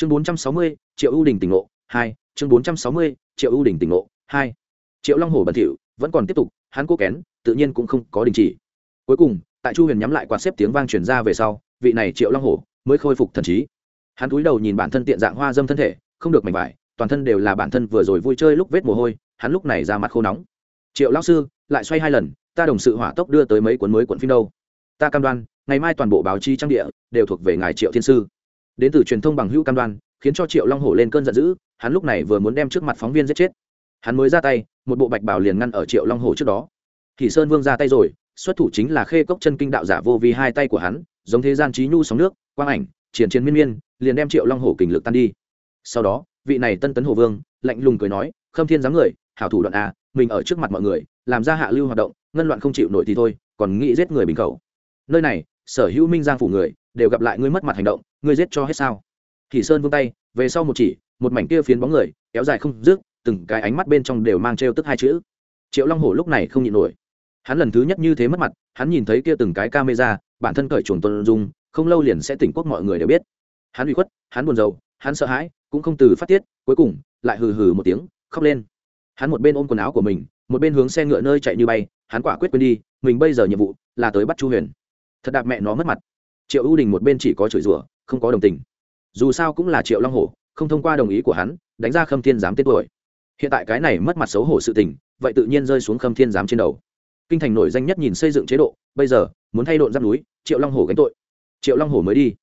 chương bốn trăm sáu mươi, triệu ưu đình tỉnh ngộ, hai. Chương bốn trăm sáu mươi, triệu ưu đình tỉnh ngộ, hai. Triệu long hồ bẩn thỉu, vẫn còn tiếp tục, hắn cố kén, tự nhiên cũng không có đình chỉ. Cuối cùng, tại chu huyền nhắm lại quạt xếp tiếng vang truyền ra về sau, vị này triệu long hổ mới khôi phục thần trí. Hắn cúi đầu nhìn bản thân tiện dạng hoa dâm thân thể, không được mảnh vải, toàn thân đều là bản thân vừa rồi vui chơi lúc vết mồ hôi, hắn lúc này ra mặt khô nóng. Triệu lão sư, lại xoay hai lần, ta đồng sự hỏa tốc đưa tới mấy cuốn mới cuộn phim đâu. Ta cam đoan, ngày mai toàn bộ báo chí trang địa đều thuộc về ngài triệu thiên sư đến từ truyền thông bằng hữu cam đoan, khiến cho triệu long hổ lên cơn giận dữ, hắn lúc này vừa muốn đem trước mặt phóng viên giết chết. Hắn mới ra tay, một bộ bạch bảo liền ngăn ở triệu long hổ trước đó. Thì sơn vương ra tay rồi, xuất thủ chính là khê cốc chân kinh đạo giả vô vi hai tay của hắn, giống thế gian trí nhu sóng nước, quang ảnh, triển chiến miên miên, liền đem triệu long hổ kình lực tan đi. Sau đó, vị này tân tấn hồ vương, lạnh lùng cười nói, khâm thiên dám người, hảo thủ đoạn a mình ở trước mặt mọi người, làm ra hạ lưu hoạt động, ngân loạn không chịu nổi thì thôi, còn nghĩ giết người bình khẩu. Nơi này sở hữu minh giang phủ người, đều gặp lại ngươi mất mặt hành động, ngươi giết cho hết sao? Thì sơn vung tay, về sau một chỉ, một mảnh kia phiến bóng người, kéo dài không rước từng cái ánh mắt bên trong đều mang trêu tức hai chữ. Triệu long hổ lúc này không nhịn nổi. Hắn lần thứ nhất như thế mất mặt, hắn nhìn thấy kia từng cái camera, bản thân cởi chuồng tuân dung, không lâu liền sẽ tỉnh quốc mọi người đều biết. Hắn bị khuất, hắn buồn rầu, hắn sợ hãi, cũng không từ phát tiết, cuối cùng, lại hừ hừ một tiếng, khóc lên. Hắn một bên ôm quần áo của mình, một bên hướng xe ngựa nơi chạy như bay, hắn quả quyết quên đi, mình bây giờ nhiệm vụ là tới bắt chu huyền thật đạp mẹ nó mất mặt. Triệu ưu đình một bên chỉ có chửi rủa, không có đồng tình. Dù sao cũng là triệu long hổ, không thông qua đồng ý của hắn, đánh ra khâm thiên giám tên tuổi. Hiện tại cái này mất mặt xấu hổ sự tình, vậy tự nhiên rơi xuống khâm thiên giám trên đầu. Kinh thành nổi danh nhất nhìn xây dựng chế độ, bây giờ, muốn thay đổi giáp núi, triệu long hổ gánh tội. Triệu long hổ mới đi.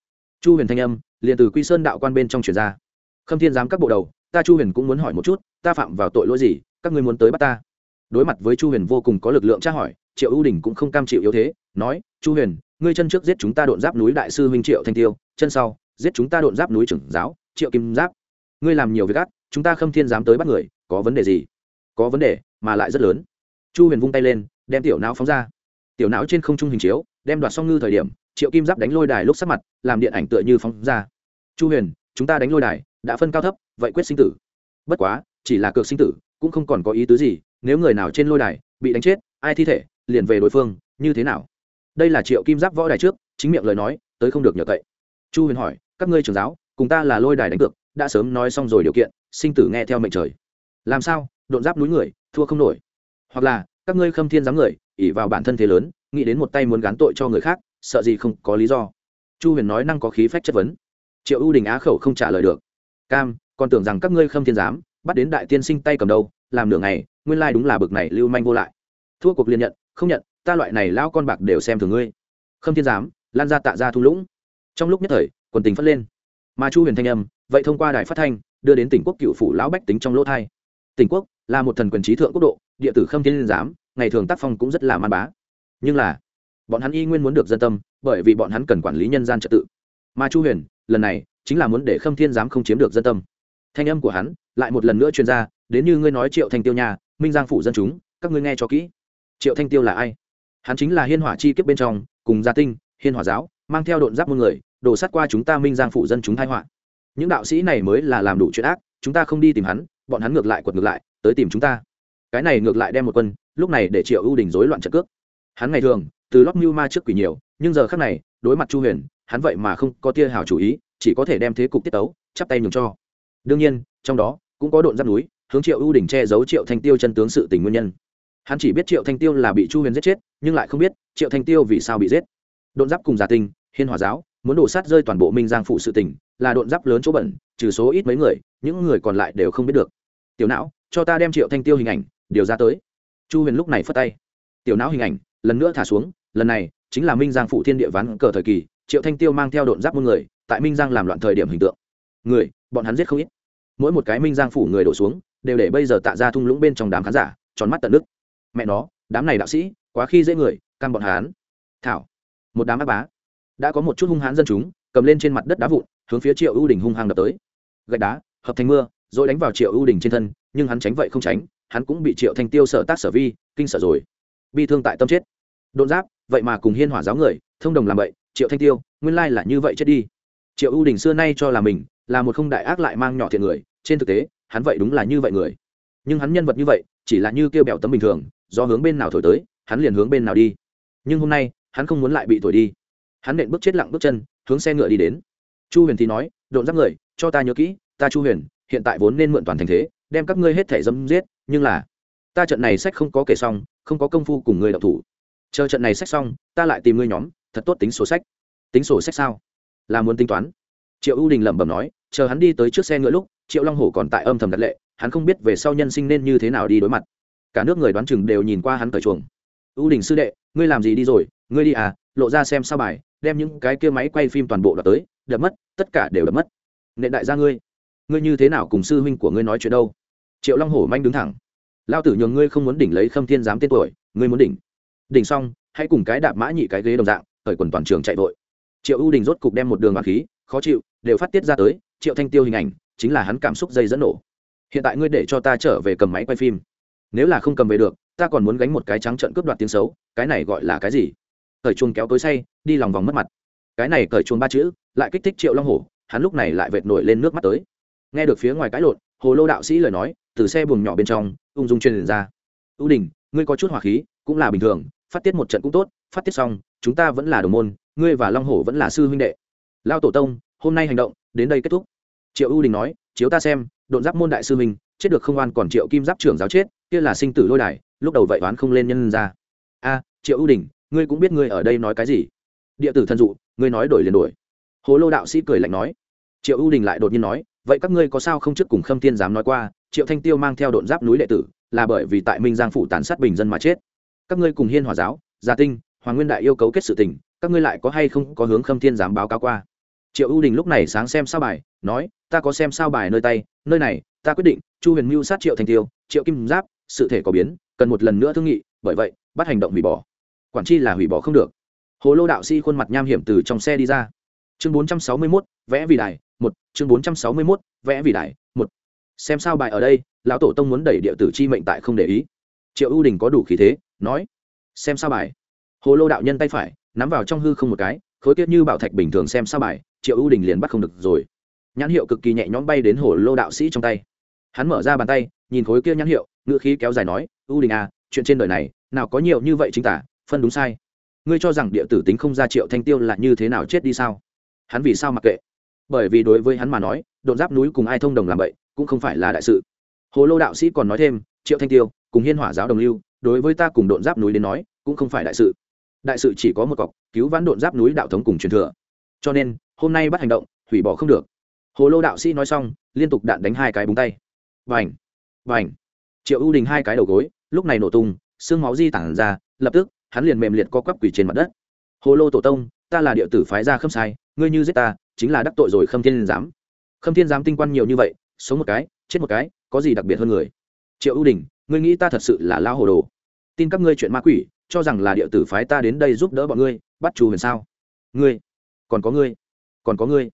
Chu huyền thanh âm, liền từ quy sơn đạo quan bên trong truyền ra. Khâm thiên giám các bộ đầu, ta chu huyền cũng muốn hỏi một chút, ta phạm vào tội lỗi gì, các ngươi muốn tới bắt ta đối mặt với chu huyền vô cùng có lực lượng tra hỏi, triệu ưu đình cũng không cam chịu yếu thế, nói, chu huyền, ngươi chân trước giết chúng ta độn giáp núi đại sư huynh triệu thanh tiêu, chân sau, giết chúng ta độn giáp núi trưởng giáo, triệu kim giáp. Ngươi làm nhiều việc ác, chúng ta khâm thiên dám tới bắt người, có vấn đề gì? Có vấn đề, mà lại rất lớn. Chu huyền vung tay lên, đem tiểu não phóng ra. Tiểu não trên không trung hình chiếu, đem đoạt song ngư thời điểm, triệu kim giáp đánh lôi đài lúc sắp mặt, làm điện ảnh tựa như phóng ra. Chu huyền, chúng ta đánh lôi đài, đã phân cao thấp, vậy quyết sinh tử. Bất quá, chỉ là cược sinh tử, cũng không còn có ý tứ gì nếu người nào trên lôi đài bị đánh chết, ai thi thể, liền về đối phương, như thế nào? Đây là triệu kim giáp võ đài trước, chính miệng lời nói, tới không được nhờ cậy. Chu huyền hỏi, các ngươi trưởng giáo, cùng ta là lôi đài đánh cược, đã sớm nói xong rồi điều kiện, sinh tử nghe theo mệnh trời. Làm sao, độn giáp núi người, thua không nổi. Hoặc là, các ngươi khâm thiên giám người ỉ vào bản thân thế lớn, nghĩ đến một tay muốn gán tội cho người khác, sợ gì không có lý do. Chu huyền nói năng có khí phách chất vấn. Triệu ưu đình á khẩu không trả lời được. Cam, còn tưởng rằng các ngươi khâm thiên giám, bắt đến đại tiên sinh tay cầm đầu làm nửa ngày, nguyên lai đúng là bực này lưu manh vô lại. Thua cuộc liền nhận, không nhận, ta loại này lão con bạc đều xem thường ngươi. Khâm thiên giám, lan ra tạ ra thung lũng. Trong lúc nhất thời, quần tình phất lên. Mà chu huyền thanh âm, vậy thông qua đài phát thanh, đưa đến tỉnh quốc cựu phủ lão bách tính trong lỗ thai. Tỉnh quốc là một thần quyền trí thượng quốc độ, địa tử khâm thiên giám, ngày thường tác phong cũng rất là man bá. Nhưng là, bọn hắn y nguyên muốn được dân tâm, bởi vì bọn hắn cần quản lý nhân gian trật tự. Mà chu huyền, lần này, chính là muốn để khâm thiên giám không chiếm được dân tâm. Thanh âm của hắn lại một lần nữa chuyên ra đến như ngươi nói triệu thanh tiêu nhà minh giang phủ dân chúng, các ngươi nghe cho kỹ. Triệu thanh tiêu là ai? Hắn chính là hiên hỏa chi kiếp bên trong, cùng gia tinh, hiên hỏa giáo, mang theo độn giáp muôn người đổ sát qua chúng ta minh giang phủ dân chúng thái họa. Những đạo sĩ này mới là làm đủ chuyện ác, chúng ta không đi tìm hắn, bọn hắn ngược lại quật ngược lại, tới tìm chúng ta. Cái này ngược lại đem một quân, lúc này để triệu ưu đình rối loạn trận cước. Hắn ngày thường, từ lót mưu ma trước quỷ nhiều, nhưng giờ khác này, đối mặt chu huyền, hắn vậy mà không có tia hảo chủ ý, chỉ có thể đem thế cục tiết tấu, chắp tay nhường cho. Đương nhiên, trong đó cũng có độn giáp núi hướng triệu ưu đình che giấu triệu thanh tiêu chân tướng sự tình nguyên nhân. Hắn chỉ biết triệu thanh tiêu là bị chu huyền giết chết, nhưng lại không biết triệu thanh tiêu vì sao bị giết. Độn giáp cùng giả tinh hiên hòa giáo, muốn đổ sát rơi toàn bộ minh giang phụ sự tình, là độn giáp lớn chỗ bẩn, trừ số ít mấy người, những người còn lại đều không biết được. Tiểu não, cho ta đem triệu thanh tiêu hình ảnh, điều ra tới. Chu huyền lúc này phất tay. Tiểu não hình ảnh, lần nữa thả xuống, lần này chính là minh giang phụ thiên địa ván cờ thời kỳ, triệu thanh tiêu mang theo độn giáp muôn người, tại minh giang làm loạn thời điểm hình tượng. Người, bọn hắn giết không ít. Mỗi một cái minh giang phủ người đổ xuống đều để bây giờ tạ ra thung lũng bên trong đám khán giả, tròn mắt tận nước. Mẹ nó, đám này đạo sĩ, quá khi dễ người, cam bọn hán thảo, một đám ác bá. Đã có một chút hung hãn dân chúng, cầm lên trên mặt đất đá vụn, hướng phía triệu ưu đình hung hăng đập tới. Gạch đá, hợp thành mưa, rồi đánh vào triệu ưu đình trên thân, nhưng hắn tránh vậy không tránh, hắn cũng bị triệu thanh tiêu sợ tác sở vi, kinh sợ rồi. Bi thương tại tâm chết. Đột giáp, vậy mà cùng hiên hỏa giáo người, thông đồng làm vậy, triệu thanh tiêu, nguyên lai là như vậy chết đi. Triệu ưu đình xưa nay cho là mình là một không đại ác lại mang nhỏ thiện người trên thực tế, hắn vậy đúng là như vậy người. Nhưng hắn nhân vật như vậy, chỉ là như kêu bèo tấm bình thường, do hướng bên nào thổi tới, hắn liền hướng bên nào đi. Nhưng hôm nay, hắn không muốn lại bị thổi đi. Hắn nện bước chết lặng bước chân, hướng xe ngựa đi đến. Chu huyền thì nói, độn giáp người, cho ta nhớ kỹ, ta chu huyền, hiện tại vốn nên mượn toàn thành thế, đem các ngươi hết thể dâm giết, nhưng là, ta trận này sách không có kể xong, không có công phu cùng người đọc thủ. Chờ trận này sách xong, ta lại tìm ngươi nhóm, thật tốt tính sổ sách. Tính sổ sách sao? Là muốn tính toán. Triệu ưu đình lẩm bẩm nói, chờ hắn đi tới trước xe ngựa lúc triệu long hổ còn tại âm thầm đặt lệ, hắn không biết về sau nhân sinh nên như thế nào đi đối mặt. Cả nước người đoán chừng đều nhìn qua hắn cởi chuồng. Ưu đình sư đệ, ngươi làm gì đi rồi? Ngươi đi à? Lộ ra xem sao bài, đem những cái kia máy quay phim toàn bộ đập tới, đập mất, tất cả đều đập mất. Nệ đại gia ngươi ngươi như thế nào cùng sư huynh của ngươi nói chuyện đâu? Triệu long hổ manh đứng thẳng. Lao tử nhường ngươi không muốn đỉnh lấy khâm thiên giám tên tuổi, ngươi muốn đỉnh. Đỉnh xong, hãy cùng cái đạp mã nhị cái ghế đồng dạng, khởi quần toàn trường chạy vội. Triệu ưu đình rốt cục đem một đường hoàng khí, khó chịu, đều phát tiết ra tới, triệu thanh tiêu hình ảnh chính là hắn cảm xúc dây dẫn nổ. Hiện tại ngươi để cho ta trở về cầm máy quay phim. Nếu là không cầm về được, ta còn muốn gánh một cái trắng trận cướp đoạt tiếng xấu, cái này gọi là cái gì? Cởi chuông kéo tối say, đi lòng vòng mất mặt. Cái này cởi chuông ba chữ, lại kích thích triệu long hổ, hắn lúc này lại vệt nổi lên nước mắt tới. Nghe được phía ngoài cái lộn, hồ lô đạo sĩ lời nói, từ xe buồng nhỏ bên trong, ung dung truyền ra. Ưu đình, ngươi có chút hỏa khí, cũng là bình thường, phát tiết một trận cũng tốt, phát tiết xong, chúng ta vẫn là đồng môn, ngươi và long hổ vẫn là sư huynh đệ. Lao tổ tông, hôm nay hành động, đến đây kết thúc triệu ưu đình nói, chiếu ta xem, độn giáp môn đại sư mình chết được không oan còn triệu kim giáp trưởng giáo chết, kia là sinh tử lôi đài, lúc đầu vậy oán không lên nhân ra. A, triệu ưu đình, ngươi cũng biết ngươi ở đây nói cái gì? Địa tử thân dụ, ngươi nói đổi liền đổi. Hồ lô đạo sĩ cười lạnh nói. Triệu ưu đình lại đột nhiên nói, vậy các ngươi có sao không trước cùng khâm tiên dám nói qua, triệu thanh tiêu mang theo độn giáp núi đệ tử, là bởi vì tại minh giang phủ tàn sát bình dân mà chết. Các ngươi cùng hiên hòa giáo, gia tinh, hoàng nguyên đại yêu cấu kết sự tình, các ngươi lại có hay không có hướng khâm thiên dám báo cáo qua? Triệu ưu đình lúc này sáng xem sao bài, nói ta có xem sao bài nơi tay, nơi này, ta quyết định, chu huyền mưu sát triệu thanh tiêu, triệu kim giáp, sự thể có biến, cần một lần nữa thương nghị, bởi vậy, bắt hành động hủy bỏ. Quản chi là hủy bỏ không được. Hồ lô đạo sĩ khuôn mặt nham hiểm từ trong xe đi ra. Chương bốn trăm sáu mươi mốt, vẽ vì đài, một, chương bốn trăm sáu mươi mốt, vẽ vì đài, một. Xem sao bài ở đây, lão tổ tông muốn đẩy địa tử chi mệnh tại không để ý. Triệu ưu đình có đủ khí thế, nói. Xem sao bài. Hồ lô đạo nhân tay phải, nắm vào trong hư không một cái, khối kết như bảo thạch bình thường xem sao bài, triệu ưu đình liền bắt không được rồi nhãn hiệu cực kỳ nhẹ nhõm bay đến hồ lô đạo sĩ trong tay. Hắn mở ra bàn tay, nhìn khối kia nhãn hiệu ngựa khí kéo dài nói ưu đình à chuyện trên đời này, nào có nhiều như vậy chính tả, phân đúng sai. Ngươi cho rằng địa tử tính không ra triệu thanh tiêu là như thế nào chết đi sao? Hắn vì sao mặc kệ? Bởi vì đối với hắn mà nói đột giáp núi cùng ai thông đồng làm vậy, cũng không phải là đại sự. Hồ lô đạo sĩ còn nói thêm, triệu thanh tiêu, cùng hiên hỏa giáo đồng lưu, đối với ta cùng đột giáp núi đến nói, cũng không phải đại sự. Đại sự chỉ có một cọc, cứu vãn đột giáp núi đạo thống cùng truyền thừa. Cho nên, hôm nay bắt hành động, hủy bỏ không được hồ lô đạo sĩ nói xong, liên tục đạn đánh hai cái búng tay. Vành vành triệu ưu đình hai cái đầu gối, lúc này nổ tung, xương máu di tản ra, lập tức, hắn liền mềm liệt co quắp quỷ trên mặt đất. Hồ lô tổ tông, ta là địa tử phái ra khâm sai, ngươi như giết ta, chính là đắc tội rồi khâm thiên giám. Khâm thiên giám tinh quan nhiều như vậy, sống một cái, chết một cái, có gì đặc biệt hơn người? Triệu ưu đình, ngươi nghĩ ta thật sự là lao hồ đồ? Tin các ngươi chuyện ma quỷ, cho rằng là địa tử phái ta đến đây giúp đỡ bọn ngươi, bắt chủ huyền sao? Ngươi! Còn có ngươi! Còn có ngươi!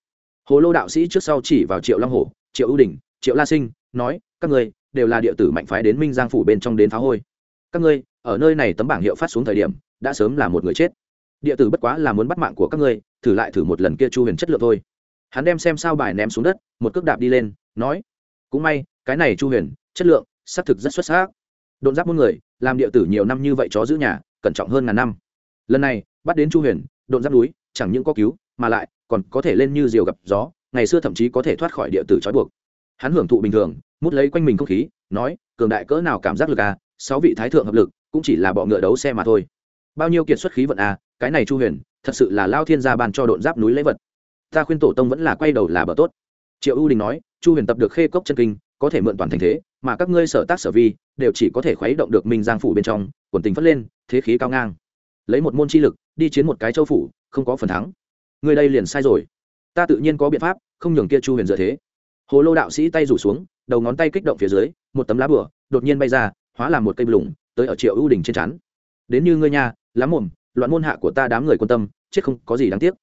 Hồ lô đạo sĩ trước sau chỉ vào triệu long hổ, triệu ưu đình, triệu la sinh, nói, các ngươi đều là địa tử mạnh phái đến minh giang phủ bên trong đến phá hôi. Các ngươi ở nơi này tấm bảng hiệu phát xuống thời điểm, đã sớm là một người chết. Địa tử bất quá là muốn bắt mạng của các ngươi, thử lại thử một lần kia chu huyền chất lượng thôi. Hắn đem xem sao bài ném xuống đất, một cước đạp đi lên, nói, cũng may, cái này chu huyền, chất lượng, xác thực rất xuất sắc. Độn giáp muôn người, làm địa tử nhiều năm như vậy chó giữ nhà, cẩn trọng hơn ngàn năm. Lần này, bắt đến chu huyền, độn giáp núi, chẳng những có cứu, mà lại còn có thể lên như diều gặp gió, ngày xưa thậm chí có thể thoát khỏi địa tử trói buộc. Hắn hưởng thụ bình thường, mút lấy quanh mình không khí, nói, cường đại cỡ nào cảm giác lực à sáu vị thái thượng hợp lực, cũng chỉ là bọ ngựa đấu xe mà thôi. Bao nhiêu kiệt xuất khí vận à cái này chu huyền, thật sự là lao thiên gia ban cho độn giáp núi lễ vật. Ta khuyên tổ tông vẫn là quay đầu là bờ tốt. Triệu ưu đình nói, chu huyền tập được khê cốc chân kinh, có thể mượn toàn thành thế, mà các ngươi sở tác sở vi, đều chỉ có thể khuấy động được minh giang phủ bên trong, quần tình phất lên, thế khí cao ngang. Lấy một môn chi lực, đi chiến một cái châu phủ, không có phần thắng người đây liền sai rồi. Ta tự nhiên có biện pháp, không nhường kia chu huyền dựa thế. Hồ lô đạo sĩ tay rủ xuống, đầu ngón tay kích động phía dưới, một tấm lá bửa đột nhiên bay ra, hóa làm một cây lủng, tới ở triệu ưu đình trên chắn đến như ngươi nha, lá mồm, loạn môn hạ của ta đám người quan tâm, chết không có gì đáng tiếc.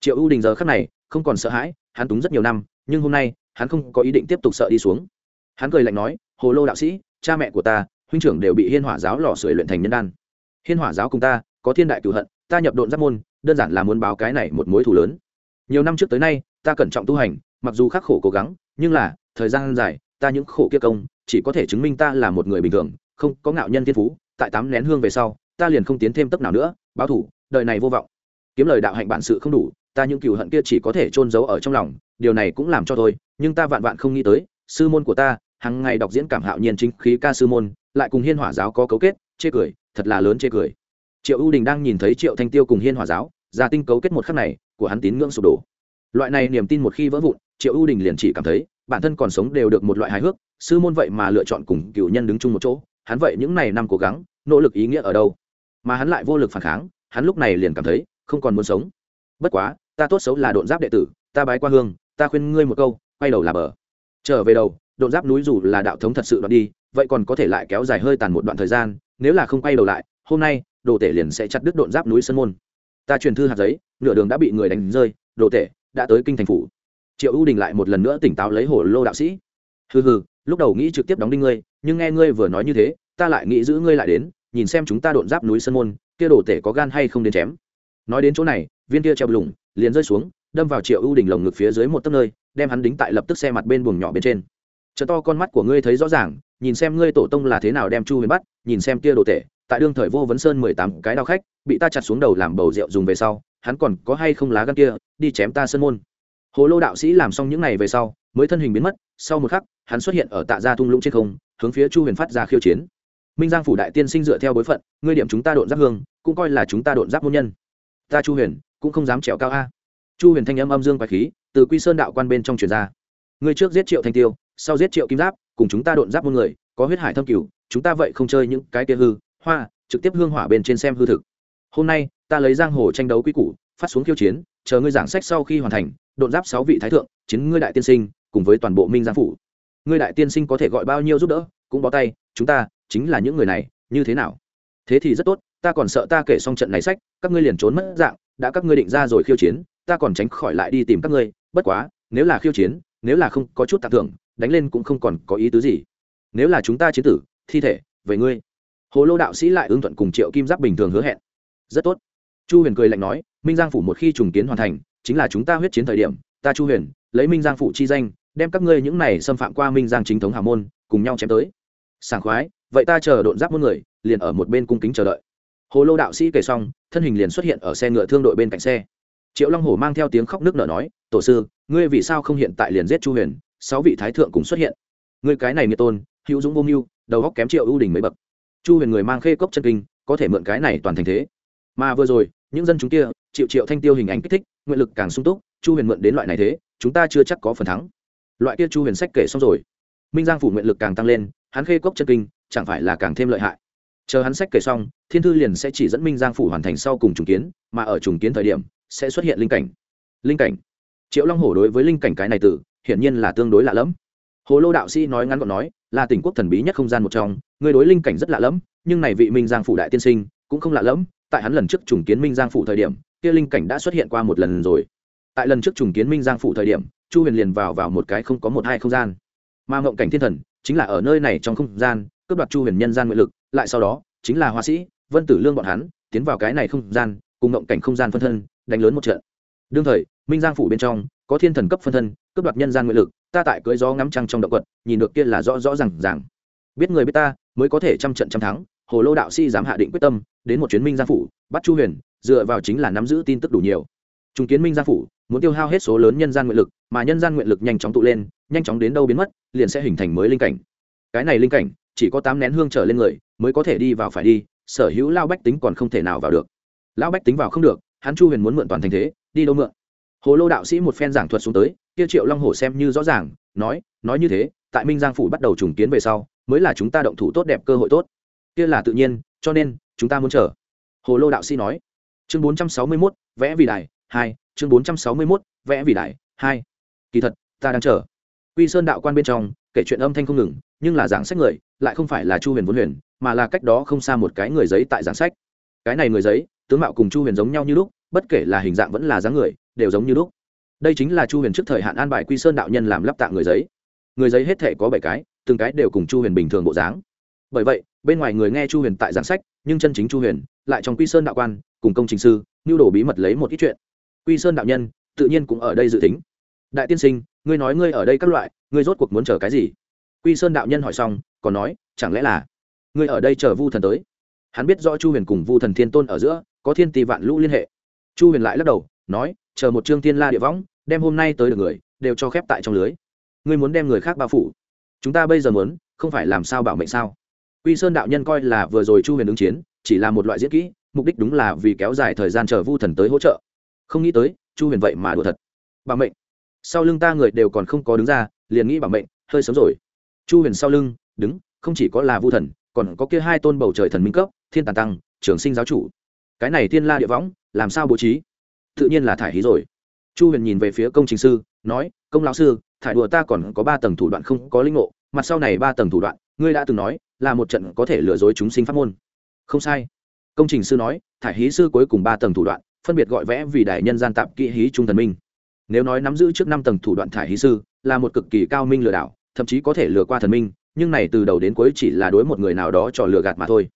Triệu ưu đình giờ khắc này, không còn sợ hãi, hắn túng rất nhiều năm, nhưng hôm nay, hắn không có ý định tiếp tục sợ đi xuống. Hắn cười lạnh nói, hồ lô đạo sĩ, cha mẹ của ta, huynh trưởng đều bị hiên hỏa giáo lò sưởi luyện thành nhân đan. Hiên hỏa giáo cùng ta, có thiên đại cửu hận, ta nhập độn giáp môn đơn giản là muốn báo cái này một mối thù lớn. Nhiều năm trước tới nay, ta cẩn trọng tu hành, mặc dù khắc khổ cố gắng, nhưng là, thời gian dài, ta những khổ kia công, chỉ có thể chứng minh ta là một người bình thường, không có ngạo nhân thiên phú, tại tám nén hương về sau, ta liền không tiến thêm tấp nào nữa, báo thủ đời này vô vọng. Kiếm lời đạo hạnh bản sự không đủ, ta những cừu hận kia chỉ có thể trôn giấu ở trong lòng, điều này cũng làm cho tôi nhưng ta vạn vạn không nghĩ tới, sư môn của ta hàng ngày đọc diễn cảm hạo nhiên chính khí ca sư môn, lại cùng hiên hỏa giáo có cấu kết, chê cười, thật là lớn chê cười triệu ưu đình đang nhìn thấy triệu thanh tiêu cùng hiên Hòa giáo, ra tinh cấu kết một khắc này, của hắn tín ngưỡng sụp đổ. Loại này niềm tin một khi vỡ vụn, triệu ưu đình liền chỉ cảm thấy, bản thân còn sống đều được một loại hài hước, sư môn vậy mà lựa chọn cùng cựu nhân đứng chung một chỗ, hắn vậy những ngày năm cố gắng, nỗ lực ý nghĩa ở đâu? Mà hắn lại vô lực phản kháng, hắn lúc này liền cảm thấy, không còn muốn sống. Bất quá, ta tốt xấu là độn giáp đệ tử, ta bái qua hương, ta khuyên ngươi một câu, quay đầu là bờ. Trở về đầu, độn giáp núi dù là đạo thống thật sự đoạn đi, vậy còn có thể lại kéo dài hơi tàn một đoạn thời gian, nếu là không quay đầu lại, hôm nay đồ tể liền sẽ chặt đứt độn giáp núi sơn môn. Ta truyền thư hạt giấy, nửa đường đã bị người đánh rơi, đồ tể, đã tới kinh thành phủ. Triệu ưu đình lại một lần nữa tỉnh táo lấy hồ lô đạo sĩ. Hừ hừ, lúc đầu nghĩ trực tiếp đóng đinh ngươi, nhưng nghe ngươi vừa nói như thế, ta lại nghĩ giữ ngươi lại đến, nhìn xem chúng ta độn giáp núi sơn môn, kia đồ tể có gan hay không đến chém. Nói đến chỗ này, viên kia treo lủng, liền rơi xuống, đâm vào triệu ưu đình lồng ngực phía dưới một tấc nơi, đem hắn đính tại lập tức xe mặt bên buồng nhỏ bên trên. Chợ to con mắt của ngươi thấy rõ ràng, nhìn xem ngươi tổ tông là thế nào đem chu huyền bắt, nhìn xem kia đồ tể tại đương thời vô vấn sơn mười tám cái đao khách, bị ta chặt xuống đầu làm bầu rượu dùng về sau, hắn còn có hay không lá gan kia, đi chém ta sơn môn. Hồ lô đạo sĩ làm xong những ngày về sau, mới thân hình biến mất, sau một khắc, hắn xuất hiện ở tạ gia thung lũng trên không, hướng phía chu huyền phát ra khiêu chiến. Minh giang phủ đại tiên sinh dựa theo bối phận, ngươi điểm chúng ta độn giáp hương, cũng coi là chúng ta độn giáp môn nhân. Ta chu huyền, cũng không dám trèo cao a. Chu huyền thanh âm âm dương quái khí, từ quy sơn đạo quan bên trong truyền ra. Ngươi trước giết triệu thanh tiêu, sau giết triệu kim giáp, cùng chúng ta độn giáp môn người, có huyết hải thâm cửu, chúng ta vậy không chơi những cái kia hư hoa, trực tiếp hương hỏa bên trên xem hư thực. Hôm nay, ta lấy giang hồ tranh đấu quy củ, phát xuống khiêu chiến, chờ ngươi giảng sách sau khi hoàn thành đột giáp sáu vị thái thượng, chiến ngươi đại tiên sinh, cùng với toàn bộ minh giang phủ. Ngươi đại tiên sinh có thể gọi bao nhiêu giúp đỡ, cũng bó tay, chúng ta chính là những người này, như thế nào? Thế thì rất tốt, ta còn sợ ta kể xong trận này sách, các ngươi liền trốn mất dạng, đã các ngươi định ra rồi khiêu chiến, ta còn tránh khỏi lại đi tìm các ngươi, bất quá, nếu là khiêu chiến, nếu là không có chút tặng thưởng, đánh lên cũng không còn có ý tứ gì. Nếu là chúng ta chiến tử, thi thể, về ngươi hồ lô đạo sĩ lại ưng thuận cùng triệu kim giáp bình thường hứa hẹn. Rất tốt. Chu huyền cười lạnh nói, minh giang phủ một khi trùng kiến hoàn thành, chính là chúng ta huyết chiến thời điểm, ta chu huyền, lấy minh giang phủ chi danh, đem các ngươi những này xâm phạm qua minh giang chính thống hào môn, cùng nhau chém tới. Sảng khoái, vậy ta chờ độn giáp muôn người, liền ở một bên cung kính chờ đợi. Hồ lô đạo sĩ kể xong, thân hình liền xuất hiện ở xe ngựa thương đội bên cạnh xe. Triệu long hổ mang theo tiếng khóc nước nở nói, tổ sư, ngươi vì sao không hiện tại liền giết chu huyền? Sáu vị thái thượng cùng xuất hiện. Ngươi cái này nghĩa tôn, hữu dũng vô mưu, đầu góc kém triệu ưu đình mấy bậc chu huyền người mang khê cốc chân kinh, có thể mượn cái này toàn thành thế. Mà vừa rồi, những dân chúng kia, triệu triệu thanh tiêu hình ảnh kích thích, nguyện lực càng sung túc, chu huyền mượn đến loại này thế, chúng ta chưa chắc có phần thắng. Loại kia chu huyền sách kể xong rồi. Minh giang phủ nguyện lực càng tăng lên, hắn khê cốc chân kinh, chẳng phải là càng thêm lợi hại. Chờ hắn sách kể xong, thiên thư liền sẽ chỉ dẫn minh giang phủ hoàn thành sau cùng trùng kiến, mà ở trùng kiến thời điểm, sẽ xuất hiện linh cảnh. Linh cảnh. Triệu long hổ đối với linh cảnh cái này từ hiển nhiên là tương đối lạ lẫm. Hồ lô đạo sĩ nói ngắn gọn nói là tỉnh quốc thần bí nhất không gian một trong, người đối linh cảnh rất lạ lẫm, nhưng này vị minh giang phủ đại tiên sinh cũng không lạ lẫm, tại hắn lần trước trùng kiến minh giang phủ thời điểm, kia linh cảnh đã xuất hiện qua một lần rồi. Tại lần trước trùng kiến minh giang phủ thời điểm, chu huyền liền vào vào một cái không có một hai không gian. Mà ngộng cảnh thiên thần chính là ở nơi này trong không gian, cướp đoạt chu huyền nhân gian nguyện lực, lại sau đó chính là họa sĩ, vân tử lương bọn hắn tiến vào cái này không gian, cùng ngộng cảnh không gian phân thân, đánh lớn một trận. Đương thời, minh giang phủ bên trong có thiên thần cấp phân thân, cướp đoạt nhân gian nguyện lực ta tại cưỡi gió ngắm trăng trong động quật, nhìn được kia là rõ rõ rằng rằng biết người biết ta, mới có thể trăm trận trăm thắng, hồ lô đạo sĩ dám hạ định quyết tâm, đến một chuyến minh giang phủ, bắt chu huyền, dựa vào chính là nắm giữ tin tức đủ nhiều. Chúng kiến minh giang phủ, muốn tiêu hao hết số lớn nhân gian nguyện lực, mà nhân gian nguyện lực nhanh chóng tụ lên, nhanh chóng đến đâu biến mất, liền sẽ hình thành mới linh cảnh. Cái này linh cảnh, chỉ có tám nén hương trở lên người, mới có thể đi vào phải đi, sở hữu lao bách tính còn không thể nào vào được. Lão bách tính vào không được, hắn chu huyền muốn mượn toàn thành thế, đi đâu mượn? Hồ lô đạo sĩ một phen giảng thuật xuống tới kia triệu long hổ xem như rõ ràng, nói nói như thế, tại minh giang phủ bắt đầu trùng kiến về sau, mới là chúng ta động thủ tốt đẹp cơ hội tốt. Kia là tự nhiên, cho nên, chúng ta muốn chờ. Hồ lô đạo sĩ nói. Chương bốn trăm sáu mươi mốt, vẽ vì đại hai, chương bốn trăm sáu mươi mốt, vẽ vì đại hai. Kỳ thật, ta đang chờ. Quy sơn đạo quan bên trong, kể chuyện âm thanh không ngừng, nhưng là giảng sách người, lại không phải là chu huyền vốn huyền, mà là cách đó không xa một cái người giấy tại giảng sách. Cái này người giấy, tướng mạo cùng chu huyền giống nhau như lúc, bất kể là hình dạng vẫn là dáng người, đều giống như lúc đây chính là chu huyền trước thời hạn an bài quy sơn đạo nhân làm lắp tạ người giấy. Người giấy hết thể có bảy cái, từng cái đều cùng chu huyền bình thường bộ dáng. Bởi vậy, bên ngoài người nghe chu huyền tại giảng sách, nhưng chân chính chu huyền lại trong quy sơn đạo quan, cùng công trình sư nhu đồ bí mật lấy một ít chuyện. Quy sơn đạo nhân tự nhiên cũng ở đây dự tính. Đại tiên sinh, ngươi nói ngươi ở đây các loại, ngươi rốt cuộc muốn chờ cái gì? Quy sơn đạo nhân hỏi xong, còn nói, chẳng lẽ là ngươi ở đây chờ vu thần tới? Hắn biết rõ chu huyền cùng vu thần thiên tôn ở giữa, có thiên tỷ vạn lũ liên hệ. Chu huyền lại lắc đầu, nói chờ một chương thiên la địa võng, đem hôm nay tới được người, đều cho khép tại trong lưới. Ngươi muốn đem người khác bao phủ. Chúng ta bây giờ muốn, không phải làm sao bảo mệnh sao? Quy sơn đạo nhân coi là vừa rồi chu huyền ứng chiến, chỉ là một loại diễn kỹ, mục đích đúng là vì kéo dài thời gian chờ vu thần tới hỗ trợ. Không nghĩ tới, chu huyền vậy mà đùa thật. Bảo mệnh. Sau lưng ta người đều còn không có đứng ra, liền nghĩ bảo mệnh, hơi sớm rồi. Chu huyền sau lưng, đứng, không chỉ có là vu thần, còn có kia hai tôn bầu trời thần minh cấp, thiên tàn tăng, trường sinh giáo chủ. Cái này thiên la địa võng, làm sao bố trí? Tự nhiên là thải hí rồi. Chu huyền nhìn về phía công trình sư, nói, công lão sư, thải đùa ta còn có ba tầng thủ đoạn không có linh ngộ, mặt sau này ba tầng thủ đoạn, ngươi đã từng nói, là một trận có thể lừa dối chúng sinh pháp môn. Không sai. Công trình sư nói, thải hí sư cuối cùng ba tầng thủ đoạn, phân biệt gọi vẽ vì đại nhân gian tạp kỹ hí trung thần minh. Nếu nói nắm giữ trước năm tầng thủ đoạn thải hí sư, là một cực kỳ cao minh lừa đảo, thậm chí có thể lừa qua thần minh, nhưng này từ đầu đến cuối chỉ là đối một người nào đó trò lừa gạt mà thôi.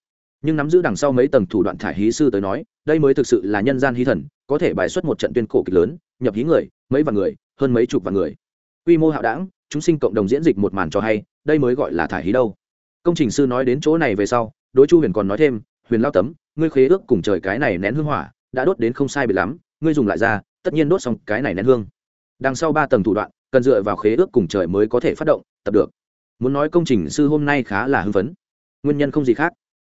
Nhưng nắm giữ đằng sau mấy tầng thủ đoạn thải hí sư tới nói đây mới thực sự là nhân gian hí thần, có thể bài xuất một trận tuyên cổ kịch lớn, nhập hí người, mấy vạn người, hơn mấy chục vạn người. Quy mô hạo đảng, chúng sinh cộng đồng diễn dịch một màn cho hay, đây mới gọi là thải hí đâu. Công trình sư nói đến chỗ này về sau, đối chu huyền còn nói thêm, huyền lao tấm, ngươi khế ước cùng trời cái này nén hương hỏa, đã đốt đến không sai biệt lắm, ngươi dùng lại ra, tất nhiên đốt xong cái này nén hương. Đằng sau ba tầng thủ đoạn, cần dựa vào khế ước cùng trời mới có thể phát động, tập được. Muốn nói công trình sư hôm nay khá là hưng phấn. Nguyên nhân không gì khác,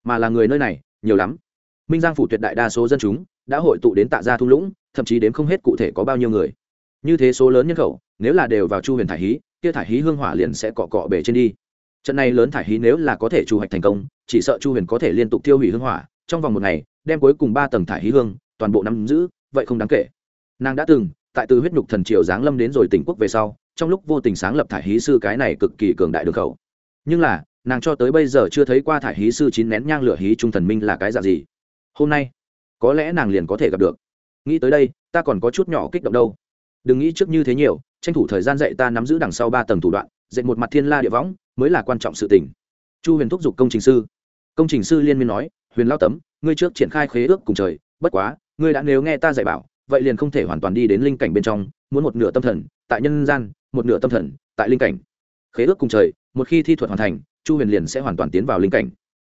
mà là người nơi này, nhiều lắm minh giang phủ tuyệt đại đa số dân chúng đã hội tụ đến tạ gia thung lũng, thậm chí đến không hết cụ thể có bao nhiêu người. Như thế số lớn nhân khẩu, nếu là đều vào chu huyền thải hí, kia thải hí hương hỏa liền sẽ cọ cọ bể trên đi. Trận này lớn thải hí nếu là có thể chu hoạch thành công, chỉ sợ chu huyền có thể liên tục tiêu hủy hương hỏa, trong vòng một ngày, đem cuối cùng ba tầng thải hí hương, toàn bộ nắm giữ, vậy không đáng kể. Nàng đã từng, tại từ huyết nhục thần triều giáng lâm đến rồi tỉnh quốc về sau, trong lúc vô tình sáng lập thải hí sư cái này cực kỳ cường đại đường khẩu. Nhưng là, nàng cho tới bây giờ chưa thấy qua thải hí sư chín nén nhang lửa hí trung thần minh là cái dạng gì hôm nay có lẽ nàng liền có thể gặp được. Nghĩ tới đây, ta còn có chút nhỏ kích động đâu. Đừng nghĩ trước như thế nhiều, tranh thủ thời gian dạy ta nắm giữ đằng sau ba tầng thủ đoạn, dạy một mặt thiên la địa võng, mới là quan trọng sự tình. Chu huyền thúc giục công trình sư. Công trình sư liên miên nói, huyền lao tấm, ngươi trước triển khai khế ước cùng trời, bất quá, ngươi đã nếu nghe ta dạy bảo, vậy liền không thể hoàn toàn đi đến linh cảnh bên trong, muốn một nửa tâm thần, tại nhân gian, một nửa tâm thần, tại linh cảnh. Khế ước cùng trời, một khi thi thuật hoàn thành, chu huyền liền sẽ hoàn toàn tiến vào linh cảnh.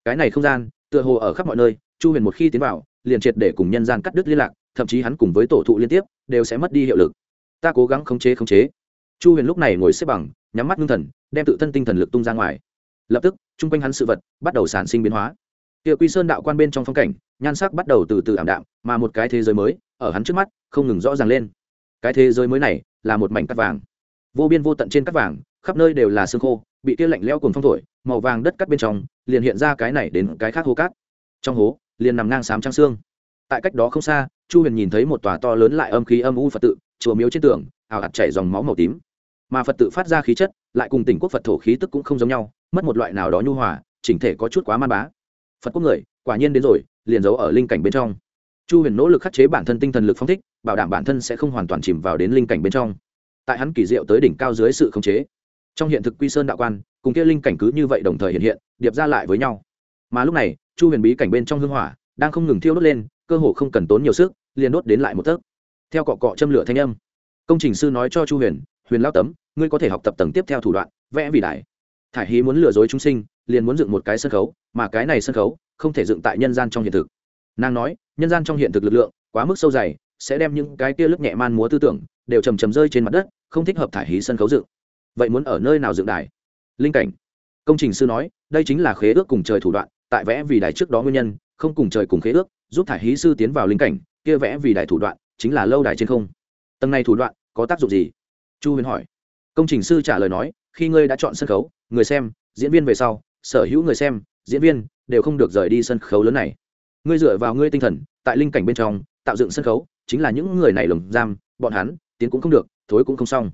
Cái này không gian, tựa hồ ở khắp mọi nơi chu huyền một khi tiến vào, liền triệt để cùng nhân gian cắt đứt liên lạc, thậm chí hắn cùng với tổ thụ liên tiếp, đều sẽ mất đi hiệu lực. Ta cố gắng khống chế khống chế. Chu huyền lúc này ngồi xếp bằng, nhắm mắt ngưng thần, đem tự thân tinh thần lực tung ra ngoài. Lập tức, chung quanh hắn sự vật bắt đầu sản sinh biến hóa. Kia quy sơn đạo quan bên trong phong cảnh, nhan sắc bắt đầu từ từ ảm đạm, mà một cái thế giới mới, ở hắn trước mắt, không ngừng rõ ràng lên. Cái thế giới mới này, là một mảnh cắt vàng. Vô biên vô tận trên cắt vàng, khắp nơi đều là xương khô, bị tia lạnh leo cùng phong thổi, màu vàng đất cắt bên trong, liền hiện ra cái này đến cái khác hố cát. Trong hố liền nằm ngang sám trăng xương. Tại cách đó không xa, chu huyền nhìn thấy một tòa to lớn lại âm khí âm u phật tự, chùa miếu trên tường ảo ạt chảy dòng máu màu tím. Mà phật tự phát ra khí chất, lại cùng tỉnh quốc phật thổ khí tức cũng không giống nhau, mất một loại nào đó nhu hòa, chỉnh thể có chút quá man bá. Phật quốc người, quả nhiên đến rồi, liền giấu ở linh cảnh bên trong. Chu huyền nỗ lực khắc chế bản thân tinh thần lực phong thích, bảo đảm bản thân sẽ không hoàn toàn chìm vào đến linh cảnh bên trong. Tại hắn kỳ diệu tới đỉnh cao dưới sự khống chế. Trong hiện thực quy sơn đạo quan, cùng kia linh cảnh cứ như vậy đồng thời hiện hiện, điệp ra lại với nhau mà lúc này, chu huyền bí cảnh bên trong hương hỏa đang không ngừng thiêu đốt lên, cơ hồ không cần tốn nhiều sức, liền đốt đến lại một tấc. Theo cọ cọ châm lửa thanh âm, công trình sư nói cho chu huyền huyền lao tấm, ngươi có thể học tập tầng tiếp theo thủ đoạn, vẽ vì đại. Thải hí muốn lừa dối chúng sinh, liền muốn dựng một cái sân khấu, mà cái này sân khấu không thể dựng tại nhân gian trong hiện thực. Nàng nói, nhân gian trong hiện thực lực lượng quá mức sâu dày, sẽ đem những cái kia lớp nhẹ man múa tư tưởng đều chầm chầm rơi trên mặt đất, không thích hợp thải hí sân khấu dựng. Vậy muốn ở nơi nào dựng đài? Linh cảnh. Công trình sư nói, đây chính là khế ước cùng trời thủ đoạn tại vẽ vì đài trước đó nguyên nhân, không cùng trời cùng khế ước, giúp thải hí sư tiến vào linh cảnh, kia vẽ vì đài thủ đoạn, chính là lâu đài trên không. Tầng này thủ đoạn, có tác dụng gì? Chu huyền hỏi. Công trình sư trả lời nói, khi ngươi đã chọn sân khấu, người xem, diễn viên về sau, sở hữu người xem, diễn viên, đều không được rời đi sân khấu lớn này. Ngươi dựa vào ngươi tinh thần, tại linh cảnh bên trong, tạo dựng sân khấu, chính là những người này lồng giam, bọn hắn, tiến cũng không được, thối cũng không xong.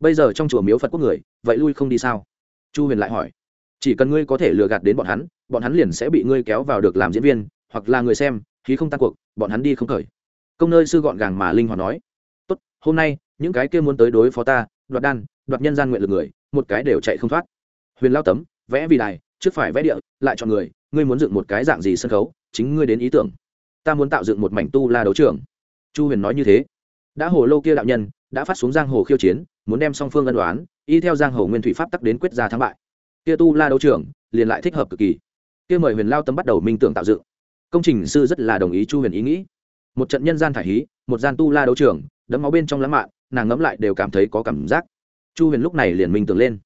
Bây giờ trong chùa miếu phật quốc người, vậy lui không đi sao? Chu huyền lại hỏi chỉ cần ngươi có thể lừa gạt đến bọn hắn bọn hắn liền sẽ bị ngươi kéo vào được làm diễn viên, hoặc là người xem, khí không tan cuộc, bọn hắn đi không khởi. Công nơi sư gọn gàng mà linh hoạt nói. Tốt, hôm nay, những cái kia muốn tới đối phó ta, đoạt đan, đoạt nhân gian nguyện lực người, một cái đều chạy không thoát. Huyền lao tấm, vẽ vì đài, trước phải vẽ địa, lại chọn người, ngươi muốn dựng một cái dạng gì sân khấu, chính ngươi đến ý tưởng. Ta muốn tạo dựng một mảnh tu la đấu trường. Chu huyền nói như thế. Đã hồ lô kia đạo nhân, đã phát xuống giang hồ khiêu chiến, muốn đem song phương ân đoán y theo giang hồ nguyên thủy pháp tắc đến quyết ra thắng bại kia tu la đấu trường, liền lại thích hợp cực kỳ. Kia mời huyền lao tâm bắt đầu minh tưởng tạo dựng. Công trình sư rất là đồng ý chu huyền ý nghĩ. Một trận nhân gian thải hí, một gian tu la đấu trường đấm máu bên trong lãng mạn, nàng ngẫm lại đều cảm thấy có cảm giác. Chu huyền lúc này liền minh tưởng lên.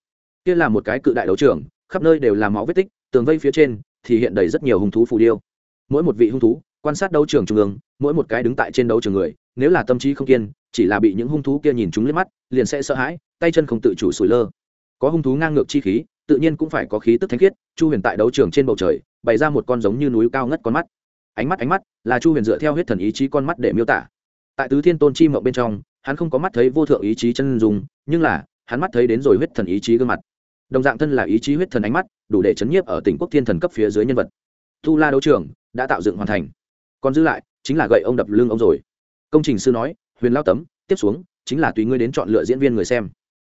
Kia là một cái cự đại đấu trường, khắp nơi đều là máu vết tích, tường vây phía trên thì hiện đầy rất nhiều hung thú phù điêu. Mỗi một vị hung thú, quan sát đấu trường trung ương, mỗi một cái đứng tại trên đấu trường người, nếu là tâm trí không kiên, chỉ là bị những hung thú kia nhìn chúng liếc mắt, liền sẽ sợ hãi, tay chân không tự chủ sủi lơ. Có hung thú ngang ngược chi khí tự nhiên cũng phải có khí tức thánh khiết, chu huyền tại đấu trường trên bầu trời, bày ra một con giống như núi cao ngất con mắt. Ánh mắt ánh mắt, là chu huyền dựa theo huyết thần ý chí con mắt để miêu tả. Tại tứ thiên tôn chi mộng bên trong, hắn không có mắt thấy vô thượng ý chí chân dùng nhưng là, hắn mắt thấy đến rồi huyết thần ý chí gương mặt. Đồng dạng thân là ý chí huyết thần ánh mắt, đủ để chấn nhiếp ở tỉnh quốc thiên thần cấp phía dưới nhân vật. Tu la đấu trường đã tạo dựng hoàn thành. Còn giữ lại, chính là gậy ông đập lưng ông rồi. Công trình sư nói, huyền lao tấm, tiếp xuống, chính là tùy ngươi đến chọn lựa diễn viên người xem.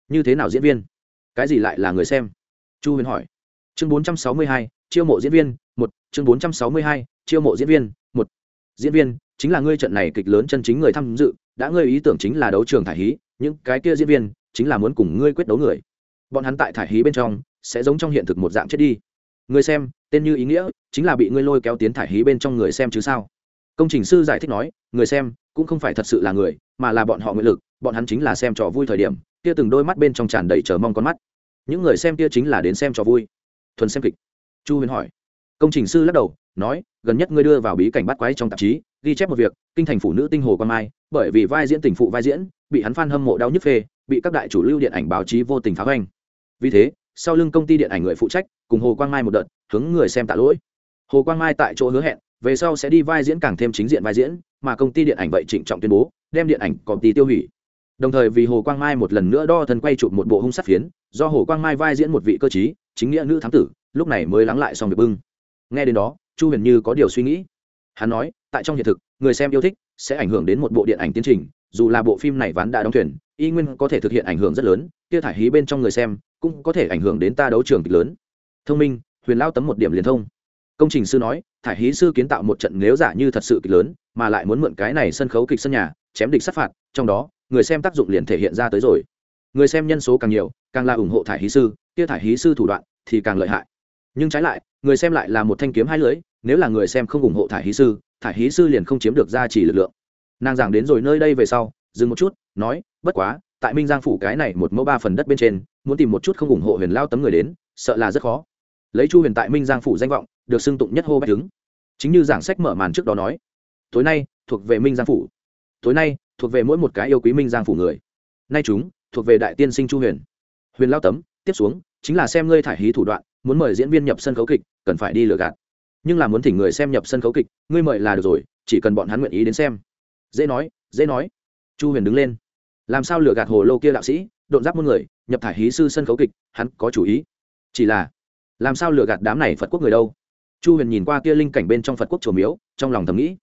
Như thế nào diễn viên? Cái gì lại là người xem? Chu huyền hỏi. Chương bốn trăm sáu mươi hai, chiêu mộ diễn viên, một. Chương bốn trăm sáu mươi hai, chiêu mộ diễn viên, một. Diễn viên, chính là ngươi trận này kịch lớn chân chính người tham dự, đã ngươi ý tưởng chính là đấu trường thải hí, những cái kia diễn viên, chính là muốn cùng ngươi quyết đấu người. Bọn hắn tại thải hí bên trong, sẽ giống trong hiện thực một dạng chết đi. Người xem, tên như ý nghĩa, chính là bị ngươi lôi kéo tiến thải hí bên trong người xem chứ sao? Công trình sư giải thích nói, người xem, cũng không phải thật sự là người, mà là bọn họ nguyện lực, bọn hắn chính là xem trò vui thời điểm, kia từng đôi mắt bên trong tràn đầy chờ mong con mắt những người xem kia chính là đến xem cho vui. Thuần xem kịch. Chu huyền hỏi. Công trình sư lắc đầu, nói, gần nhất ngươi đưa vào bí cảnh bắt quái trong tạp chí, ghi chép một việc, kinh thành phụ nữ tinh hồ quan mai, bởi vì vai diễn tình phụ vai diễn, bị hắn phan hâm mộ đau nhức phê, bị các đại chủ lưu điện ảnh báo chí vô tình phá hoành. Vì thế, sau lưng công ty điện ảnh người phụ trách, cùng hồ quang mai một đợt, hướng người xem tạ lỗi. Hồ quang mai tại chỗ hứa hẹn, về sau sẽ đi vai diễn càng thêm chính diện vai diễn, mà công ty điện ảnh vậy trịnh trọng tuyên bố, đem điện ảnh công ty tiêu hủy đồng thời vì hồ quang mai một lần nữa đo thân quay chụp một bộ hung sát phiến, do hồ quang mai vai diễn một vị cơ chí chính nghĩa nữ thám tử, lúc này mới lắng lại xong việc bưng. Nghe đến đó, chu huyền như có điều suy nghĩ. Hắn nói, tại trong hiện thực, người xem yêu thích sẽ ảnh hưởng đến một bộ điện ảnh tiến trình, dù là bộ phim này ván đã đóng thuyền, y nguyên có thể thực hiện ảnh hưởng rất lớn, kia thải hí bên trong người xem cũng có thể ảnh hưởng đến ta đấu trường kịch lớn. Thông minh, huyền lao tấm một điểm liên thông. Công trình sư nói, thải hí sư kiến tạo một trận nếu giả như thật sự kịch lớn, mà lại muốn mượn cái này sân khấu kịch sân nhà, chém địch sát phạt, trong đó người xem tác dụng liền thể hiện ra tới rồi. Người xem nhân số càng nhiều, càng là ủng hộ thải hí sư, kia thải hí sư thủ đoạn thì càng lợi hại. Nhưng trái lại, người xem lại là một thanh kiếm hai lưỡi, nếu là người xem không ủng hộ thải hí sư, thải hí sư liền không chiếm được gia trì lực lượng. Nàng giảng đến rồi nơi đây về sau, dừng một chút, nói, bất quá, tại minh giang phủ cái này một mẫu ba phần đất bên trên, muốn tìm một chút không ủng hộ huyền lao tấm người đến, sợ là rất khó. Lấy chu huyền tại minh giang phủ danh vọng, được xưng tụng nhất hô bách chứng chính như giảng sách mở màn trước đó nói, tối nay, thuộc về minh giang phủ. Tối nay thuộc về mỗi một cái yêu quý minh giang phủ người. Nay chúng, thuộc về đại tiên sinh chu huyền. Huyền lao tấm, tiếp xuống, chính là xem ngươi thải hí thủ đoạn, muốn mời diễn viên nhập sân khấu kịch, cần phải đi lừa gạt. Nhưng là muốn thỉnh người xem nhập sân khấu kịch, ngươi mời là được rồi, chỉ cần bọn hắn nguyện ý đến xem. Dễ nói dễ nói. Chu huyền đứng lên. Làm sao lừa gạt hồ lô kia đạo sĩ, độn giáp muôn người, nhập thải hí sư sân khấu kịch, hắn có chủ ý. Chỉ là, làm sao lừa gạt đám này phật quốc người đâu? Chu huyền nhìn qua kia linh cảnh bên trong phật quốc chùa miếu, trong lòng thầm nghĩ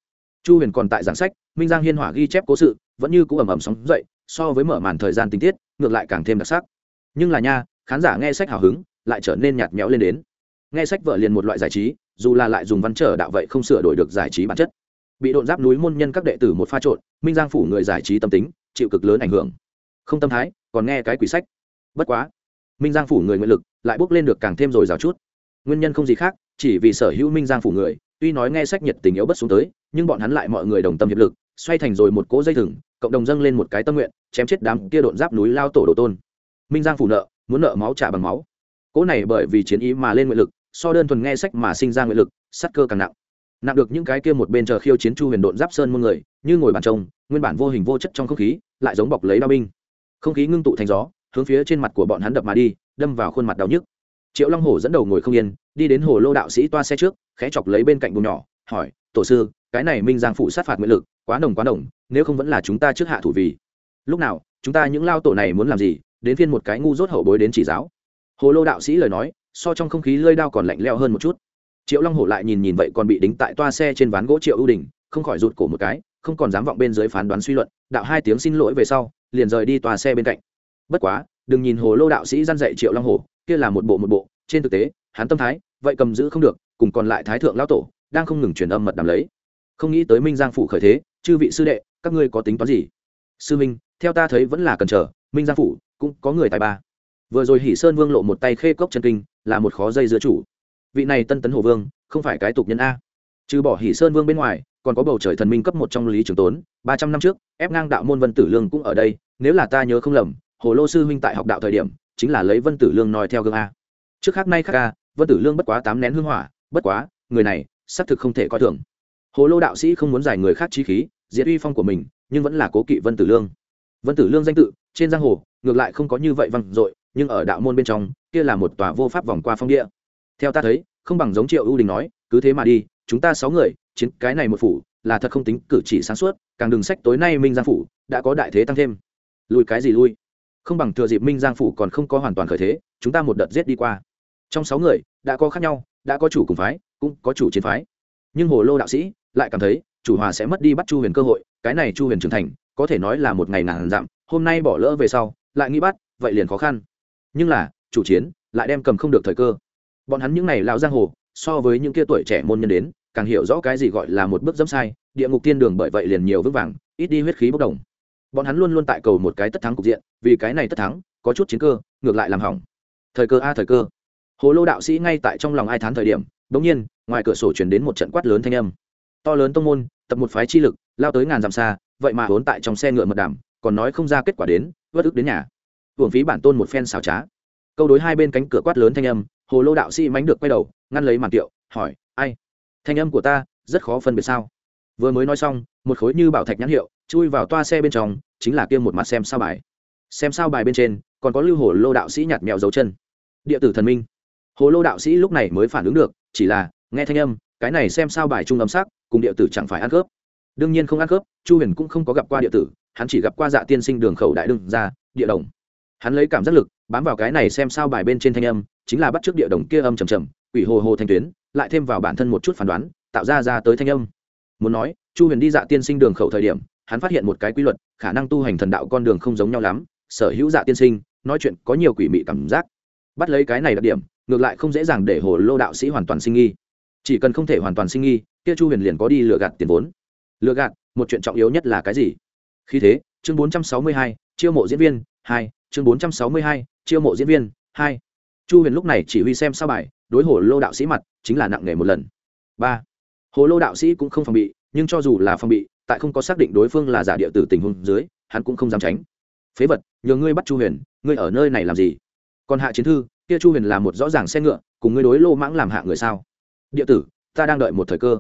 chu huyền còn tại giảng sách, minh giang hiên hỏa ghi chép cố sự, vẫn như cũ ẩm ẩm sóng dậy, so với mở màn thời gian tình tiết, ngược lại càng thêm đặc sắc. Nhưng là nha, khán giả nghe sách hào hứng, lại trở nên nhạt nhẽo lên đến. Nghe sách vợ liền một loại giải trí, dù là lại dùng văn trở đạo vậy không sửa đổi được giải trí bản chất. Bị độn giáp núi môn nhân các đệ tử một pha trộn, minh giang phủ người giải trí tâm tính, chịu cực lớn ảnh hưởng. Không tâm thái, còn nghe cái quỷ sách. Bất quá, minh giang phủ người nguyện lực lại bước lên được càng thêm rồi rào chút. Nguyên nhân không gì khác, chỉ vì sở hữu minh giang phủ người tuy nói nghe sách nhiệt tình yếu bất xuống tới, nhưng bọn hắn lại mọi người đồng tâm hiệp lực, xoay thành rồi một cỗ dây thừng, cộng đồng dâng lên một cái tâm nguyện, chém chết đám kia độn giáp núi lao tổ đồ tôn. Minh giang phủ nợ, muốn nợ máu trả bằng máu. Cỗ này bởi vì chiến ý mà lên nguyện lực, so đơn thuần nghe sách mà sinh ra nguyện lực sắt cơ càng nặng. Nặng được những cái kia một bên chờ khiêu chiến chu huyền độn giáp sơn muôn người, như ngồi bàn trông, nguyên bản vô hình vô chất trong không khí, lại giống bọc lấy đao binh. Không khí ngưng tụ thành gió, hướng phía trên mặt của bọn hắn đập mà đi, đâm vào khuôn mặt đau nhức triệu long hổ dẫn đầu ngồi không yên, đi đến hồ lô đạo sĩ toa xe trước, khẽ chọc lấy bên cạnh bùn nhỏ, hỏi, tổ sư, cái này minh giang phụ sát phạt nguyện lực, quá nồng quá nồng, nếu không vẫn là chúng ta trước hạ thủ vì. Lúc nào, chúng ta những lao tổ này muốn làm gì, đến phiên một cái ngu dốt hậu bối đến chỉ giáo? Hồ lô đạo sĩ lời nói, so trong không khí lơi đao còn lạnh leo hơn một chút. Triệu long hổ lại nhìn nhìn vậy còn bị đính tại toa xe trên ván gỗ triệu ưu đình, không khỏi rụt cổ một cái, không còn dám vọng bên dưới phán đoán suy luận, đạo hai tiếng xin lỗi về sau, liền rời đi toa xe bên cạnh. Bất quá, đừng nhìn hồ lô đạo sĩ gian dạy triệu long hổ kia là một bộ một bộ, trên thực tế, hắn tâm thái, vậy cầm giữ không được, cùng còn lại thái thượng lão tổ, đang không ngừng truyền âm mật đàm lấy. Không nghĩ tới minh giang phủ khởi thế, chư vị sư đệ, các ngươi có tính toán gì? Sư minh, theo ta thấy vẫn là cần chờ, minh giang phủ, cũng có người tài ba. Vừa rồi hỷ sơn vương lộ một tay khê cốc chân kinh, là một khó dây giữa chủ. Vị này tân tấn hồ vương, không phải cái tục nhân a. Trừ bỏ hỷ sơn vương bên ngoài, còn có bầu trời thần minh cấp một trong lý trường tốn, ba trăm năm trước, ép ngang đạo môn vân tử lương cũng ở đây, nếu là ta nhớ không lầm, hồ lô sư huynh tại học đạo thời điểm chính là lấy vân tử lương nói theo gương a. Trước khác nay khác a, vân tử lương bất quá tám nén hương hỏa, bất quá, người này, xác thực không thể coi thường. Hồ lô đạo sĩ không muốn giải người khác trí khí diễn uy phong của mình, nhưng vẫn là cố kỵ vân tử lương. Vân tử lương danh tự, trên giang hồ, ngược lại không có như vậy văng dội, nhưng ở đạo môn bên trong, kia là một tòa vô pháp vòng qua phong địa. Theo ta thấy, không bằng giống triệu ưu đình nói, cứ thế mà đi, chúng ta sáu người, chiến cái này một phủ, là thật không tính cử chỉ sáng suốt, càng đừng sách tối nay minh giang phủ, đã có đại thế tăng thêm. Lùi cái gì lui? Không bằng thừa dịp minh giang phủ còn không có hoàn toàn khởi thế, chúng ta một đợt giết đi qua. Trong sáu người, đã có khác nhau, đã có chủ cùng phái, cũng có chủ chiến phái. Nhưng hồ lô đạo sĩ lại cảm thấy chủ hòa sẽ mất đi bắt chu huyền cơ hội, cái này chu huyền trưởng thành, có thể nói là một ngày nàng dặm, hôm nay bỏ lỡ về sau, lại nghĩ bắt, vậy liền khó khăn. Nhưng là, chủ chiến lại đem cầm không được thời cơ. Bọn hắn những n à y lao giang hồ, so với những kia tuổi trẻ môn nhân đến, càng hiểu rõ cái gì gọi là một bước dẫm sai, địa ngục tiên đường bởi vậy liền nhiều vững vàng, ít đi huyết khí bốc đồng bọn hắn luôn luôn tại cầu một cái tất thắng cục diện, vì cái này tất thắng, có chút chiến cơ, ngược lại làm hỏng. Thời cơ a, thời cơ. Hồ lô đạo sĩ ngay tại trong lòng ai thán thời điểm đ ỗ n g nhiên, ngoài cửa sổ chuyển đến một trận quát lớn thanh âm. To lớn tông môn, tập một phái chi lực, lao tới ngàn dặm xa, vậy mà hốn tại trong xe ngựa mật đảm còn nói không ra kết quả đến, vất ức đến nhà. Hưởng phí bản tôn một phen xào trá. Câu đối hai bên cánh cửa quát lớn thanh âm, hồ lô đạo sĩ mánh được quay đầu, ngăn lấy màn tiệu, hỏi, ai? Thanh âm của ta rất khó phân biệt sao? Vừa mới nói xong, một khối như bảo thạch nhãn hiệu chui vào toa xe bên trong, chính là kia một mặt xem sao bài. Xem sao bài bên trên, còn có lưu hồ lô đạo sĩ nhặt mèo dấu chân. Địa tử thần minh. Hồ lô đạo sĩ lúc này mới phản ứng được, chỉ là, nghe thanh âm, cái này xem sao bài trung âm sắc, cùng địa tử chẳng phải ăn khớp. Đương nhiên không ăn khớp, chu huyền cũng không có gặp qua địa tử, hắn chỉ gặp qua dạ tiên sinh đường khẩu đại đương ra địa đồng. Hắn lấy cảm giác lực, bám vào cái này xem sao bài bên trên thanh âm, chính là bắt t r ư ớ c địa đồng kia âm trầm trầm, quỷ hồ hồ thanh tuyến, lại thêm vào bản thân một chút phán đoán, tạo ra ra tới thanh âm. Muốn nói, chu huyền đi dạ tiên sinh đường khẩu thời điểm hắn phát hiện một cái quy luật, khả năng tu hành thần đạo con đường không giống nhau lắm, sở hữu dạ tiên sinh, nói chuyện có nhiều quỷ mị cảm giác. Bắt lấy cái này đặc điểm, ngược lại không dễ dàng để hồ lô đạo sĩ hoàn toàn sinh nghi. Chỉ cần không thể hoàn toàn sinh nghi, kia chu huyền liền có đi lựa gạt tiền vốn. Lựa gạt, một chuyện trọng yếu nhất là cái gì? Khi thế, chương bốn trăm sáu mươi hai, chiêu mộ diễn viên, hai, chương bốn trăm sáu mươi hai, chiêu mộ diễn viên, hai. Chu huyền lúc này chỉ huy xem sao bài, đối hồ lô đạo sĩ mặt, chính là nặng nề một lần. Ba. Hồ lô đạo sĩ cũng không phòng bị, nhưng cho dù là phòng bị tại không có xác định đối phương là giả địa tử tình huống dưới, hắn cũng không dám tránh. Phế vật, nhờ ngươi bắt chu huyền, ngươi ở nơi này làm gì? Còn hạ chiến thư, kia chu huyền là một rõ ràng xe ngựa, cùng ngươi đối lô mãng làm hạ người sao? Địa tử, ta đang đợi một thời cơ.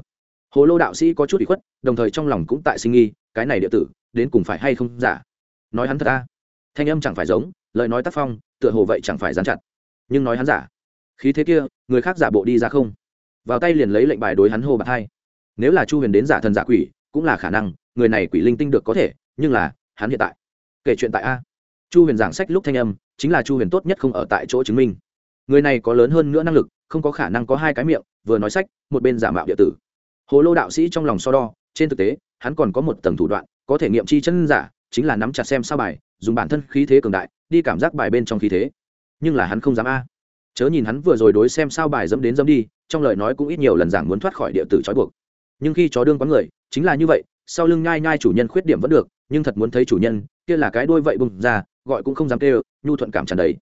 Hồ lô đạo sĩ có chút bị khuất, đồng thời trong lòng cũng tại sinh nghi cái này địa tử, đến cùng phải hay không giả? Nói hắn thật ta. Thanh âm chẳng phải giống, lời nói tác phong, tựa hồ vậy chẳng phải dán chặt. Nhưng nói hắn giả. Khí thế kia, người khác giả bộ đi ra không? Vào tay liền lấy lệnh bài đối hắn hô bạc hai. Nếu là chu huyền đến giả thần giả quỷ cũng là khả năng, người này quỷ linh tinh được có thể, nhưng là, hắn hiện tại. Kể chuyện tại a. Chu huyền giảng sách lúc thanh âm, chính là chu huyền tốt nhất không ở tại chỗ chứng minh. Người này có lớn hơn nữa năng lực, không có khả năng có hai cái miệng, vừa nói sách, một bên giả mạo địa tử. Hồ lô đạo sĩ trong lòng so đo, trên thực tế, hắn còn có một tầng thủ đoạn, có thể nghiệm chi chân giả, chính là nắm chặt xem sao bài, dùng bản thân khí thế cường đại, đi cảm giác bài bên trong khí thế. Nhưng là hắn không dám a. Chớ nhìn hắn vừa rồi đối xem sao bài dẫm đến dẫm đi, trong lời nói cũng ít nhiều lần giảng muốn thoát khỏi địa tử trói buộc nhưng khi chó đương quán người, chính là như vậy, sau lưng nhai nhai chủ nhân khuyết điểm vẫn được, nhưng thật muốn thấy chủ nhân, kia là cái đôi vậy bùng ra, gọi cũng không dám kêu, nhu thuận cảm tràn đầy.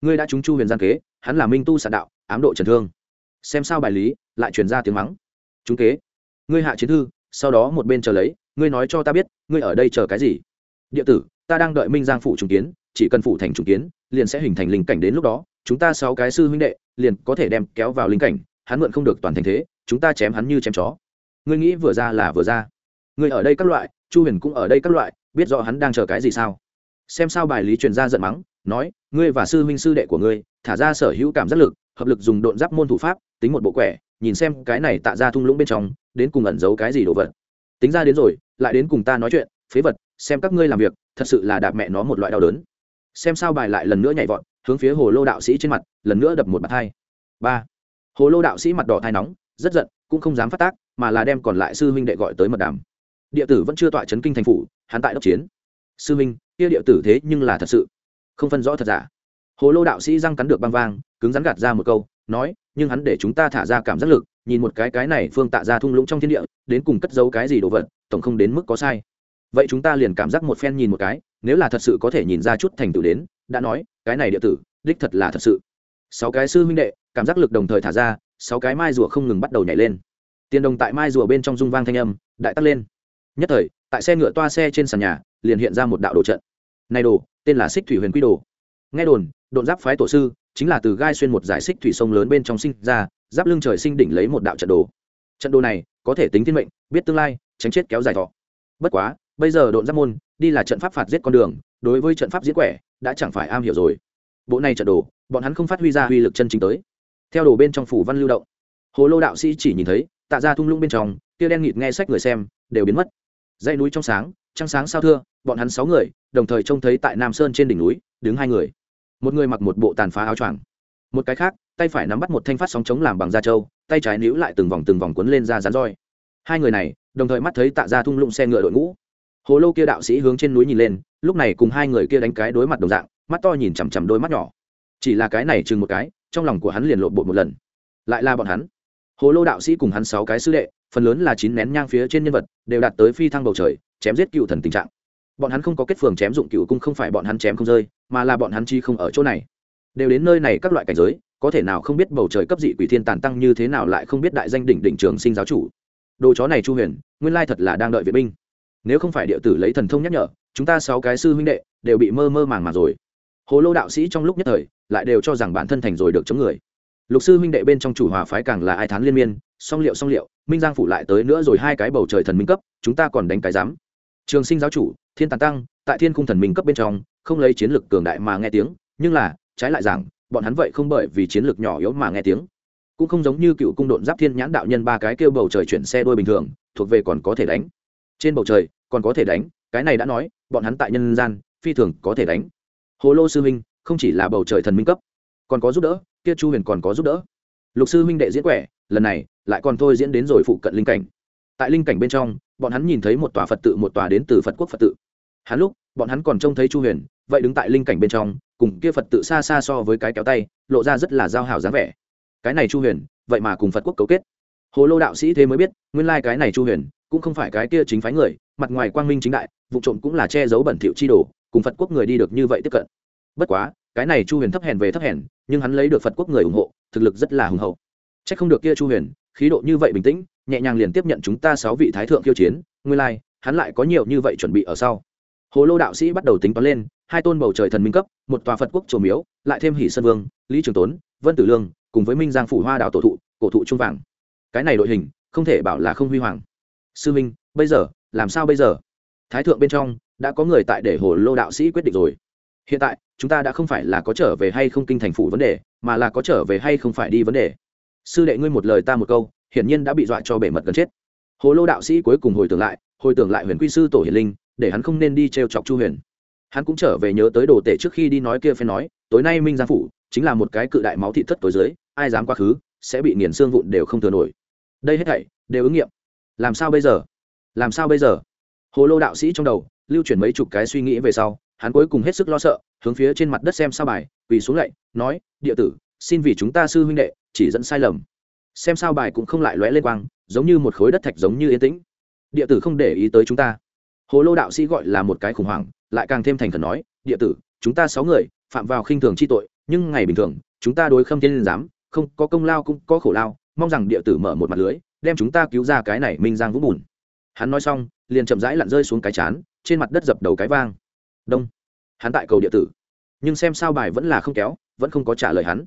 Ngươi đã trúng chu huyền gian kế, hắn là minh tu sạn đạo, ám độ trần thương. Xem sao bài lý, lại truyền ra tiếng mắng. Chúng kế. Ngươi hạ chiến thư, sau đó một bên chờ lấy, ngươi nói cho ta biết, ngươi ở đây chờ cái gì? Địa tử, ta đang đợi minh giang phủ trùng kiến, chỉ cần phủ thành trùng kiến, liền sẽ hình thành linh cảnh đến lúc đó, chúng ta sáu cái sư huynh đệ, liền có thể đem kéo vào linh cảnh, hắn mượn không được toàn thành thế, chúng ta chém hắn như chém chó ngươi nghĩ vừa ra là vừa ra. Ngươi ở đây các loại, chu huyền cũng ở đây các loại, biết rõ hắn đang chờ cái gì sao? Xem sao bài lý truyền ra giận mắng, nói, ngươi và sư huynh sư đệ của ngươi, thả ra sở hữu cảm giác lực, hợp lực dùng độn giáp môn thủ pháp, tính một bộ quẻ, nhìn xem cái này tạ ra thung lũng bên trong, đến cùng ẩn giấu cái gì đồ vật. Tính ra đến rồi, lại đến cùng ta nói chuyện, phế vật, xem các ngươi làm việc, thật sự là đạp mẹ nó một loại đau đớn. Xem sao bài lại lần nữa nhảy vọt, hướng phía hồ lô đạo sĩ trên mặt, lần nữa đập một bạt hai. Ba. Hồ lô đạo sĩ mặt đỏ thai nóng, rất giận, cũng không dám phát tác mà là đem còn lại sư huynh đệ gọi tới mật đàm. Địa tử vẫn chưa tọa chấn kinh thành phủ, hắn tại đốc chiến. Sư huynh, kia địa tử thế nhưng là thật sự. Không phân rõ thật giả. Hồ lô đạo sĩ răng cắn được băng vang, cứng rắn gạt ra một câu, nói, nhưng hắn để chúng ta thả ra cảm giác lực, nhìn một cái cái này phương tạ ra thung lũng trong thiên địa, đến cùng cất giấu cái gì đồ vật, tổng không đến mức có sai. Vậy chúng ta liền cảm giác một phen nhìn một cái, nếu là thật sự có thể nhìn ra chút thành tựu đến, đã nói, cái này địa tử, đích thật là thật sự. Sáu cái sư huynh đệ, cảm giác lực đồng thời thả ra, sáu cái mai rùa không ngừng bắt đầu nhảy lên tiền đồng tại mai rùa bên trong dung vang thanh âm, đại tắt lên. Nhất thời, tại xe ngựa toa xe trên sàn nhà, liền hiện ra một đạo đồ trận. Này đồ, tên là xích thủy huyền quy đồ. Nghe đồn, độn giáp phái tổ sư, chính là từ gai xuyên một giải xích thủy sông lớn bên trong sinh ra, giáp lưng trời sinh đỉnh lấy một đạo trận đồ. Trận đồ này, có thể tính thiên mệnh, biết tương lai, tránh chết kéo dài thọ. Bất quá, bây giờ độn giáp môn, đi là trận pháp phạt giết con đường, đối với trận pháp diễn quẻ, đã chẳng phải am hiểu rồi. Bộ này trận đồ, bọn hắn không phát huy ra uy lực chân chính tới. Theo đồ bên trong phủ văn lưu động hồ lô đạo sĩ chỉ nhìn thấy, tạ ra thung lũng bên trong, kia đen nghịt nghe sách người xem, đều biến mất. Dãy núi trong sáng, trăng sáng sao thưa, bọn hắn sáu người, đồng thời trông thấy tại nam sơn trên đỉnh núi, đứng hai người. Một người mặc một bộ tàn phá áo choàng, một cái khác, tay phải nắm bắt một thanh phát sóng chống làm bằng da trâu, tay trái níu lại từng vòng từng vòng quấn lên ra rán roi. Hai người này, đồng thời mắt thấy tạ ra thung lũng xe ngựa đội ngũ. Hồ lô kia đạo sĩ hướng trên núi nhìn lên, lúc này cùng hai người kia đánh cái đối mặt đồng dạng, mắt to nhìn chằm chằm đôi mắt nhỏ. Chỉ là cái này chừng một cái, trong lòng của hắn liền lộn bột một lần. Lại là bọn hắn hồ lô đạo sĩ cùng hắn sáu cái sư đệ, phần lớn là chín nén nhang phía trên nhân vật, đều đạt tới phi thăng bầu trời, chém giết cựu thần tình trạng. Bọn hắn không có kết phường chém dụng cựu cung không phải bọn hắn chém không rơi, mà là bọn hắn chi không ở chỗ này. Đều đến nơi này các loại cảnh giới, có thể nào không biết bầu trời cấp dị quỷ thiên tàn tăng như thế nào lại không biết đại danh đỉnh đỉnh trường sinh giáo chủ. Đồ chó này chu huyền, nguyên lai thật là đang đợi vệ binh. Nếu không phải địa tử lấy thần thông nhắc nhở, chúng ta sáu cái sư huynh đệ đều bị mơ mơ màng màng rồi. Hồ lô đạo sĩ trong lúc nhất thời, lại đều cho rằng bản thân thành rồi được chống người lục sư huynh đệ bên trong chủ hòa phái càng là ai thán liên miên, song liệu song liệu, minh giang phủ lại tới nữa rồi hai cái bầu trời thần minh cấp, chúng ta còn đánh cái giám? trường sinh giáo chủ, thiên tàn tăng, tại thiên khung thần minh cấp bên trong, không lấy chiến lược cường đại mà nghe tiếng, nhưng là, trái lại rằng bọn hắn vậy không bởi vì chiến lược nhỏ yếu mà nghe tiếng. Cũng không giống như cựu cung độn giáp thiên nhãn đạo nhân ba cái kêu bầu trời chuyển xe đôi bình thường, thuộc về còn có thể đánh. Trên bầu trời, còn có thể đánh, cái này đã nói, bọn hắn tại nhân gian, phi thường có thể đánh. Hồ lô sư huynh, không chỉ là bầu trời thần minh cấp còn có giúp đỡ, kia chu huyền còn có giúp đỡ. Lục sư huynh đệ diễn quẻ, lần này, lại còn thôi diễn đến rồi phụ cận linh cảnh. Tại linh cảnh bên trong, bọn hắn nhìn thấy một tòa phật tự, một tòa đến từ phật quốc phật tự. Hắn lúc, bọn hắn còn trông thấy chu huyền, vậy đứng tại linh cảnh bên trong, cùng kia phật tự xa xa so với cái kéo tay, lộ ra rất là giao hảo dáng vẻ. Cái này chu huyền, vậy mà cùng phật quốc cấu kết. Hồ lô đạo sĩ thế mới biết, nguyên lai cái này chu huyền, cũng không phải cái kia chính phái người, mặt ngoài quang minh chính đại, vụ trộm cũng là che giấu bẩn thỉu chi đồ, cùng phật quốc người đi được như vậy tiếp cận. Bất quá, cái này chu huyền thấp hèn về thấp hèn nhưng hắn lấy được phật quốc người ủng hộ thực lực rất là hùng hậu. C h ắ c không được kia chu huyền khí độ như vậy bình tĩnh nhẹ nhàng liền tiếp nhận chúng ta sáu vị thái thượng khiêu chiến nguyên lai、like, hắn lại có nhiều như vậy chuẩn bị ở sau. Hồ lô đạo sĩ bắt đầu tính toán lên hai tôn bầu trời thần minh cấp một tòa phật quốc trổ miếu lại thêm hỷ sơn vương lý trường tốn vân tử lương cùng với minh giang phủ hoa đảo tổ thụ cổ thụ trung vàng. Cái này đội hình không thể bảo là không huy hoàng. Sư minh bây giờ làm sao bây giờ? Thái thượng bên trong đã có người tại để hồ lô đạo sĩ quyết định rồi. Hiện tại chúng ta đã không phải là có trở về hay không kinh thành phủ vấn đề, mà là có trở về hay không phải đi vấn đề. Sư đệ ngươi một lời ta một câu, hiển nhiên đã bị dọa cho bể mật gần chết. Hồ lô đạo sĩ cuối cùng hồi tưởng lại, hồi tưởng lại huyền quy sư tổ hiển linh, để hắn không nên đi t r e o chọc chu huyền. Hắn cũng trở về nhớ tới đồ tể trước khi đi nói kia phải nói, tối nay minh giang phủ chính là một cái cự đại máu thị thất tối dưới, ai dám quá khứ, sẽ bị nghiền xương vụn đều không thừa nổi. Đây hết thảy, đều ứng nghiệm. Làm sao bây giờ? Làm sao bây giờ? Hồ lô đạo sĩ trong đầu lưu chuyển mấy chục cái suy nghĩ về sau, hắn cuối cùng hết sức lo sợ hướng phía trên mặt đất xem sao bài, quỳ xuống lạy, nói, địa tử, xin vì chúng ta sư huynh đệ, chỉ dẫn sai lầm. Xem sao bài cũng không lại lóe lên quang, giống như một khối đất thạch giống như yên tĩnh. Địa tử không để ý tới chúng ta. Hồ lô đạo sĩ gọi là một cái khủng hoảng, lại càng thêm thành khẩn nói, địa tử, chúng ta sáu người, phạm vào khinh thường chi tội, nhưng ngày bình thường, chúng ta đối khâm thiên liên giám, không có công lao cũng có khổ lao, mong rằng địa tử mở một mặt lưới, đem chúng ta cứu ra cái này minh giang vũng bùn. Hắn nói xong, liền chậm rãi lặn rơi xuống cái chán, trên mặt đất dập đầu cái vang. Đông hắn tại cầu địa tử. Nhưng xem sao bài vẫn là không kéo, vẫn không có trả lời hắn.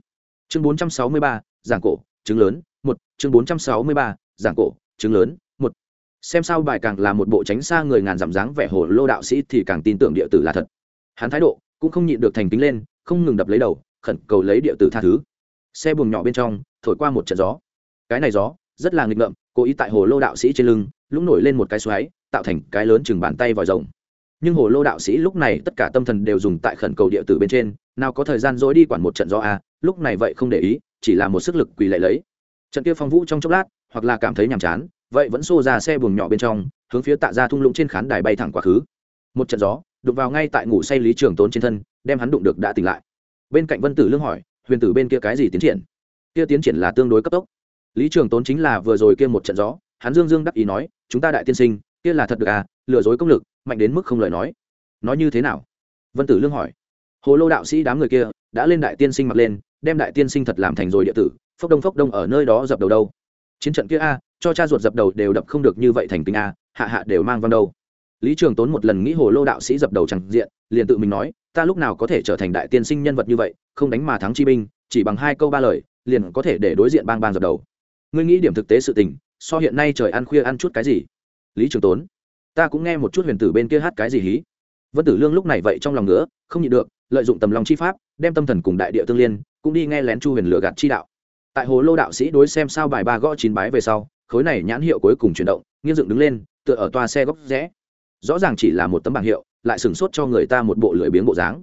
Chương bốn trăm sáu mươi ba, giảng cổ, chứng lớn, một. Chương bốn trăm sáu mươi ba, giảng cổ, chứng lớn, một. Xem sao bài càng là một bộ tránh xa người ngàn giảm dáng vẻ hồ lô đạo sĩ thì càng tin tưởng địa tử là thật. Hắn thái độ cũng không nhịn được thành kính lên, không ngừng đập lấy đầu, khẩn cầu lấy địa tử tha thứ. Xe buồng nhỏ bên trong, thổi qua một trận gió. Cái này gió, rất là nghịch ngợm, cố ý tại hồ lô đạo sĩ trên lưng, lũng nổi lên một cái xoáy, tạo thành cái lớn chừng bàn tay vòi rồng nhưng hồ lô đạo sĩ lúc này tất cả tâm thần đều dùng tại khẩn cầu địa tử bên trên, nào có thời gian dối đi quản một trận do a à, lúc này vậy không để ý, chỉ là một sức lực quỳ lệ lấy. Trận kia phong vũ trong chốc lát, hoặc là cảm thấy nhàm chán, vậy vẫn xô ra xe buồng nhỏ bên trong, hướng phía tạ ra thung lũng trên khán đài bay thẳng quá khứ. Một trận gió, đụng vào ngay tại ngủ say lý trường tốn trên thân, đem hắn đụng được đã tỉnh lại. Bên cạnh vân tử lương hỏi, huyền tử bên kia cái gì tiến triển? Kia tiến triển là tương đối cấp tốc. Lý trường tốn chính là vừa rồi kia một trận gió, hắn dương dương đắc ý nói, chúng ta đại tiên sinh kia là thật được à lừa dối công lực, mạnh đến mức không lời nói. Nói như thế nào? Vân tử lương hỏi. Hồ lô đạo sĩ đám người kia đã lên đại tiên sinh mặc lên, đem đại tiên sinh thật làm thành rồi địa tử, phốc đông phốc đông ở nơi đó dập đầu đâu. Chiến trận kia a, cho cha ruột dập đầu đều đập không được như vậy thành kính a, hạ hạ đều mang văn đâu. Lý trường tốn một lần nghĩ hồ lô đạo sĩ dập đầu chẳng diện, liền tự mình nói, ta lúc nào có thể trở thành đại tiên sinh nhân vật như vậy, không đánh mà thắng chi binh, chỉ bằng hai câu ba lời, liền có thể để đối diện bang bang dập đầu. Ngươi nghĩ điểm thực tế sự tình, so hiện nay trời ăn khuya ăn chút cái gì? Lý trường tốn ta cũng nghe một chút huyền tử bên kia hát cái gì hí vân tử lương lúc này vậy trong lòng nữa không nhịn được lợi dụng tầm lòng chi pháp đem tâm thần cùng đại địa tương liên cũng đi nghe lén chu huyền lửa gạt chi đạo tại hồ lô đạo sĩ đối xem sao bài ba gõ chín bái về sau khối này nhãn hiệu cuối cùng chuyển động nghiêng dựng đứng lên tựa ở toa xe góc rẽ rõ ràng chỉ là một tấm bảng hiệu lại sửng sốt cho người ta một bộ lưỡi biếng bộ dáng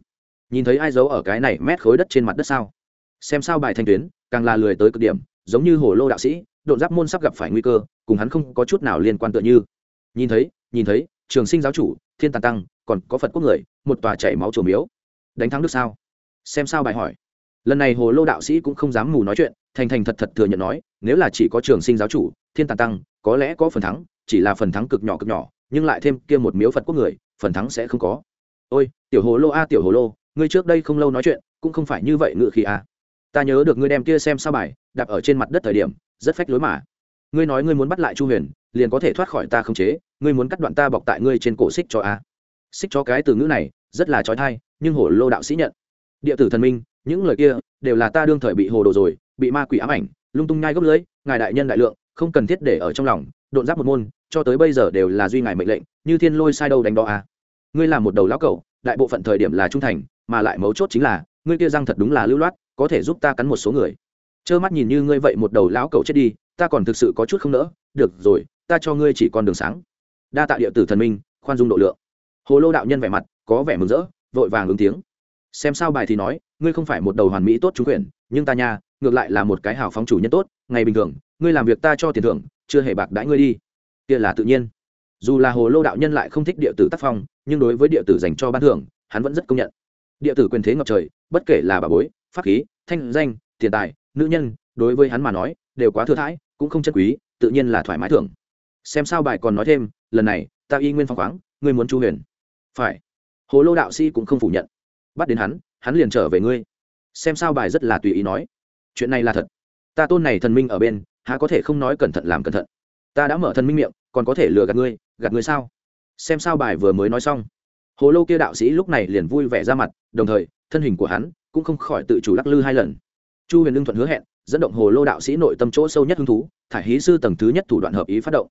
nhìn thấy ai giấu ở cái này mét khối đất trên mặt đất sao xem sao bài thanh tuyến càng là lười tới cực điểm giống như hồ lô đạo sĩ độn giáp môn sắp gặp phải nguy cơ cùng hắn không có chút nào liên quan tựa như nhìn thấy nhìn thấy, trường sinh giáo chủ, thiên tàn tăng, còn có phật quốc người, một tòa chảy máu trổ miếu. Đánh thắng được sao? Xem sao bài hỏi. Lần này hồ lô đạo sĩ cũng không dám mù nói chuyện, thành thành thật thật thừa nhận nói, nếu là chỉ có trường sinh giáo chủ, thiên tàn tăng, có lẽ có phần thắng, chỉ là phần thắng cực nhỏ cực nhỏ, nhưng lại thêm kia một miếu phật quốc người, phần thắng sẽ không có. Ôi, tiểu hồ lô a, tiểu hồ lô, ngươi trước đây không lâu nói chuyện, cũng không phải như vậy ngự khi a. Ta nhớ được ngươi đem kia xem sao bài đạp ở trên mặt đất thời điểm, rất phách lối mà. Ngươi nói ngươi muốn bắt lại chu huyền, liền có thể thoát khỏi ta không chế ngươi muốn cắt đoạn ta bọc tại ngươi trên cổ xích cho a. Xích cho cái từ ngữ này, rất là trói thai, nhưng hồ lô đạo sĩ nhận. Địa tử thần minh, những lời kia, đều là ta đương thời bị hồ đồ rồi, bị ma quỷ ám ảnh, lung tung nhai gốc lưới, ngài đại nhân đại lượng, không cần thiết để ở trong lòng, độn giáp một môn, cho tới bây giờ đều là duy ngài mệnh lệnh, như thiên lôi sai đâu đánh đó à. ngươi là một đầu lão cẩu, đại bộ phận thời điểm là trung thành, mà lại mấu chốt chính là, ngươi kia răng thật đúng là lưu loát, có thể giúp ta cắn một số người. Trơ mắt nhìn như ngươi vậy một đầu lão cẩu chết đi, ta còn thực sự có chút không nỡ. Được rồi, ta cho ngươi chỉ còn đường sáng đa tạ địa tử thần minh, khoan dung độ lượng. Hồ lô đạo nhân vẻ mặt có vẻ mừng rỡ, vội vàng ứng tiếng. Xem sao bài thì nói, ngươi không phải một đầu hoàn mỹ tốt trúng quyền, nhưng ta nha, ngược lại là một cái hào phóng chủ nhân tốt, ngày bình thường, ngươi làm việc ta cho tiền thưởng, chưa hề bạc đãi ngươi đi. Kia là tự nhiên. Dù là hồ lô đạo nhân lại không thích địa tử tác phong, nhưng đối với địa tử dành cho ban thưởng, hắn vẫn rất công nhận. Địa tử quyền thế ngập trời, bất kể là bà bối, pháp khí, thanh danh, tiền tài, nữ nhân, đối với hắn mà nói, đều quá thừa thãi, cũng không chân quý, tự nhiên là thoải mái thưởng. Xem sao bài còn nói thêm lần này, ta y nguyên phong khoáng, ngươi muốn chu huyền. Phải. Hồ lô đạo sĩ cũng không phủ nhận. Bắt đến hắn hắn liền trở về ngươi. Xem sao bài rất là tùy ý nói. Chuyện này là thật. Ta tôn này thần minh ở bên, há có thể không nói cẩn thận làm cẩn thận. Ta đã mở thần minh miệng, còn có thể lừa gạt ngươi gạt ngươi sao? Xem sao bài vừa mới nói xong. Hồ lô kia đạo sĩ lúc này liền vui vẻ ra mặt, đồng thời, thân hình của hắn cũng không khỏi tự chủ lắc lư hai lần. Chu huyền lương thuận hứa hẹn, dẫn động hồ lô đạo sĩ nội tâm chỗ sâu nhất hứng thú thải hí sư tầng thứ nhất thủ đoạn hợp ý phát động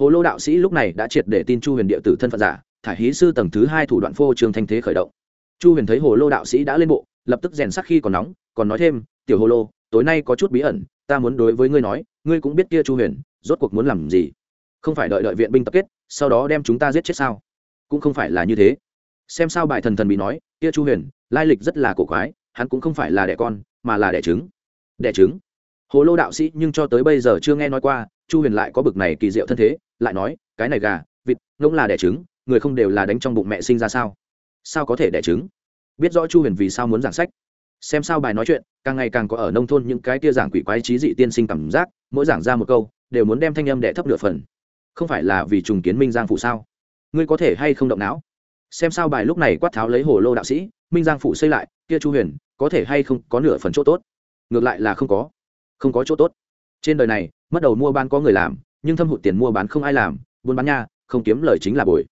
hồ lô đạo sĩ lúc này đã triệt để tin chu huyền địa tử thân phận giả, thải hí sư tầng thứ hai thủ đoạn phô trương thanh thế khởi động. Chu huyền thấy hồ lô đạo sĩ đã lên bộ, lập tức rèn sắc khi còn nóng, còn nói thêm, tiểu hồ lô, tối nay có chút bí ẩn, ta muốn đối với ngươi nói, ngươi cũng biết kia chu huyền, rốt cuộc muốn làm gì? Không phải đợi đợi viện binh tập kết, sau đó đem chúng ta giết chết sao? Cũng không phải là như thế. Xem sao bài thần thần bị nói, kia chu huyền, lai lịch rất là cổ quái, hắn cũng không phải là đẻ con, mà là đẻ trứng. Đẻ trứng? Hồ lô đạo sĩ nhưng cho tới bây giờ chưa nghe nói qua, chu huyền lại có bực này kỳ diệu thân thế lại nói, cái này gà, vịt, ngỗng là đẻ trứng, người không đều là đánh trong bụng mẹ sinh ra sao? Sao có thể đẻ trứng? Biết rõ chu huyền vì sao muốn giảng sách. Xem sao bài nói chuyện, càng ngày càng có ở nông thôn những cái kia giảng quỷ quái trí dị tiên sinh cảm giác, mỗi giảng ra một câu, đều muốn đem thanh âm đẻ thấp nửa phần. Không phải là vì trùng kiến minh giang phụ sao? Ngươi có thể hay không động não? Xem sao bài lúc này quát tháo lấy hồ lô đạo sĩ, minh giang phụ xây lại, kia chu huyền, có thể hay không có nửa phần chỗ tốt? Ngược lại là không có. Không có chỗ tốt. Trên đời này, mất đầu mua ban có người làm nhưng thâm hụt tiền mua bán không ai làm, buôn bán nha, không kiếm lời chính là bồi.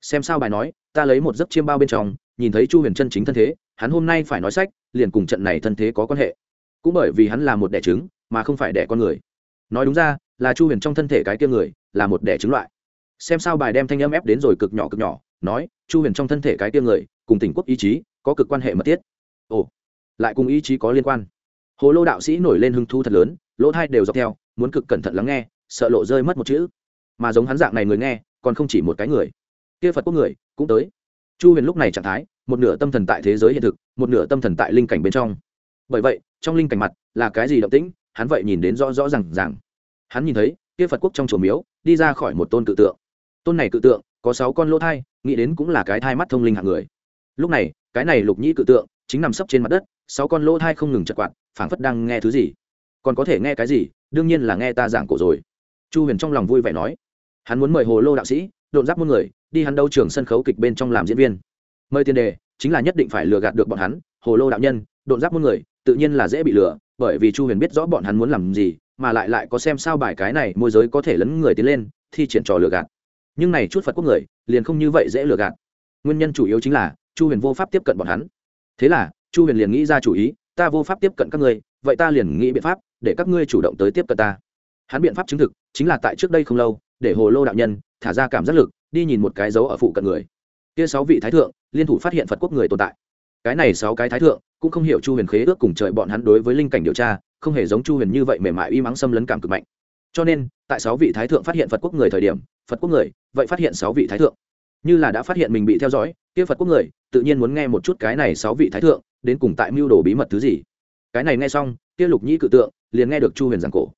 Xem sao bài nói, ta lấy một giấc chiêm bao bên trong, nhìn thấy chu huyền chân chính thân thế, hắn hôm nay phải nói sách, liền cùng trận này thân thế có quan hệ. Cũng bởi vì hắn là một đẻ trứng, mà không phải đẻ con người. Nói đúng ra, là chu huyền trong thân thể cái kia người, là một đẻ trứng loại. Xem sao bài đem thanh âm ép đến rồi cực nhỏ cực nhỏ, nói, chu huyền trong thân thể cái kia người, cùng tỉnh quốc ý chí, có cực quan hệ mật thiết. Ồ, lại cùng ý chí có liên quan. Hồ lô đạo sĩ nổi lên hứng thu thật lớn, lỗ thai đều dọc theo, muốn cực cẩn thận lắng nghe sợ lộ rơi mất một chữ. Mà giống hắn dạng này người nghe, còn không chỉ một cái người. Kia phật quốc người, cũng tới. Chu huyền lúc này trạng thái, một nửa tâm thần tại thế giới hiện thực, một nửa tâm thần tại linh cảnh bên trong. Bởi vậy, trong linh cảnh mặt là cái gì động tĩnh, hắn vậy nhìn đến rõ rõ r à n g rằng hắn nhìn thấy, kia phật quốc trong chùa miếu, đi ra khỏi một tôn cự tượng. Tôn này cự tượng, có sáu con lỗ thai, nghĩ đến cũng là cái thai mắt thông linh hạng người. Lúc này, cái này lục nhĩ cự tượng, chính nằm sấp trên mặt đất, sáu con lỗ thai không ngừng chật quạt, phảng phất đang nghe thứ gì. Còn có thể nghe cái gì, đương nhiên là nghe ta giảng cổ rồi chu huyền trong lòng vui vẻ nói, hắn muốn mời hồ lô đạo sĩ, độn giáp muôn người, đi hắn đâu trường sân khấu kịch bên trong làm diễn viên. Mời tiền đề, chính là nhất định phải lừa gạt được bọn hắn, hồ lô đạo nhân, độn giáp muôn người, tự nhiên là dễ bị lừa, bởi vì chu huyền biết rõ bọn hắn muốn làm gì, mà lại lại có xem sao bài cái này, môi giới có thể lấn người tiến lên, thi triển trò lừa gạt. Nhưng này chút phật quốc người, liền không như vậy dễ lừa gạt. Nguyên nhân chủ yếu chính là, chu huyền vô pháp tiếp cận bọn hắn. Thế là, chu huyền liền nghĩ ra chủ ý, ta vô pháp tiếp cận các ngươi, vậy ta liền nghĩ biện pháp để các ngươi chủ động tới tiếp cận ta. Hắn biện pháp chứng thực chính là tại trước đây không lâu, để hồ lô đạo nhân thả ra cảm giác lực, đi nhìn một cái dấu ở phụ cận người. Kia sáu vị thái thượng, liên thủ phát hiện phật quốc người tồn tại. Cái này sáu cái thái thượng, cũng không hiểu chu huyền khế ước cùng trời bọn hắn đối với linh cảnh điều tra, không hề giống chu huyền như vậy mềm mại uy mắng xâm lấn cảm cực mạnh. Cho nên, tại sáu vị thái thượng phát hiện phật quốc người thời điểm, phật quốc người, vậy phát hiện sáu vị thái thượng. Như là đã phát hiện mình bị theo dõi, kia phật quốc người, tự nhiên muốn nghe một chút cái này sáu vị thái thượng, đến cùng tại mưu đồ bí mật thứ gì. Cái này nghe xong, kia lục nhĩ cự tượng liền nghe được chu huyền giảng cổ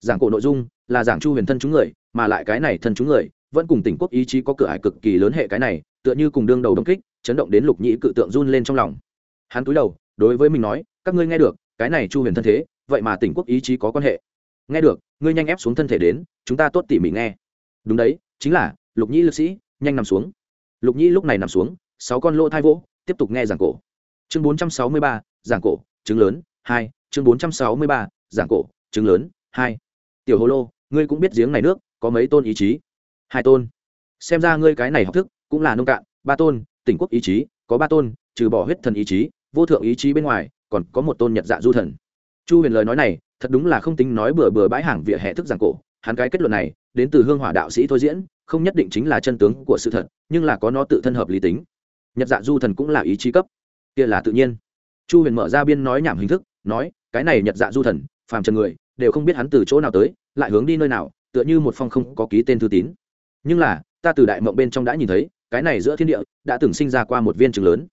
giảng cổ nội dung là giảng chu huyền thân chúng người, mà lại cái này thân chúng người, vẫn cùng tỉnh quốc ý chí có cửa ải cực kỳ lớn hệ cái này, tựa như cùng đương đầu đồng kích, chấn động đến lục nhĩ cự tượng run lên trong lòng. Hắn cúi đầu, đối với mình nói, các ngươi nghe được, cái này chu huyền thân thế, vậy mà tỉnh quốc ý chí có quan hệ. Nghe được, ngươi nhanh ép xuống thân thể đến, chúng ta tốt tỉ mỉ nghe. Đúng đấy, chính là, lục nhĩ lực sĩ, nhanh nằm xuống. Lục nhĩ lúc này nằm xuống, sáu con lỗ thai vỗ, tiếp tục nghe giảng cổ. Chương bốn trăm sáu mươi ba, giảng cổ, chứng lớn, hai, chương bốn trăm sáu mươi ba, giảng cổ, chứng lớn, hai tiểu hồ lô, ngươi cũng biết giếng này nước, có mấy tôn ý chí? Hai tôn. Xem ra ngươi cái này học thức, cũng là nông cạn, ba tôn, tỉnh quốc ý chí, có ba tôn, trừ bỏ huyết thần ý chí, vô thượng ý chí bên ngoài, còn có một tôn nhật dạ du thần. Chu huyền lời nói này, thật đúng là không tính nói bừa bừa bãi hàng vỉa hè thức giảng cổ, hắn cái kết luận này, đến từ hương hỏa đạo sĩ thôi diễn, không nhất định chính là chân tướng của sự thật, nhưng là có nó tự thân hợp lý tính. Nhật dạ du thần cũng là ý chí cấp. Kia là tự nhiên. Chu huyền mở ra biên nói nhảm hình thức, nói, cái này nhật dạ du thần, phàm trần người đều không biết hắn từ chỗ nào tới, lại hướng đi nơi nào, tựa như một phong không có ký tên thư tín. Nhưng là, ta từ đại mộng bên trong đã nhìn thấy, cái này giữa thiên địa, đã từng sinh ra qua một viên trứng lớn.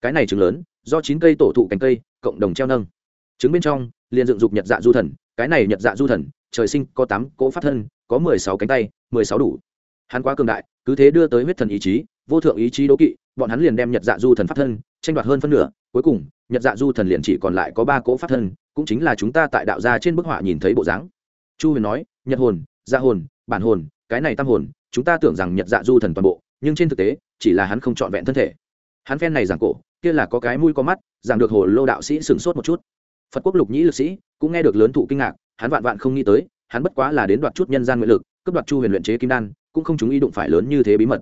Cái này trứng lớn, do chín cây tổ thụ cành cây, cộng đồng treo nâng. Trứng bên trong, liền dựng dục nhật dạ du thần, cái này nhật dạ du thần, trời sinh có tám cỗ phát thân, có mười sáu cánh tay, mười sáu đủ. Hắn quá cường đại, cứ thế đưa tới huyết thần ý chí, vô thượng ý chí đố kỵ, bọn hắn liền đem nhật dạ du thần phát thân, tranh đoạt hơn phân nửa, cuối cùng nhật dạ du thần liền chỉ còn lại có ba cỗ phát thân, cũng chính là chúng ta tại đạo gia trên bức họa nhìn thấy bộ dáng. Chu huyền nói, nhật hồn dạ hồn, bản hồn, cái này tam hồn, chúng ta tưởng rằng nhật dạ du thần toàn bộ, nhưng trên thực tế, chỉ là hắn không trọn vẹn thân thể. Hắn phen này giảng cổ, kia là có cái mũi có mắt, giảng được hồ lô đạo sĩ sửng sốt một chút. Phật quốc lục nhĩ lực sĩ cũng nghe được lớn thụ kinh ngạc, hắn vạn vạn không nghĩ tới, hắn bất quá là đến đoạt chút nhân gian nguyện lực cấp đoạt chu huyền luyện chế kim đan, cũng không chúng ý đụng phải lớn như thế bí mật.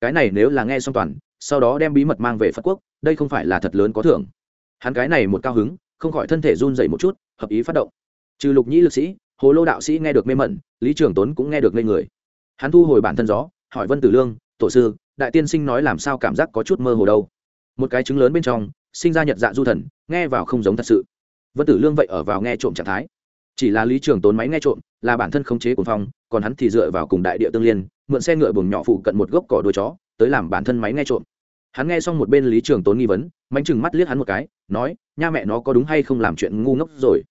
Cái này nếu là nghe xong toàn, sau đó đem bí mật mang về phật quốc, đây không phải là thật lớn có thưởng hắn cái này một cao hứng, không khỏi thân thể run dậy một chút, hợp ý phát động. Trừ lục nhĩ lực sĩ, hồ lô đạo sĩ nghe được mê mẩn, lý trường tốn cũng nghe được ngây người. Hắn thu hồi bản thân gió, hỏi vân tử lương, tổ sư, đại tiên sinh nói làm sao cảm giác có chút mơ hồ đâu? Một cái trứng lớn bên trong, sinh ra nhật dạ du thần, nghe vào không giống thật sự. Vân tử lương vậy ở vào nghe trộm trạng thái. Chỉ là lý trường tốn máy nghe trộm, là bản thân khống chế của phong, còn hắn thì dựa vào cùng đại địa tương liên, mượn xe ngựa buồng nhỏ phụ cận một gốc cỏ đuôi chó, tới làm bản thân máy nghe trộm hắn nghe xong một bên lý trường tốn nghi vấn mánh chừng mắt liếc hắn một cái nói nha mẹ nó có đúng hay không làm chuyện ngu ngốc rồi?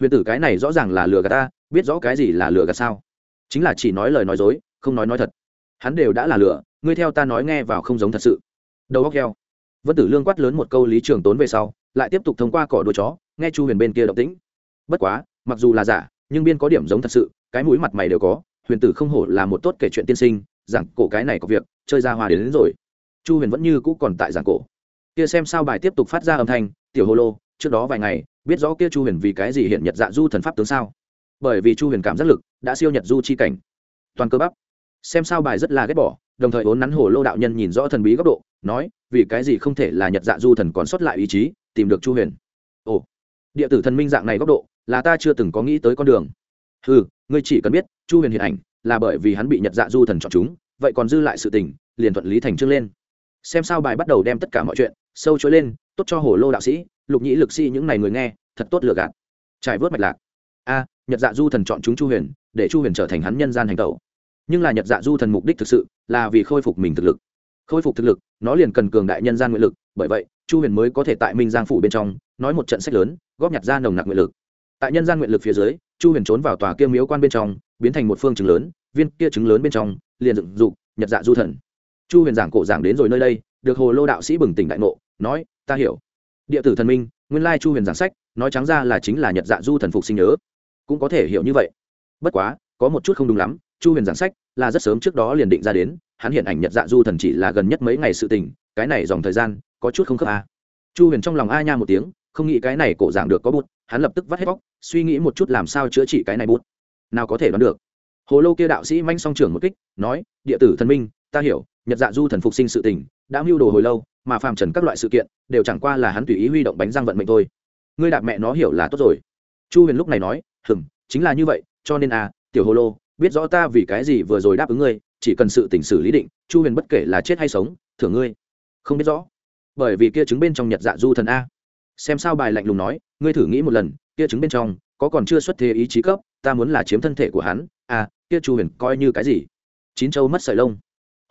Huyền tử cái này rõ ràng là lừa gạt ta biết rõ cái gì là lừa gạt sao? Chính là chỉ nói lời nói dối không nói nói thật. Hắn đều đã là lừa ngươi theo ta nói nghe vào không giống thật sự. Đầu góc heo. Vân tử lương quát lớn một câu lý trường tốn về sau lại tiếp tục thông qua cỏ đuôi chó nghe chu huyền bên kia động tĩnh. Bất quá mặc dù là giả nhưng biên có điểm giống thật sự cái mũi mặt mày đều có huyền tử không hổ là một tốt kể chuyện tiên sinh rằng cổ cái này có việc chơi ra hòa đến, đến rồi chu huyền vẫn như cũ còn tại giảng cổ. Kia xem sao bài tiếp tục phát ra âm thanh, tiểu hô lô, trước đó vài ngày, biết rõ kia chu huyền vì cái gì hiện nhật dạ du thần pháp tướng sao? Bởi vì chu huyền cảm giác lực đã siêu nhật du chi cảnh. Toàn cơ bắp. Xem sao bài rất là ghét bỏ, đồng thời ốn nắn hồ lô đạo nhân nhìn rõ thần bí góc độ, nói, vì cái gì không thể là nhật dạ du thần còn sót lại ý chí, tìm được chu huyền. Ồ, địa tử thần minh dạng này góc độ, là ta chưa từng có nghĩ tới con đường. Ừ ngươi chỉ cần biết, chu huyền hiện ảnh, là bởi vì hắn bị nhật dạ du thần chọn chúng, vậy còn dư lại sự tình, liền thuận lý thành trương lên xem sao bài bắt đầu đem tất cả mọi chuyện, sâu chối lên, tốt cho hồ lô đạo sĩ, lục nhĩ lực sĩ những này người nghe, thật tốt lừa gạt. Trải vớt mạch lạc. A, nhật dạ du thần chọn chúng chu huyền, để chu huyền trở thành hắn nhân gian hành tẩu. Nhưng là nhật dạ du thần mục đích thực sự là vì khôi phục mình thực lực. Khôi phục thực lực, nó liền cần cường đại nhân gian nguyện lực, bởi vậy, chu huyền mới có thể tại minh giang phủ bên trong, nói một trận sách lớn, góp nhặt ra nồng nặc nguyện lực. Tại nhân gian nguyện lực phía dưới, chu huyền trốn vào tòa kia miếu quan bên trong, biến thành một phương trứng lớn, viên kia trứng lớn bên trong, liền dựng dục nhật dạ du thần chu huyền giảng cổ giảng đến rồi nơi đây, được hồ lô đạo sĩ bừng tỉnh đại ngộ, nói, ta hiểu. Địa tử thần minh, nguyên lai chu huyền giảng sách, nói trắng ra là chính là nhật dạ du thần phục sinh nhớ. Cũng có thể hiểu như vậy. Bất quá, có một chút không đúng lắm, chu huyền giảng sách là rất sớm trước đó liền định ra đến, hắn hiện ảnh nhật dạ du thần chỉ là gần nhất mấy ngày sự tình, cái này dòng thời gian, có chút không khớp à? chu huyền trong lòng a nha một tiếng, không nghĩ cái này cổ giảng được có bút, hắn lập tức vắt hết bóc suy nghĩ một chút làm sao chữa trị cái này bút. Nào có thể đoán được. Hồ lô kia đạo sĩ manh song trưởng một kích, nói, địa tử thần minh ta hiểu, nhật dạ du thần phục sinh sự tình, đã mưu đồ hồi lâu, mà phàm trần các loại sự kiện, đều chẳng qua là hắn tùy ý huy động bánh răng vận mệnh thôi. Ngươi đạp mẹ nó hiểu là tốt rồi. Chu huyền lúc này nói, hừm, chính là như vậy, cho nên à tiểu hồ lô, biết rõ ta vì cái gì vừa rồi đáp ứng ngươi, chỉ cần sự tỉnh xử lý định, chu huyền bất kể là chết hay sống, thưởng ngươi. Không biết rõ. Bởi vì kia chứng bên trong nhật dạ du thần a. Xem sao bài lạnh lùng nói, ngươi thử nghĩ một lần, kia chứng bên trong, có còn chưa xuất thế ý chí cấp, ta muốn là chiếm thân thể của hắn à kia chu huyền coi như cái gì? Chín châu mất sợi lông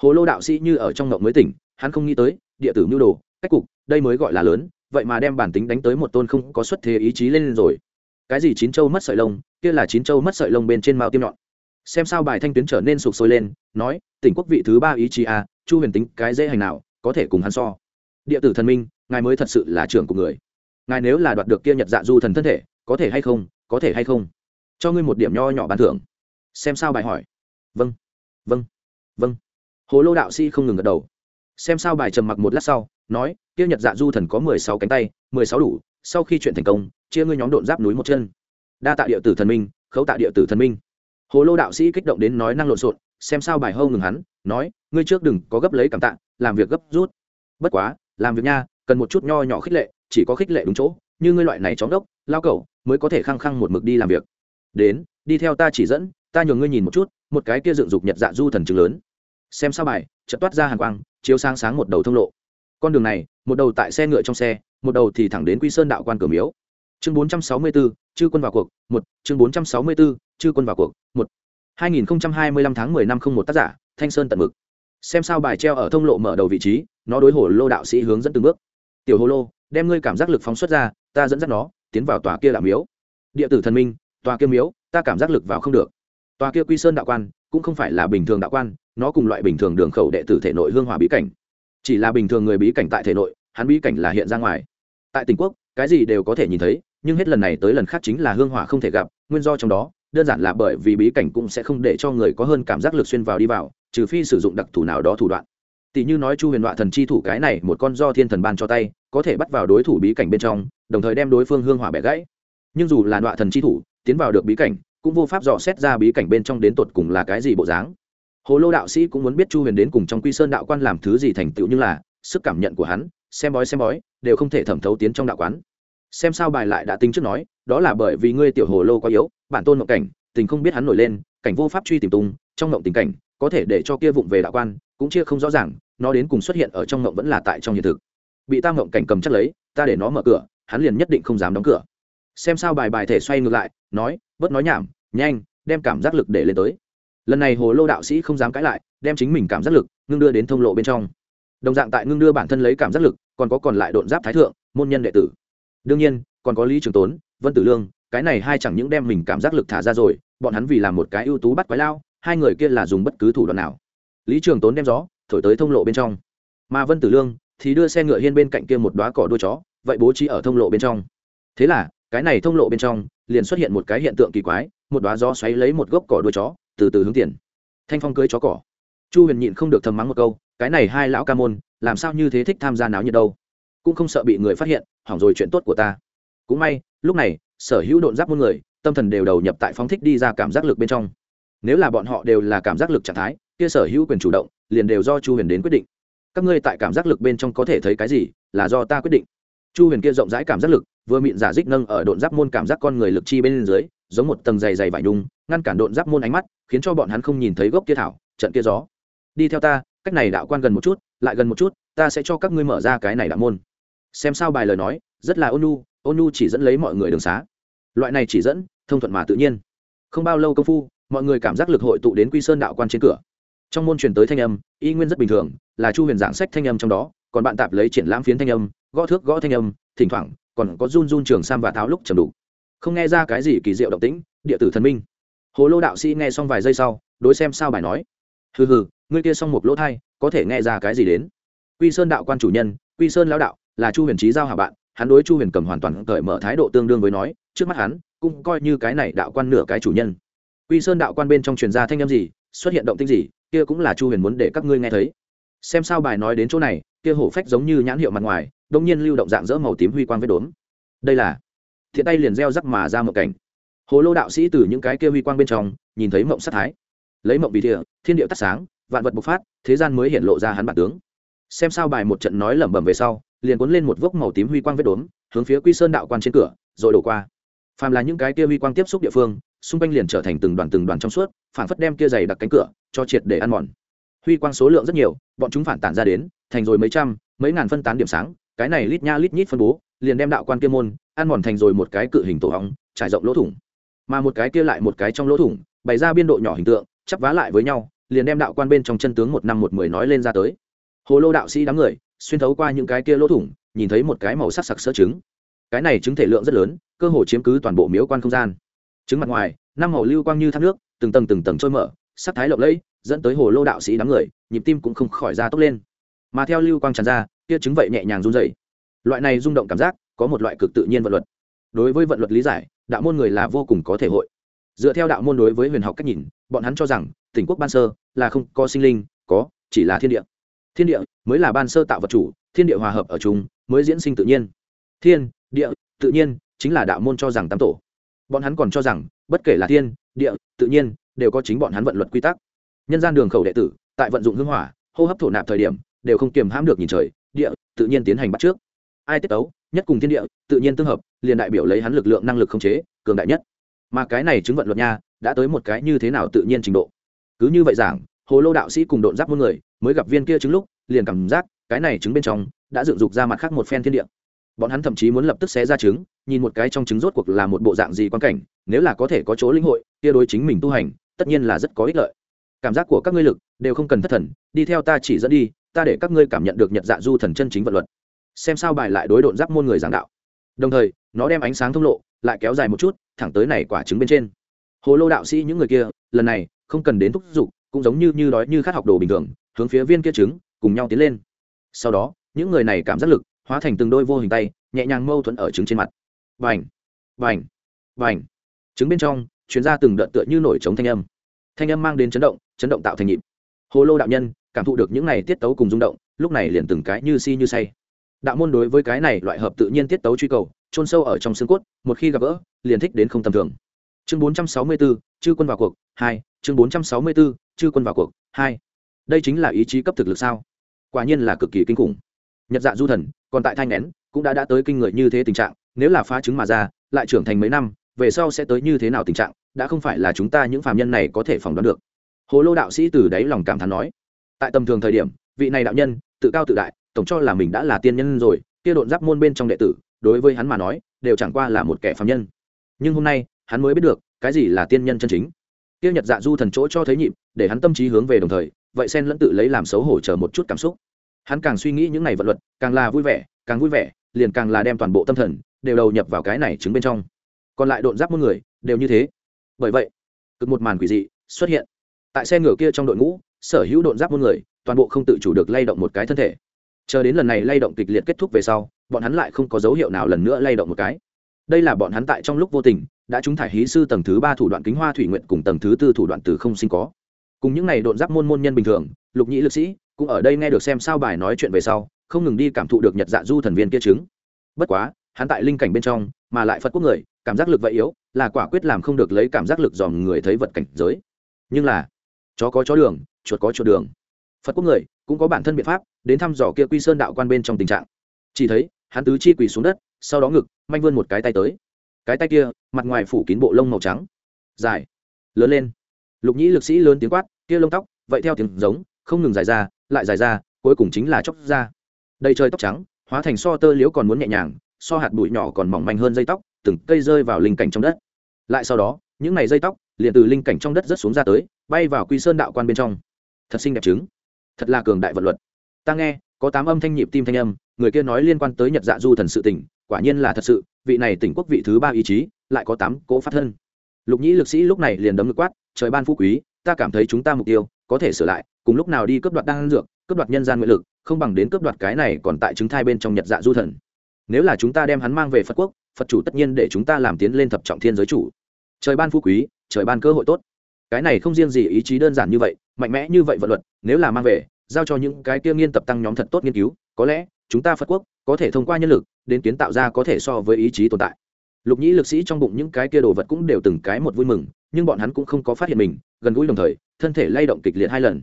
hồ lô đạo sĩ như ở trong ngộng mới tỉnh, hắn không nghĩ tới, địa tử mưu đồ, cách cục, đây mới gọi là lớn, vậy mà đem bản tính đánh tới một tôn không có xuất thế ý chí lên rồi. Cái gì chín châu mất sợi lông, kia là chín châu mất sợi lông bên trên mao tiêm nhọn. Xem sao bài thanh tuyến trở nên sụp sôi lên, nói, tỉnh quốc vị thứ ba ý chí a chu huyền tính cái dễ hành nào, có thể cùng hắn so. Địa tử thần minh, ngài mới thật sự là trưởng của người. Ngài nếu là đoạt được kia nhật dạ du thần thân thể, có thể hay không, có thể hay không? Cho ngươi một điểm nho nhỏ bàn thưởng. Xem sao bài hỏi. Vâng. Vâng. Vâng hồ lô đạo sĩ không ngừng gật đầu. Xem sao bài trầm mặc một lát sau, nói Tiêu nhật dạ du thần có mười sáu cánh tay, mười sáu đủ, sau khi chuyện thành công, chia ngươi nhóm độn giáp núi một chân. Đa tạ địa tử thần minh, khấu tạ địa tử thần minh. Hồ lô đạo sĩ kích động đến nói năng lộn xộn, xem sao bài hâu ngừng hắn, nói, ngươi trước đừng có gấp lấy cảm tạ, làm việc gấp rút. Bất quá, làm việc nha, cần một chút nho nhỏ khích lệ, chỉ có khích lệ đúng chỗ, như ngươi loại này chóng đốc, lao cẩu, mới có thể khăng khăng một mực đi làm việc. Đến, đi theo ta chỉ dẫn, ta nhường ngươi nhìn một chút, một cái kia dựng dục nhật dạ du thần chứng lớn xem sao bài chợt toát ra hàng quang chiếu sáng sáng một đầu thông lộ. Con đường này một đầu tại xe ngựa trong xe một đầu thì thẳng đến quy sơn đạo quan cửa miếu. Chương 464, chư quân vào cuộc một chương 464, chư quân vào cuộc một. 2025 tháng 10 năm không một tác giả thanh sơn tận mực. Xem sao bài treo ở thông lộ mở đầu vị trí nó đối hồ lô đạo sĩ hướng dẫn từng bước. Tiểu hồ lô đem ngươi cảm giác lực phóng xuất ra ta dẫn dắt nó tiến vào tòa kia đạo miếu. Địa tử thần minh tòa kia miếu ta cảm giác lực vào không được. Tòa kia quy sơn đạo quan cũng không phải là bình thường đạo quan nó cùng loại bình thường đường khẩu đệ tử thể nội hương hỏa bí cảnh. Chỉ là bình thường người bí cảnh tại thể nội, hắn bí cảnh là hiện ra ngoài. Tại tỉnh quốc, cái gì đều có thể nhìn thấy, nhưng hết lần này tới lần khác chính là hương hỏa không thể gặp, nguyên do trong đó, đơn giản là bởi vì bí cảnh cũng sẽ không để cho người có hơn cảm giác lực xuyên vào đi vào, trừ phi sử dụng đặc thù nào đó thủ đoạn. Tỷ như nói chu huyền đoạn thần chi thủ cái này, một con do thiên thần ban cho tay, có thể bắt vào đối thủ bí cảnh bên trong, đồng thời đem đối phương hương hỏa bẻ gãy. Nhưng dù là đoạn thần chi thủ, tiến vào được bí cảnh, cũng vô pháp dò xét ra bí cảnh bên trong đến tột cùng là cái gì bộ dáng hồ lô đạo sĩ cũng muốn biết chu huyền đến cùng trong quy sơn đạo quan làm thứ gì thành tựu như là, sức cảm nhận của hắn, xem bói xem bói, đều không thể thẩm thấu tiến trong đạo quán. Xem sao bài lại đã tính trước nói, đó là bởi vì ngươi tiểu hồ lô quá yếu, bản tôn mộng cảnh, tình không biết hắn nổi lên, cảnh vô pháp truy tìm tung, trong mộng tình cảnh, có thể để cho kia vụng về đạo quan, cũng chia không rõ ràng, nó đến cùng xuất hiện ở trong mộng vẫn là tại trong hiện thực. Bị ta mộng cảnh cầm chắc lấy, ta để nó mở cửa, hắn liền nhất định không dám đóng cửa. Xem sao bài bài thể xoay ngược lại, nói, bớt nói nhảm, nhanh, đem cảm giác lực để lên tới lần này hồ lô đạo sĩ không dám cãi lại, đem chính mình cảm giác lực ngưng đưa đến thông lộ bên trong. Đồng dạng tại ngưng đưa bản thân lấy cảm giác lực, còn có còn lại độn giáp thái thượng, môn nhân đệ tử. Đương nhiên, còn có lý trường tốn, vân tử lương, cái này hai chẳng những đem mình cảm giác lực thả ra rồi, bọn hắn vì làm một cái ưu tú bắt quái lao, hai người kia là dùng bất cứ thủ đoạn nào. Lý trường tốn đem gió, thổi tới thông lộ bên trong. Mà vân tử lương thì đưa xe ngựa hiên bên cạnh kia một đoá cỏ đuôi chó, vậy bố trí ở thông lộ bên trong. Thế là, cái này thông lộ bên trong, liền xuất hiện một cái hiện tượng kỳ quái, một đoá gió xoáy lấy một gốc cỏ đuôi chó từ từ hướng tiền. Thanh phong cưới chó cỏ. Chu huyền nhịn không được thầm mắng một câu, cái này hai lão ca môn, làm sao như thế thích tham gia náo nhiệt đâu? Cũng không sợ bị người phát hiện, hỏng rồi chuyện tốt của ta. Cũng may, lúc này, sở hữu độn giáp muôn người, tâm thần đều đầu nhập tại phóng thích đi ra cảm giác lực bên trong. Nếu là bọn họ đều là cảm giác lực trạng thái, kia sở hữu quyền chủ động, liền đều do chu huyền đến quyết định. Các ngươi tại cảm giác lực bên trong có thể thấy cái gì, là do ta quyết định. Chu huyền kia rộng rãi cảm giác lực, vừa mịn giả dích nâng ở độn giáp môn cảm giác con người lực chi bên dưới giống một tầng dày dày vải nhung, ngăn cản độn giáp môn ánh mắt, khiến cho bọn hắn không nhìn thấy gốc kia thảo, trận kia gió. Đi theo ta, cách này đạo quan gần một chút, lại gần một chút, ta sẽ cho các ngươi mở ra cái này đạo môn. Xem sao bài lời nói, rất là ônu ônu chỉ dẫn lấy mọi người đường xá. Loại này chỉ dẫn, thông thuận mà tự nhiên. Không bao lâu công phu, mọi người cảm giác lực hội tụ đến quy sơn đạo quan trên cửa. Trong môn truyền tới thanh âm, y nguyên rất bình thường, là chu huyền giảng sách thanh âm trong đó, còn bạn tạp lấy triển lãm phiến thanh âm, gõ thước gõ thanh âm, thỉnh thoảng, còn có run run trường sam và tháo lúc chầm đủ không nghe ra cái gì kỳ diệu động tĩnh, địa tử thần minh. Hồ lô đạo sĩ nghe xong vài giây sau, đối xem sao bài nói. Hừ hừ, ngươi kia xong một lỗ thai, có thể nghe ra cái gì đến? Quy sơn đạo quan chủ nhân, quy sơn lão đạo, là chu huyền trí giao hạ bạn, hắn đối chu huyền cầm hoàn toàn cởi mở thái độ tương đương với nói, trước mắt hắn, cũng coi như cái này đạo quan nửa cái chủ nhân. Quy sơn đạo quan bên trong truyền ra thanh âm gì, xuất hiện động tinh gì, kia cũng là chu huyền muốn để các ngươi nghe thấy. Xem sao bài nói đến chỗ này, kia hổ phách giống như nhãn hiệu mặt ngoài, đông nhiên lưu động dạng dỡ màu tím huy quang vết đốm. Đây là thiện tay liền gieo rắc mà ra một cảnh. Hồ lô đạo sĩ từ những cái kia huy quang bên trong, nhìn thấy mộng sát thái. Lấy mộng vì địa, thiên điệu tắt sáng, vạn vật bộc phát, thế gian mới hiện lộ ra hắn bản tướng. Xem sao bài một trận nói lẩm bẩm về sau, liền cuốn lên một vốc màu tím huy quang vết đốm, hướng phía quy sơn đạo quan trên cửa, rồi đổ qua. Phàm là những cái kia huy quang tiếp xúc địa phương, xung quanh liền trở thành từng đoàn từng đoàn trong suốt phản phất đem kia dày đặt cánh cửa, cho triệt để ăn mòn. Huy quang số lượng rất nhiều, bọn chúng phản tản ra đến, thành rồi mấy trăm, mấy ngàn phân tán điểm sáng, cái này lít nha lít nhít phân bố, liền đem đạo quan kia môn ăn mòn thành rồi một cái cự hình tổ hóng, trải rộng lỗ thủng. Mà một cái kia lại một cái trong lỗ thủng, bày ra biên độ nhỏ hình tượng, chắp vá lại với nhau, liền đem đạo quan bên trong chân tướng một năm một mười nói lên ra tới. Hồ lô đạo sĩ đám người, xuyên thấu qua những cái kia lỗ thủng, nhìn thấy một cái màu sắc sặc sỡ trứng. Cái này trứng thể lượng rất lớn, cơ hồ chiếm cứ toàn bộ miếu quan không gian. Trứng mặt ngoài, năm màu lưu quang như thác nước, từng tầng từng tầng trôi mở, sắc thái lộng lẫy, dẫn tới hồ lô đạo sĩ đám người, nhịp tim cũng không khỏi ra tốc lên. Mà theo lưu quang tràn ra, kia trứng vậy nhẹ nhàng run dày loại này rung động cảm giác có một loại cực tự nhiên vận luật. Đối với vận luật lý giải, đạo môn người là vô cùng có thể hội. Dựa theo đạo môn đối với huyền học cách nhìn, bọn hắn cho rằng, tỉnh quốc ban sơ là không có sinh linh, có, chỉ là thiên địa. Thiên địa mới là ban sơ tạo vật chủ, thiên địa hòa hợp ở chúng mới diễn sinh tự nhiên. Thiên, địa, tự nhiên chính là đạo môn cho rằng tam tổ. Bọn hắn còn cho rằng, bất kể là thiên, địa, tự nhiên đều có chính bọn hắn vận luật quy tắc. Nhân gian đường khẩu đệ tử, tại vận dụng hưng hỏa, hô hấp thổ nạp thời điểm, đều không kiềm hãm được nhìn trời, địa, tự nhiên tiến hành bắt trước. Ai tiết tấu nhất cùng thiên địa, tự nhiên tương hợp, liền đại biểu lấy hắn lực lượng năng lực không chế, cường đại nhất. Mà cái này chứng vận luật nha, đã tới một cái như thế nào tự nhiên trình độ? Cứ như vậy giảng, hồ lô đạo sĩ cùng độn giáp muôn người, mới gặp viên kia chứng lúc, liền cảm giác, cái này chứng bên trong, đã dựng dục ra mặt khác một phen thiên địa. Bọn hắn thậm chí muốn lập tức xé ra trứng nhìn một cái trong trứng rốt cuộc là một bộ dạng gì quan cảnh, nếu là có thể có chỗ linh hội, kia đối chính mình tu hành, tất nhiên là rất có ích lợi. Cảm giác của các ngươi lực, đều không cần thất thần, đi theo ta chỉ dẫn đi, ta để các ngươi cảm nhận được nhật dạ du thần chân chính vật luật xem sao bài lại đối độn giáp môn người giảng đạo. Đồng thời, nó đem ánh sáng thông lộ lại kéo dài một chút, thẳng tới này quả trứng bên trên. Hồ lô đạo sĩ những người kia, lần này không cần đến thúc giục, cũng giống như như đói như khát học đồ bình thường, hướng phía viên kia trứng cùng nhau tiến lên. Sau đó, những người này cảm giác lực hóa thành từng đôi vô hình tay, nhẹ nhàng mâu thuẫn ở trứng trên mặt. Vành vành vành trứng bên trong chuyến ra từng đợt tựa như nổi trống thanh âm. Thanh âm mang đến chấn động chấn động tạo thành nhịp. Hồ lô đạo nhân cảm thụ được những này tiết tấu cùng rung động, lúc này liền từng cái như si như say đạo môn đối với cái này loại hợp tự nhiên tiết tấu truy cầu chôn sâu ở trong xương cốt một khi gặp gỡ liền thích đến không tầm thường. Chương 464, chư quân vào cuộc hai chương 464, chư quân vào cuộc hai. Đây chính là ý chí cấp thực lực sao? Quả nhiên là cực kỳ kinh khủng. Nhật dạ du thần còn tại thanh nén cũng đã đã tới kinh người như thế tình trạng nếu là phá chứng mà ra lại trưởng thành mấy năm về sau sẽ tới như thế nào tình trạng đã không phải là chúng ta những phàm nhân này có thể phỏng đoán được. Hồ lô đạo sĩ từ đáy lòng cảm thán nói tại tầm thường thời điểm vị này đạo nhân tự cao tự đại tổng cho là mình đã là tiên nhân rồi, kia độn giáp môn bên trong đệ tử, đối với hắn mà nói, đều chẳng qua là một kẻ phàm nhân. Nhưng hôm nay, hắn mới biết được, cái gì là tiên nhân chân chính. Kia nhật dạ du thần chỗ cho thấy nhịp, để hắn tâm trí hướng về đồng thời, vậy sen lẫn tự lấy làm xấu hổ chờ một chút cảm xúc. Hắn càng suy nghĩ những ngày vật luật, càng là vui vẻ, càng vui vẻ, liền càng là đem toàn bộ tâm thần, đều đầu nhập vào cái này chứng bên trong. Còn lại độn giáp muôn người, đều như thế. Bởi vậy, cực một màn quỷ dị xuất hiện. Tại xe ngựa kia trong đội ngũ, sở hữu độn giáp muôn người, toàn bộ không tự chủ được lay động một cái thân thể chờ đến lần này lay động kịch liệt kết thúc về sau, bọn hắn lại không có dấu hiệu nào lần nữa lay động một cái. Đây là bọn hắn tại trong lúc vô tình, đã trúng thải hí sư tầng thứ ba thủ đoạn kính hoa thủy nguyện cùng tầng thứ tư thủ đoạn từ không sinh có. Cùng những n à y độn giáp môn môn nhân bình thường, lục nhĩ lực sĩ, cũng ở đây nghe được xem sao bài nói chuyện về sau, không ngừng đi cảm thụ được nhật dạ du thần viên kia chứng. Bất quá, hắn tại linh cảnh bên trong, mà lại phật quốc người, cảm giác lực vậy yếu, là quả quyết làm không được lấy cảm giác lực dòm người thấy vật cảnh giới. Nhưng là, chó có chó đường, chuột có chuột đường. Phật quốc người cũng có bản thân biện pháp đến thăm dò kia quy sơn đạo quan bên trong tình trạng. Chỉ thấy, hắn tứ chi quỳ xuống đất, sau đó ngực, manh vươn một cái tay tới. Cái tay kia, mặt ngoài phủ kín bộ lông màu trắng, dài, lớn lên. Lục nhĩ lực sĩ lớn tiếng quát, kia lông tóc, vậy theo tiếng giống, không ngừng dài ra, lại dài ra, cuối cùng chính là chóc ra. Đầy trời tóc trắng, hóa thành so tơ liễu còn muốn nhẹ nhàng, so hạt bụi nhỏ còn mỏng manh hơn dây tóc, từng cây rơi vào linh cảnh trong đất. Lại sau đó, những này dây tóc liền từ linh cảnh trong đất rớt xuống ra tới, bay vào quy sơn đạo quan bên trong. Thật xinh đẹp trứng thật là cường đại vật luật. Ta nghe, có tám âm thanh nhịp tim thanh âm, người kia nói liên quan tới nhật dạ du thần sự tỉnh quả nhiên là thật sự, vị này tỉnh quốc vị thứ ba ý chí, lại có tám cỗ phát thân. Lục nhĩ lực sĩ lúc này liền đấm ngực quát, trời ban phú quý, ta cảm thấy chúng ta mục tiêu, có thể sửa lại, cùng lúc nào đi cướp đoạt đan dược, cướp đoạt nhân gian nguyện lực, không bằng đến cướp đoạt cái này còn tại chứng thai bên trong nhật dạ du thần. Nếu là chúng ta đem hắn mang về phật quốc, phật chủ tất nhiên để chúng ta làm tiến lên thập trọng thiên giới chủ. Trời ban phú quý, trời ban cơ hội tốt. Cái này không riêng gì ý chí đơn giản như vậy mạnh mẽ như vậy vật luật, nếu là mang về, giao cho những cái kia nghiên tập tăng nhóm thật tốt nghiên cứu, có lẽ chúng ta phật quốc có thể thông qua nhân lực, đến kiến tạo ra có thể so với ý chí tồn tại. Lục nhĩ lực sĩ trong bụng những cái kia đồ vật cũng đều từng cái một vui mừng, nhưng bọn hắn cũng không có phát hiện mình, gần gũi đồng thời, thân thể lay động kịch liệt hai lần.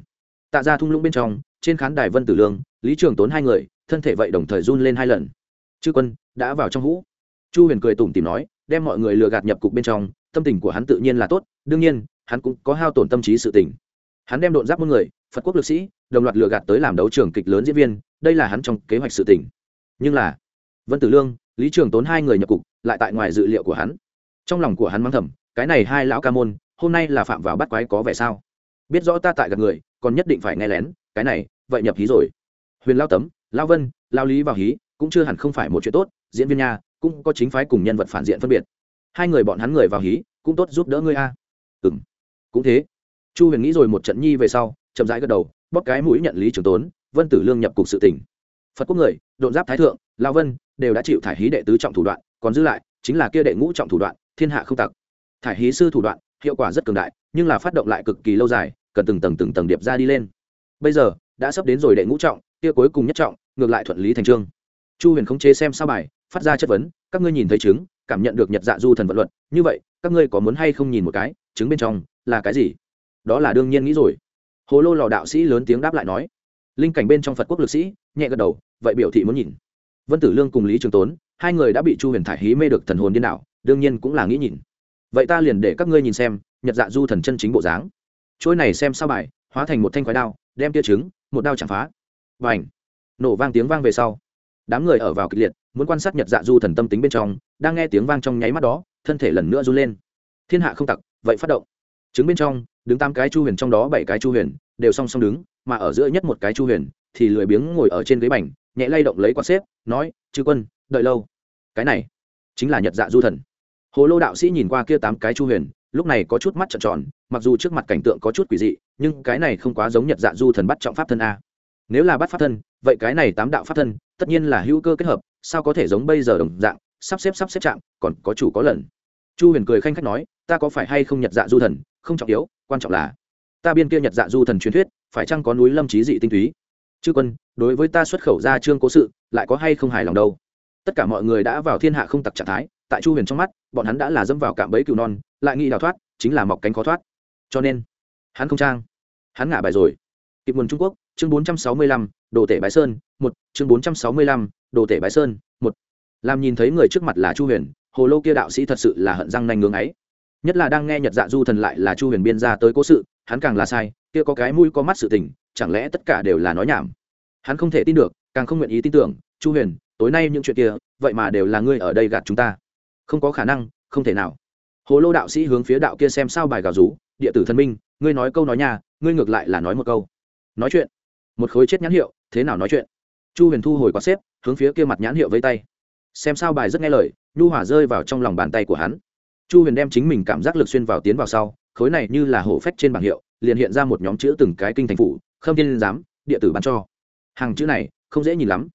Tạ ra thung lũng bên trong, trên khán đài vân tử lương, lý trường tốn hai người, thân thể vậy đồng thời run lên hai lần. Chư quân, đã vào trong hũ. Chu huyền cười tủm tìm nói, đem mọi người lừa gạt nhập cục bên trong, tâm tình của hắn tự nhiên là tốt, đương nhiên, hắn cũng có hao tổn tâm trí sự tình hắn đem độn giáp muôn người, phật quốc lực sĩ, đồng loạt lừa gạt tới làm đấu trường kịch lớn diễn viên, đây là hắn trong kế hoạch sự tình. Nhưng là, vân tử lương, lý trường tốn hai người nhập cục, lại tại ngoài dự liệu của hắn. Trong lòng của hắn mắng thầm, cái này hai lão ca môn, hôm nay là phạm vào bắt quái có vẻ sao? Biết rõ ta tại gặp người, còn nhất định phải nghe lén, cái này, vậy nhập hí rồi. Huyền lao tấm, lao vân, lao lý vào hí, cũng chưa hẳn không phải một chuyện tốt, diễn viên nha, cũng có chính phái cùng nhân vật phản diện phân biệt. Hai người bọn hắn người vào hí, cũng tốt giúp đỡ ngươi a. À. ừ m cũng thế chu huyền nghĩ rồi một trận nhi về sau, chậm rãi gật đầu, bóp cái mũi nhận lý trường tốn, vân tử lương nhập cục sự tỉnh. Phật quốc người, độn giáp thái thượng, lao vân, đều đã chịu thải hí đệ tứ trọng thủ đoạn, còn giữ lại, chính là kia đệ ngũ trọng thủ đoạn, thiên hạ không tặc. Thải hí sư thủ đoạn, hiệu quả rất cường đại, nhưng là phát động lại cực kỳ lâu dài, cần từng tầng từng tầng điệp ra đi lên. Bây giờ, đã sắp đến rồi đệ ngũ trọng, kia cuối cùng nhất trọng, ngược lại thuận lý thành trương. Chu huyền không chế xem sao bài, phát ra chất vấn, các ngươi nhìn thấy chứng, cảm nhận được nhật dạ du thần vận luận như vậy, các ngươi có muốn hay không nhìn một cái, chứng bên trong, là cái gì? Đó là đương nhiên nghĩ rồi. Hồ lô lò đạo sĩ lớn tiếng đáp lại nói. Linh cảnh bên trong phật quốc lực sĩ, nhẹ gật đầu, vậy biểu thị muốn nhìn. Vân tử lương cùng lý trường tốn, hai người đã bị chu huyền thải hí mê được thần hồn điên đảo, đương nhiên cũng là nghĩ nhìn. Vậy ta liền để các ngươi nhìn xem, nhật dạ du thần chân chính bộ dáng. Trôi này xem sao bài, hóa thành một thanh khoái đao, đem tia trứng, một đao chạm phá. Và ảnh nổ vang tiếng vang về sau. Đám người ở vào kịch liệt, muốn quan sát nhật dạ du thần tâm tính bên trong, đang nghe tiếng vang trong nháy mắt đó, thân thể lần nữa run lên. Thiên hạ không tặc, vậy phát động trứng bên trong, đứng tám cái chu huyền, trong đó bảy cái chu huyền, đều song song đứng, mà ở giữa nhất một cái chu huyền, thì lười biếng ngồi ở trên ghế bành, nhẹ lay động lấy quạt xếp, nói, chư quân, đợi lâu. Cái này, chính là nhật dạ du thần. Hồ lô đạo sĩ nhìn qua kia tám cái chu huyền, lúc này có chút mắt trợn tròn, mặc dù trước mặt cảnh tượng có chút quỷ dị, nhưng cái này không quá giống nhật dạ du thần bắt trọng pháp thân a. Nếu là bắt pháp thân, vậy cái này tám đạo pháp thân, tất nhiên là hữu cơ kết hợp, sao có thể giống bây giờ đồng dạng, sắp xếp sắp xếp chạm, còn có chủ có lần chu huyền cười khanh khách nói, ta có phải hay không nhật dạ du thần? Không trọng yếu, quan trọng là, ta biên kia nhật dạ du thần truyền thuyết, phải chăng có núi lâm trí dị tinh túy? Chư quân, đối với ta xuất khẩu ra trương cố sự, lại có hay không hài lòng đâu? Tất cả mọi người đã vào thiên hạ không tặc trạng thái, tại chu huyền trong mắt, bọn hắn đã là dâm vào cạm bẫy cừu non, lại nghĩ đào thoát, chính là mọc cánh khó thoát. Cho nên, hắn không trang, hắn ngả bài rồi. Kịp nguồn trung quốc, chương bốn trăm sáu mươi lăm, đồ tể bái sơn, một, chương bốn trăm sáu mươi lăm, đồ tể bái sơn, một. Làm nhìn thấy người trước mặt là chu huyền hồ lô kia đạo sĩ thật sự là hận răng nanh ngưỡng ấy. Nhất là đang nghe nhật dạ du thần lại là chu huyền biên ra tới cố sự, hắn càng là sai, kia có cái mũi có mắt sự tình, chẳng lẽ tất cả đều là nói nhảm? Hắn không thể tin được, càng không nguyện ý tin tưởng, chu huyền, tối nay những chuyện kia, vậy mà đều là ngươi ở đây gạt chúng ta. Không có khả năng, không thể nào. Hồ lô đạo sĩ hướng phía đạo kia xem sao bài gào rú, địa tử thần minh, ngươi nói câu nói nhà ngươi ngược lại là nói một câu. Nói chuyện. Một khối chết nhãn hiệu, thế nào nói chuyện? Chu huyền thu hồi quạt xếp, hướng phía kia mặt nhãn hiệu với tay. Xem sao bài rất nghe lời nhu hỏa rơi vào trong lòng bàn tay của hắn. Chu huyền đem chính mình cảm giác lực xuyên vào tiến vào sau, khối này như là hổ phách trên bảng hiệu, liền hiện ra một nhóm chữ từng cái kinh thành phủ, khâm thiên giám, địa tử bán cho. Hàng chữ này, không dễ nhìn lắm.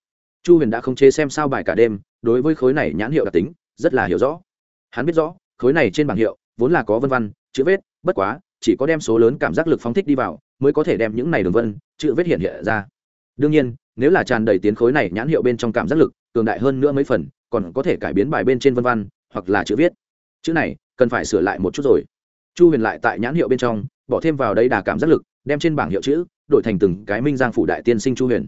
Chu huyền đã không chế xem sao bài cả đêm, đối với khối này nhãn hiệu đặc tính, rất là hiểu rõ. Hắn biết rõ, khối này trên bảng hiệu, vốn là có vân văn chữ vết, bất quá, chỉ có đem số lớn cảm giác lực phóng thích đi vào, mới có thể đem những này đường vân, chữ vết hiện hiện ra đương nhiên, nếu là tràn đầy tiến khối này nhãn hiệu bên trong cảm giác lực, cường đại hơn nữa mấy phần, còn có thể cải biến bài bên trên vân văn hoặc là chữ viết. Chữ này, cần phải sửa lại một chút rồi. Chu huyền lại tại nhãn hiệu bên trong, bỏ thêm vào đây đà cảm giác lực, đem trên bảng hiệu chữ, đổi thành từng cái minh giang phủ đại tiên sinh chu huyền.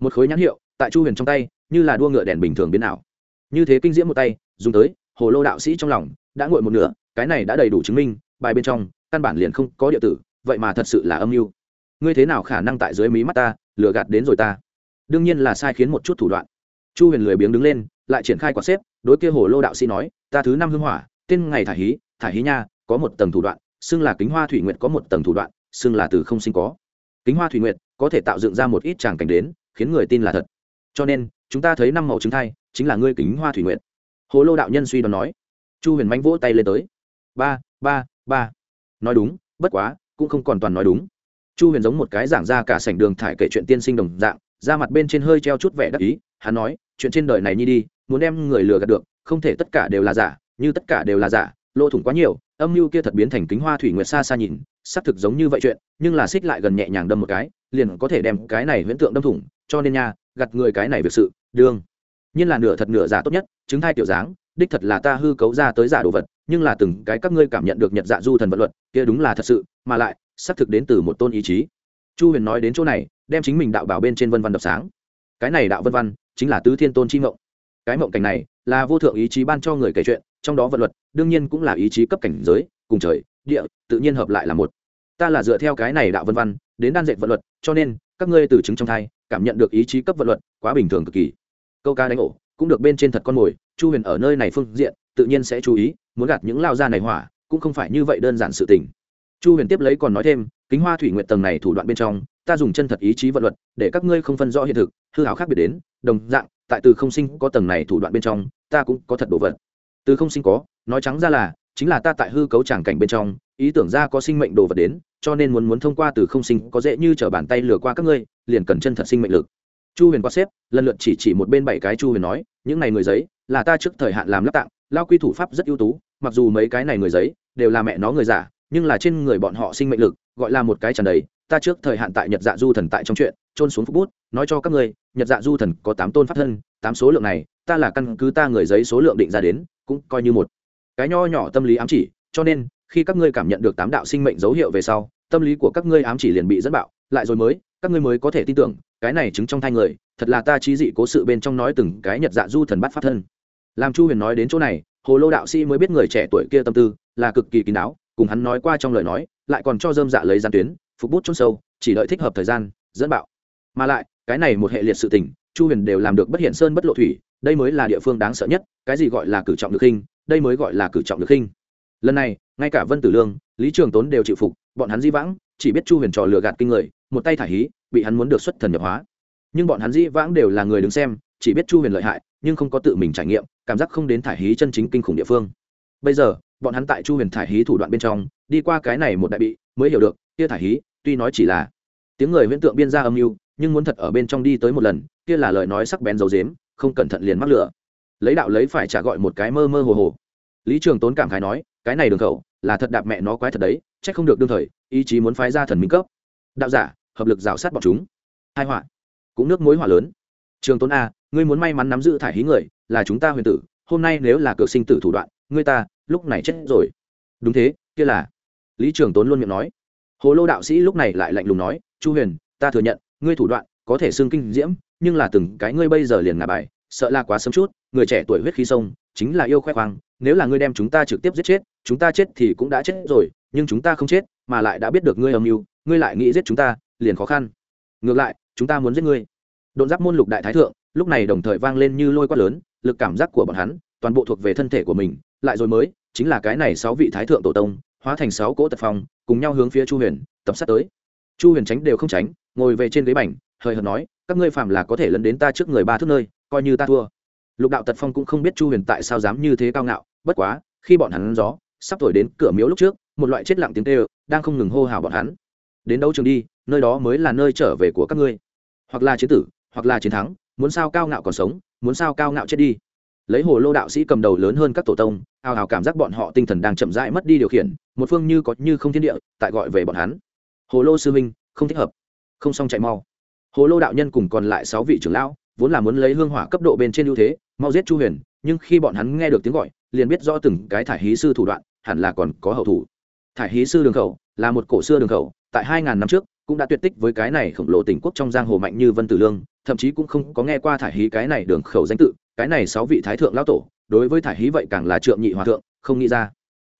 Một khối nhãn hiệu, tại chu huyền trong tay, như là đua ngựa đèn bình thường biến ảo. Như thế kinh diễm một tay, dùng tới, hồ lô đạo sĩ trong lòng, đã ngồi một nửa, cái này đã đầy đủ chứng minh, bài bên trong, căn bản liền không có địa tử, vậy mà thật sự là âm mưu. Ngươi thế nào khả năng tại dưới mí mắt ta lừa gạt đến rồi ta. Đương nhiên là sai khiến một chút thủ đoạn. Chu huyền lười biếng đứng lên, lại triển khai quả xếp, đối kia hồ lô đạo sĩ nói, ta thứ năm hưng hỏa, tên ngày thả hí thả hí nha, có một tầng thủ đoạn, xưng là kính hoa thủy nguyện có một tầng thủ đoạn, xưng là từ không sinh có. Kính hoa thủy nguyện có thể tạo dựng ra một ít tràng cảnh đến, khiến người tin là thật. Cho nên, chúng ta thấy năm màu trứng thai, chính là ngươi kính hoa thủy nguyện hồ lô đạo nhân suy đoán nói. Chu huyền mánh vỗ tay lên tới. Ba ba ba. Nói đúng, bất quá, cũng không còn toàn nói đúng chu huyền giống một cái giảng ra cả sảnh đường thải kể chuyện tiên sinh đồng dạng ra mặt bên trên hơi treo chút vẻ đắc ý, hắn nói, chuyện trên đời này nhi đi, muốn đem người lừa gạt được, không thể tất cả đều là giả, như tất cả đều là giả, lỗ thủng quá nhiều, âm mưu kia thật biến thành kính hoa thủy nguyệt xa xa nhìn, xác thực giống như vậy chuyện, nhưng là xích lại gần nhẹ nhàng đâm một cái, liền có thể đem cái này huyễn tượng đâm thủng, cho nên nha gặt người cái này việc sự, đương. Nhiên là nửa thật nửa giả tốt nhất, chứng thai tiểu dáng, đích thật là ta hư cấu ra tới giả đồ vật, nhưng là từng cái các ngươi cảm nhận được nhật dạ du thần vật luật, kia đúng là thật sự, mà lại xác thực đến từ một tôn ý chí. Chu huyền nói đến chỗ này, đem chính mình đạo bảo bên trên vân văn đập sáng. Cái này đạo vân văn chính là tứ thiên tôn chi mộng. Cái mộng cảnh này là vô thượng ý chí ban cho người kể chuyện, trong đó vật luật, đương nhiên cũng là ý chí cấp cảnh giới, cùng trời, địa, tự nhiên hợp lại là một. Ta là dựa theo cái này đạo vân văn đến đan dệt vật luật, cho nên, các ngươi từ chứng trong thai, cảm nhận được ý chí cấp vật luật, quá bình thường cực kỳ. Câu ca đánh ổ, cũng được bên trên thật con mồi, chu huyền ở nơi này phương diện, tự nhiên sẽ chú ý, muốn gạt những lao ra này hỏa, cũng không phải như vậy đơn giản sự tình chu huyền tiếp lấy còn nói thêm, kính hoa thủy nguyện tầng này thủ đoạn bên trong, ta dùng chân thật ý chí vận luật, để các ngươi không phân rõ hiện thực, hư hảo khác biệt đến, đồng dạng, tại từ không sinh có tầng này thủ đoạn bên trong, ta cũng có thật đồ vật. Từ không sinh có, nói trắng ra là, chính là ta tại hư cấu tràng cảnh bên trong, ý tưởng ra có sinh mệnh đồ vật đến, cho nên muốn muốn thông qua từ không sinh có dễ như t r ở bàn tay lừa qua các ngươi, liền cần chân thật sinh mệnh lực. Chu huyền qua xếp, lần lượt chỉ chỉ một bên bảy cái chu huyền nói, những này người giấy, là ta trước thời hạn làm lắp tạng, lao quy thủ pháp rất ưu tú, mặc dù mấy cái này người giấy, đều là mẹ nó người giả nhưng là trên người bọn họ sinh mệnh lực, gọi là một cái tràn đầy, ta trước thời hạn tại nhật dạ du thần tại trong chuyện trôn xuống phúc bút, nói cho các ngươi, nhật dạ du thần có tám tôn pháp thân, tám số lượng này, ta là căn cứ ta người giấy số lượng định ra đến, cũng coi như một cái nho nhỏ tâm lý ám chỉ, cho nên, khi các ngươi cảm nhận được tám đạo sinh mệnh dấu hiệu về sau, tâm lý của các ngươi ám chỉ liền bị dẫn bạo, lại rồi mới, các ngươi mới có thể tin tưởng, cái này chứng trong thai người, thật là ta trí dị cố sự bên trong nói từng cái nhật dạ du thần bắt pháp thân. Làm chu huyền nói đến chỗ này, hồ lô đạo sĩ mới biết người trẻ tuổi kia tâm tư, là cực kỳ kín đáo cùng hắn nói qua trong lời nói, lại còn cho dơm dạ lấy gian tuyến, phục bút chôn sâu, chỉ đợi thích hợp thời gian, dẫn bạo. Mà lại, cái này một hệ liệt sự tình, chu huyền đều làm được bất hiện sơn bất lộ thủy, đây mới là địa phương đáng sợ nhất, cái gì gọi là cử trọng được khinh, đây mới gọi là cử trọng được khinh. Lần này, ngay cả vân tử lương, lý trường tốn đều chịu phục, bọn hắn di vãng, chỉ biết chu huyền trò lừa gạt kinh người, một tay thả hí, bị hắn muốn được xuất thần nhập hóa. Nhưng bọn hắn di vãng đều là người đứng xem, chỉ biết chu huyền lợi hại, nhưng không có tự mình trải nghiệm, cảm giác không đến thả hí chân chính kinh khủng địa phương. Bây giờ bọn hắn tại chu huyền thải hí thủ đoạn bên trong, đi qua cái này một đại bị, mới hiểu được, kia thải hí, tuy nói chỉ là tiếng người huyễn tượng biên ra âm mưu, nhưng muốn thật ở bên trong đi tới một lần, kia là lời nói sắc bén dầu dếm, không cẩn thận liền mắc lửa. Lấy đạo lấy phải trả gọi một cái mơ mơ hồ hồ. Lý trường tốn cảm khái nói, cái này đường khẩu, là thật đạp mẹ nó quái thật đấy c h ắ c không được đương thời, ý chí muốn phái ra thần minh cấp. Đạo giả, hợp lực rào sát bọn chúng. Hai họa, cũng nước mối hỏa lớn. Trường tốn a, ngươi muốn may mắn nắm giữ thải hí người, là chúng ta huyền tử, hôm nay nếu là cược sinh tử thủ đoạn, ngươi ta lúc này chết rồi. Đúng thế, kia là. Lý trường tốn luôn miệng nói. Hồ lô đạo sĩ lúc này lại lạnh lùng nói, chu huyền, ta thừa nhận, ngươi thủ đoạn có thể xưng kinh diễm, nhưng là từng cái ngươi bây giờ liền ngả bài, sợ là quá sớm chút, người trẻ tuổi huyết khí sông, chính là yêu khoe khoang, nếu là ngươi đem chúng ta trực tiếp giết chết, chúng ta chết thì cũng đã chết rồi, nhưng chúng ta không chết, mà lại đã biết được ngươi âm mưu, ngươi lại nghĩ giết chúng ta, liền khó khăn. Ngược lại, chúng ta muốn giết ngươi. Đột giáp môn lục đại thái thượng, lúc này đồng thời vang lên như lôi quát lớn, lực cảm giác của bọn hắn, toàn bộ thuộc về thân thể của mình lại rồi mới, chính là cái này sáu vị thái thượng tổ tông, hóa thành sáu cỗ tật phong, cùng nhau hướng phía chu huyền, tập sát tới. Chu huyền tránh đều không tránh, ngồi về trên ghế bành, hời hợt nói, các ngươi phạm là có thể lấn đến ta trước người ba thước nơi, coi như ta thua. Lục đạo tật phong cũng không biết chu huyền tại sao dám như thế cao ngạo, bất quá, khi bọn hắn gió, sắp thổi đến cửa miếu lúc trước, một loại chết lặng tiếng kêu, đang không ngừng hô hào bọn hắn. Đến đấu trường đi, nơi đó mới là nơi trở về của các ngươi. Hoặc là chiến tử, hoặc là chiến thắng, muốn sao cao ngạo còn sống, muốn sao cao ngạo chết đi lấy hồ lô đạo sĩ cầm đầu lớn hơn các tổ tông ào ào cảm giác bọn họ tinh thần đang chậm rãi mất đi điều khiển, một phương như có như không thiên địa, tại gọi về bọn hắn. Hồ lô sư minh không thích hợp. Không xong chạy mau. Hồ lô đạo nhân cùng còn lại sáu vị trưởng lão, vốn là muốn lấy hương hỏa cấp độ bên trên ưu thế, mau giết chu huyền, nhưng khi bọn hắn nghe được tiếng gọi, liền biết rõ từng cái thải hí sư thủ đoạn, hẳn là còn có hậu thủ. Thải hí sư đường khẩu, là một cổ xưa đường khẩu, tại hai ngàn năm trước, cũng đã tuyệt tích với cái này khổng lồ tỉnh quốc trong giang hồ mạnh như vân tử lương, thậm chí cũng không có nghe qua thải hí cái này đường khẩu danh tự cái này sáu vị thái thượng lão tổ, đối với thải hí vậy càng là trượng nhị hòa thượng, không nghĩ ra.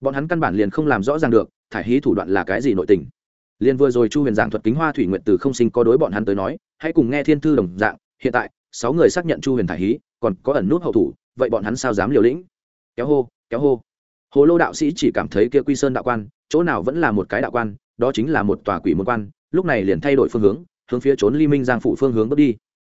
Bọn hắn căn bản liền không làm rõ ràng được, thải hí thủ đoạn là cái gì nội tình. Liền vừa rồi chu huyền giảng thuật kính hoa thủy nguyện từ không sinh có đối bọn hắn tới nói, hãy cùng nghe thiên thư đồng dạng, hiện tại, sáu người xác nhận chu huyền thải hí, còn có ẩn nút hậu thủ, vậy bọn hắn sao dám liều lĩnh? Kéo hô kéo hô. Hồ lô đạo sĩ chỉ cảm thấy kia quy sơn đạo quan, chỗ nào vẫn là một cái đạo quan, đó chính là một tòa quỷ môn quan, lúc này liền thay đổi phương hướng hướng phía trốn ly minh giang phụ phương hướng bước đi.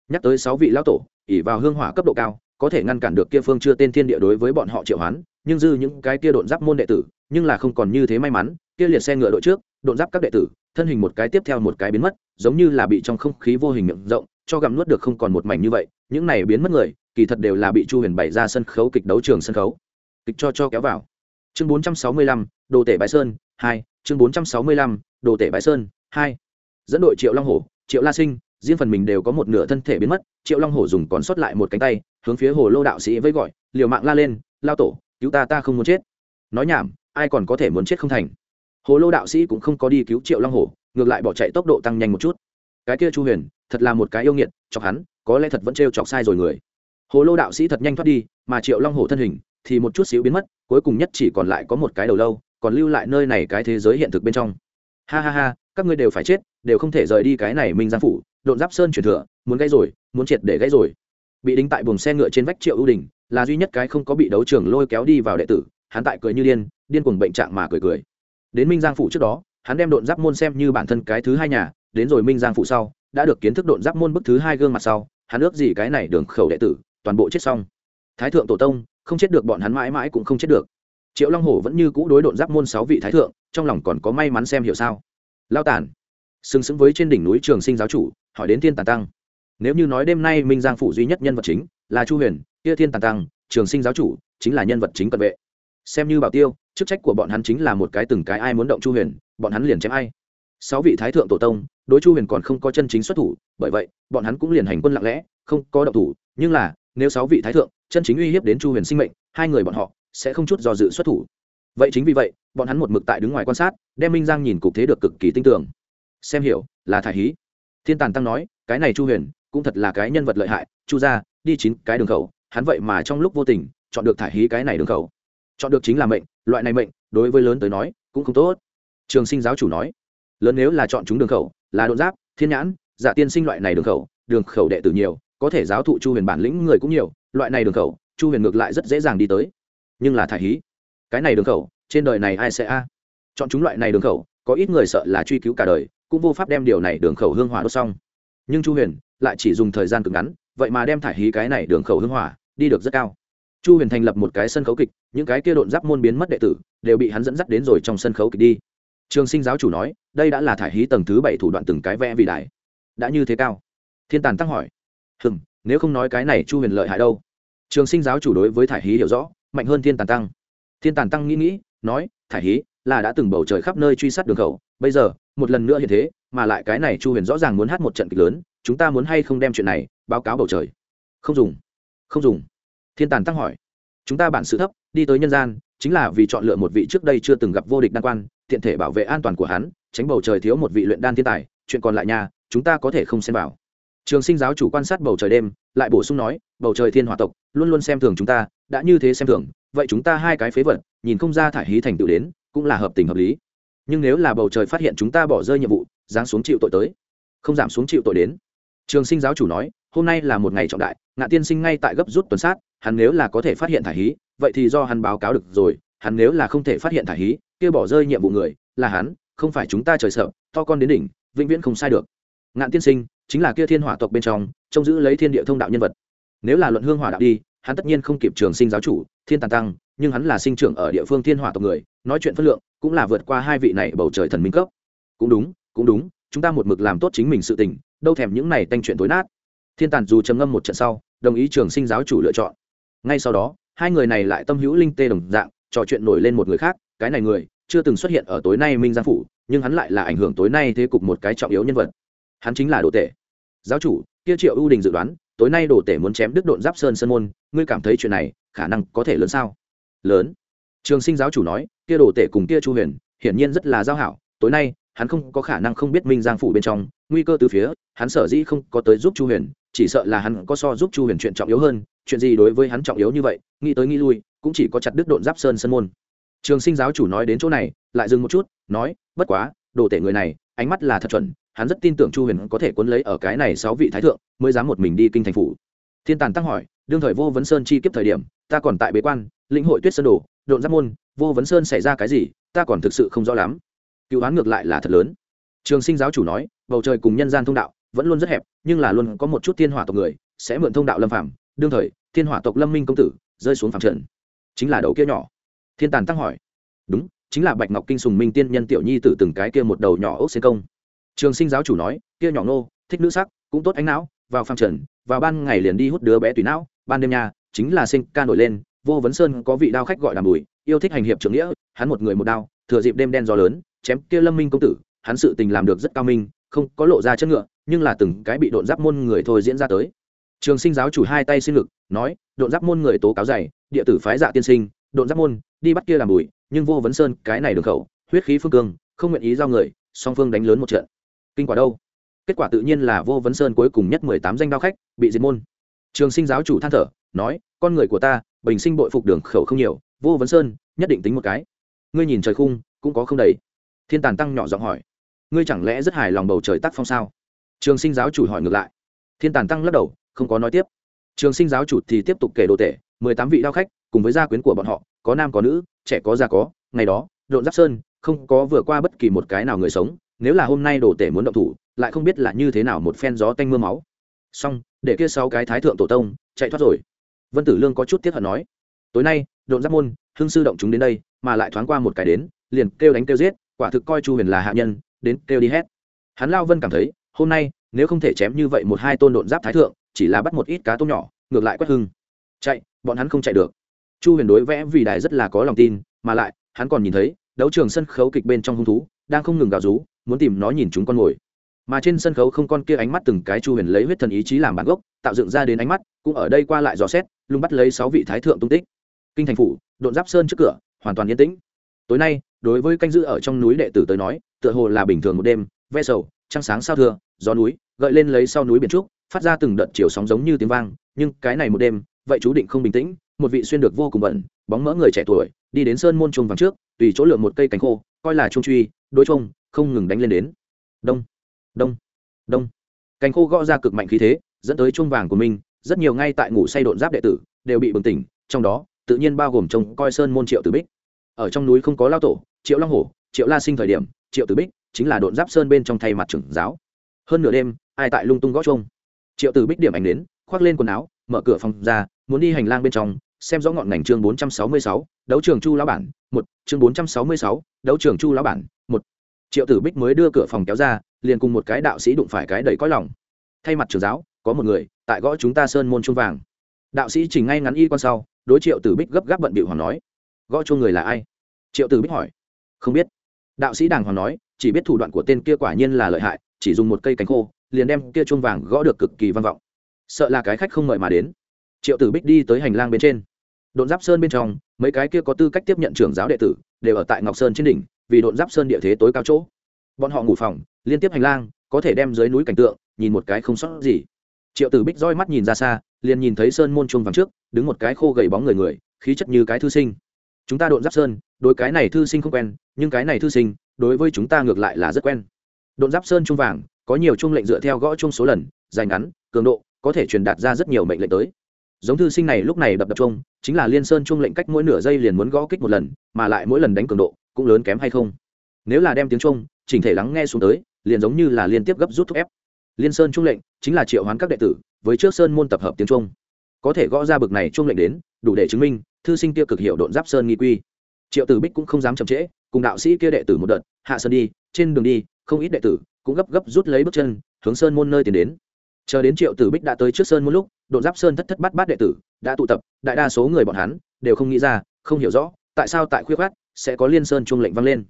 Nhắc tới sáu vị lão tổ ỉ vào hương hỏa cấp độ cao có thể ngăn cản được kia phương chưa tên thiên địa đối với bọn họ triệu hoán, nhưng dư những cái kia độn giáp môn đệ tử, nhưng là không còn như thế may mắn, kia liệt xe ngựa đội trước, độn giáp các đệ tử, thân hình một cái tiếp theo một cái biến mất, giống như là bị trong không khí vô hình miệng rộng, cho gặm nuốt được không còn một mảnh như vậy, những này biến mất người, kỳ thật đều là bị chu huyền bày ra sân khấu kịch đấu trường sân khấu. Kịch cho cho kéo vào. Chương bốn trăm sáu mươi lăm, đồ tể bãi sơn hai, chương bốn trăm sáu mươi lăm, đồ tể bãi sơn hai. Dẫn đội triệu long hổ, triệu la sinh riêng phần mình đều có một nửa thân thể biến mất, triệu long hổ dùng còn sót lại một cánh tay, hướng phía hồ lô đạo sĩ với gọi, liều mạng la lên, lao tổ, cứu ta ta không muốn chết. Nói nhảm, ai còn có thể muốn chết không thành. Hồ lô đạo sĩ cũng không có đi cứu triệu long hổ, ngược lại bỏ chạy tốc độ tăng nhanh một chút. Cái kia chu huyền, thật là một cái yêu nghiệt, chọc hắn, có lẽ thật vẫn trêu chọc sai rồi người. Hồ lô đạo sĩ thật nhanh thoát đi, mà triệu long hổ thân hình thì một chút xíu biến mất, cuối cùng nhất chỉ còn lại có một cái đầu lâu, còn lưu lại nơi này cái thế giới hiện thực bên trong. Ha ha ha, các ngươi đều phải chết, đều không thể rời đi cái này minh giang phủ độn giáp sơn chuyển thừa, muốn gây rồi, muốn triệt để gây rồi. Bị đính tại buồng xe ngựa trên vách triệu ưu đình, là duy nhất cái không có bị đấu trường lôi kéo đi vào đệ tử, hắn tại cười như điên điên cuồng bệnh trạng mà cười cười. Đến minh giang phủ trước đó, hắn đem độn giáp môn xem như bản thân cái thứ hai nhà, đến rồi minh giang phủ sau, đã được kiến thức độn giáp môn bức thứ hai gương mặt sau, hắn ước gì cái này đường khẩu đệ tử, toàn bộ chết xong. Thái thượng tổ tông, không chết được bọn hắn mãi mãi cũng không chết được. Triệu long hổ vẫn như cũ đối độn giáp môn sáu vị thái thượng, trong lòng còn có may mắn xem hiểu sao. Lao tản xứng sững với trên đỉnh núi trường sinh giáo chủ hỏi đến thiên tàn tăng. Nếu như nói đêm nay minh giang phủ duy nhất nhân vật chính là chu huyền, kia thiên tàn tăng, trường sinh giáo chủ, chính là nhân vật chính cận vệ. Xem như bảo tiêu, chức trách của bọn hắn chính là một cái từng cái ai muốn động chu huyền, bọn hắn liền chém ai. Sáu vị thái thượng tổ tông, đối chu huyền còn không có chân chính xuất thủ, bởi vậy, bọn hắn cũng liền hành quân lặng lẽ, không có động thủ. Nhưng là, nếu sáu vị thái thượng chân chính uy hiếp đến chu huyền sinh mệnh, hai người bọn họ sẽ không chút do dự xuất thủ. Vậy chính vì vậy, bọn hắn một mực tại đứng ngoài quan sát, đem minh giang nhìn cục thế được cực kỳ tinh tường xem hiểu, là thải hí thiên tàn tăng nói, cái này chu huyền cũng thật là cái nhân vật lợi hại, chu ra đi chín cái đường khẩu, hắn vậy mà trong lúc vô tình chọn được thải hí cái này đường khẩu. Chọn được chính là mệnh, loại này mệnh, đối với lớn tới nói, cũng không tốt. Trường sinh giáo chủ nói, lớn nếu là chọn chúng đường khẩu, là đột giáp, thiên nhãn, giả tiên sinh loại này đường khẩu đường khẩu đệ tử nhiều, có thể giáo thụ chu huyền bản lĩnh người cũng nhiều, loại này đường khẩu, chu huyền ngược lại rất dễ dàng đi tới. Nhưng là thải hí, cái này đường khẩu, trên đời này ai sẽ a? Chọn chúng loại này đường khẩu, có ít người sợ là truy cứu cả đời cũng vô pháp đem điều này đường khẩu hương hỏa đốt xong. Nhưng chu huyền lại chỉ dùng thời gian cực ngắn, vậy mà đem thải hí cái này đường khẩu hương hỏa đi được rất cao. Chu huyền thành lập một cái sân khấu kịch, những cái kia độn giáp môn biến mất đệ tử đều bị hắn dẫn dắt đến rồi trong sân khấu kịch đi. Trường sinh giáo chủ nói, đây đã là thải hí tầng thứ bảy thủ đoạn từng cái vẽ vị đại. Đã như thế cao. Thiên tàn tăng hỏi hừng nếu không nói cái này chu huyền lợi hại đâu? Trường sinh giáo chủ đối với thải hí hiểu rõ, mạnh hơn thiên tàn tăng. Thiên tàn tăng nghĩ nghĩ, nói, thải hí là đã từng bầu trời khắp nơi truy sát đường khẩu, bây giờ, một lần nữa hiện thế, mà lại cái này chu huyền rõ ràng muốn hát một trận kịch lớn, chúng ta muốn hay không đem chuyện này báo cáo bầu trời? Không dùng. Không dùng. Thiên tàn tăng hỏi. Chúng ta bản sự thấp, đi tới nhân gian, chính là vì chọn lựa một vị trước đây chưa từng gặp vô địch đan quan, tiện thể bảo vệ an toàn của hắn, tránh bầu trời thiếu một vị luyện đan thiên tài, chuyện còn lại nhà, chúng ta có thể không xem vào. Trường sinh giáo chủ quan sát bầu trời đêm, lại bổ sung nói, bầu trời thiên hòa tộc, luôn luôn xem thường chúng ta, đã như thế xem thường, vậy chúng ta hai cái phế vật, nhìn không ra thải hí thành tựu đến cũng là hợp tình hợp lý. Nhưng nếu là bầu trời phát hiện chúng ta bỏ rơi nhiệm vụ, giáng xuống chịu tội tới, không giảm xuống chịu tội đến. Trường sinh giáo chủ nói, hôm nay là một ngày trọng đại, ngạ tiên sinh ngay tại gấp rút tuần sát, hắn nếu là có thể phát hiện thải hí, vậy thì do hắn báo cáo được rồi, hắn nếu là không thể phát hiện thải hí, kia bỏ rơi nhiệm vụ người, là hắn, không phải chúng ta trời sợ, to con đến đỉnh, vĩnh viễn không sai được. Ngạn tiên sinh, chính là kia thiên hỏa tộc bên trong, trông giữ lấy thiên địa thông đạo nhân vật. Nếu là luận hương hỏa đạo đi, hắn tất nhiên không kịp trường sinh giáo chủ, thiên tàn tăng nhưng hắn là sinh trưởng ở địa phương thiên hỏa tộc người, nói chuyện phân lượng cũng là vượt qua hai vị này bầu trời thần minh cấp. Cũng đúng cũng đúng, chúng ta một mực làm tốt chính mình sự tình, đâu thèm những này tanh chuyện tối nát. Thiên tàn dù trầm ngâm một trận sau, đồng ý trường sinh giáo chủ lựa chọn. Ngay sau đó, hai người này lại tâm hữu linh tê đồng dạng, trò chuyện nổi lên một người khác, cái này người chưa từng xuất hiện ở tối nay minh giang phủ, nhưng hắn lại là ảnh hưởng tối nay thế cục một cái trọng yếu nhân vật. Hắn chính là đồ tể. Giáo chủ, kia triệu ưu đình dự đoán, tối nay đồ tể muốn chém đức độn giáp sơn sơn môn, ngươi cảm thấy chuyện này khả năng có thể lớn sao? Lớn. Trường sinh giáo chủ nói, kia đồ tể cùng kia chu huyền, hiển nhiên rất là giao hảo. Tối nay, hắn không có khả năng không biết minh giang phủ bên trong, nguy cơ từ phía, hắn sở dĩ không có tới giúp chu huyền, chỉ sợ là hắn có so giúp chu huyền chuyện trọng yếu hơn, chuyện gì đối với hắn trọng yếu như vậy, nghĩ tới nghĩ lui, cũng chỉ có chặt đứt độn giáp sơn sân môn. Trường sinh giáo chủ nói đến chỗ này, lại dừng một chút, nói, bất quá, đồ tể người này, ánh mắt là thật chuẩn, hắn rất tin tưởng chu huyền có thể cuốn lấy ở cái này sáu vị thái thượng, mới dám một mình đi kinh thành phủ. Thiên tàn tăng hỏi đương thời vô vấn sơn chi kiếp thời điểm, ta còn tại bế quan, lĩnh hội tuyết sơn đồ, độn giáp môn, vô vấn sơn xảy ra cái gì, ta còn thực sự không rõ lắm. Cựu đoán ngược lại là thật lớn. Trường sinh giáo chủ nói, bầu trời cùng nhân gian thông đạo, vẫn luôn rất hẹp, nhưng là luôn có một chút thiên hỏa tộc người, sẽ mượn thông đạo lâm phạm đương thời, thiên hỏa tộc lâm minh công tử rơi xuống phạm trận chính là đầu kia nhỏ. Thiên tàn tăng hỏi, đúng, chính là bạch ngọc kinh sùng minh tiên nhân tiểu nhi tử từng cái kia một đầu nhỏ ốc xê công. Trường sinh giáo chủ nói, kia nhỏ nô, thích nữ sắc, cũng tốt ánh não vào phang trần, vào ban ngày liền đi hút đứa bé tùy não, ban đêm nhà chính là sinh ca nổi lên, vô vấn sơn có vị đao khách gọi là bùi yêu thích hành hiệp trưởng nghĩa, hắn một người một đao, thừa dịp đêm đen gió lớn, chém kia lâm minh công tử, hắn sự tình làm được rất cao minh, không có lộ ra chất ngựa, nhưng là từng cái bị độn giáp môn người thôi diễn ra tới. Trường sinh giáo chủ hai tay xin lực, nói, độn giáp môn người tố cáo dày, địa tử phái dạ tiên sinh, độn giáp môn, đi bắt kia làm bùi nhưng vô vấn sơn cái này đường khẩu, huyết khí phương cương, không nguyện ý giao người, song phương đánh lớn một trận. Kinh quả đâu? Kết quả tự nhiên là vô vấn sơn cuối cùng nhất mười tám danh đao khách, bị diệt môn. Trường sinh giáo chủ than thở, nói, con người của ta, bình sinh bội phục đường khẩu không nhiều, vô vấn sơn, nhất định tính một cái. Ngươi nhìn trời khung, cũng có không đầy. Thiên tàn tăng nhỏ giọng hỏi, ngươi chẳng lẽ rất hài lòng bầu trời tác phong sao? Trường sinh giáo chủ hỏi ngược lại. Thiên tàn tăng lắc đầu, không có nói tiếp. Trường sinh giáo chủ thì tiếp tục kể đồ tể, mười tám vị đao khách, cùng với gia quyến của bọn họ, có nam có nữ, trẻ có già có, ngày đó, độn giáp sơn, không có vừa qua bất kỳ một cái nào người sống, nếu là hôm nay đồ tể muốn động thủ lại không biết là như thế nào một phen gió tanh mưa máu. Xong, để kia sáu cái thái thượng tổ tông chạy thoát rồi. Vân tử lương có chút tiếc hận nói, tối nay, độn giáp môn hương sư động chúng đến đây, mà lại thoáng qua một cái đến, liền kêu đánh kêu giết, quả thực coi chu huyền là hạ nhân, đến kêu đi hét. Hắn lao vân cảm thấy, hôm nay, nếu không thể chém như vậy một hai tôn độn giáp thái thượng, chỉ là bắt một ít cá tôm nhỏ, ngược lại quét hưng. Chạy, bọn hắn không chạy được. Chu huyền đối vẽ vì đài rất là có lòng tin, mà lại, hắn còn nhìn thấy, đấu trường sân khấu kịch bên trong hung thú, đang không ngừng gào rú, muốn tìm nó nhìn chúng con mồi mà trên sân khấu không con kia ánh mắt từng cái chu huyền lấy huyết thần ý chí làm bản gốc, tạo dựng ra đến ánh mắt, cũng ở đây qua lại dò xét lùng bắt lấy sáu vị thái thượng tung tích. Kinh thành phủ, độn giáp sơn trước cửa, hoàn toàn yên tĩnh. Tối nay, đối với canh giữ ở trong núi đệ tử tới nói, tựa hồ là bình thường một đêm, ve sầu, trăng sáng sao thưa, gió núi, gợi lên lấy sau núi biển trúc, phát ra từng đợt chiều sóng giống như tiếng vang, nhưng cái này một đêm, vậy chú định không bình tĩnh, một vị xuyên được vô cùng bẩn bóng mỡ người trẻ tuổi, đi đến sơn môn chuông vàng trước, tùy chỗ lượng một cây cánh khô, coi là trung truy, đối trung không ngừng đánh lên đến. Đông đông. Đông. Cánh khô gõ ra cực mạnh khí thế dẫn tới chuông vàng của mình rất nhiều ngay tại ngủ say độn giáp đệ tử đều bị bừng tỉnh trong đó tự nhiên bao gồm trông coi sơn môn triệu tử bích. Ở trong núi không có lao tổ triệu long hổ triệu la sinh thời điểm triệu tử bích chính là độn giáp sơn bên trong thay mặt trưởng giáo. Hơn nửa đêm ai tại lung tung gõ chuông? Triệu tử bích điểm ảnh đến khoác lên quần áo mở cửa phòng ra muốn đi hành lang bên trong xem rõ ngọn ngành chương 466, đấu trường chu lão bản, một chương 466, đấu trường chu lão bản, một. Triệu Tử Bích mới đưa cửa phòng kéo ra, liền cùng một cái đạo sĩ đụng phải cái đầy cõi lòng. Thay mặt trưởng giáo, có một người tại gõ chúng ta sơn môn chuông vàng. Đạo sĩ chỉnh ngay ngắn y quan sau, đối Triệu Tử Bích gấp gáp bận bịu hoàng nói: "Gõ chuông người là ai?" Triệu Tử Bích hỏi: "Không biết." Đạo sĩ đàng hoàng nói: "Chỉ biết thủ đoạn của tên kia quả nhiên là lợi hại, chỉ dùng một cây cánh khô, liền đem kia chuông vàng gõ được cực kỳ vang vọng. Sợ là cái khách không mời mà đến." Triệu Tử Bích đi tới hành lang bên trên đồn giáp sơn bên trong mấy cái kia có tư cách tiếp nhận trưởng giáo đệ tử đều ở tại ngọc sơn trên đỉnh vì độn giáp sơn địa thế tối cao chỗ. Bọn họ ngủ phòng, liên tiếp hành lang, có thể đem dưới núi cảnh tượng, nhìn một cái không sót gì. Triệu tử bích roi mắt nhìn ra xa, liền nhìn thấy sơn môn chuông vàng trước, đứng một cái khô gầy bóng người người, khí chất như cái thư sinh. Chúng ta độn giáp sơn, đối cái này thư sinh không quen, nhưng cái này thư sinh, đối với chúng ta ngược lại là rất quen. Độn giáp sơn chuông vàng, có nhiều chuông lệnh dựa theo gõ chuông số lần, dài ngắn, cường độ, có thể truyền đạt ra rất nhiều mệnh lệnh tới. Giống thư sinh này lúc này đập đập chung chính là liên sơn chung lệnh cách mỗi nửa giây liền muốn gõ kích một lần, mà lại mỗi lần đánh cường độ cũng lớn kém hay không? Nếu là đem tiếng trung, chỉnh thể lắng nghe xuống tới, liền giống như là liên tiếp gấp rút thúc ép. Liên sơn trung lệnh chính là triệu hoán các đệ tử, với trước sơn môn tập hợp tiếng trung. Có thể gõ ra bực này trung lệnh đến, đủ để chứng minh, thư sinh kia cực hiệu độn giáp sơn nghi quy. Triệu tử bích cũng không dám chậm trễ, cùng đạo sĩ kia đệ tử một đợt, hạ sơn đi, trên đường đi, không ít đệ tử cũng gấp gấp rút lấy bước chân, hướng sơn môn nơi tiến đến. Chờ đến triệu tử bích đã tới trước sơn một lúc, độn giáp sơn thất thất bát bát đệ tử đã tụ tập, đại đa số người bọn hắn đều không nghĩ ra, không hiểu rõ tại sao tại khuya khát sẽ có liên sơn chuông lệnh vang lên.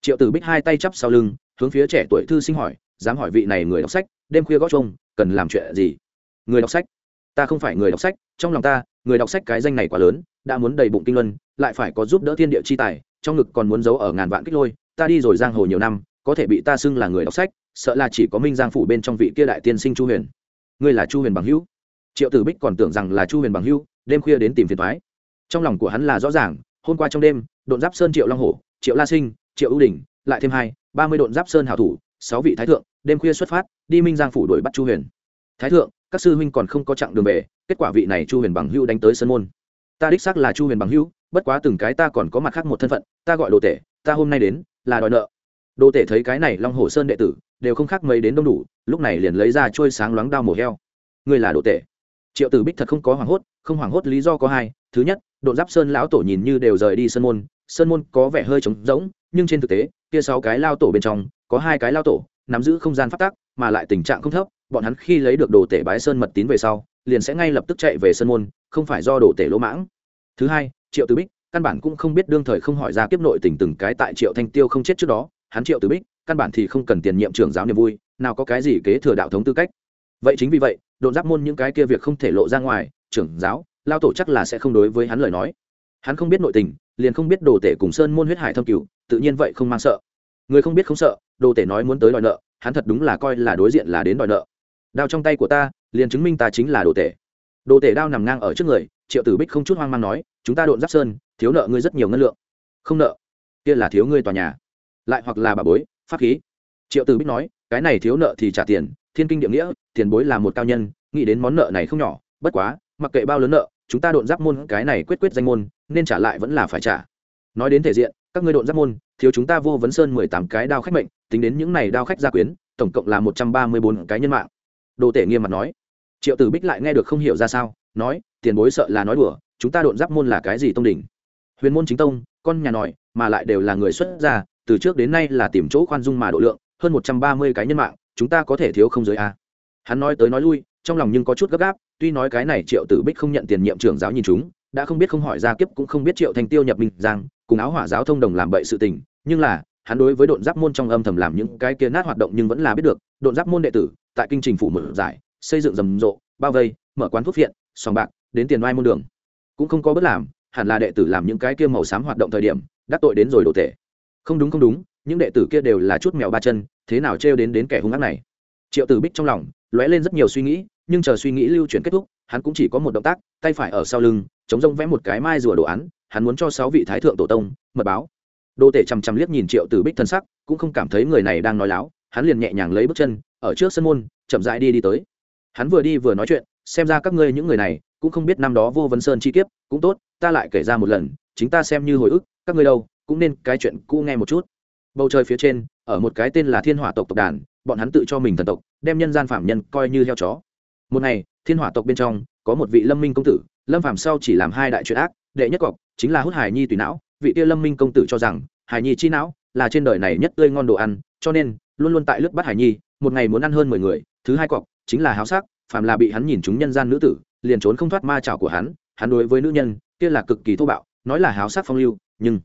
Triệu tử bích hai tay chắp sau lưng, hướng phía trẻ tuổi thư sinh hỏi, dám hỏi vị này người đọc sách, đêm khuya gót chuông, cần làm chuyện gì? Người đọc sách? Ta không phải người đọc sách, trong lòng ta, người đọc sách cái danh này quá lớn, đã muốn đầy bụng kinh luân, lại phải có giúp đỡ thiên địa chi tài, trong ngực còn muốn giấu ở ngàn vạn kích lôi, ta đi rồi giang hồ nhiều năm, có thể bị ta xưng là người đọc sách, sợ là chỉ có minh giang phủ bên trong vị kia đại tiên sinh chu huyền. Ngươi là chu huyền bằng hữu? Triệu tử bích còn tưởng rằng là chu huyền bằng hữu, đêm khuya đến tìm phiền thoái trong lòng của hắn là rõ ràng, hôm qua trong đêm độn giáp sơn triệu long hổ, triệu la sinh, triệu ưu đình lại thêm hai, ba mươi độn giáp sơn hảo thủ, sáu vị thái thượng, đêm khuya xuất phát, đi minh giang phủ đuổi bắt chu huyền. Thái thượng, các sư huynh còn không có chặng đường về, kết quả vị này chu huyền bằng hữu đánh tới sân môn. Ta đích xác là chu huyền bằng hữu, bất quá từng cái ta còn có mặt khác một thân phận, ta gọi đồ tể, ta hôm nay đến, là đòi nợ. Đồ tể thấy cái này long hồ sơn đệ tử, đều không khác mấy đến đông đủ, lúc này liền lấy ra trôi sáng loáng đao mổ heo. Ngươi là đồ tể. Triệu tử bích thật không có hoảng hốt, không hoảng hốt lý do có hai, thứ nhất, độn giáp sơn lão tổ nhìn như đều rời đi sân môn sơn môn có vẻ hơi trống rỗng, nhưng trên thực tế, kia sáu cái lao tổ bên trong, có hai cái lao tổ, nắm giữ không gian phát tác mà lại tình trạng không thấp, bọn hắn khi lấy được đồ tể bái sơn mật tín về sau, liền sẽ ngay lập tức chạy về sơn môn, không phải do đồ tể lỗ mãng. Thứ hai, triệu tử bích, căn bản cũng không biết đương thời không hỏi ra kiếp nội tình từng cái tại triệu thanh tiêu không chết trước đó, hắn triệu tử bích, căn bản thì không cần tiền nhiệm trưởng giáo niềm vui, nào có cái gì kế thừa đạo thống tư cách. Vậy chính vì vậy, độn giáp môn những cái kia việc không thể lộ ra ngoài, trưởng giáo, lao tổ chắc là sẽ không đối với hắn lời nói. Hắn không biết nội tình liền không biết đồ tể cùng sơn môn huyết hải thâm cửu, tự nhiên vậy không mang sợ. Người không biết không sợ, đồ tể nói muốn tới đòi nợ, hắn thật đúng là coi là đối diện là đến đòi nợ. Đao trong tay của ta, liền chứng minh ta chính là đồ tể. Đồ tể đao nằm ngang ở trước người, triệu tử bích không chút hoang mang nói, chúng ta độn giáp sơn, thiếu nợ ngươi rất nhiều ngân lượng. Không nợ. Kia là thiếu ngươi tòa nhà. Lại hoặc là bà bối, pháp khí. Triệu tử bích nói, cái này thiếu nợ thì trả tiền, thiên kinh địa nghĩa, tiền bối là một cao nhân, nghĩ đến món nợ này không nhỏ, bất quá, mặc kệ bao lớn nợ, chúng ta độn giáp môn cái này quyết quyết danh môn nên trả lại vẫn là phải trả. Nói đến thể diện, các ngươi độn giáp môn, thiếu chúng ta vô vấn sơn mười tám cái đao khách mệnh, tính đến những này đao khách gia quyến, tổng cộng là một trăm ba mươi bốn cái nhân mạng. Đồ tể nghiêm mặt nói. Triệu tử bích lại nghe được không hiểu ra sao, nói, tiền bối sợ là nói đùa, chúng ta độn giáp môn là cái gì tông đỉnh? Huyền môn chính tông, con nhà nòi, mà lại đều là người xuất gia, từ trước đến nay là tìm chỗ khoan dung mà độ lượng, hơn một trăm ba mươi cái nhân mạng, chúng ta có thể thiếu không giới a. Hắn nói tới nói lui, trong lòng nhưng có chút gấp gáp, tuy nói cái này triệu tử bích không nhận tiền nhiệm trưởng giáo nhìn chúng đã không biết không hỏi ra kiếp cũng không biết triệu thành tiêu nhập minh giang, cùng áo hỏa giáo thông đồng làm bậy sự tình, nhưng là, hắn đối với độn giáp môn trong âm thầm làm những cái kia nát hoạt động nhưng vẫn là biết được, độn giáp môn đệ tử, tại kinh trình phủ mở giải, xây dựng rầm rộ, bao vây, mở quán thuốc viện, sòng bạc, đến tiền oai môn đường. Cũng không có bất làm, hẳn là đệ tử làm những cái kia màu xám hoạt động thời điểm, đắc tội đến rồi đồ tệ không đúng không đúng, những đệ tử kia đều là chút mèo ba chân, thế nào trêu đến đến kẻ hung ác này? Triệu tử bích trong lòng lóe lên rất nhiều suy nghĩ, nhưng chờ suy nghĩ lưu chuyển kết thúc, hắn cũng chỉ có một động tác, tay phải ở sau lưng chống rông vẽ một cái mai rùa đồ án, hắn muốn cho sáu vị thái thượng tổ tông mật báo. Đô tể chằm chằm liếc nhìn triệu tử bích thân sắc, cũng không cảm thấy người này đang nói láo, hắn liền nhẹ nhàng lấy bước chân, ở trước sân môn, chậm rãi đi đi tới. Hắn vừa đi vừa nói chuyện, xem ra các ngươi những người này, cũng không biết năm đó vô vân sơn chi kiếp, cũng tốt, ta lại kể ra một lần, chính ta xem như hồi ức, các ngươi đâu, cũng nên cái chuyện cũ nghe một chút. Bầu trời phía trên, ở một cái tên là thiên hỏa tộc tộc đàn, bọn hắn tự cho mình thần tộc, đem nhân gian phạm nhân coi như heo chó. Một ngày, thiên hỏa tộc bên trong, có một vị lâm minh công tử lâm phạm sau chỉ làm hai đại chuyện ác, đệ nhất cọc chính là hút hải nhi tùy não, vị kia lâm minh công tử cho rằng hải nhi chi não là trên đời này nhất tươi ngon đồ ăn, cho nên luôn luôn tại lướt bắt hải nhi, một ngày muốn ăn hơn mười người, thứ hai cọc chính là háo sắc, phàm là bị hắn nhìn chúng nhân gian nữ tử, liền trốn không thoát ma trào của hắn hắn đối với nữ nhân kia là cực kỳ thô bạo, nói là háo sắc phong lưu, nhưng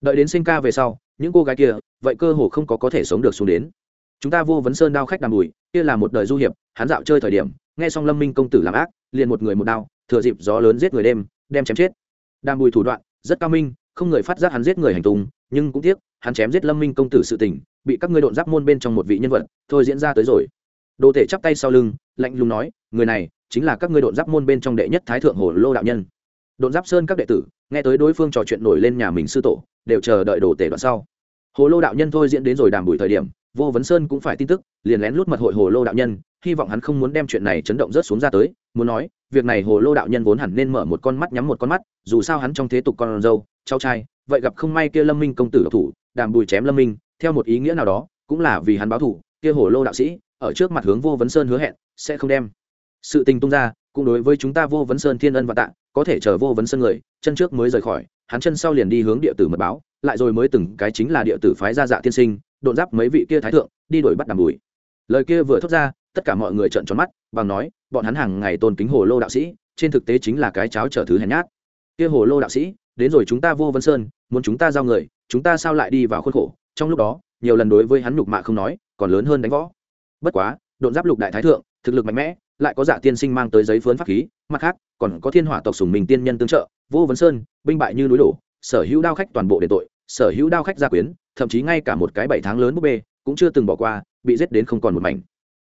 đợi đến sinh ca về sau, những cô gái kia, vậy cơ hồ không có có thể sống được xuống đến. Chúng ta vô vấn sơn đao khách đàm bùi kia là một đời du hiệp, hắn dạo chơi thời điểm, nghe xong lâm minh công tử làm ác, liền một người một đao thừa dịp gió lớn giết người đêm, đem chém chết. Đàm bùi thủ đoạn rất cao minh, không người phát giác hắn giết người hành tung, nhưng cũng tiếc, hắn chém giết lâm minh công tử sự tình, bị các ngươi độn giáp môn bên trong một vị nhân vật, thôi diễn ra tới rồi. Đồ thể chắp tay sau lưng, lạnh lùng nói, người này chính là các ngươi độn giáp môn bên trong đệ nhất thái thượng hồ lô đạo nhân. Độn giáp sơn các đệ tử, nghe tới đối phương trò chuyện nổi lên nhà mình sư tổ, đều chờ đợi đồ tể đoạn sau. Hồ lô đạo nhân thôi diễn đến rồi đàm bùi thời điểm, vô vấn sơn cũng phải tin tức, liền lén lút mật hội hồ lô đạo nhân, hy vọng hắn không muốn đem chuyện này chấn động rớt xuống ra tới, muốn nói việc này hồ lô đạo nhân vốn hẳn nên mở một con mắt nhắm một con mắt, dù sao hắn trong thế tục con dâu, cháu trai, vậy gặp không may kia lâm minh công tử độc thủ, đàm bùi chém lâm minh, theo một ý nghĩa nào đó, cũng là vì hắn báo thủ kia hồ lô đạo sĩ, ở trước mặt hướng vô vấn sơn hứa hẹn, sẽ không đem sự tình tung ra, cũng đối với chúng ta vô vấn sơn thiên ân và tạ, có thể chờ vô vấn sơn người, chân trước mới rời khỏi, hắn chân sau liền đi hướng địa tử mật báo, lại rồi mới từng cái chính là địa tử phái gia dạ tiên sinh đột giáp mấy vị kia thái thượng, đi đuổi bắt đàm bùi. Lời kia vừa thốt ra, tất cả mọi người trợn tròn mắt, bằng nói bọn hắn hàng ngày tôn kính hồ lô đạo sĩ, trên thực tế chính là cái cháo trở thứ hèn nhát. Kia hồ lô đạo sĩ, đến rồi chúng ta vô vân sơn, muốn chúng ta giao người, chúng ta sao lại đi vào khuôn khổ? Trong lúc đó, nhiều lần đối với hắn nhục mạ không nói, còn lớn hơn đánh võ. Bất quá, độn giáp lục đại thái thượng, thực lực mạnh mẽ, lại có giả tiên sinh mang tới giấy phướn pháp khí, mặt khác, còn có thiên hỏa tộc sùng mình tiên nhân tương trợ, vô vấn sơn, binh bại như núi đổ, sở hữu đao khách toàn bộ để tội, sở hữu đao khách gia quyến, thậm chí ngay cả một cái bảy tháng lớn búp bê, cũng chưa từng bỏ qua, bị giết đến không còn một mảnh.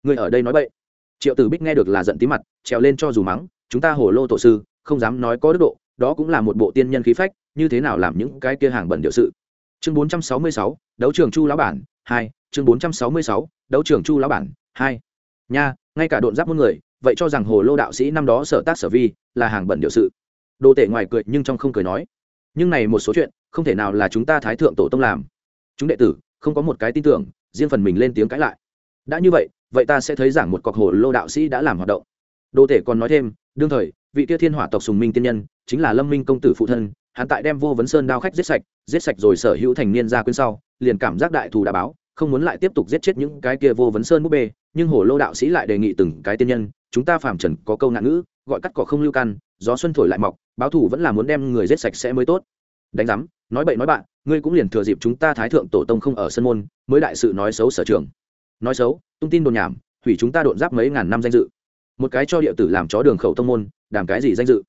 Người ở đây nói vậy triệu tử bích nghe được là giận tí mặt, trèo lên cho dù mắng, chúng ta hồ lô tổ sư, không dám nói có đức độ, đó cũng là một bộ tiên nhân khí phách, như thế nào làm những cái kia hàng bẩn điệu sự? Chương bốn trăm sáu mươi sáu, đấu trường chu lão bản, hai, chương bốn trăm sáu mươi sáu, đấu trường chu lão bản, hai. Nha, ngay cả độn giáp muôn người, vậy cho rằng hồ lô đạo sĩ năm đó sở tác sở vi là hàng bẩn điệu sự? Đồ tể ngoài cười nhưng trong không cười nói, nhưng này một số chuyện, không thể nào là chúng ta thái thượng tổ tông làm. Chúng đệ tử, không có một cái tin tưởng, riêng phần mình lên tiếng cãi lại. Đã như vậy vậy ta sẽ thấy giảng một cọc hồ lô đạo sĩ đã làm hoạt động. Đô thể còn nói thêm, đương thời, vị kia thiên hỏa tộc sùng minh tiên nhân, chính là lâm minh công tử phụ thân, hắn tại đem vô vấn sơn đao khách giết sạch giết sạch rồi sở hữu thành niên ra quyến sau, liền cảm giác đại thù đã báo, không muốn lại tiếp tục giết chết những cái kia vô vấn sơn búp bê, nhưng hồ lô đạo sĩ lại đề nghị từng cái tiên nhân, chúng ta phàm trần có câu nạn ngữ, gọi cắt cỏ không lưu căn, gió xuân thổi lại mọc, báo thù vẫn là muốn đem người giết sạch sẽ mới tốt. Đánh giám, nói bậy nói bạn, ngươi cũng liền thừa dịp chúng ta thái thượng tổ tông không ở sân môn, mới đại sự nói xấu sở trường nói xấu, tung tin đồn nhảm, hủy chúng ta đột giáp mấy ngàn năm danh dự. Một cái cho địa tử làm chó đường khẩu tông môn đảm cái gì danh dự?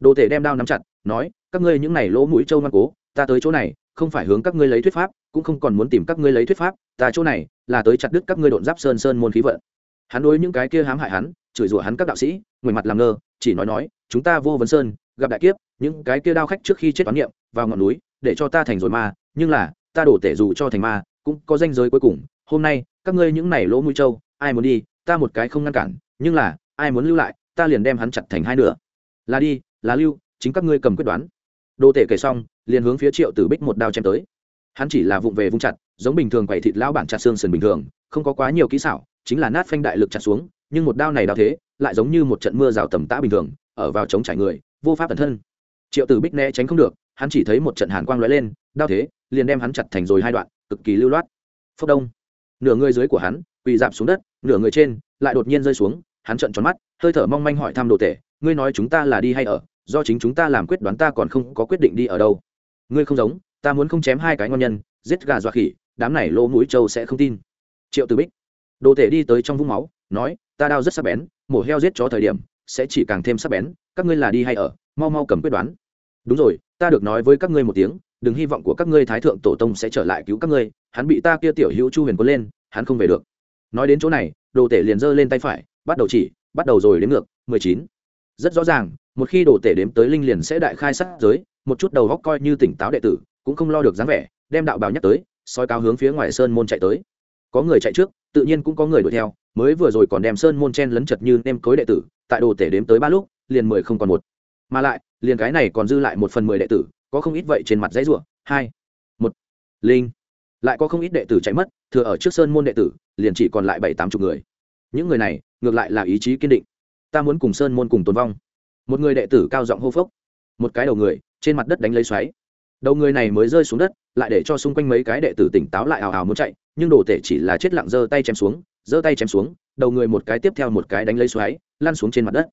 Đồ tể đem đao nắm chặt, nói, các ngươi những này lỗ mũi trâu ngoan cố, ta tới chỗ này, không phải hướng các ngươi lấy thuyết pháp, cũng không còn muốn tìm các ngươi lấy thuyết pháp, ta chỗ này, là tới chặt đứt các ngươi đột giáp sơn sơn môn khí vận. Hắn đối những cái kia hãm hại hắn, chửi rủa hắn các đạo sĩ ngoảnh mặt làm ngơ, chỉ nói nói, chúng ta vô vấn sơn, gặp đại kiếp, những cái kia đao khách trước khi chết toán niệm, vào ngọn núi, để cho ta thành rồi ma, nhưng là, ta đổ tể dù cho thành ma, cũng có danh giới cuối cùng, hôm nay các ngươi những này lỗ mũi trâu, ai muốn đi, ta một cái không ngăn cản, nhưng là, ai muốn lưu lại, ta liền đem hắn chặt thành hai nửa. Là đi, là lưu, chính các ngươi cầm quyết đoán. Đồ tể kể xong, liền hướng phía triệu tử bích một đao chém tới. Hắn chỉ là vụng về vung chặt, giống bình thường quậy thịt lão bản chặt xương sườn bình thường, không có quá nhiều kỹ xảo, chính là nát phanh đại lực chặt xuống, nhưng một đao này đao thế, lại giống như một trận mưa rào tầm tã bình thường, ở vào chống trải người, vô pháp tần thân. Triệu tử bích né tránh không được, hắn chỉ thấy một trận hàn quang lóe lên, đao thế, liền đem hắn chặt thành rồi hai đoạn, cực kỳ lưu loát. Phốc đông nửa người dưới của hắn, quỳ dạp xuống đất, nửa người trên, lại đột nhiên rơi xuống, hắn trợn tròn mắt, hơi thở mong manh hỏi thăm đồ tể, ngươi nói chúng ta là đi hay ở? Do chính chúng ta làm quyết đoán ta còn không có quyết định đi ở đâu. Ngươi không giống, ta muốn không chém hai cái ngon nhân, giết gà dọa khỉ, đám này lỗ mũi trâu sẽ không tin. Triệu tử bích. Đồ tể đi tới trong vũng máu, nói, ta đao rất sắc bén, mổ heo giết chó thời điểm, sẽ chỉ càng thêm sắc bén, các ngươi là đi hay ở? Mau mau cầm quyết đoán. Đúng rồi, ta được nói với các ngươi một tiếng, đừng hy vọng của các ngươi thái thượng tổ tông sẽ trở lại cứu các ngươi hắn bị ta kia tiểu hữu chu huyền quân lên, hắn không về được. Nói đến chỗ này, đồ tể liền giơ lên tay phải, bắt đầu chỉ, bắt đầu rồi đến ngược, mười chín. Rất rõ ràng, một khi đồ tể đếm tới linh liền sẽ đại khai sát giới, một chút đầu góc coi như tỉnh táo đệ tử, cũng không lo được dáng vẻ, đem đạo bào nhắc tới, soi cao hướng phía ngoài sơn môn chạy tới. Có người chạy trước, tự nhiên cũng có người đuổi theo, mới vừa rồi còn đem sơn môn chen lấn chật như nem cối đệ tử, tại đồ tể đếm tới ba lúc, liền mười không còn một. Mà lại, liền cái này còn dư lại một phần mười đệ tử, có không ít vậy trên mặt dãy ruộng hai, một. Linh lại có không ít đệ tử chạy mất, thừa ở trước sơn môn đệ tử, liền chỉ còn lại bảy tám chục người. Những người này, ngược lại là ý chí kiên định. Ta muốn cùng sơn môn cùng tồn vong. Một người đệ tử cao giọng hô phốc. Một cái đầu người, trên mặt đất đánh lấy xoáy. Đầu người này mới rơi xuống đất, lại để cho xung quanh mấy cái đệ tử tỉnh táo lại ào ào muốn chạy, nhưng đồ tể chỉ là chết lặng giơ tay chém xuống, giơ tay chém xuống, đầu người một cái tiếp theo một cái đánh lấy xoáy, lăn xuống trên mặt đất.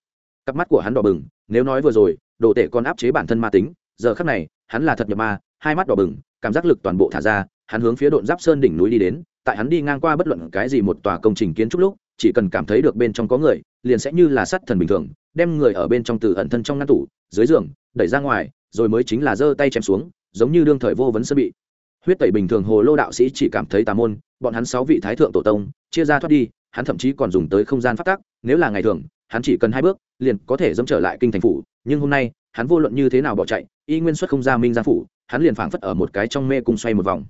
Cặp mắt của hắn đỏ bừng, nếu nói vừa rồi, đồ tể còn áp chế bản thân ma tính, giờ khắc này, hắn là thật nhập ma, hai mắt đỏ bừng, cảm giác lực toàn bộ thả ra hắn hướng phía độn giáp sơn đỉnh núi đi đến, tại hắn đi ngang qua bất luận cái gì một tòa công trình kiến trúc lúc, chỉ cần cảm thấy được bên trong có người, liền sẽ như là sắt thần bình thường, đem người ở bên trong từ ẩn thân trong ngăn tủ, dưới giường, đẩy ra ngoài, rồi mới chính là giơ tay chém xuống, giống như đương thời vô vấn sơ bị. Huyết tẩy bình thường hồ lô đạo sĩ chỉ cảm thấy tà môn, bọn hắn sáu vị thái thượng tổ tông, chia ra thoát đi, hắn thậm chí còn dùng tới không gian phát tác nếu là ngày thường, hắn chỉ cần hai bước, liền có thể dẫm trở lại kinh thành phủ, nhưng hôm nay, hắn vô luận như thế nào bỏ chạy, y nguyên xuất không ra minh gia phủ, hắn liền phảng phất ở một cái trong mê cung xoay một vòng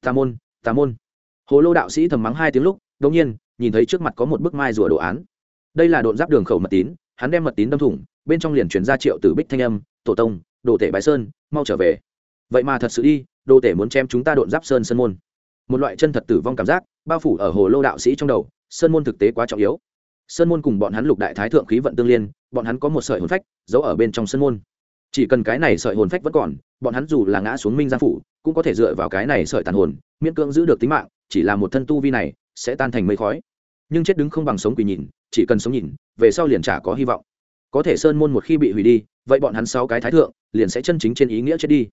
tà môn tà môn. Hồ lô đạo sĩ thầm mắng hai tiếng lúc, đột nhiên, nhìn thấy trước mặt có một bức mai rùa đồ án. Đây là độn giáp đường khẩu mật tín, hắn đem mật tín đâm thủng, bên trong liền truyền ra triệu tử bích thanh âm, tổ tông, đồ tể bái sơn, mau trở về. Vậy mà thật sự đi, đồ tể muốn chém chúng ta độn giáp sơn sơn môn. Một loại chân thật tử vong cảm giác, bao phủ ở hồ lô đạo sĩ trong đầu, sơn môn thực tế quá trọng yếu. Sơn môn cùng bọn hắn lục đại thái thượng khí vận tương liên, bọn hắn có một sợi hồn phách, giấu ở bên trong sơn môn chỉ cần cái này sợi hồn phách vẫn còn, bọn hắn dù là ngã xuống minh Giang phủ, cũng có thể dựa vào cái này sợi tàn hồn, miễn cưỡng giữ được tính mạng, chỉ là một thân tu vi này, sẽ tan thành mây khói. Nhưng chết đứng không bằng sống quỳ nhìn, chỉ cần sống nhìn, về sau liền chả có hy vọng. Có thể sơn môn một khi bị hủy đi, vậy bọn hắn sáu cái thái thượng, liền sẽ chân chính trên ý nghĩa chết đi.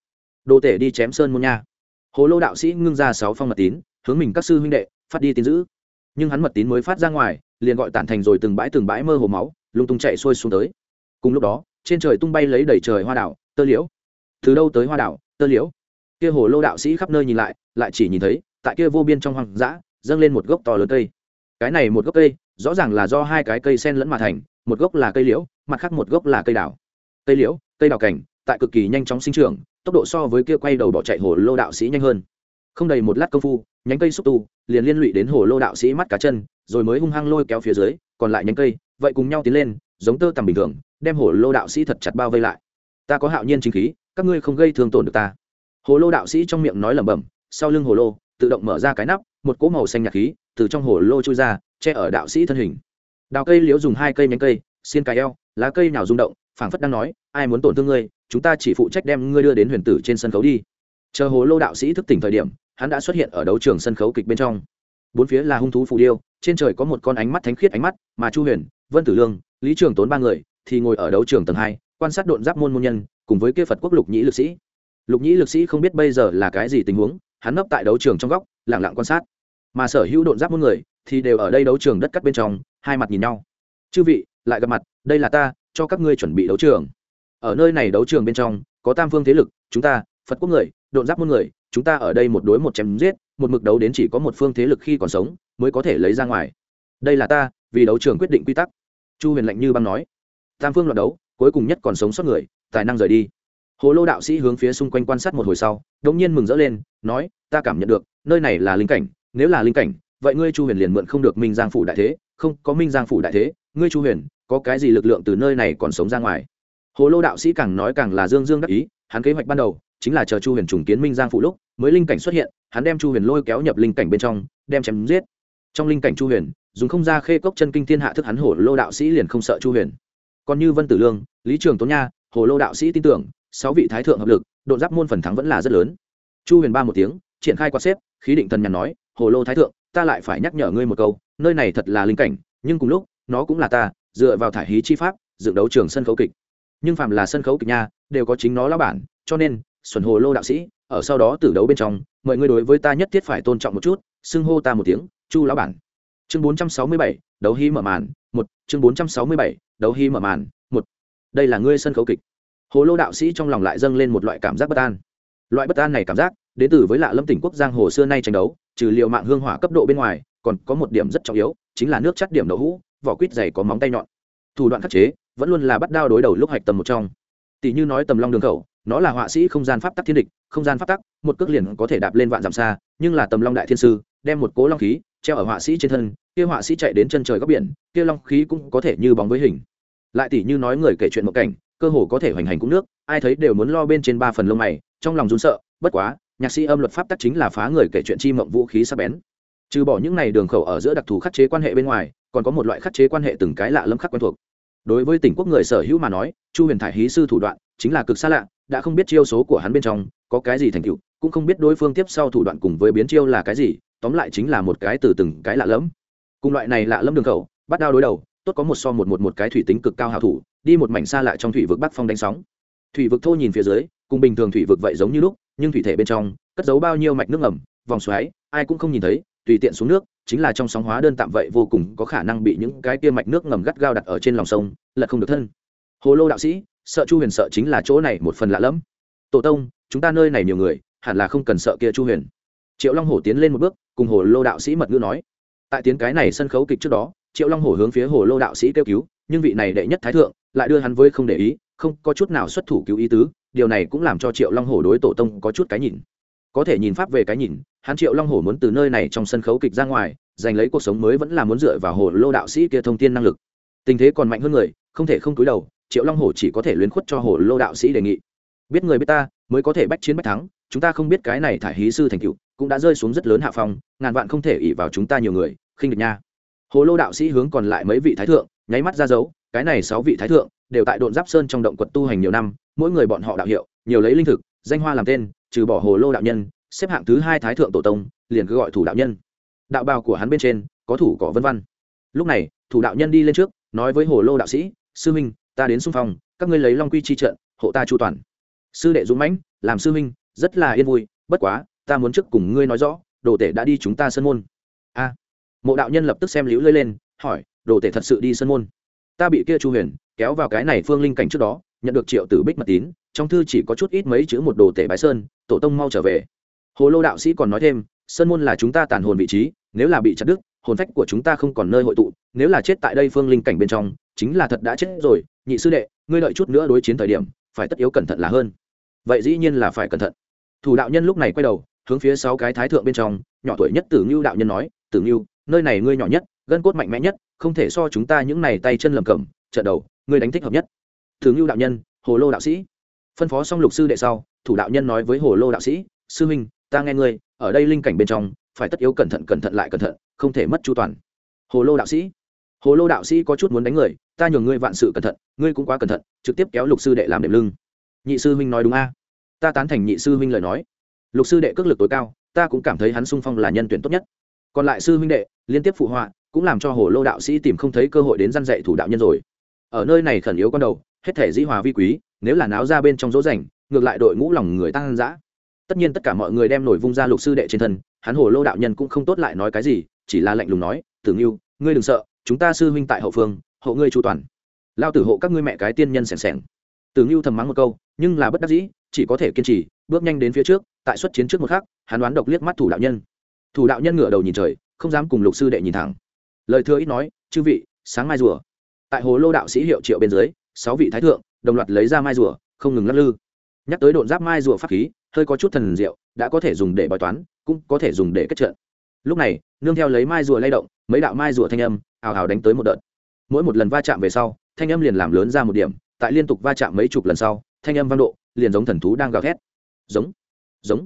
Đồ tể đi chém sơn môn nha. Hồ lô đạo sĩ ngưng ra sáu phong mật tín, hướng mình các sư huynh đệ, phát đi tin giữ nhưng hắn mật tín mới phát ra ngoài, liền gọi tản thành rồi từng bãi từng bãi mơ hồ máu, lung tung chạy xuôi xuống tới. Cùng lúc đó trên trời tung bay lấy đầy trời hoa đảo, tơ liễu. Từ đâu tới hoa đảo, tơ liễu? Kia hồ lô đạo sĩ khắp nơi nhìn lại lại chỉ nhìn thấy, tại kia vô biên trong hoang dã, dâng lên một gốc to lớn cây. Cái này một gốc cây, rõ ràng là do hai cái cây sen lẫn mà thành, một gốc là cây liễu, mặt khác một gốc là cây đào. Cây liễu, cây đào cảnh, tại cực kỳ nhanh chóng sinh trưởng, tốc độ so với kia quay đầu bỏ chạy hồ lô đạo sĩ nhanh hơn. Không đầy một lát công phu, nhánh cây xúc tu, liền liên lụy đến hồ lô đạo sĩ mắt cá chân, rồi mới hung hăng lôi kéo phía dưới, còn lại nhánh cây, vậy cùng nhau tiến lên, giống tơ tằm bình thường đem hồ lô đạo sĩ thật chặt bao vây lại. Ta có hạo nhiên chính khí, các ngươi không gây thương tổn được ta. Hồ lô đạo sĩ trong miệng nói lẩm bẩm, sau lưng hồ lô, tự động mở ra cái nắp, một cỗ màu xanh nhạt khí từ trong hồ lô trôi ra, che ở đạo sĩ thân hình. Đào cây liễu dùng hai cây nhánh cây, xiên cài eo, lá cây nào rung động, phảng phất đang nói, ai muốn tổn thương ngươi, chúng ta chỉ phụ trách đem ngươi đưa đến huyền tử trên sân khấu đi. Chờ hồ lô đạo sĩ thức tỉnh thời điểm, hắn đã xuất hiện ở đấu trường sân khấu kịch bên trong. Bốn phía là hung thú phù điêu, trên trời có một con ánh mắt thánh khiết ánh mắt, mà chu huyền, vân tử lương, lý trường tốn ba người thì ngồi ở đấu trường tầng hai, quan sát độn giáp môn môn nhân, cùng với kia phật quốc lục nhĩ lực sĩ. Lục nhĩ lực sĩ không biết bây giờ là cái gì tình huống, hắn nấp tại đấu trường trong góc lẳng lặng quan sát. Mà sở hữu độn giáp môn người thì đều ở đây đấu trường đất cắt bên trong, hai mặt nhìn nhau. Chư vị, lại gặp mặt, đây là ta, cho các ngươi chuẩn bị đấu trường. Ở nơi này đấu trường bên trong, có tam phương thế lực, chúng ta, phật quốc người, độn giáp muôn người, chúng ta ở đây một đối một chém giết, một mực đấu đến chỉ có một phương thế lực khi còn sống, mới có thể lấy ra ngoài. Đây là ta, vì đấu trường quyết định quy tắc. Chu huyền lạnh như băng nói tam phương loạt đấu, cuối cùng nhất còn sống sót người, tài năng rời đi. Hồ lô đạo sĩ hướng phía xung quanh quan sát một hồi sau đống nhiên mừng rỡ lên, nói, ta cảm nhận được, nơi này là linh cảnh, nếu là linh cảnh, vậy ngươi chu huyền liền mượn không được minh giang phủ đại thế, không, có minh giang phủ đại thế, ngươi chu huyền, có cái gì lực lượng từ nơi này còn sống ra ngoài? Hồ lô đạo sĩ càng nói càng là dương dương đắc ý, hắn kế hoạch ban đầu chính là chờ chu huyền trùng kiến minh giang phủ lúc, mới linh cảnh xuất hiện, hắn đem chu huyền lôi kéo nhập linh cảnh bên trong, đem chém giết. Trong linh cảnh chu huyền, dùng không ra khê cốc chân kinh thiên hạ thức hắn hồ lô đạo sĩ liền không sợ chu huyền còn như vân tử lương lý trường tốn nha hồ lô đạo sĩ tin tưởng sáu vị thái thượng hợp lực đột giáp môn phần thắng vẫn là rất lớn. Chu huyền ba một tiếng triển khai qua xếp khí định thần nhàn nói hồ lô thái thượng ta lại phải nhắc nhở ngươi một câu nơi này thật là linh cảnh nhưng cùng lúc nó cũng là ta dựa vào thải hí chi pháp dựng đấu trường sân khấu kịch. Nhưng phạm là sân khấu kịch nha đều có chính nó lao bản cho nên xuẩn hồ lô đạo sĩ ở sau đó tử đấu bên trong mọi người đối với ta nhất thiết phải tôn trọng một chút xưng hô ta một tiếng chu lão bản. Chương 467, đấu hí mở màn một chương 467, đấu hy mở màn, một, đây là ngươi sân khấu kịch. Hồ lô đạo sĩ trong lòng lại dâng lên một loại cảm giác bất an. Loại bất an này cảm giác, đến từ với lạ lâm tỉnh quốc giang hồ xưa nay tranh đấu, trừ liệu mạng hương hỏa cấp độ bên ngoài, còn có một điểm rất trọng yếu, chính là nước chất điểm đậu hũ, vỏ quýt dày có móng tay nhọn. Thủ đoạn khắc chế, vẫn luôn là bắt đao đối đầu lúc hạch tầm một trong. Tỷ như nói tầm long đường khẩu, nó là họa sĩ không gian pháp tắc thiên địch, không gian pháp tắc, một cước liền có thể đạp lên vạn dặm xa, nhưng là tầm long đại thiên sư, đem một cố long khí, treo ở họa sĩ trên thân kia họa sĩ chạy đến chân trời góc biển, kia long khí cũng có thể như bóng với hình. Lại tỷ như nói người kể chuyện một cảnh, cơ hồ có thể hoành hành cũng nước, ai thấy đều muốn lo bên trên ba phần lông mày, trong lòng run sợ, bất quá, nhạc sĩ âm luật pháp tắc chính là phá người kể chuyện chi mộng vũ khí sắc bén. Trừ bỏ những này đường khẩu ở giữa đặc thù khắc chế quan hệ bên ngoài, còn có một loại khắc chế quan hệ từng cái lạ lẫm khắc quen thuộc. Đối với tỉnh quốc người sở hữu mà nói, chu huyền thải hí sư thủ đoạn chính là cực xa lạ, đã không biết chiêu số của hắn bên trong, có cái gì thành tựu, cũng không biết đối phương tiếp sau thủ đoạn cùng với biến chiêu là cái gì, tóm lại chính là một cái từ từng cái lạ lẫm cùng loại này lạ lẫm đường khẩu, bắt đao đối đầu, tốt có một so một một một cái thủy tính cực cao hào thủ, đi một mảnh xa lại trong thủy vực bắc phong đánh sóng. Thủy vực thô nhìn phía dưới, cùng bình thường thủy vực vậy giống như lúc, nhưng thủy thể bên trong, cất giấu bao nhiêu mạch nước ngầm, vòng xoáy, ai cũng không nhìn thấy, tùy tiện xuống nước, chính là trong sóng hóa đơn tạm vậy vô cùng có khả năng bị những cái kia mạch nước ngầm gắt gao đặt ở trên lòng sông, lật không được thân. Hồ lô đạo sĩ, sợ chu huyền sợ chính là chỗ này một phần lạ lẫm. Tổ tông, chúng ta nơi này nhiều người, hẳn là không cần sợ kia chu huyền. Triệu long hổ tiến lên một bước, cùng hồ lô đạo sĩ mật ngữ nói tại tiến cái này sân khấu kịch trước đó, triệu long hổ hướng phía hồ lô đạo sĩ kêu cứu, nhưng vị này đệ nhất thái thượng lại đưa hắn với không để ý, không có chút nào xuất thủ cứu ý tứ, điều này cũng làm cho triệu long hổ đối tổ tông có chút cái nhìn. Có thể nhìn pháp về cái nhìn, hắn triệu long hổ muốn từ nơi này trong sân khấu kịch ra ngoài, giành lấy cuộc sống mới vẫn là muốn dựa vào hồ lô đạo sĩ kia thông tin năng lực. Tình thế còn mạnh hơn người, không thể không cúi đầu, triệu long hổ chỉ có thể luyến khuất cho hồ lô đạo sĩ đề nghị. Biết người biết ta, mới có thể bách chiến bách thắng chúng ta không biết cái này thải hí sư thành cựu cũng đã rơi xuống rất lớn hạ phong, ngàn vạn không thể ỉ vào chúng ta nhiều người, khinh được nha. Hồ lô đạo sĩ hướng còn lại mấy vị thái thượng, nháy mắt ra dấu, cái này sáu vị thái thượng đều tại độn giáp sơn trong động quật tu hành nhiều năm, mỗi người bọn họ đạo hiệu, nhiều lấy linh thực, danh hoa làm tên, trừ bỏ hồ lô đạo nhân, xếp hạng thứ hai thái thượng tổ tông, liền cứ gọi thủ đạo nhân. Đạo bào của hắn bên trên có thủ cỏ vân văn lúc này, thủ đạo nhân đi lên trước, nói với hồ lô đạo sĩ, sư minh, ta đến xung phong, các ngươi lấy long quy chi trận, hộ ta chu toàn. Sư đệ dũng mãnh, làm sư minh rất là yên vui, bất quá, ta muốn trước cùng ngươi nói rõ, đồ tể đã đi chúng ta sân môn. A. Mộ đạo nhân lập tức xem liễu lơi lên, hỏi, đồ tể thật sự đi sân môn? Ta bị kia chu huyền kéo vào cái này phương linh cảnh trước đó, nhận được triệu tử bích mật tín, trong thư chỉ có chút ít mấy chữ một đồ tể bái sơn, tổ tông mau trở về. Hồ lô đạo sĩ còn nói thêm sơn môn là chúng ta tàn hồn vị trí, nếu là bị chặt đứt, hồn phách của chúng ta không còn nơi hội tụ, nếu là chết tại đây phương linh cảnh bên trong, chính là thật đã chết rồi. Nhị sư đệ, ngươi đợi chút nữa đối chiến thời điểm, phải tất yếu cẩn thận là hơn. Vậy dĩ nhiên là phải cẩn thận thủ đạo nhân lúc này quay đầu, hướng phía sáu cái thái thượng bên trong, nhỏ tuổi nhất tử ngưu đạo nhân nói, tử ngưu, nơi này ngươi nhỏ nhất, gân cốt mạnh mẽ nhất, không thể so chúng ta những này tay chân lầm cẩm trận đầu, ngươi đánh thích hợp nhất. Tử ngưu đạo nhân, hồ lô đạo sĩ. Phân phó xong lục sư đệ sau, thủ đạo nhân nói với hồ lô đạo sĩ, sư huynh, ta nghe ngươi, ở đây linh cảnh bên trong, phải tất yếu cẩn thận cẩn thận lại cẩn thận, không thể mất chu toàn. Hồ lô đạo sĩ, hồ lô đạo sĩ có chút muốn đánh người, ta nhường ngươi vạn sự cẩn thận, ngươi cũng quá cẩn thận, trực tiếp kéo lục sư đệ làm đệm lưng. Nhị sư huynh nói đúng a ta tán thành nhị sư huynh lời nói. Lục sư đệ cước lực tối cao, ta cũng cảm thấy hắn sung phong là nhân tuyển tốt nhất. Còn lại sư huynh đệ, liên tiếp phụ họa, cũng làm cho hồ lô đạo sĩ tìm không thấy cơ hội đến g dạy thủ đạo nhân rồi. Ở nơi này khẩn yếu con đầu, hết thể dĩ hòa vi quý, nếu là náo ra bên trong dỗ dành ngược lại đội ngũ lòng người tăng dã. Tất nhiên tất cả mọi người đem nổi vung ra lục sư đệ trên thân, hắn hồ lô đạo nhân cũng không tốt lại nói cái gì, chỉ là lạnh lùng nói, tử nghiêu ngươi đừng sợ, chúng ta sư huynh tại hậu phương, hộ ngươi chu toàn. Lao tử hộ các ngươi mẹ cái tiên nhân sẻng sẻng. Tử nghiêu thầm mắng một câu, nhưng là bất đắc dĩ chỉ có thể kiên trì, bước nhanh đến phía trước, tại xuất chiến trước một khắc, hắn đoán độc liếc mắt thủ đạo nhân. Thủ đạo nhân ngửa đầu nhìn trời, không dám cùng lục sư đệ nhìn thẳng. Lời thưa ít nói, chư vị, sáng mai rùa. Tại hồ lô đạo sĩ hiệu triệu bên dưới, sáu vị thái thượng, đồng loạt lấy ra mai rùa, không ngừng lắc lư. Nhắc tới độn giáp mai rùa pháp khí, hơi có chút thần diệu, đã có thể dùng để bài toán, cũng có thể dùng để kết trận. Lúc này, nương theo lấy mai rùa lay động, mấy đạo mai rùa thanh âm, ào ào đánh tới một đợt. Mỗi một lần va chạm về sau, thanh âm liền làm lớn ra một điểm, tại liên tục va chạm mấy chục lần sau, thanh âm vang độ liền giống thần thú đang gào thét. Giống giống.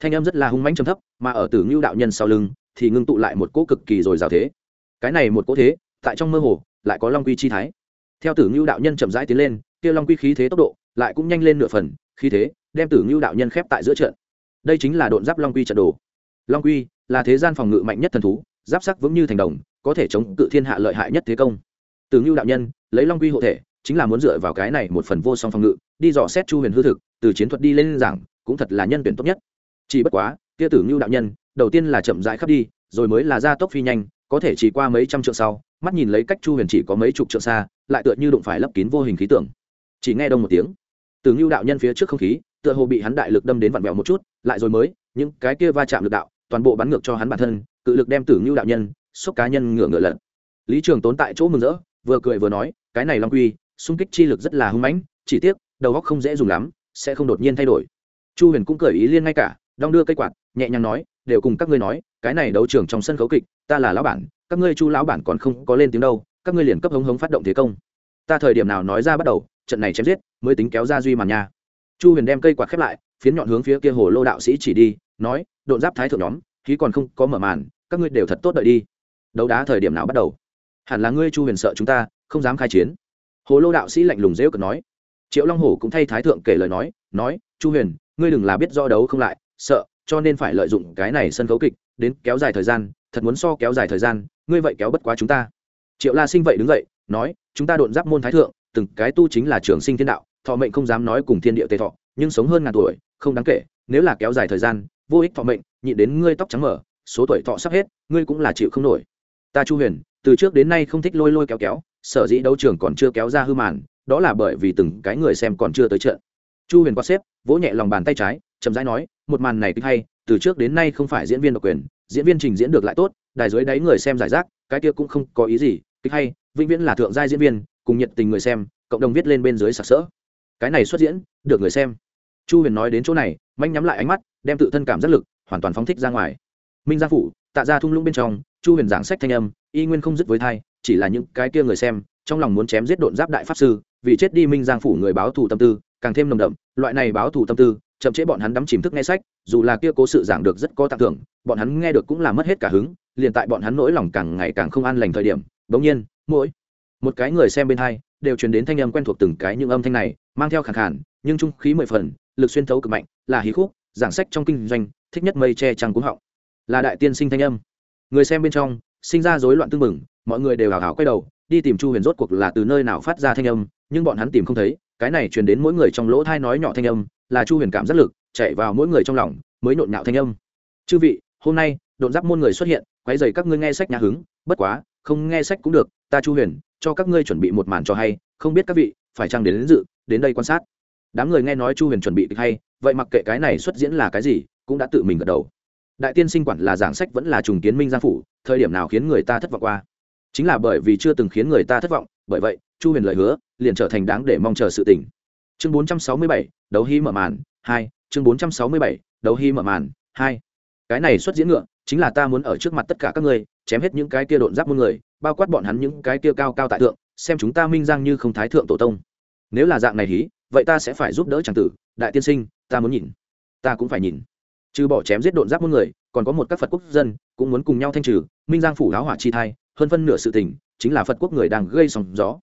Thanh âm rất là hung mãnh trầm thấp, mà ở tử ngưu đạo nhân sau lưng thì ngưng tụ lại một cỗ cực kỳ rồi rào thế. Cái này một cỗ thế, tại trong mơ hồ, lại có long quy chi thái. Theo tử ngưu đạo nhân chậm rãi tiến lên, kia long quy khí thế tốc độ lại cũng nhanh lên nửa phần, khí thế đem tử ngưu đạo nhân khép tại giữa trận. Đây chính là độn giáp long quy trận đồ. Long quy là thế gian phòng ngự mạnh nhất thần thú, giáp sắc vững như thành đồng, có thể chống cự thiên hạ lợi hại nhất thế công. Tử ngưu đạo nhân lấy long quy hộ thể chính là muốn dựa vào cái này một phần vô song phòng ngự, đi dò xét chu huyền hư thực, từ chiến thuật đi lên giảng, cũng thật là nhân tuyển tốt nhất. Chỉ bất quá, kia tử ngưu đạo nhân, đầu tiên là chậm rãi khắp đi, rồi mới là ra tốc phi nhanh, có thể chỉ qua mấy trăm trượng sau, mắt nhìn lấy cách chu huyền chỉ có mấy chục trượng xa, lại tựa như đụng phải lấp kín vô hình khí tượng. Chỉ nghe đông một tiếng từ ngưu đạo nhân phía trước không khí, tựa hồ bị hắn đại lực đâm đến vặn vẹo một chút, lại rồi mới, những cái kia va chạm lực đạo, toàn bộ bắn ngược cho hắn bản thân, cự lực đem tử ngưu đạo nhân, xúc cá nhân ngửa ngửa lật. Lý trường tốn tại chỗ mừng rỡ, vừa cười vừa nói, cái này long quy xung kích chi lực rất là hung mãnh, chỉ tiếc, đầu óc không dễ dùng lắm, sẽ không đột nhiên thay đổi. Chu huyền cũng cởi ý liên ngay cả, đong đưa cây quạt, nhẹ nhàng nói, đều cùng các ngươi nói, cái này đấu trường trong sân khấu kịch, ta là lão bản, các ngươi chu lão bản còn không có lên tiếng đâu, các ngươi liền cấp hống hống phát động thế công. Ta thời điểm nào nói ra bắt đầu, trận này chém giết, mới tính kéo ra duy màn nha chu huyền đem cây quạt khép lại, phiến nhọn hướng phía kia hồ lô đạo sĩ chỉ đi, nói, độn giáp thái thượng nhóm, khí còn không có mở màn, các ngươi đều thật tốt đợi đi. Đấu đá thời điểm nào bắt đầu? Hẳn là ngươi chu huyền sợ chúng ta, không dám khai chiến hồ lô đạo sĩ lạnh lùng rêu cực nói. Triệu long hổ cũng thay thái thượng kể lời nói nói, chu huyền, ngươi đừng là biết do đấu không lại, sợ, cho nên phải lợi dụng cái này sân khấu kịch, đến kéo dài thời gian, thật muốn so kéo dài thời gian, ngươi vậy kéo bất quá chúng ta. Triệu la sinh vậy đứng dậy, nói, chúng ta độn giáp môn thái thượng, từng cái tu chính là trường sinh thiên đạo, thọ mệnh không dám nói cùng thiên địa tề thọ, nhưng sống hơn ngàn tuổi, không đáng kể, nếu là kéo dài thời gian, vô ích thọ mệnh, nhịn đến ngươi tóc trắng mở số tuổi thọ sắp hết, ngươi cũng là chịu không nổi. Ta chu huyền, từ trước đến nay không thích lôi lôi kéo kéo sở dĩ đấu trường còn chưa kéo ra hư màn, đó là bởi vì từng cái người xem còn chưa tới trận. Chu huyền qua xếp, vỗ nhẹ lòng bàn tay trái, chậm rãi nói, một màn này kịch hay, từ trước đến nay không phải diễn viên độc quyền, diễn viên trình diễn được lại tốt, đài dưới đáy người xem giải rác, cái kia cũng không có ý gì, kịch hay, vĩnh viễn là thượng gia diễn viên, cùng nhiệt tình người xem, cộng đồng viết lên bên dưới sặc sỡ. Cái này xuất diễn, được người xem. Chu huyền nói đến chỗ này, manh nhắm lại ánh mắt, đem tự thân cảm giác lực, hoàn toàn phóng thích ra ngoài. Minh gia phủ, tạ ra thung lũng bên trong, chu huyền giảng sách thanh âm, y nguyên không dứt với thai chỉ là những cái kia người xem, trong lòng muốn chém giết độn giáp đại pháp sư, vì chết đi minh giang phủ người báo thù tâm tư, càng thêm nồng đậm, loại này báo thù tâm tư, chậm chế bọn hắn đắm chìm thức nghe sách, dù là kia cố sự giảng được rất có tặng thưởng, bọn hắn nghe được cũng là mất hết cả hứng, liền tại bọn hắn nỗi lòng càng ngày càng không an lành thời điểm, bỗng nhiên, mỗi một cái người xem bên hai, đều truyền đến thanh âm quen thuộc từng cái những âm thanh này, mang theo khẳng khản nhưng trung khí mười phần, lực xuyên thấu cực mạnh, là hí khúc, giảng sách trong kinh doanh, thích nhất mây che trăng cúng họng. Là đại tiên sinh thanh âm. Người xem bên trong, sinh ra rối loạn tương mừng mọi người đều hào hào quay đầu đi tìm chu huyền rốt cuộc là từ nơi nào phát ra thanh âm nhưng bọn hắn tìm không thấy cái này truyền đến mỗi người trong lỗ thai nói nhỏ thanh âm là chu huyền cảm giác lực chạy vào mỗi người trong lòng mới nhộn nhạo thanh âm. Chư vị hôm nay độn giáp môn người xuất hiện quấy dày các ngươi nghe sách nhà hứng bất quá không nghe sách cũng được ta chu huyền cho các ngươi chuẩn bị một màn cho hay không biết các vị phải chăng đến, đến dự đến đây quan sát. Đám người nghe nói chu huyền chuẩn bị kịch hay vậy mặc kệ cái này xuất diễn là cái gì cũng đã tự mình gật đầu. Đại tiên sinh quản là giảng sách vẫn là trùng kiến minh gia phủ thời điểm nào khiến người ta thất vọng qua? Chính là bởi vì chưa từng khiến người ta thất vọng bởi vậy chu huyền lời hứa liền trở thành đáng để mong chờ sự tỉnh chương 467, đấu hy mở màn hai chương 467, đấu hy mở màn hai. Cái này xuất diễn ngựa chính là ta muốn ở trước mặt tất cả các ngươi chém hết những cái kia độn giáp muôn người bao quát bọn hắn những cái kia cao cao tại thượng xem chúng ta minh giang như không thái thượng tổ tông. Nếu là dạng này hí vậy ta sẽ phải giúp đỡ chàng tử đại tiên sinh ta muốn nhìn. Ta cũng phải nhìn. Trừ bỏ chém giết độn giáp muôn người còn có một các phật quốc dân cũng muốn cùng nhau thanh trừ minh giang phủ áo hỏa chi thai hơn phân nửa sự tình chính là phật quốc người đang gây sóng gió.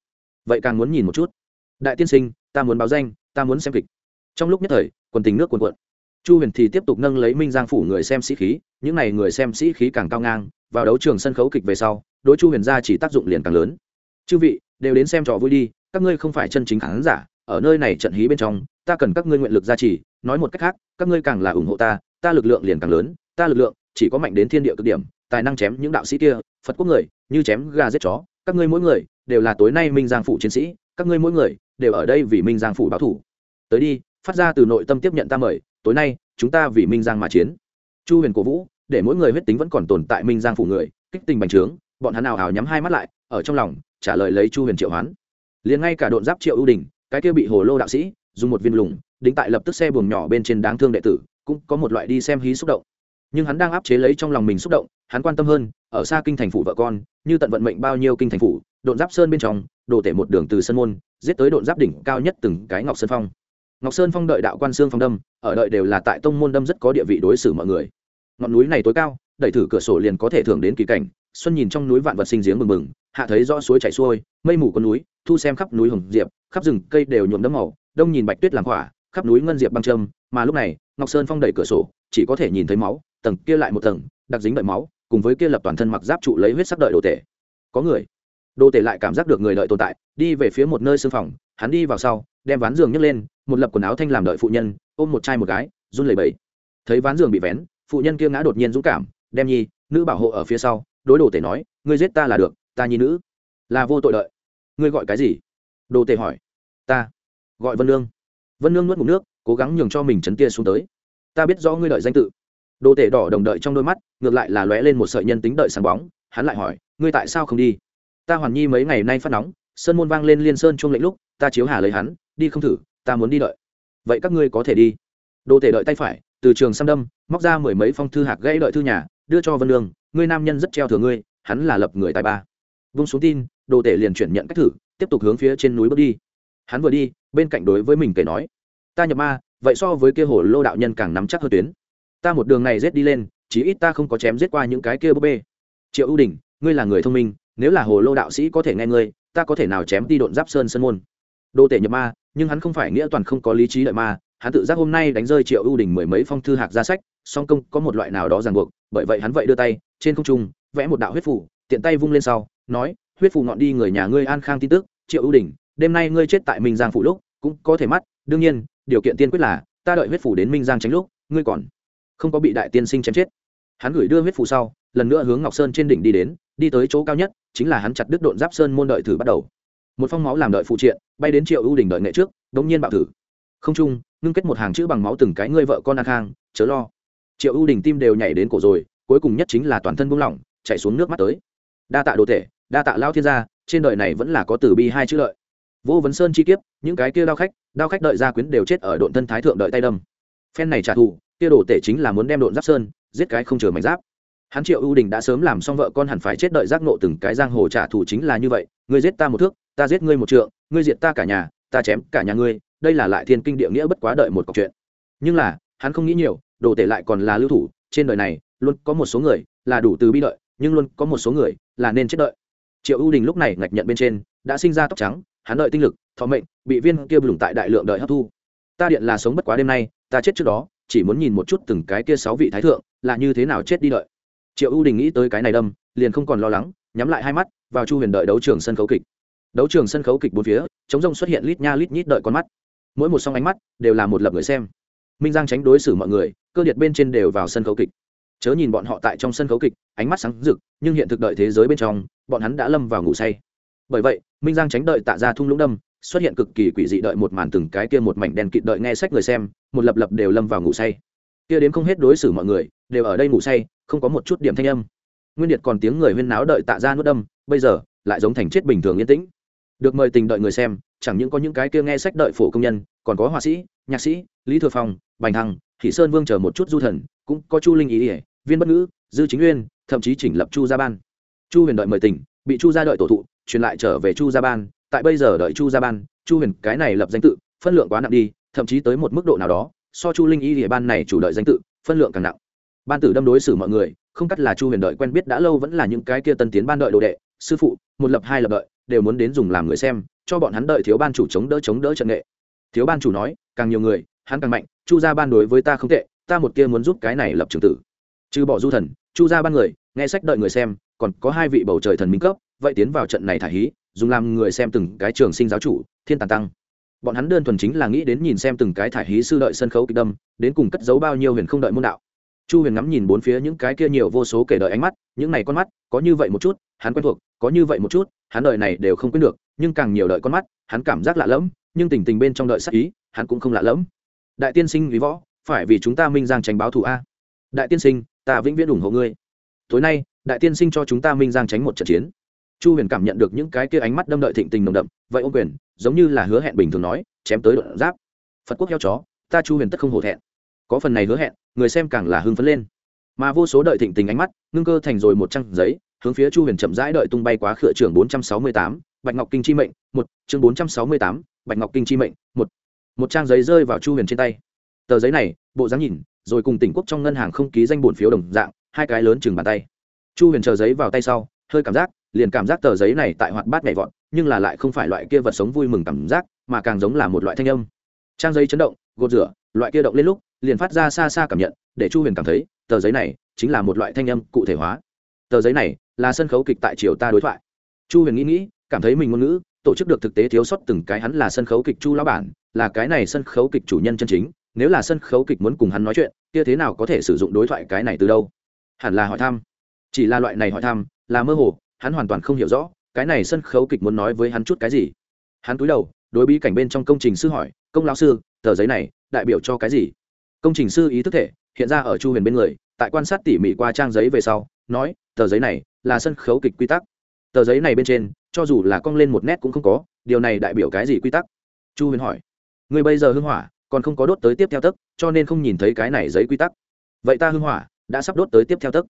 Vậy càng muốn nhìn một chút. Đại tiên sinh, ta muốn báo danh, ta muốn xem kịch. Trong lúc nhất thời, quần tình nước quần quận chu huyền thì tiếp tục nâng lấy minh giang phủ người xem sĩ khí, những n à y người xem sĩ khí càng cao ngang, vào đấu trường sân khấu kịch về sau, đối chu huyền ra chỉ tác dụng liền càng lớn. Chư vị, đều đến xem trò vui đi, các ngươi không phải chân chính khán giả, ở nơi này trận hí bên trong, ta cần các ngươi nguyện lực gia trì, nói một cách khác, các ngươi càng là ủng hộ ta ta lực lượng liền càng lớn, ta lực lượng chỉ có mạnh đến thiên địa cực điểm tài năng chém những đạo sĩ kia, phật quốc người, như chém gà giết chó, các ngươi mỗi người đều là tối nay minh giang phủ chiến sĩ, các ngươi mỗi người đều ở đây vì minh giang phủ báo thủ. Tới đi, phát ra từ nội tâm tiếp nhận ta mời, tối nay, chúng ta vì minh giang mà chiến. Chu huyền cổ vũ, để mỗi người huyết tính vẫn còn tồn tại minh giang phủ người, kích tình bành trướng, bọn hắn nào hào nhắm hai mắt lại, ở trong lòng, trả lời lấy chu huyền triệu hoán. Liền ngay cả độn giáp triệu ưu đình, cái kia bị hồ lô đạo sĩ dùng một viên lùng đính tại lập tức xe buồng nhỏ bên trên đáng thương đệ tử, cũng có một loại đi xem hí xúc động nhưng hắn đang áp chế lấy trong lòng mình xúc động, hắn quan tâm hơn, ở xa kinh thành phủ vợ con, như tận vận mệnh bao nhiêu kinh thành phủ, độn giáp sơn bên trong, đổ tể một đường từ sân môn, giết tới độn giáp đỉnh cao nhất từng cái ngọc sơn phong. Ngọc sơn phong đợi đạo quan sương phong đâm, ở đợi đều là tại tông môn đâm rất có địa vị đối xử mọi người. Ngọn núi này tối cao, đẩy thử cửa sổ liền có thể thưởng đến kỳ cảnh, xuân nhìn trong núi vạn vật sinh giếng mừng mừng hạ thấy rõ suối chảy xuôi, mây mù con núi, thu xem khắp núi hồng diệp, khắp rừng cây đều nhuộm đẫm màu, đông nhìn bạch tuyết làm hỏa khắp núi ngân diệp băng trâm, mà lúc này, ngọc sơn phong đẩy cửa sổ, chỉ có thể nhìn thấy máu tầng kia lại một tầng, đặc dính đợi máu, cùng với kia lập toàn thân mặc giáp trụ lấy huyết sắc đợi đồ tể. Có người, đồ tể lại cảm giác được người đợi tồn tại, đi về phía một nơi xương phòng, hắn đi vào sau, đem ván giường nhấc lên, một lập quần áo thanh làm đợi phụ nhân, ôm một trai một gái, run lẩy bẩy. Thấy ván giường bị vén, phụ nhân kia ngã đột nhiên dũng cảm, đem nhi, nữ bảo hộ ở phía sau, đối đồ tể nói, ngươi giết ta là được, ta nhi nữ, là vô tội đợi. Ngươi gọi cái gì? Đồ tể hỏi. Ta, gọi vân nương. Vân nương nuốt ngụm nước, cố gắng nhường cho mình chấn tia xuống tới. Ta biết rõ ngươi đợi danh tự đồ tể đỏ đồng đợi trong đôi mắt, ngược lại là lóe lên một sợi nhân tính đợi sáng bóng, hắn lại hỏi, ngươi tại sao không đi? Ta hoàn nhi mấy ngày nay phát nóng, sơn môn vang lên liên sơn chung lệnh lúc, ta chiếu hà lấy hắn, đi không thử, ta muốn đi đợi. Vậy các ngươi có thể đi. Đồ tể đợi tay phải, từ trường xăm đâm, móc ra mười mấy phong thư hạc gãy đợi thư nhà, đưa cho vân lương ngươi nam nhân rất treo thừa ngươi, hắn là lập người tài ba. Vung xuống tin đồ tể liền chuyển nhận cách thử, tiếp tục hướng phía trên núi bước đi. Hắn vừa đi, bên cạnh đối với mình kể nói, ta nhập ma, vậy so với kia hồ lô đạo nhân càng nắm chắc hơn tuyến ta một đường này rết đi lên, chí ít ta không có chém giết qua những cái kia búp bê. Triệu ưu đình, ngươi là người thông minh, nếu là hồ lô đạo sĩ có thể nghe ngươi, ta có thể nào chém đi độn giáp sơn sơn môn? Đô tể nhập ma, nhưng hắn không phải nghĩa toàn không có lý trí đợi ma, hắn tự giác hôm nay đánh rơi triệu ưu đình mười mấy phong thư hạc ra sách, song công có một loại nào đó ràng buộc, bởi vậy hắn vậy đưa tay, trên không trung, vẽ một đạo huyết phủ tiện tay vung lên sau, nói, huyết phủ ngọn đi người nhà ngươi an khang tin tức, triệu ưu đình, đêm nay ngươi chết tại minh giang phủ lúc, cũng có thể mắt, đương nhiên, điều kiện tiên quyết là, ta đợi huyết phủ đến minh giang tránh lúc, ngươi còn không có bị đại tiên sinh chém chết. Hắn gửi đưa huyết phù sau, lần nữa hướng ngọc sơn trên đỉnh đi đến, đi tới chỗ cao nhất, chính là hắn chặt đứt độn giáp sơn môn đợi thử bắt đầu. Một phong máu làm đợi phụ triện, bay đến triệu ưu đỉnh đợi nghệ trước, đống nhiên bạo thử. Không trung, ngưng kết một hàng chữ bằng máu từng cái ngươi vợ con a khang, chớ lo. Triệu ưu đỉnh tim đều nhảy đến cổ rồi, cuối cùng nhất chính là toàn thân buông lỏng chạy xuống nước mắt tới. Đa tạ đồ thể đa tạ lao thiên gia, trên đời này vẫn là có từ bi hai chữ lợi. Vô vấn sơn chi kiếp, những cái kia đao khách đao khách đợi gia quyến đều chết ở độn thân thái thượng đợi tay đâm. Phen này trả thù kia đồ tể chính là muốn đem độn giáp sơn, giết cái không chờ mảnh giáp. Hắn triệu ưu đình đã sớm làm xong vợ con hẳn phải chết đợi giác nộ từng cái giang hồ trả thù chính là như vậy, ngươi giết ta một thước, ta giết ngươi một trượng, ngươi diệt ta cả nhà, ta chém cả nhà ngươi, đây là lại thiên kinh địa nghĩa bất quá đợi một cọc chuyện. Nhưng là, hắn không nghĩ nhiều, đồ tể lại còn là lưu thủ, trên đời này, luôn có một số người là đủ từ bi đợi, nhưng luôn có một số người là nên chết đợi. Triệu ưu đình lúc này ngạch nhận bên trên, đã sinh ra tóc trắng, hắn đợi tinh lực, thọ mệnh, bị viên kia bùng tại đại lượng đợi hấp thu. Ta điện là sống bất quá đêm nay, ta chết trước đó chỉ muốn nhìn một chút từng cái kia sáu vị thái thượng, là như thế nào chết đi đợi. Triệu ưu đình nghĩ tới cái này đâm, liền không còn lo lắng, nhắm lại hai mắt, vào chu huyền đợi đấu trường sân khấu kịch. Đấu trường sân khấu kịch bốn phía chống rông xuất hiện lít nha lít nhít đợi con mắt. Mỗi một song ánh mắt đều là một lập người xem. Minh giang tránh đối xử mọi người, cơ liệt bên trên đều vào sân khấu kịch. Chớ nhìn bọn họ tại trong sân khấu kịch, ánh mắt sáng rực, nhưng hiện thực đợi thế giới bên trong, bọn hắn đã lâm vào ngủ say. Bởi vậy, minh giang tránh đợi tạ ra thung lũng đâm, xuất hiện cực kỳ quỷ dị đợi một màn từng cái kia một mảnh đèn kịt đợi nghe sách người xem một lập lập đều lâm vào ngủ say. Kia đến không hết đối xử mọi người, đều ở đây ngủ say, không có một chút điểm thanh âm. Nguyên điệt còn tiếng người huyên náo đợi tạ ra nuốt đâm, bây giờ, lại giống thành chết bình thường yên tĩnh. Được mời tình đợi người xem, chẳng những có những cái kia nghe sách đợi phổ công nhân, còn có họa sĩ, nhạc sĩ, lý thừa phong, bành hằng thị sơn vương chờ một chút du thần, cũng có chu linh ý ỉa viên bất ngữ, dư chính uyên, thậm chí chỉnh lập chu gia ban. Chu huyền đợi mời tình bị chu gia đợi tổ thụ, truyền lại trở về chu gia ban, tại bây giờ đợi chu gia ban, chu huyền cái này lập danh tự, phân lượng quá nặng đi thậm chí tới một mức độ nào đó, so chu linh y địa ban này chủ đợi danh tự, phân lượng càng nặng. Ban tử đâm đối xử mọi người, không cắt là chu huyền đợi quen biết đã lâu vẫn là những cái kia tân tiến ban đợi đồ đệ, sư phụ, một lập hai lập đợi, đều muốn đến dùng làm người xem, cho bọn hắn đợi thiếu ban chủ chống đỡ chống đỡ trận nghệ. Thiếu ban chủ nói, càng nhiều người, hắn càng mạnh, chu gia ban đối với ta không tệ, ta một kia muốn giúp cái này lập trường tử. Trừ bỏ du thần, chu gia ban người, nghe sách đợi người xem, còn có hai vị bầu trời thần minh cấp, vậy tiến vào trận này thả hí, dùng làm người xem từng cái trường sinh giáo chủ, thiên tàn tăng bọn hắn đơn thuần chính là nghĩ đến nhìn xem từng cái thải hí sư đợi sân khấu kịch đâm, đến cùng cất giấu bao nhiêu huyền không đợi môn đạo. Chu huyền ngắm nhìn bốn phía những cái kia nhiều vô số kể đợi ánh mắt, những này con mắt, có như vậy một chút, hắn quen thuộc, có như vậy một chút, hắn đợi này đều không quên được, nhưng càng nhiều đợi con mắt, hắn cảm giác lạ lẫm, nhưng tình tình bên trong đợi sắc ý, hắn cũng không lạ lẫm. Đại tiên sinh quý võ, phải vì chúng ta minh giang tránh báo thù a. Đại tiên sinh, ta vĩnh viễn ủng hộ ngươi. Tối nay, đại tiên sinh cho chúng ta minh giang tránh một trận chiến chu huyền cảm nhận được những cái kia ánh mắt đâm đợi thịnh tình nồng đậm, vậy ô quyền, giống như là hứa hẹn bình thường nói, chém tới đoạn giáp. Phật quốc heo chó, ta chu huyền tất không hổ thẹn. Có phần này hứa hẹn, người xem càng là hưng phấn lên. Mà vô số đợi thịnh tình ánh mắt, ngưng cơ thành rồi một trang giấy, hướng phía chu huyền chậm rãi đợi tung bay quá khựa trường bốn trăm sáu mươi tám, bạch ngọc kinh chi mệnh, một, chương bốn trăm sáu mươi tám, bạch ngọc kinh chi mệnh, một. Một trang giấy rơi vào chu huyền trên tay. Tờ giấy này, bộ dáng nhìn, rồi cùng tỉnh quốc trong ngân hàng không ký danh bổn phiếu đồng dạng, hai cái lớn chừng bàn tay. Chu huyền chờ giấy vào tay sau, hơi cảm giác liền cảm giác tờ giấy này tại hoạt bát nhảy vọt, nhưng là lại không phải loại kia vật sống vui mừng cảm giác, mà càng giống là một loại thanh âm. Trang giấy chấn động, gột rửa, loại kia động lên lúc, liền phát ra xa xa cảm nhận, để chu huyền cảm thấy, tờ giấy này chính là một loại thanh âm cụ thể hóa. Tờ giấy này là sân khấu kịch tại triều ta đối thoại. Chu huyền nghĩ nghĩ, cảm thấy mình ngôn ngữ, tổ chức được thực tế thiếu sót từng cái hắn là sân khấu kịch chu lão bản, là cái này sân khấu kịch chủ nhân chân chính, nếu là sân khấu kịch muốn cùng hắn nói chuyện, kia thế nào có thể sử dụng đối thoại cái này từ đâu? Hẳn là hỏi thăm. Chỉ là loại này hỏi thăm, là mơ hồ hắn hoàn toàn không hiểu rõ, cái này sân khấu kịch muốn nói với hắn chút cái gì. Hắn cúi đầu, đối bí cảnh bên trong công trình sư hỏi, công lão sư, tờ giấy này, đại biểu cho cái gì? Công trình sư ý thức thể, hiện ra ở chu huyền bên người, tại quan sát tỉ mỉ qua trang giấy về sau, nói, tờ giấy này là sân khấu kịch quy tắc. Tờ giấy này bên trên, cho dù là cong lên một nét cũng không có, điều này đại biểu cái gì quy tắc? Chu huyền hỏi. Người bây giờ hưng hỏa, còn không có đốt tới tiếp theo tấc, cho nên không nhìn thấy cái này giấy quy tắc. Vậy ta hưng hỏa, đã sắp đốt tới tiếp theo tấc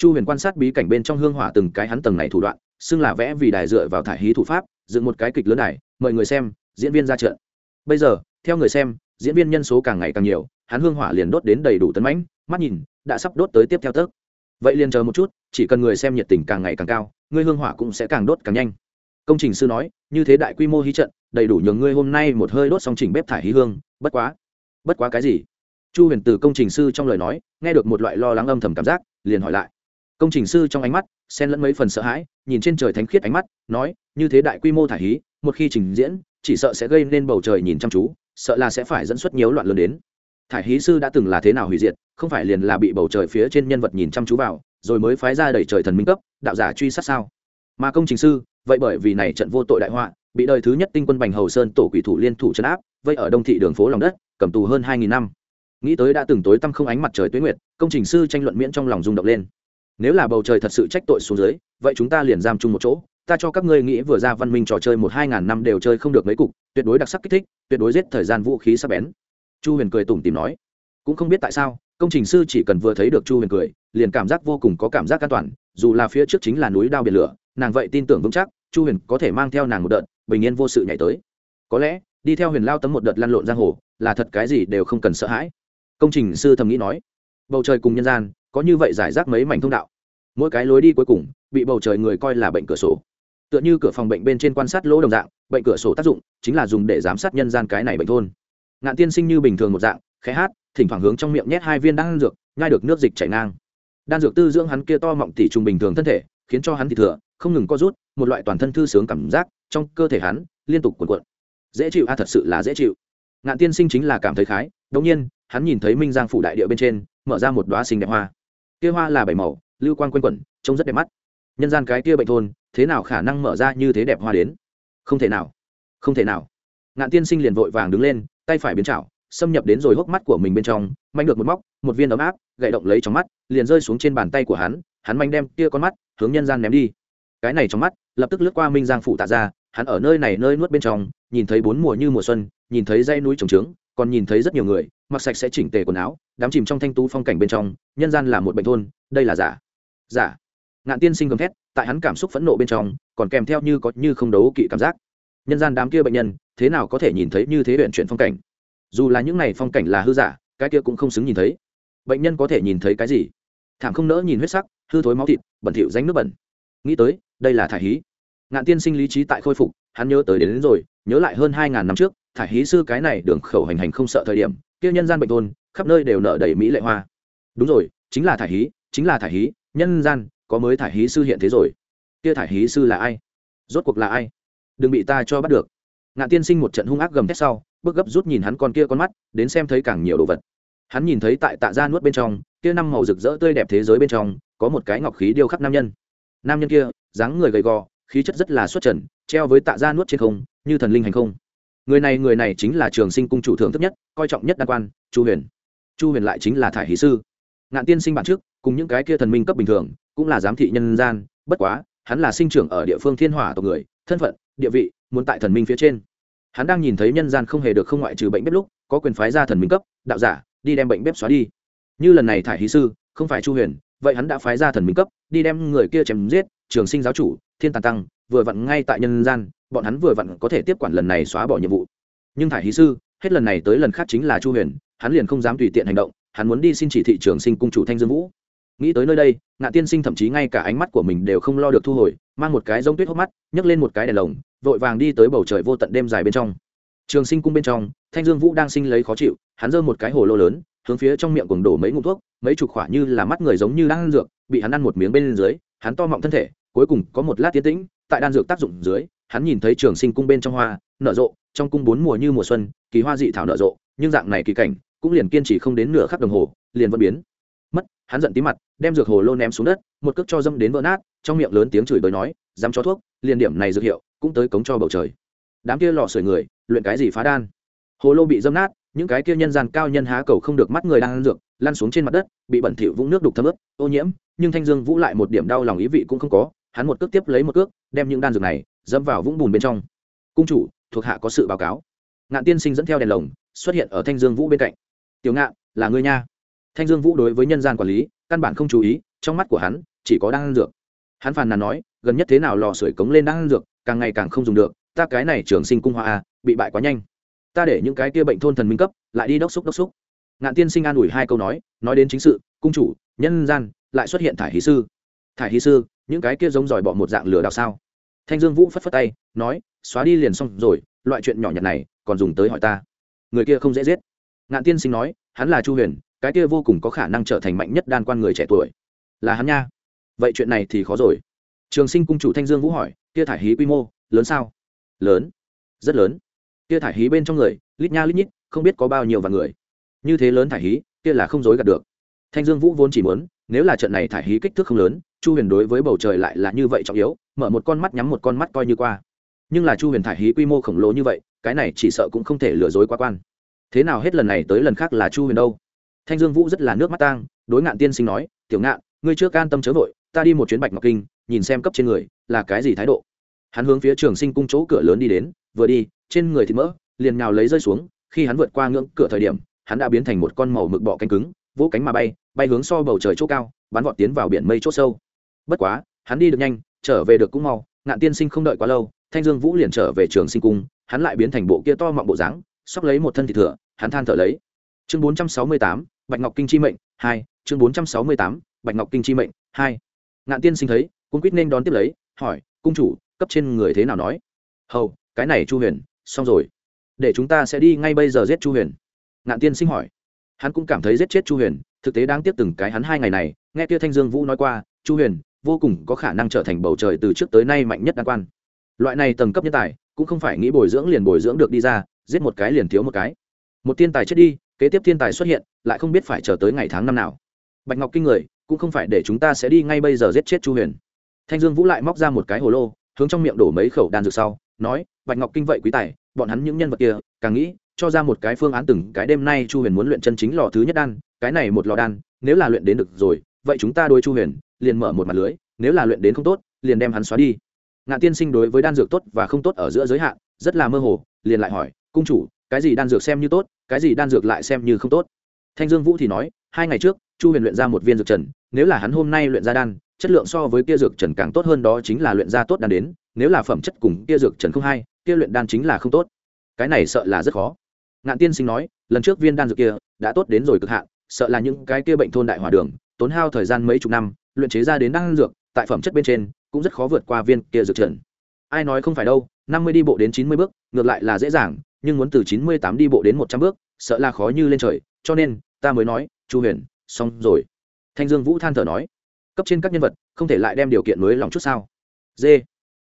chu huyền quan sát bí cảnh bên trong hương hỏa từng cái hắn tầng này thủ đoạn, xưng là vẽ vì đài dựa vào thải hí thủ pháp, dựng một cái kịch lớn này mời người xem, diễn viên ra trận. Bây giờ, theo người xem, diễn viên nhân số càng ngày càng nhiều, hắn hương hỏa liền đốt đến đầy đủ tấn mãnh, mắt nhìn, đã sắp đốt tới tiếp theo tớp vậy liền chờ một chút, chỉ cần người xem nhiệt tình càng ngày càng cao ngươi hương hỏa cũng sẽ càng đốt càng nhanh. Công trình sư nói, như thế đại quy mô hí trận, đầy đủ nhường ngươi hôm nay một hơi đốt xong chỉnh bếp thải hí hương, bất quá bất quá cái gì? Chu huyền từ công trình sư trong lời nói, nghe được một loại lo lắng âm thầm cảm giác, liền hỏi lại công trình sư trong ánh mắt, xen lẫn mấy phần sợ hãi, nhìn trên trời thánh khiết ánh mắt, nói, như thế đại quy mô thải hí, một khi trình diễn, chỉ sợ sẽ gây nên bầu trời nhìn chăm chú, sợ là sẽ phải dẫn xuất nhiều loạn lớn đến. Thải hí sư đã từng là thế nào hủy diệt, không phải liền là bị bầu trời phía trên nhân vật nhìn chăm chú vào, rồi mới phái ra đẩy trời thần minh cấp, đạo giả truy sát sao? Mà công trình sư, vậy bởi vì này trận vô tội đại họa, bị đời thứ nhất tinh quân bành hầu sơn tổ quỷ thủ liên thủ chấn áp, vây ở đông thị đường phố lòng đất, cầm tù hơn hai nghìn năm. Nghĩ tới đã từng tối tăm không ánh mặt trời tuyết nguyệt, công trình sư tranh luận miễn trong lòng rung động lên nếu là bầu trời thật sự trách tội xuống dưới, vậy chúng ta liền giam chung một chỗ. Ta cho các ngươi nghĩ vừa ra văn minh trò chơi một hai ngàn năm đều chơi không được mấy cục, tuyệt đối đặc sắc kích thích, tuyệt đối giết thời gian vũ khí sắc bén. Chu huyền cười tủm tìm nói. Cũng không biết tại sao, công trình sư chỉ cần vừa thấy được chu huyền cười, liền cảm giác vô cùng có cảm giác an toàn. Dù là phía trước chính là núi đao biển lửa, nàng vậy tin tưởng vững chắc, chu huyền có thể mang theo nàng một đợt, bình yên vô sự nhảy tới. Có lẽ, đi theo huyền lao tấm một đợt lăn lộn giang hồ, là thật cái gì đều không cần sợ hãi. Công trình sư thầm nghĩ nói. Bầu trời cùng nhân gian có như vậy giải rác mấy mảnh thông đạo. Mỗi cái lối đi cuối cùng, bị bầu trời người coi là bệnh cửa sổ. Tựa như cửa phòng bệnh bên trên quan sát lỗ đồng dạng, bệnh cửa sổ tác dụng chính là dùng để giám sát nhân gian cái này bệnh thôn. Ngạn tiên sinh như bình thường một dạng, khẽ hát, thỉnh thoảng hướng trong miệng nhét hai viên đan dược, nhai được nước dịch chảy ngang. Đan dược tư dưỡng hắn kia to mọng tỷ trùng bình thường thân thể, khiến cho hắn thì thừa, không ngừng co rút, một loại toàn thân thư sướng cảm giác trong cơ thể hắn liên tục cuộn cuộn. Dễ chịu a, thật sự là dễ chịu. Ngạn tiên sinh chính là cảm thấy khái đống nhiên, hắn nhìn thấy minh giang phủ đại địa bên trên, mở ra một đoá xinh đẹp hoa kia hoa là bảy màu, lưu quan quanh quẩn, trông rất đẹp mắt. Nhân gian cái kia bệnh thôn, thế nào khả năng mở ra như thế đẹp hoa đến? Không thể nào, không thể nào. Ngạn tiên sinh liền vội vàng đứng lên, tay phải biến chảo, xâm nhập đến rồi hốc mắt của mình bên trong, manh được một móc, một viên ấm áp, gậy động lấy trong mắt, liền rơi xuống trên bàn tay của hắn hắn manh đem kia con mắt, hướng nhân gian ném đi. Cái này trong mắt, lập tức lướt qua minh giang phụ tạ ra, hắn ở nơi này nơi nuốt bên trong, nhìn thấy bốn mùa như mùa xuân, nhìn thấy dây núi trồng trướng còn nhìn thấy rất nhiều người mặc sạch sẽ chỉnh tề quần áo đám chìm trong thanh tú phong cảnh bên trong nhân gian là một bệnh thôn đây là giả. Giả. Ngạn tiên sinh gầm thét tại hắn cảm xúc phẫn nộ bên trong còn kèm theo như có như không đấu kỵ cảm giác. Nhân gian đám kia bệnh nhân thế nào có thể nhìn thấy như thế huyện chuyển phong cảnh? Dù là những này phong cảnh là hư giả cái kia cũng không xứng nhìn thấy. Bệnh nhân có thể nhìn thấy cái gì? Thảm không nỡ nhìn huyết sắc hư thối máu thịt bẩn thỉu danh nước bẩn. Nghĩ tới đây là thải hí. Ngạn tiên sinh lý trí tại khôi phục hắn nhớ tới đến, đến rồi nhớ lại hơn hai ngàn năm trước thải hí sư cái này đường khẩu hành hành không sợ thời điểm, kia nhân gian bệnh thôn, khắp nơi đều nở đầy mỹ lệ hoa. Đúng rồi, chính là thải hí, chính là thải hí, nhân gian, có mới thải hí sư hiện thế rồi. Kia thải hí sư là ai? Rốt cuộc là ai? Đừng bị ta cho bắt được. Ngạn tiên sinh một trận hung ác gầm thét sau, bước gấp rút nhìn hắn con kia con mắt, đến xem thấy càng nhiều đồ vật. Hắn nhìn thấy tại tạ ra nuốt bên trong, kia năm màu rực rỡ tươi đẹp thế giới bên trong, có một cái ngọc khí điêu khắc nam nhân. Nam nhân kia, dáng người gầy gò, khí chất rất là xuất trần, treo với tạ gia nuốt trên không, như thần linh hành không người này người này chính là trường sinh cung chủ thượng thấp nhất, coi trọng nhất đa quan, chu huyền. Chu huyền lại chính là thải hí sư. Ngạn tiên sinh bản trước, cùng những cái kia thần minh cấp bình thường, cũng là giám thị nhân gian, bất quá, hắn là sinh trưởng ở địa phương thiên hỏa tộc người, thân phận, địa vị, muốn tại thần minh phía trên. Hắn đang nhìn thấy nhân gian không hề được không ngoại trừ bệnh bếp lúc, có quyền phái ra thần minh cấp, đạo giả, đi đem bệnh bếp xóa đi. Như lần này thải hí sư, không phải chu huyền, vậy hắn đã phái ra thần minh cấp, đi đem người kia chém giết, trường sinh giáo chủ, thiên tàn tăng, vừa vặn ngay tại nhân gian bọn hắn vừa vặn có thể tiếp quản lần này xóa bỏ nhiệm vụ. Nhưng thải hí sư, hết lần này tới lần khác chính là chu huyền, hắn liền không dám tùy tiện hành động, hắn muốn đi xin chỉ thị trường sinh cung chủ thanh dương vũ. Nghĩ tới nơi đây, ngạ tiên sinh thậm chí ngay cả ánh mắt của mình đều không lo được thu hồi, mang một cái g tuyết hốc mắt, nhấc lên một cái đèn lồng, vội vàng đi tới bầu trời vô tận đêm dài bên trong. Trường sinh cung bên trong, thanh dương vũ đang sinh lấy khó chịu, hắn giơ một cái hồ lô lớn, hướng phía trong miệng cùng đổ mấy ngụm thuốc, mấy chục khỏa như là mắt người giống như đang ăn dược, bị hắn ăn một miếng bên dưới, hắn to mọng thân thể, cuối cùng có một lát tiến tĩnh, tại đan dược tác dụng dưới hắn nhìn thấy trường sinh cung bên trong hoa, nở rộ, trong cung bốn mùa như mùa xuân, kỳ hoa dị thảo nở rộ, nhưng dạng này kỳ cảnh, cũng liền kiên trì không đến nửa khắc đồng hồ, liền vẫn biến. Mất, hắn giận tí mặt, đem dược hồ lô ném xuống đất, một cước cho dâm đến vỡ nát, trong miệng lớn tiếng chửi bới nói, dám cho thuốc, liền điểm này dược hiệu, cũng tới cống cho bầu trời. Đám kia lò sưởi người, luyện cái gì phá đan? Hồ lô bị dâm nát, những cái kia nhân gian cao nhân há cầu không được mắt người đang ăn dược, lăn xuống trên mặt đất, bị bẩn thỉu vũng nước đục thấm ướt, ô nhiễm, nhưng thanh dương vũ lại một điểm đau lòng ý vị cũng không có, hắn một cước tiếp lấy một cước, đem những đan dược này dẫm vào vũng bùn bên trong. Cung chủ, thuộc hạ có sự báo cáo. Ngạn tiên sinh dẫn theo đèn lồng, xuất hiện ở thanh dương vũ bên cạnh. Tiểu ngạn, là ngươi nha. Thanh dương vũ đối với nhân gian quản lý, căn bản không chú ý, trong mắt của hắn, chỉ có đang ăn dược. Hắn phàn nàn nói, gần nhất thế nào lò sưởi cống lên đang ăn dược, càng ngày càng không dùng được, ta cái này trường sinh cung hoa a bị bại quá nhanh. Ta để những cái kia bệnh thôn thần minh cấp, lại đi đốc xúc đốc xúc. Ngạn tiên sinh an ủi hai câu nói nói đến chính sự, cung chủ, nhân gian, lại xuất hiện thải hí sư. Thải hí sư, những cái kia giống giỏi bỏ một dạng lửa đào sao? Thanh dương vũ phất phất tay, nói, xóa đi liền xong rồi, loại chuyện nhỏ nhặt này, còn dùng tới hỏi ta. Người kia không dễ giết. Ngạn tiên sinh nói, hắn là chu huyền, cái kia vô cùng có khả năng trở thành mạnh nhất đan quan người trẻ tuổi. Là hắn nha. Vậy chuyện này thì khó rồi. Trường sinh cung chủ thanh dương vũ hỏi, kia thải hí quy mô, lớn sao? Lớn, rất lớn. Kia thải hí bên trong người, lít nha lít nhít, không biết có bao nhiêu vạn người. Như thế lớn thải hí, kia là không dối gạt được. Thanh dương vũ vốn chỉ muốn nếu là trận này thải hí kích thước không lớn, chu huyền đối với bầu trời lại là như vậy trọng yếu, mở một con mắt nhắm một con mắt coi như qua. Nhưng là chu huyền thải hí quy mô khổng lồ như vậy, cái này chỉ sợ cũng không thể lừa dối quá quan. Thế nào hết lần này tới lần khác là chu huyền đâu? Thanh dương vũ rất là nước mắt tang, đối ngạn tiên sinh nói, tiểu ngạn, ngươi chưa can tâm chớ vội, ta đi một chuyến bạch ngọc kinh, nhìn xem cấp trên người là cái gì thái độ. Hắn hướng phía trường sinh cung chỗ cửa lớn đi đến, vừa đi, trên người thì mỡ, liền nhào lấy rơi xuống, khi hắn vượt qua ngưỡng cửa thời điểm, hắn đã biến thành một con màu mực bọ cánh cứng vỗ cánh mà bay bay hướng so bầu trời chỗ cao, bắn vọt tiến vào biển mây chỗ sâu. Bất quá, hắn đi được nhanh, trở về được cũng mau, ngạn tiên sinh không đợi quá lâu, thanh dương vũ liền trở về trường sinh cung, hắn lại biến thành bộ kia to mọng bộ dáng, sóc lấy một thân thịt thừa hắn than thở lấy. Chương bốn trăm sáu mươi tám, bạch ngọc kinh chi mệnh, hai, chương bốn trăm sáu mươi tám, bạch ngọc kinh chi mệnh, hai. Ngạn tiên sinh thấy cung quýt nên đón tiếp lấy, hỏi, cung chủ, cấp trên người thế nào nói? Hầu, cái này chu huyền, xong rồi. Để chúng ta sẽ đi ngay bây giờ giết chu huyền. Ngạn tiên sinh hỏi hắn cũng cảm thấy giết chết chu huyền, thực tế đáng tiếc từng cái hắn hai ngày này, nghe kia thanh dương vũ nói qua, chu huyền vô cùng có khả năng trở thành bầu trời từ trước tới nay mạnh nhất đan quan. Loại này tầng cấp nhân tài, cũng không phải nghĩ bồi dưỡng liền bồi dưỡng được đi ra, giết một cái liền thiếu một cái. Một thiên tài chết đi, kế tiếp thiên tài xuất hiện, lại không biết phải chờ tới ngày tháng năm nào. Bạch ngọc kinh người, cũng không phải để chúng ta sẽ đi ngay bây giờ giết chết chu huyền. Thanh dương vũ lại móc ra một cái hồ lô, hướng trong miệng đổ mấy khẩu đan dược sau, nói, bạch ngọc kinh vậy quý tài, bọn hắn những nhân vật kia, càng nghĩ cho ra một cái phương án từng cái đêm nay chu huyền muốn luyện chân chính lò thứ nhất đan, cái này một lò đan, nếu là luyện đến được rồi, vậy chúng ta đôi chu huyền, liền mở một mặt lưới, nếu là luyện đến không tốt, liền đem hắn xóa đi. Ngạn tiên sinh đối với đan dược tốt và không tốt ở giữa giới hạn, rất là mơ hồ, liền lại hỏi, cung chủ, cái gì đan dược xem như tốt, cái gì đan dược lại xem như không tốt? Thanh dương vũ thì nói, hai ngày trước, chu huyền luyện ra một viên dược trần, nếu là hắn hôm nay luyện ra đan, chất lượng so với kia dược trần càng tốt hơn đó chính là luyện ra tốt đan đến, nếu là phẩm chất cùng kia dược trần không hay, kia luyện đan chính là không tốt. Cái này sợ là rất khó ngạn tiên sinh nói, lần trước viên đan dược kia đã tốt đến rồi cực hạn, sợ là những cái kia bệnh thôn đại hòa đường, tốn hao thời gian mấy chục năm, luyện chế ra đến đan dược, tại phẩm chất bên trên cũng rất khó vượt qua viên kia dược trần. Ai nói không phải đâu, năm mươi đi bộ đến chín mươi bước, ngược lại là dễ dàng, nhưng muốn từ chín mươi tám đi bộ đến một trăm bước, sợ là khó như lên trời. Cho nên, ta mới nói, chu huyền, xong rồi. Thanh dương vũ than thở nói, cấp trên các nhân vật, không thể lại đem điều kiện mới lòng chút sao? D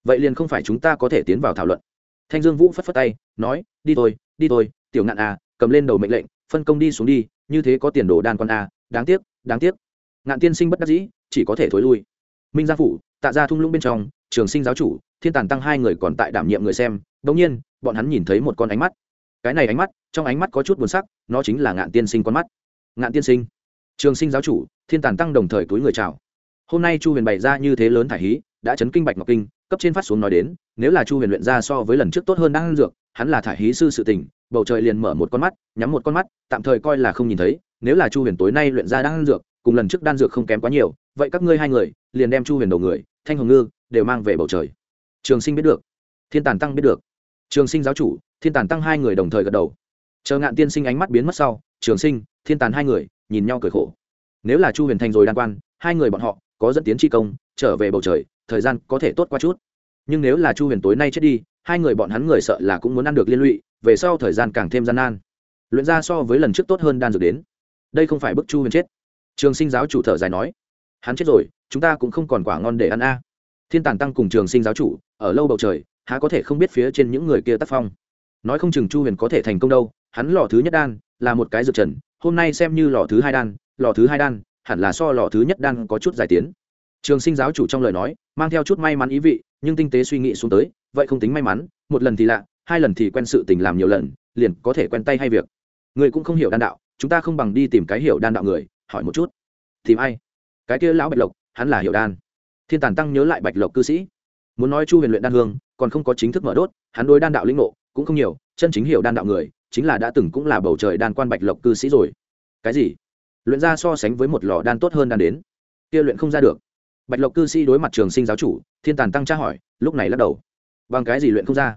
vậy liền không phải chúng ta có thể tiến vào thảo luận. Thanh dương vũ phất phất tay, nói, đi thôi đi thôi tiểu ngạn à cầm lên đầu mệnh lệnh, phân công đi xuống đi, như thế có tiền đồ đan con à đáng tiếc đáng tiếc. Ngạn tiên sinh bất đắc dĩ, chỉ có thể thối lui. Minh gia phủ, tạ ra thung lũng bên trong, trường sinh giáo chủ, thiên tàn tăng hai người còn tại đảm nhiệm người xem đ nhiên, bọn hắn nhìn thấy một con ánh mắt. Cái này ánh mắt, trong ánh mắt có chút buồn sắc, nó chính là ngạn tiên sinh con mắt. Ngạn tiên sinh, trường sinh giáo chủ, thiên tàn tăng đồng thời túi người chào. Hôm nay chu huyền bày ra như thế lớn thải hí, đã chấn kinh bạch ngọc kinh, cấp trên phát xuống nói đến, nếu là chu huyền luyện ra so với lần trước tốt hơn đang ăn dược, hắn là thải hí sư sự tình bầu trời liền mở một con mắt, nhắm một con mắt, tạm thời coi là không nhìn thấy, nếu là chu huyền tối nay luyện ra đan dược, cùng lần trước đan dược không kém quá nhiều, vậy các ngươi hai người, liền đem chu huyền đầu người, thanh hồng ngư, đều mang về bầu trời. Trường sinh biết được. Thiên tàn tăng biết được. Trường sinh giáo chủ, thiên tàn tăng hai người đồng thời gật đầu. Chờ ngạn tiên sinh ánh mắt biến mất sau, trường sinh, thiên tàn hai người, nhìn nhau cười khổ. Nếu là chu huyền thành rồi đan quan, hai người bọn họ, có dẫn tiến tri công, trở về bầu trời, thời gian có thể tốt qua chút. Nhưng nếu là chu huyền tối nay chết đi, hai người bọn hắn người sợ là cũng muốn ăn được liên lụy về sau thời gian càng thêm gian nan. Luyện ra so với lần trước tốt hơn đan dược đến. Đây không phải bức chu huyền chết. Trường sinh giáo chủ thở dài nói, hắn chết rồi, chúng ta cũng không còn quả ngon để ăn a. Thiên tản tăng cùng trường sinh giáo chủ, ở lâu bầu trời, há có thể không biết phía trên những người kia tác phong. Nói không chừng chu huyền có thể thành công đâu, hắn lò thứ nhất đan là một cái dược trần, hôm nay xem như lò thứ hai đan, lò thứ hai đan hẳn là so lò thứ nhất đan có chút giải tiến. Trường sinh giáo chủ trong lời nói, mang theo chút may mắn ý vị, nhưng tinh tế suy nghĩ xuống tới, vậy không tính may mắn, một lần thì lạ hai lần thì quen sự tình làm nhiều lần, liền có thể quen tay hay việc. Người cũng không hiểu đan đạo, chúng ta không bằng đi tìm cái hiểu đan đạo người, hỏi một chút. Tìm ai? Cái kia lão bạch lộc, hắn là hiểu đan. Thiên tàn tăng nhớ lại bạch lộc cư sĩ. Muốn nói chu huyền luyện đan hương, còn không có chính thức mở đốt, hắn đối đan đạo lĩnh ngộ cũng không nhiều, chân chính hiểu đan đạo người, chính là đã từng cũng là bầu trời đan quan bạch lộc cư sĩ rồi. Cái gì? Luyện ra so sánh với một lò đan tốt hơn đan đến. Kia luyện không ra được. Bạch lộc cư sĩ đối mặt trường sinh giáo chủ, thiên tàn tăng tra hỏi, lúc này lắc đầu. Bằng cái gì luyện không ra?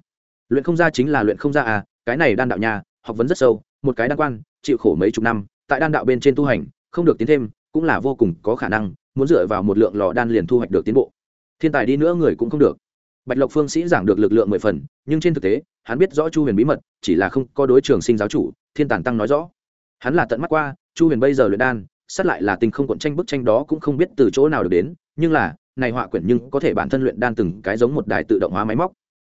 Luyện không ra chính là luyện không ra à cái này đan đạo nhà, học vấn rất sâu, một cái đan quan, chịu khổ mấy chục năm, tại đan đạo bên trên tu hành, không được tiến thêm, cũng là vô cùng có khả năng, muốn dựa vào một lượng lò đan liền thu hoạch được tiến bộ. Thiên tài đi nữa người cũng không được. Bạch lộc phương sĩ giảng được lực lượng mười phần, nhưng trên thực tế, hắn biết rõ chu huyền bí mật, chỉ là không có đối trường sinh giáo chủ, thiên tàn tăng nói rõ. Hắn là tận mắt qua, chu huyền bây giờ luyện đan, sát lại là tình không cuộn tranh bức tranh đó cũng không biết từ chỗ nào được đến, nhưng là, này họa quyển nhưng có thể bản thân luyện đan từng cái giống một đài tự động hóa máy móc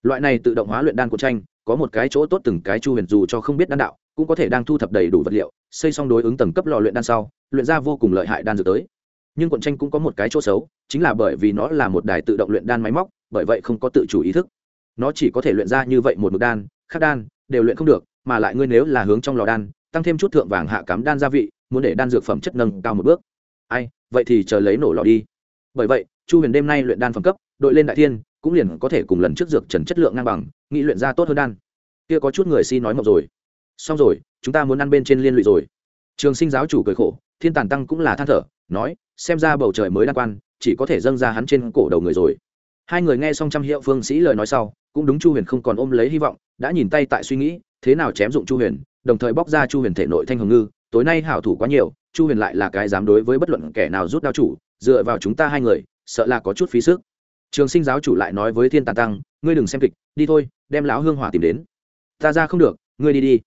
loại này tự động hóa luyện đan của tranh, có một cái chỗ tốt từng cái chu huyền dù cho không biết đan đạo, cũng có thể đang thu thập đầy đủ vật liệu, xây xong đối ứng tầng cấp lò luyện đan sau, luyện ra vô cùng lợi hại đan dược tới. Nhưng cuộn tranh cũng có một cái chỗ xấu, chính là bởi vì nó là một đài tự động luyện đan máy móc, bởi vậy không có tự chủ ý thức. Nó chỉ có thể luyện ra như vậy một mực đan, khác đan, đều luyện không được, mà lại ngươi nếu là hướng trong lò đan, tăng thêm chút thượng vàng hạ cám đan gia vị, muốn để đan dược phẩm chất nâng cao một bước. Ai, vậy thì chờ lấy nổ lò đi. Bởi vậy, chu huyền đêm nay luyện đan phẩm cấp, đội lên đại thiên cũng liền có thể cùng lần trước dược trần chất lượng ngang bằng nghị luyện ra tốt hơn đan. Kia có chút người si nói mộng rồi. Xong rồi, chúng ta muốn ăn bên trên liên lụy rồi. Trường sinh giáo chủ cười khổ, thiên tàn tăng cũng là than thở, nói, xem ra bầu trời mới đan quan, chỉ có thể dâng ra hắn trên cổ đầu người rồi. Hai người nghe xong trăm hiệu phương sĩ lời nói sau, cũng đúng chu huyền không còn ôm lấy hy vọng, đã nhìn tay tại suy nghĩ, thế nào chém dụng chu huyền, đồng thời bóc ra chu huyền thể nội thanh hồng ngư, tối nay hảo thủ quá nhiều, chu huyền lại là cái dám đối với bất luận kẻ nào rút đao chủ, dựa vào chúng ta hai người, sợ là có chút phí sức trường sinh giáo chủ lại nói với thiên tàn tăng, ngươi đừng xem kịch, đi thôi, đem lão hương hỏa tìm đến. Ta ra không được, ngươi đi đi.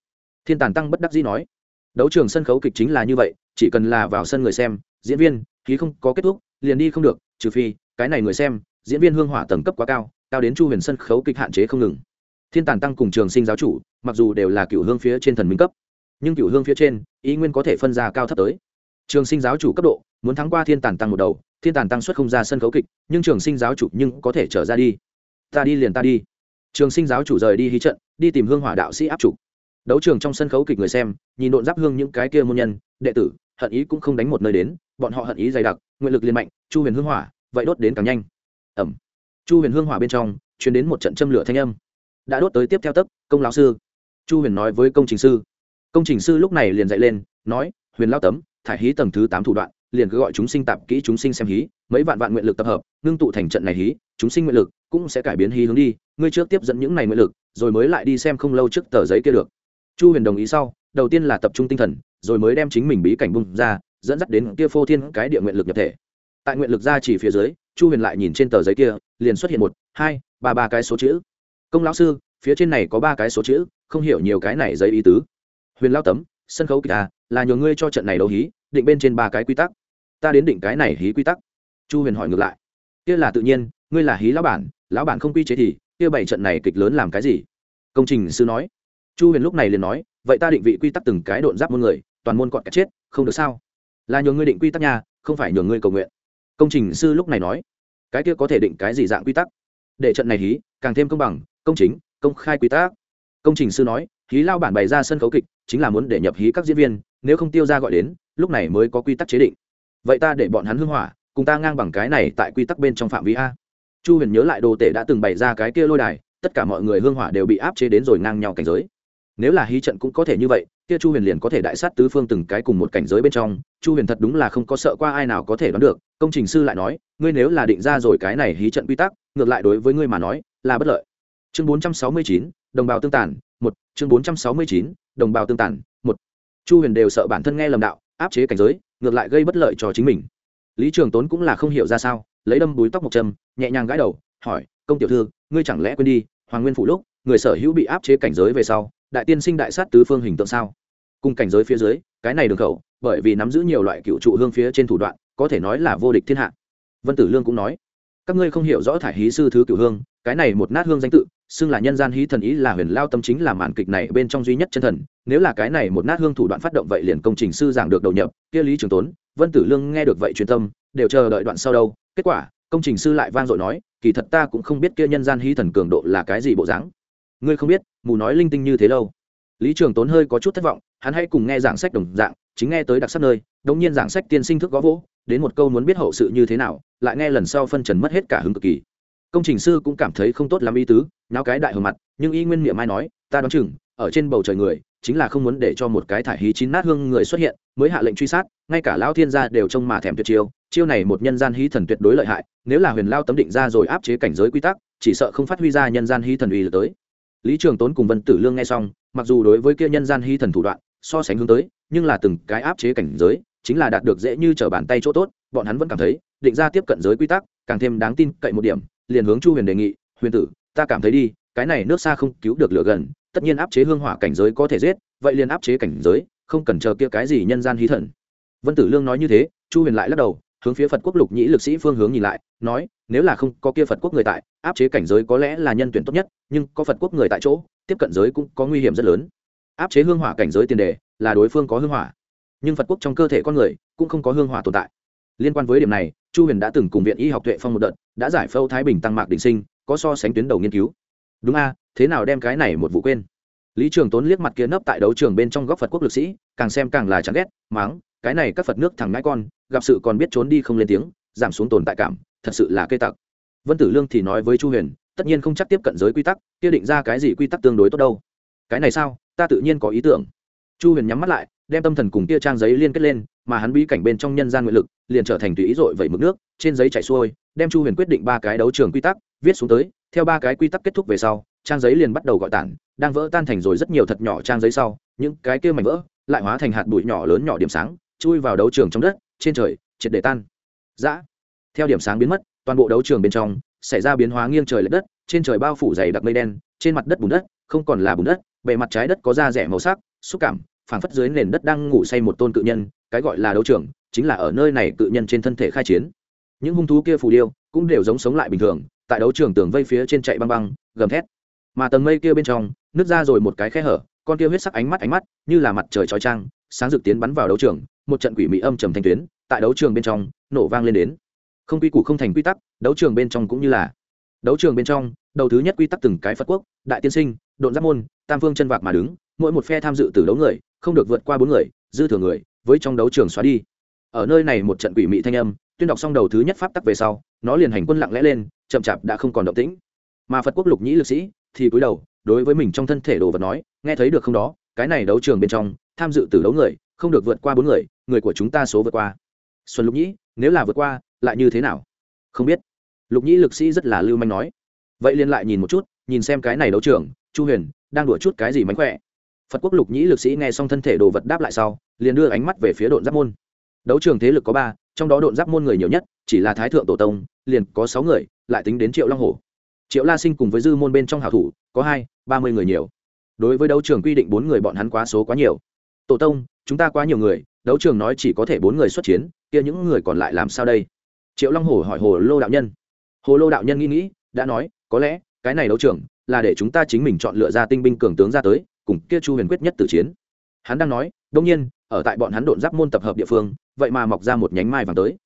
Thiên tàn tăng bất đắc dĩ nói. Đấu trường sân khấu kịch chính là như vậy, chỉ cần là vào sân người xem, diễn viên, khí không có kết thúc, liền đi không được, trừ phi, cái này người xem, diễn viên hương hỏa tầng cấp quá cao cao đến chu huyền sân khấu kịch hạn chế không ngừng. Thiên tàn tăng cùng trường sinh giáo chủ, mặc dù đều là cựu hương phía trên thần minh cấp, nhưng cựu hương phía trên, ý nguyên có thể phân ra cao thấp tới. Trường sinh giáo chủ cấp độ, muốn thắng qua thiên tàn tăng một đầu thiên tàn tăng xuất không ra sân khấu kịch, nhưng trường sinh giáo chủ nhưng có thể trở ra đi. Ta đi liền ta đi. Trường sinh giáo chủ rời đi hí trận, đi tìm hương hỏa đạo sĩ áp chủ. Đấu trường trong sân khấu kịch người xem, nhìn độn giáp hương những cái kia môn nhân, đệ tử, hận ý cũng không đánh một nơi đến, bọn họ hận ý dày đặc, nguyện lực liền mạnh, chu huyền hương hỏa, vậy đốt đến càng nhanh. Ẩm. Chu huyền hương hỏa bên trong chuyển đến một trận châm lửa thanh âm. Đã đốt tới tiếp theo tấc công lão sư. Chu huyền nói với công trình sư. Công trình sư lúc này liền dậy lên, nói, huyền lao tấm, thải hí tầng thứ tám thủ đoạn liền cứ gọi chúng sinh tạp kỹ, chúng sinh xem hí, mấy vạn vạn nguyện lực tập hợp, ngưng tụ thành trận này hí, chúng sinh nguyện lực cũng sẽ cải biến hí hướng đi. Ngươi trước tiếp dẫn những này nguyện lực, rồi mới lại đi xem không lâu trước tờ giấy kia được. Chu huyền đồng ý sau, đầu tiên là tập trung tinh thần, rồi mới đem chính mình bí cảnh bung ra, dẫn dắt đến kia phô thiên cái địa nguyện lực nhập thể. Tại nguyện lực ra chỉ phía dưới, chu huyền lại nhìn trên tờ giấy kia, liền xuất hiện một, hai, ba ba cái số chữ. Công lão sư, phía trên này có ba cái số chữ, không hiểu nhiều cái này giấy ý tứ. Huyền lao tấm, sân khấu kịch à là nhờ ngươi cho trận này đấu hí định bên trên ba cái quy tắc. Ta đến định cái này hí quy tắc. Chu huyền hỏi ngược lại. Kia là tự nhiên, ngươi là hí lão bản lão bản không quy chế thì, kia bảy trận này kịch lớn làm cái gì? Công trình sư nói. Chu huyền lúc này liền nói, vậy ta định vị quy tắc từng cái độn giáp môn người, toàn môn cọn cái chết, không được sao? Là nhường ngươi định quy tắc nha, không phải nhường ngươi cầu nguyện. Công trình sư lúc này nói. Cái kia có thể định cái gì dạng quy tắc? Để trận này hí, càng thêm công bằng, công chính, công khai quy tắc. Công trình sư nói, hí lao bản bày ra sân khấu kịch, chính là muốn để nhập hí các diễn viên, nếu không tiêu ra gọi đến lúc này mới có quy tắc chế định. Vậy ta để bọn hắn hưng hỏa, cùng ta ngang bằng cái này tại quy tắc bên trong phạm vi a. Chu huyền nhớ lại đồ tể đã từng bày ra cái kia lôi đài, tất cả mọi người hương hỏa đều bị áp chế đến rồi ngang nhau cảnh giới. Nếu là hí trận cũng có thể như vậy, kia chu huyền liền có thể đại sát tứ phương từng cái cùng một cảnh giới bên trong. Chu huyền thật đúng là không có sợ qua ai nào có thể đoán được, công trình sư lại nói, ngươi nếu là định ra rồi cái này hí trận quy tắc, ngược lại đối với ngươi mà nói, là bất lợi. Chương bốn trăm sáu mươi chín, đồng bào tương tàn, một. Chương bốn trăm sáu mươi chín, đồng bào tương tàn, một. Chu huyền đều sợ bản thân nghe lầm đạo áp chế cảnh giới, ngược lại gây bất lợi cho chính mình. Lý trường tốn cũng là không hiểu ra sao, lấy đâm búi tóc một châm nhẹ nhàng gãi đầu, hỏi, công tiểu thư, ngươi chẳng lẽ quên đi, hoàng nguyên phủ lúc, người sở hữu bị áp chế cảnh giới về sau, đại tiên sinh đại sát tứ phương hình tượng sao? Cùng cảnh giới phía dưới, cái này đường khẩu, bởi vì nắm giữ nhiều loại cựu trụ hương phía trên thủ đoạn, có thể nói là vô địch thiên hạ. Vân tử lương cũng nói các ngươi không hiểu rõ thải hí sư thứ cửu hương, cái này một nát hương danh tự, xưng là nhân gian hí thần ý là huyền lao tâm chính là màn kịch này bên trong duy nhất chân thần, nếu là cái này một nát hương thủ đoạn phát động vậy liền công trình sư giảng được đầu nhập, kia lý trường tốn, vân tử lương nghe được vậy truyền tâm, đều chờ đợi đoạn sau đâu, kết quả, công trình sư lại vang dội nói, kỳ thật ta cũng không biết kia nhân gian hí thần cường độ là cái gì bộ dáng. Ngươi không biết, mù nói linh tinh như thế lâu. Lý trường tốn hơi có chút thất vọng, hắn hãy cùng nghe giảng sách đồng dạng, chính nghe tới đặc sắc nơi, đống nhiên giảng sách tiên sinh thức gõ vỗ đến một câu muốn biết hậu sự như thế nào, lại nghe lần sau phân trần mất hết cả hứng cực kỳ. Công trình sư cũng cảm thấy không tốt lắm ý tứ, nháo cái đại hờ mặt, nhưng y nguyên miệng mai nói, ta đoán chừng, ở trên bầu trời người, chính là không muốn để cho một cái thải hí chín nát hương người xuất hiện, mới hạ lệnh truy sát, ngay cả lão thiên gia đều trông mà thèm tuyệt chiêu chiêu này một nhân gian hí thần tuyệt đối lợi hại, nếu là huyền lao tấm định ra rồi áp chế cảnh giới quy tắc, chỉ sợ không phát huy ra nhân gian hí thần uy lực tới. Lý trường tốn cùng vân tử lương nghe xong, mặc dù đối với kia nhân gian hí thần thủ đoạn, so sánh hướng tới, nhưng là từng cái áp chế cảnh giới chính là đạt được dễ như trở bàn tay chỗ tốt, bọn hắn vẫn cảm thấy, định ra tiếp cận giới quy tắc, càng thêm đáng tin cậy một điểm, liền hướng chu huyền đề nghị, huyền tử, ta cảm thấy đi, cái này nước xa không cứu được lửa gần, tất nhiên áp chế hương hỏa cảnh giới có thể giết, vậy liền áp chế cảnh giới, không cần chờ kia cái gì nhân gian hí thần. Vân tử lương nói như thế, chu huyền lại lắc đầu, hướng phía phật quốc lục nhĩ lực sĩ phương hướng nhìn lại, nói, nếu là không có kia phật quốc người tại, áp chế cảnh giới có lẽ là nhân tuyển tốt nhất, nhưng có phật quốc người tại chỗ, tiếp cận giới cũng có nguy hiểm rất lớn. Áp chế hương hỏa cảnh giới tiền đề, là đối phương có hương hỏa nhưng phật quốc trong cơ thể con người cũng không có hương hỏa tồn tại liên quan với điểm này chu huyền đã từng cùng viện y học tuệ phong một đợt đã giải phẫu thái bình tăng mạc đình sinh có so sánh tuyến đầu nghiên cứu đúng a à, thế nào đem cái này một vụ quên lý trường tốn liếc mặt kia nấp tại đấu trường bên trong góc phật quốc lực sĩ càng xem càng là chán ghét máng cái này các phật nước thằng ngãi con gặp sự còn biết trốn đi không lên tiếng giảm xuống tồn tại cảm thật sự là cây tặc vân tử lương thì nói với chu huyền tất nhiên không chắc tiếp cận giới quy tắc kia định ra cái gì quy tắc tương đối tốt đâu cái này sao ta tự nhiên có ý tưởng chu huyền nhắm mắt lại đem tâm thần cùng kia trang giấy liên kết lên, mà hắn bí cảnh bên trong nhân gian nguyện lực, liền trở thành tùy ý dội vẩy mực nước, trên giấy chảy xuôi, đem chu huyền quyết định ba cái đấu trường quy tắc, viết xuống tới, theo ba cái quy tắc kết thúc về sau, trang giấy liền bắt đầu gọi tản, đang vỡ tan thành rồi rất nhiều thật nhỏ trang giấy sau, những cái kia mảnh vỡ, lại hóa thành hạt bụi nhỏ lớn nhỏ điểm sáng, chui vào đấu trường trong đất, trên trời, triệt để tan. Dã theo điểm sáng biến mất, toàn bộ đấu trường bên trong, xảy ra biến hóa nghiêng trời lệch đất, trên trời bao phủ dày đặc mây đen, trên mặt đất bùn đất, không còn là bùn đất, bề mặt trái đất có da rẻ màu sắc, xúc cảm phảng phất dưới nền đất đang ngủ say một tôn cự nhân, cái gọi là đấu trường, chính là ở nơi này cự nhân trên thân thể khai chiến. Những hung thú kia phù điêu cũng đều giống sống lại bình thường, tại đấu trường tường vây phía trên chạy băng băng, gầm thét. Mà tầng mây kia bên trong, nứt ra rồi một cái khe hở, con kia huyết sắc ánh mắt ánh mắt, như là mặt trời chói trang sáng rực tiến bắn vào đấu trường, một trận quỷ mỹ âm trầm thanh tuyến, tại đấu trường bên trong, nổ vang lên đến. Không quy củ không thành quy tắc, đấu trường bên trong cũng như là. Đấu trường bên trong, đầu thứ nhất quy tắc từng cái phật quốc, đại tiên sinh, độn giáp môn, tam phương chân vạc mà đứng, mỗi một phe tham dự từ đấu người không được vượt qua bốn người, dư thừa người, với trong đấu trường xóa đi. Ở nơi này một trận quỷ mị thanh âm, tuyên đọc xong đầu thứ nhất pháp tắc về sau, nó liền hành quân lặng lẽ lên, chậm chạp đã không còn động tĩnh. Mà phật quốc lục nhĩ lực sĩ thì cúi đầu, đối với mình trong thân thể đồ vật nói, nghe thấy được không đó, cái này đấu trường bên trong, tham dự từ đấu người, không được vượt qua bốn người người của chúng ta số vượt qua. Xuân lục nhĩ, nếu là vượt qua, lại như thế nào? Không biết. Lục nhĩ lực sĩ rất là lưu manh nói. Vậy liền lại nhìn một chút, nhìn xem cái này đấu trường, chu huyền đang đùa chút cái gì mánh khỏe phật quốc lục nhĩ lực sĩ nghe xong thân thể đồ vật đáp lại sau, liền đưa ánh mắt về phía độn giáp môn. Đấu trường thế lực có ba, trong đó độn giáp môn người nhiều nhất, chỉ là thái thượng tổ tông, liền có sáu người, lại tính đến triệu long hồ triệu la sinh cùng với dư môn bên trong hảo thủ, có hai, ba mươi người nhiều. Đối với đấu trường quy định bốn người bọn hắn quá số quá nhiều. Tổ tông, chúng ta quá nhiều người, đấu trường nói chỉ có thể bốn người xuất chiến, kia những người còn lại làm sao đây? Triệu long hồ hỏi hồ lô đạo nhân. Hồ lô đạo nhân nghĩ nghĩ, đã nói, có lẽ, cái này đấu trường, là để chúng ta chính mình chọn lựa ra tinh binh cường tướng ra tới cùng kia chu huyền quyết nhất tử chiến. Hắn đang nói đông nhiên, ở tại bọn hắn độn giáp môn tập hợp địa phương, vậy mà mọc ra một nhánh mai vàng tới.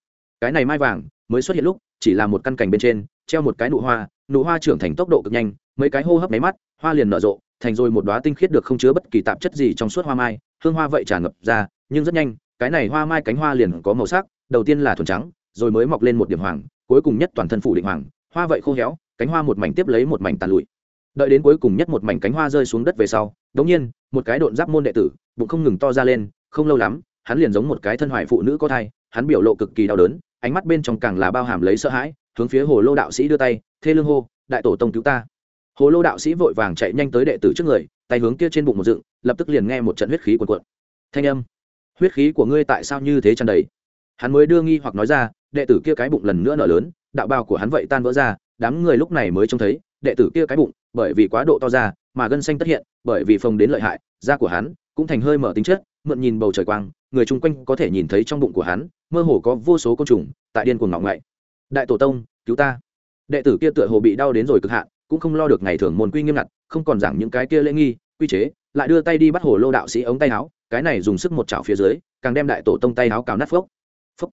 Cái này mai vàng mới xuất hiện lúc, chỉ là một căn cành bên trên, treo một cái nụ hoa nụ hoa trưởng thành tốc độ cực nhanh, mấy cái hô hấp máy mắt, hoa liền nở rộ, thành rồi một đoá tinh khiết được không chứa bất kỳ tạp chất gì trong suốt hoa mai, hương hoa vậy tràn ngập ra, nhưng rất nhanh, cái này hoa mai cánh hoa liền có màu sắc, đầu tiên là thuần trắng, rồi mới mọc lên một điểm hoàng, cuối cùng nhất toàn thân phủ định hoàng, hoa vậy khô héo, cánh hoa một mảnh tiếp lấy một mảnh tàn lụi đợi đến cuối cùng nhất một mảnh cánh hoa rơi xuống đất về sau đống nhiên, một cái độn giáp môn đệ tử, bụng không ngừng to ra lên, không lâu lắm, hắn liền giống một cái thân hoại phụ nữ có thai, hắn biểu lộ cực kỳ đau đớn, ánh mắt bên trong càng là bao hàm lấy sợ hãi, hướng phía hồ lô đạo sĩ đưa tay, thê lương hô, đại tổ tông cứu ta. Hồ lô đạo sĩ vội vàng chạy nhanh tới đệ tử trước người, tay hướng kia trên bụng một dựng, lập tức liền nghe một trận huyết khí cuồn cuộn. Thanh âm, huyết khí của ngươi tại sao như thế tràn đầy? Hắn mới đưa nghi hoặc nói ra, đệ tử kia cái bụng lần nữa nở lớn, đạo bào của hắn vậy tan vỡ ra, đám người lúc này mới trông thấy đệ tử kia cái bụng, bởi vì quá độ to ra, mà gân xanh tất hiện, bởi vì phồng đến lợi hại, da của hắn cũng thành hơi mở tính chất, mượn nhìn bầu trời quang, người chung quanh có thể nhìn thấy trong bụng của hắn, mơ hồ có vô số côn trùng, tại điên cuồng ngọng ngậy. Đại tổ tông, cứu ta. Đệ tử kia tựa hồ bị đau đến rồi cực hạn, cũng không lo được ngày thường môn quy nghiêm ngặt, không còn giảng những cái kia lễ nghi, quy chế, lại đưa tay đi bắt hồ lô đạo sĩ ống tay áo, cái này dùng sức một chảo phía dưới, càng đem đại tổ tông tay áo cào nát phốc. Phốc.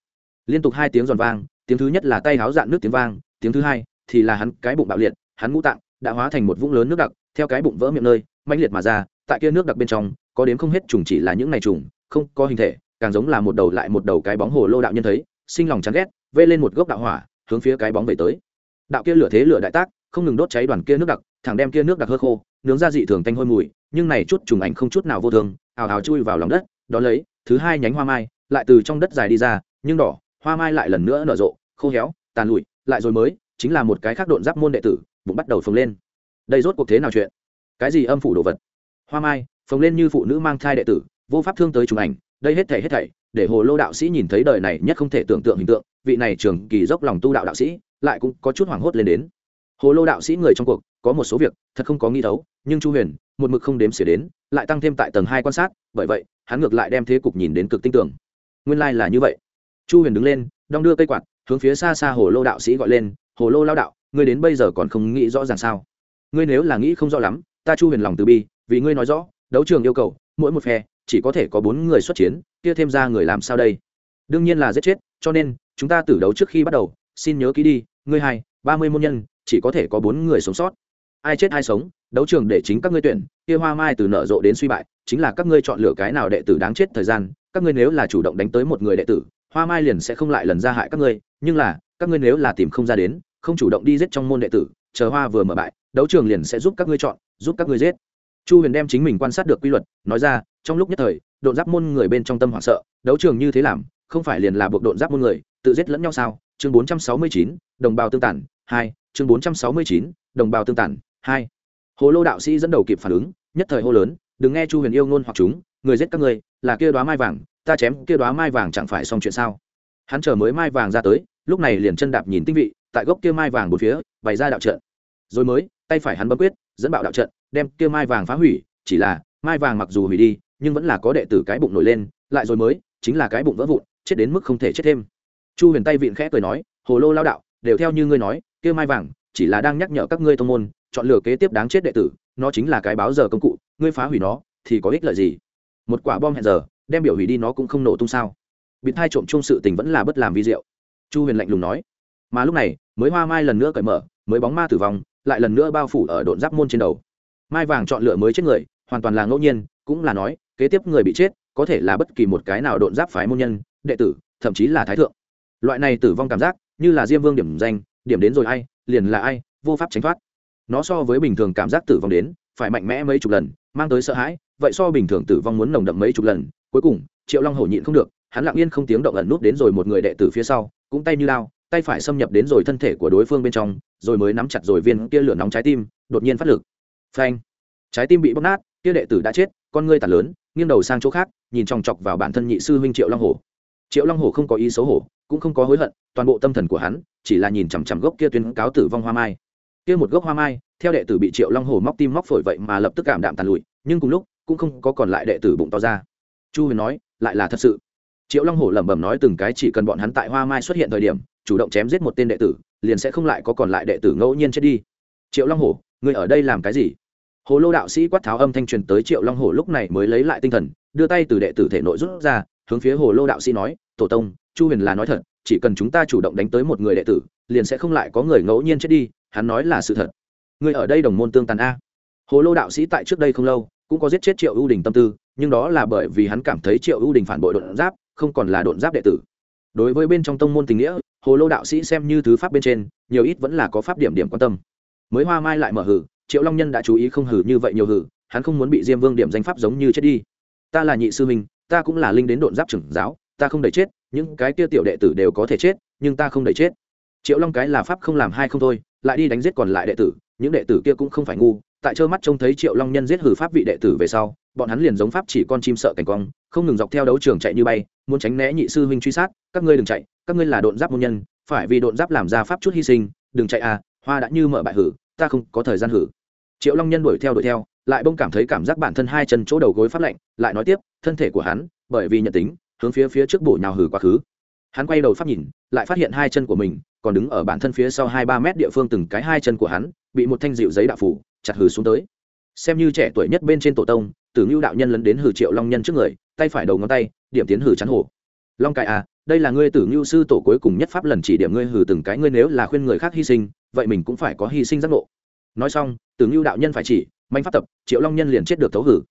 Liên tục hai tiếng giòn vang, tiếng thứ nhất là tay áo dạn nước tiếng vang, tiếng thứ hai thì là hắn cái bụng bạo liệt hắn ngũ tạng đã hóa thành một vũng lớn nước đặc, theo cái bụng vỡ miệng nơi, mãnh liệt mà ra, tại kia nước đặc bên trong, có đến không hết trùng chỉ là những này trùng, không, có hình thể, càng giống là một đầu lại một đầu cái bóng hồ lô đạo nhân thấy, sinh lòng chán ghét vê lên một gốc đạo hỏa, hướng phía cái bóng về tới. Đạo kia lửa thế lửa đại tác, không ngừng đốt cháy đoàn kia nước đặc, thẳng đem kia nước đặc hơ khô, nướng ra dị thường tanh hôi mùi, nhưng này chút trùng ảnh không chút nào vô thường, ào ào chui vào lòng đất, đó lấy, thứ hai nhánh hoa mai, lại từ trong đất dài đi ra, nhưng đỏ, hoa mai lại lần nữa nở rộ, khô héo, tàn lụi, lại rồi mới, chính là một cái khác độn giáp môn đệ tử bụng bắt đầu phồng lên. Đây rốt cuộc thế nào chuyện? Cái gì âm phủ đồ vật? Hoa mai, phồng lên như phụ nữ mang thai đệ tử, vô pháp thương tới trùng ảnh, đây hết thảy hết thảy, để hồ lô đạo sĩ nhìn thấy đời này nhất không thể tưởng tượng hình tượng, vị này trường kỳ dốc lòng tu đạo đạo sĩ, lại cũng có chút hoảng hốt lên đến. Hồ lô đạo sĩ người trong cuộc, có một số việc, thật không có nghi thấu, nhưng chu huyền, một mực không đếm xỉa đến, lại tăng thêm tại tầng hai quan sát, bởi vậy, hắn ngược lại đem thế cục nhìn đến cực tinh tưởng nguyên lai là như vậy. Chu huyền đứng lên, đong đưa cây quạt, hướng phía xa xa hồ lô đạo sĩ gọi lên, hồ lô lao đạo ngươi đến bây giờ còn không nghĩ rõ ràng sao? Ngươi nếu là nghĩ không rõ lắm, ta chu huyền lòng từ bi, vì ngươi nói rõ, đấu trường yêu cầu, mỗi một phe, chỉ có thể có bốn người xuất chiến, kia thêm ra người làm sao đây? Đương nhiên là giết chết, cho nên, chúng ta tử đấu trước khi bắt đầu, xin nhớ kỹ đi, ngươi hai, ba mươi môn nhân, chỉ có thể có bốn người sống sót. Ai chết ai sống, đấu trường để chính các ngươi tuyển, kia hoa mai từ nở rộ đến suy bại, chính là các ngươi chọn lựa cái nào đệ tử đáng chết thời gian, các ngươi nếu là chủ động đánh tới một người đệ tử, hoa mai liền sẽ không lại lần ra hại các ngươi, nhưng là, các ngươi nếu là tìm không ra đến không chủ động đi giết trong môn đệ tử, chờ hoa vừa mở bại, đấu trường liền sẽ giúp các ngươi chọn, giúp các ngươi giết. Chu huyền đem chính mình quan sát được quy luật, nói ra, trong lúc nhất thời, độn giáp môn người bên trong tâm hoảng sợ, đấu trường như thế làm, không phải liền là buộc độn giáp môn người, tự giết lẫn nhau sao? Chương bốn trăm sáu mươi chín, đồng bào tương tản hai, chương bốn trăm sáu mươi chín, đồng bào tương tản hai. Hồ lô đạo sĩ dẫn đầu kịp phản ứng, nhất thời hô lớn, đừng nghe chu huyền yêu ngôn hoặc chúng, người giết các ngươi, là kia đoá mai vàng, ta chém kia đoá mai vàng chẳng phải xong chuyện sao? Hắn chờ mới mai vàng ra tới, lúc này liền chân đạp nhìn tinh vị tại gốc kia mai vàng bốn phía, bày ra đạo trận. Rồi mới, tay phải hắn bấm quyết, dẫn bạo đạo trận, đem kia mai vàng phá hủy, chỉ là, mai vàng mặc dù hủy đi, nhưng vẫn là có đệ tử cái bụng nổi lên, lại rồi mới, chính là cái bụng vỡ vụn, chết đến mức không thể chết thêm. Chu huyền tay vịn khẽ cười nói, hồ lô lao đạo, đều theo như ngươi nói, kia mai vàng, chỉ là đang nhắc nhở các ngươi thông môn, chọn lựa kế tiếp đáng chết đệ tử, nó chính là cái báo giờ công cụ, ngươi phá hủy nó, thì có ích lợi gì? Một quả bom hẹn giờ, đem biểu hủy đi nó cũng không nổ tung sao. Bịt hai trộm chung sự tình vẫn là bất làm vi diệu. Chu huyền lạnh lùng nói mà lúc này, mới hoa mai lần nữa cởi mở, mới bóng ma tử vong, lại lần nữa bao phủ ở độn giáp môn trên đầu. Mai vàng chọn lựa mới chết người, hoàn toàn là ngẫu nhiên, cũng là nói, kế tiếp người bị chết, có thể là bất kỳ một cái nào độn giáp phái môn nhân, đệ tử, thậm chí là thái thượng. Loại này tử vong cảm giác, như là diêm vương điểm danh, điểm đến rồi ai, liền là ai, vô pháp tránh thoát. Nó so với bình thường cảm giác tử vong đến, phải mạnh mẽ mấy chục lần, mang tới sợ hãi, vậy so bình thường tử vong muốn nồng đậm mấy chục lần, cuối cùng, triệu long hổ nhịn không được, hắn lặng yên không tiếng động ẩn nút đến rồi một người đệ tử phía sau, cũng tay như lao tay phải xâm nhập đến rồi thân thể của đối phương bên trong, rồi mới nắm chặt rồi viên kia lửa nóng trái tim, đột nhiên phát lực. Phanh. Trái tim bị bóc nát, kia đệ tử đã chết, con ngươi tạt lớn, nghiêng đầu sang chỗ khác, nhìn chòng chọc vào bản thân nhị sư huynh triệu long hổ. Triệu long hổ không có ý xấu hổ, cũng không có hối hận, toàn bộ tâm thần của hắn chỉ là nhìn chằm chằm gốc kia tuyên cáo tử vong hoa mai. Kia một gốc hoa mai, theo đệ tử bị triệu long hổ móc tim móc phổi vậy mà lập tức cảm đạm tàn lụi, nhưng cùng lúc, cũng không có còn lại đệ tử bụng to ra. Chu huyền nói, lại là thật sự triệu long hổ lẩm bẩm nói từng cái chỉ cần bọn hắn tại hoa mai xuất hiện thời điểm, chủ động chém giết một tên đệ tử, liền sẽ không lại có còn lại đệ tử ngẫu nhiên chết đi. Triệu long hổ người ở đây làm cái gì? Hồ lô đạo sĩ quát tháo âm thanh truyền tới triệu long hổ lúc này mới lấy lại tinh thần, đưa tay từ đệ tử thể nội rút ra, hướng phía hồ lô đạo sĩ nói, tổ tông, chu huyền là nói thật, chỉ cần chúng ta chủ động đánh tới một người đệ tử, liền sẽ không lại có người ngẫu nhiên chết đi, hắn nói là sự thật. Người ở đây đồng môn tương tàn a? Hồ lô đạo sĩ tại trước đây không lâu, cũng có giết chết triệu ưu đình tâm tư, nhưng đó là bởi vì hắn cảm thấy triệu ưu đình phản bội đột giáp không còn là độn giáp đệ tử. Đối với bên trong tông môn tình nghĩa, hồ lô đạo sĩ xem như thứ pháp bên trên, nhiều ít vẫn là có pháp điểm điểm quan tâm. Mới hoa mai lại mở hử, triệu long nhân đã chú ý không hử như vậy nhiều hử, hắn không muốn bị diêm vương điểm danh pháp giống như chết đi. Ta là nhị sư minh ta cũng là linh đến độn giáp trưởng giáo, ta không đẩy chết, những cái kia tiểu đệ tử đều có thể chết, nhưng ta không đẩy chết. Triệu long cái là pháp không làm hai không thôi, lại đi đánh giết còn lại đệ tử, những đệ tử kia cũng không phải ngu, tại trơ mắt trông thấy triệu long nhân giết hử pháp vị đệ tử về sau bọn hắn liền giống pháp chỉ con chim sợ cảnh quang không ngừng dọc theo đấu trường chạy như bay, muốn tránh né nhị sư huynh truy sát, các ngươi đừng chạy, các ngươi là độn giáp môn nhân, phải vì độn giáp làm ra pháp chút hy sinh, đừng chạy à hoa đã như mở bại hử, ta không có thời gian hử. Triệu long nhân đuổi theo đuổi theo, lại bông cảm thấy cảm giác bản thân hai chân chỗ đầu gối phát lạnh, lại nói tiếp, thân thể của hắn, bởi vì nhận tính, hướng phía phía trước bổ nhào hử quá khứ. Hắn quay đầu phát nhìn, lại phát hiện hai chân của mình còn đứng ở bản thân phía sau hai ba mét địa phương từng cái hai chân của hắn, bị một thanh dịu giấy đạo phủ, chặt hử xuống tới. Xem như trẻ tuổi nhất bên trên tổ tông tử ngưu đạo nhân lấn đến hử triệu long nhân trước người, tay phải đầu ngón tay, điểm tiến hử chắn hổ. Long cài à đây là ngươi tử ngưu sư tổ cuối cùng nhất pháp lần chỉ điểm ngươi hử từng cái, ngươi nếu là khuyên người khác hy sinh, vậy mình cũng phải có hy sinh giác ngộ. Nói xong, tử ngưu đạo nhân phải chỉ, manh pháp tập, triệu long nhân liền chết được thấu hử.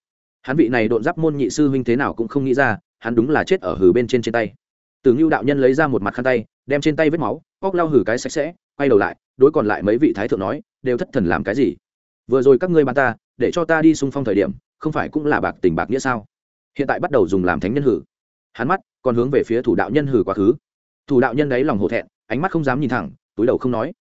Hắn vị này độn giáp môn nhị sư huynh thế nào cũng không nghĩ ra, hắn đúng là chết ở hử bên trên trên tay. Tử ngưu đạo nhân lấy ra một mặt khăn tay, đem trên tay vết máu cóc lau hử cái sạch sẽ, quay đầu lại, đối còn lại mấy vị thái thượng nói, đều thất thần làm cái gì? Vừa rồi các ngươi bàn ta, để cho ta đi xung phong thời điểm không phải cũng là bạc tình bạc nghĩa sao? Hiện tại bắt đầu dùng làm thánh nhân hử. Hắn mắt còn hướng về phía thủ đạo nhân hử quá khứ. Thủ đạo nhân đấy lòng hổ thẹn, ánh mắt không dám nhìn thẳng, túi đầu không nói.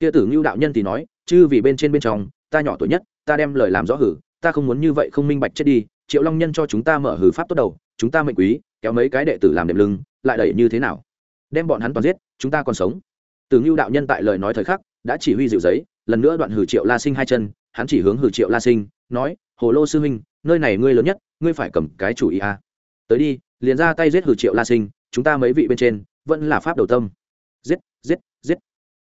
Kia tử ngưu đạo nhân thì nói chứ vì bên trên bên trong, ta nhỏ tuổi nhất, ta đem lời làm rõ hử, ta không muốn như vậy không minh bạch chết đi, triệu long nhân cho chúng ta mở hử pháp tốt đầu, chúng ta mệnh quý, kéo mấy cái đệ tử làm đệm lưng, lại đẩy như thế nào? Đem bọn hắn toàn giết, chúng ta còn sống. Tử ngưu đạo nhân tại lời nói thời khắc, đã chỉ huy dịu giấy, lần nữa đoạn hử triệu la sinh hai chân, hắn chỉ hướng hử triệu la sinh nói, hồ lô sư huynh, nơi này ngươi lớn nhất, ngươi phải cầm cái chủ ý a. À. tới đi, liền ra tay giết hử triệu la sinh, chúng ta mấy vị bên trên, vẫn là pháp đầu tâm. Giết giết giết.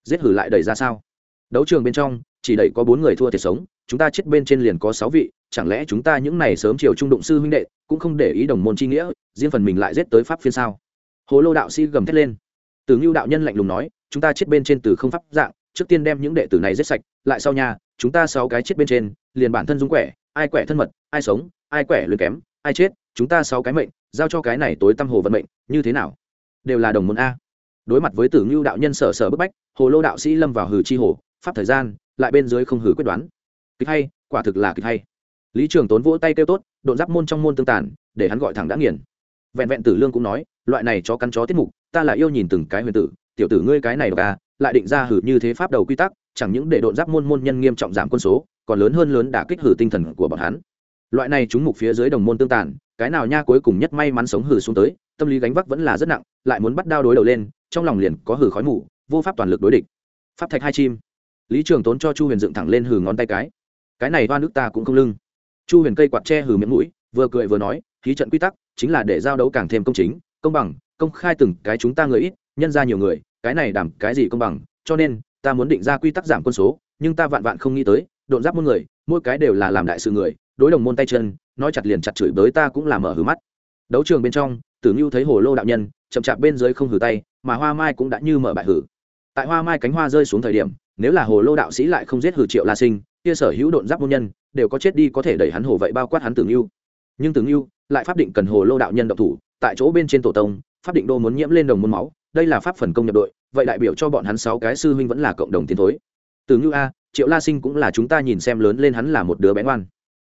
Giết hử lại đẩy ra sao? Đấu trường bên trong, chỉ đẩy có bốn người thua thiệt sống, chúng ta chết bên trên liền có sáu vị, chẳng lẽ chúng ta những này sớm chiều trung đụng sư huynh đệ, cũng không để ý đồng môn chi nghĩa, riêng phần mình lại giết tới pháp phiên sao? Hồ lô đạo sĩ gầm thét lên. Từ ngưu đạo nhân lạnh lùng nói, chúng ta chết bên trên từ không pháp dạng, trước tiên đem những đệ tử này giết sạch, lại sau nhà chúng ta sáu cái chết bên trên, liền bản thân dung quẻ, ai quẻ thân mật, ai sống, ai quẻ luyện kém, ai chết, chúng ta sáu cái mệnh, giao cho cái này tối tâm hồ vận mệnh, như thế nào? Đều là đồng môn a. Đối mặt với tử ngưu đạo nhân sở sở bức bách, hồ lô đạo sĩ lâm vào hử chi hồ, pháp thời gian, lại bên dưới không hử quyết đoán. Kịch hay, quả thực là kịch hay. Lý trường tốn vỗ tay kêu tốt, độn giáp môn trong môn tương tàn, để hắn gọi thẳng đã nghiền. Vẹn vẹn tử lương cũng nói, loại này cho căn chó tiết mục, ta là yêu nhìn từng cái huyền tử, tiểu tử ngươi cái này độc à lại định ra hử như thế pháp đầu quy tắc, chẳng những để độn giáp môn môn nhân nghiêm trọng giảm quân số, còn lớn hơn lớn đả kích hử tinh thần của bọn hắn. Loại này chúng mục phía dưới đồng môn tương tàn, cái nào nha cuối cùng nhất may mắn sống hử xuống tới, tâm lý gánh vác vẫn là rất nặng, lại muốn bắt đao đối đầu lên, trong lòng liền có hử khói mù, vô pháp toàn lực đối địch. Pháp thạch hai chim. Lý trường tốn cho chu huyền dựng thẳng lên hử ngón tay cái. Cái này hoa nước ta cũng không lưng. Chu huyền cây quạt che hử miệng mũi, vừa cười vừa nói, khí trận quy tắc chính là để giao đấu càng thêm công chính, công bằng, công khai từng cái chúng ta người ít, nhân ra nhiều người cái này đảm cái gì công bằng, cho nên, ta muốn định ra quy tắc giảm quân số, nhưng ta vạn vạn không nghĩ tới, độn giáp môn người, mỗi cái đều là làm đại sự người, đối đồng môn tay chân, nói chặt liền chặt chửi bới ta cũng là mở hử mắt. Đấu trường bên trong, tử ngưu thấy hồ lô đạo nhân, chậm chạp bên dưới không hử tay, mà hoa mai cũng đã như mở bại hử. Tại hoa mai cánh hoa rơi xuống thời điểm, nếu là hồ lô đạo sĩ lại không giết hử triệu la sinh, kia sở hữu độn giáp môn nhân, đều có chết đi có thể đẩy hắn hồ vậy bao quát hắn tử ngưu. Nhưng tử ngưu lại pháp định cần hồ lô đạo nhân độc thủ, tại chỗ bên trên tổ tông, pháp định đô muốn nhiễm lên đồng môn máu đây là pháp phần công nhập đội, vậy đại biểu cho bọn hắn sáu cái sư huynh vẫn là cộng đồng tiến thối. Từ ngưu a, triệu la sinh cũng là chúng ta nhìn xem lớn lên hắn là một đứa bé ngoan.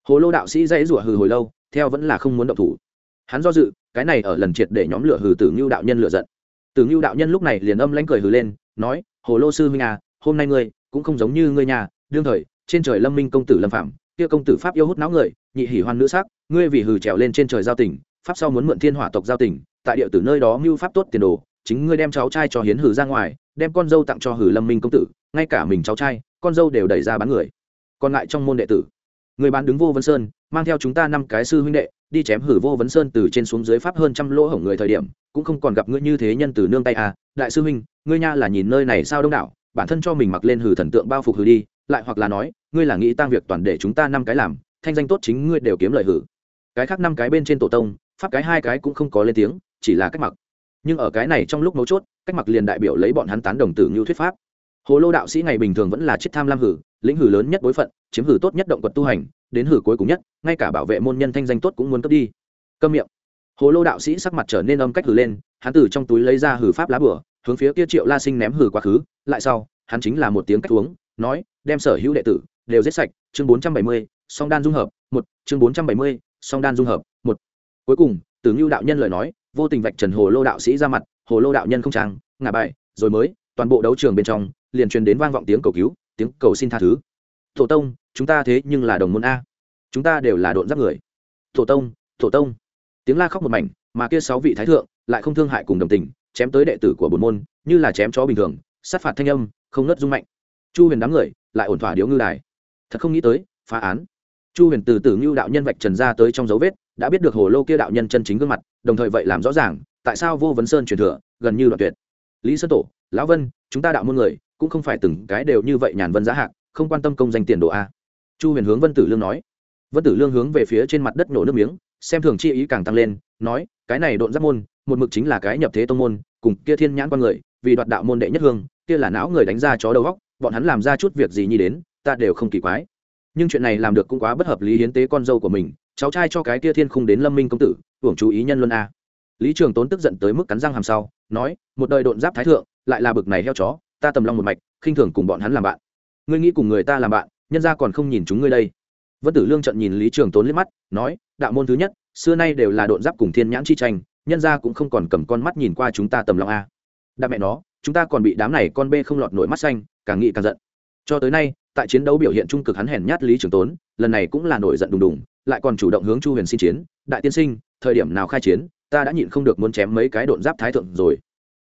Hồ lô đạo sĩ dãy rủa hừ hồi lâu, theo vẫn là không muốn động thủ. Hắn do dự, cái này ở lần triệt để nhóm lửa hừ tử ngưu đạo nhân lựa giận. Tử ngưu đạo nhân lúc này liền âm lãnh cười hừ lên, nói, hồ lô sư huynh à hôm nay ngươi cũng không giống như ngươi nhà, đương thời, trên trời lâm minh công tử lâm phạm, kia công tử pháp yêu hút não người, nhị hỉ hoan nữ sắc, ngươi vì hừ trèo lên trên trời giao tỉnh pháp sau muốn mượn thiên hỏa tộc giao tỉnh tại địa tử nơi đó mưu pháp tốt tiền đồ chính ngươi đem cháu trai cho hiến hử ra ngoài, đem con dâu tặng cho hử lâm minh công tử, ngay cả mình cháu trai, con dâu đều đẩy ra bán người. Còn lại trong môn đệ tử, người bán đứng vô vân sơn, mang theo chúng ta năm cái sư huynh đệ, đi chém hử vô vấn sơn từ trên xuống dưới pháp hơn trăm lỗ hổng người thời điểm, cũng không còn gặp ngươi như thế nhân từ nương tay à. Đại sư huynh, ngươi nha là nhìn nơi này sao đông đảo, bản thân cho mình mặc lên hử thần tượng bao phục hử đi, lại hoặc là nói, ngươi là nghĩ tăng việc toàn để chúng ta năm cái làm, thanh danh tốt chính ngươi đều kiếm lời hử. Cái khác năm cái bên trên tổ tông, pháp cái hai cái cũng không có lên tiếng, chỉ là cách mặc nhưng ở cái này trong lúc mấu chốt, cách mặc liền đại biểu lấy bọn hắn tán đồng tử ngưu thuyết pháp. Hồ lô đạo sĩ ngày bình thường vẫn là chiếc tham lam hử, lĩnh hử lớn nhất bối phận, chiếm hử tốt nhất động quật tu hành, đến hử cuối cùng nhất, ngay cả bảo vệ môn nhân thanh danh tốt cũng muốn cướp đi. Câm miệng. Hồ lô đạo sĩ sắc mặt trở nên âm cách hử lên, hắn từ trong túi lấy ra hử pháp lá bửa hướng phía kia triệu la sinh ném hử quá khứ, lại sau, hắn chính là một tiếng cách uống, nói, đem sở hữu đệ tử, đều giết sạch, chương bốn trăm bảy mươi, song đan dung hợp, một, chương bốn trăm bảy mươi, song đan dung hợp, một. Cuối cùng, tử ngưu đạo nhân lời nói vô tình vạch trần hồ lô đạo sĩ ra mặt, hồ lô đạo nhân không trang, ngả bài, rồi mới, toàn bộ đấu trường bên trong, liền truyền đến vang vọng tiếng cầu cứu, tiếng cầu xin tha thứ. Tổ tông, chúng ta thế nhưng là đồng môn a. Chúng ta đều là độn giáp người. Tổ tông tổ tông. Tiếng la khóc một mảnh, mà kia sáu vị thái thượng lại không thương hại cùng đồng tình, chém tới đệ tử của bồn môn, như là chém chó bình thường, sát phạt thanh âm, không nớt rung mạnh. Chu huyền đám người lại ổn thỏa điếu ngư đài. Thật không nghĩ tới, phá án. Chu huyền từ từ ngưu đạo nhân vạch trần ra tới trong dấu vết, đã biết được hồ lô kia đạo nhân chân chính gương mặt đồng thời vậy làm rõ ràng, tại sao vô vấn sơn truyền thừa gần như đoạn tuyệt. Lý sơn tổ, lão vân, chúng ta đạo môn người, cũng không phải từng cái đều như vậy nhàn vân giá hạc, không quan tâm công danh tiền đồ a. Chu huyền hướng vân tử lương nói. Vân tử lương hướng về phía trên mặt đất nổ nước miếng, xem thường chi ý càng tăng lên, nói, cái này độn giáp môn, một mực chính là cái nhập thế tông môn, cùng kia thiên nhãn con người, vì đoạt đạo môn đệ nhất hương, kia là não người đánh ra chó đầu góc bọn hắn làm ra chút việc gì nhi đến, ta đều không kỳ quái. Nhưng chuyện này làm được cũng quá bất hợp lý hiến tế con dâu của mình cháu trai cho cái kia thiên khung đến lâm minh công tử, hưởng chú ý nhân luân a. Lý trường tốn tức giận tới mức cắn răng hàm sau, nói, một đời độn giáp thái thượng, lại là bực này heo chó, ta tầm long một mạch, khinh thường cùng bọn hắn làm bạn. Ngươi nghĩ cùng người ta làm bạn, nhân ra còn không nhìn chúng ngươi đây. Vân tử lương trận nhìn lý trường tốn liếc mắt, nói, đạo môn thứ nhất, xưa nay đều là độn giáp cùng thiên nhãn chi tranh, nhân ra cũng không còn cầm con mắt nhìn qua chúng ta tầm long a. Đa mẹ nó, chúng ta còn bị đám này con bê không lọt nổi mắt xanh, càng nghĩ càng giận. Cho tới nay, tại chiến đấu biểu hiện trung cực hắn hèn nhát lý trường tốn, lần này cũng là nổi giận đùng đùng lại còn chủ động hướng chu huyền xin chiến, đại tiên sinh, thời điểm nào khai chiến, ta đã nhịn không được muốn chém mấy cái độn giáp thái thượng rồi.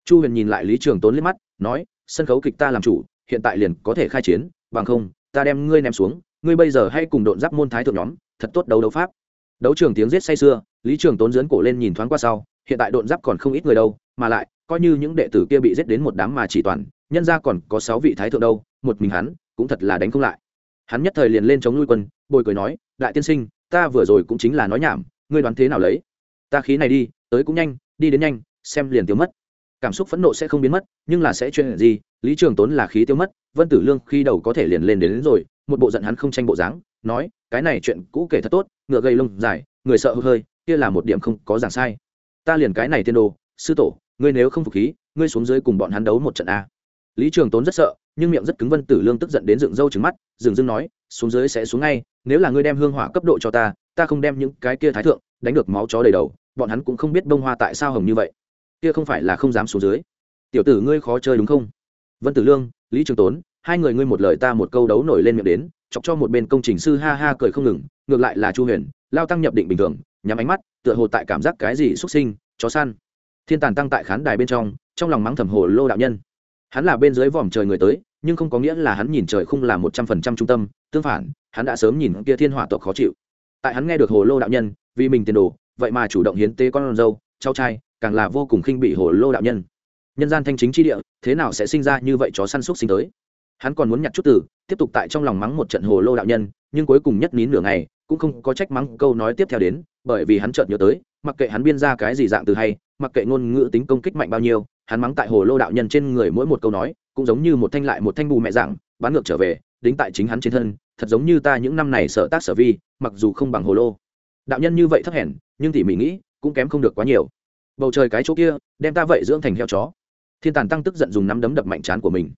Chu huyền nhìn lại lý trường tốn liếc mắt, nói, sân khấu kịch ta làm chủ, hiện tại liền có thể khai chiến, bằng không, ta đem ngươi ném xuống, ngươi bây giờ hay cùng độn giáp môn thái thượng nhóm, thật tốt đấu đấu pháp. Đấu trường tiếng giết say sưa, lý trường tốn dưỡn cổ lên nhìn thoáng qua sau, hiện tại độn giáp còn không ít người đâu, mà lại, coi như những đệ tử kia bị giết đến một đám mà chỉ toàn, nhân ra còn có sáu vị thái thượng đâu, một mình hắn, cũng thật là đánh không lại. Hắn nhất thời liền lên chống nuôi quân, bồi cười nói, đại tiên sinh ta vừa rồi cũng chính là nói nhảm ngươi đoán thế nào lấy? Ta khí này đi tới cũng nhanh đi đến nhanh xem liền tiêu mất. Cảm xúc phẫn nộ sẽ không biến mất nhưng là sẽ chuyện gì? Lý trường tốn là khí tiêu mất vân tử lương khi đầu có thể liền lên đến, đến rồi một bộ giận hắn không tranh bộ dáng nói cái này chuyện cũ kể thật tốt ngựa gây lông dài người sợ hơi kia là một điểm không có giảng sai. Ta liền cái này tiên đồ sư tổ ngươi nếu không phục khí ngươi xuống dưới cùng bọn hắn đấu một trận a. Lý trường tốn rất sợ nhưng miệng rất cứng vân tử lương tức giận đến dựng râu trứng mắt, dừng dưng nói, xuống dưới sẽ xuống ngay, nếu là ngươi đem hương hỏa cấp độ cho ta ta không đem những cái kia thái thượng, đánh được máu chó đầy đầu, bọn hắn cũng không biết bông hoa tại sao hồng như vậy. Kia không phải là không dám xuống dưới. Tiểu tử ngươi khó chơi đúng không? Vân tử lương, lý trường tốn, hai người ngươi một lời ta một câu đấu nổi lên miệng đến, chọc cho một bên công trình sư ha ha cười không ngừng, ngược lại là chu huyền, lao tăng nhập định bình thường, nhắm ánh mắt, tựa hồ tại cảm giác cái gì xuất sinh, chó săn. Thiên tàn tăng tại khán đài bên trong trong lòng mắng thầm hồ lô đạo nhân hắn là bên dưới vòm trời người tới, nhưng không có nghĩa là hắn nhìn trời không là một trăm phần trăm trung tâm, tương phản, hắn đã sớm nhìn kia thiên hỏa tộc khó chịu. Tại hắn nghe được hồ lô đạo nhân, vì mình tiền đồ, vậy mà chủ động hiến tế con dâu cháu trai, càng là vô cùng khinh bị hồ lô đạo nhân. Nhân gian thanh chính tri địa, thế nào sẽ sinh ra như vậy chó săn xúc sinh tới? Hắn còn muốn nhặt chút từ, tiếp tục tại trong lòng mắng một trận hồ lô đạo nhân, nhưng cuối cùng nhất nín nửa ngày, cũng không có trách mắng câu nói tiếp theo đến, bởi vì hắn chợt nhớ tới mặc kệ hắn biên ra cái gì dạng từ hay, mặc kệ ngôn ngữ tính công kích mạnh bao nhiêu, hắn mắng tại hồ lô đạo nhân trên người mỗi một câu nói, cũng giống như một thanh lại một thanh bù mẹ dạng bán ngược trở về, đính tại chính hắn trên thân, thật giống như ta những năm này sợ tác sở vi, mặc dù không bằng hồ lô. Đạo nhân như vậy thấp hèn, nhưng tỉ mỉ nghĩ, cũng kém không được quá nhiều. Bầu trời cái chỗ kia, đem ta vậy dưỡng thành heo chó. Thiên tàn tăng tức giận dùng nắm đấm đập mạnh chán của mình.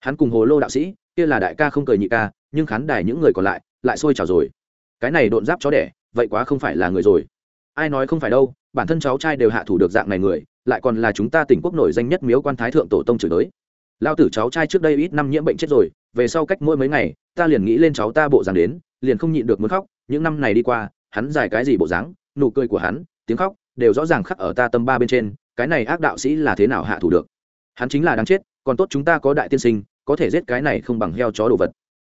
Hắn cùng hồ lô đạo sĩ, kia là đại ca không cười nhị ca, nhưng khán đài những người còn lại lại sôi trào rồi. Cái này độn giáp chó đẻ, vậy quá không phải là người rồi ai nói không phải đâu, bản thân cháu trai đều hạ thủ được dạng này người, lại còn là chúng ta tỉnh quốc nổi danh nhất miếu quan thái thượng tổ tông chửi tới lao tử cháu trai trước đây ít năm nhiễm bệnh chết rồi, về sau cách mỗi mấy ngày, ta liền nghĩ lên cháu ta bộ dáng đến, liền không nhịn được muốn khóc, những năm này đi qua, hắn dài cái gì bộ dáng, nụ cười của hắn, tiếng khóc, đều rõ ràng khắc ở ta tâm ba bên trên, cái này ác đạo sĩ là thế nào hạ thủ được? Hắn chính là đáng chết, còn tốt chúng ta có đại tiên sinh, có thể giết cái này không bằng heo chó đồ vật.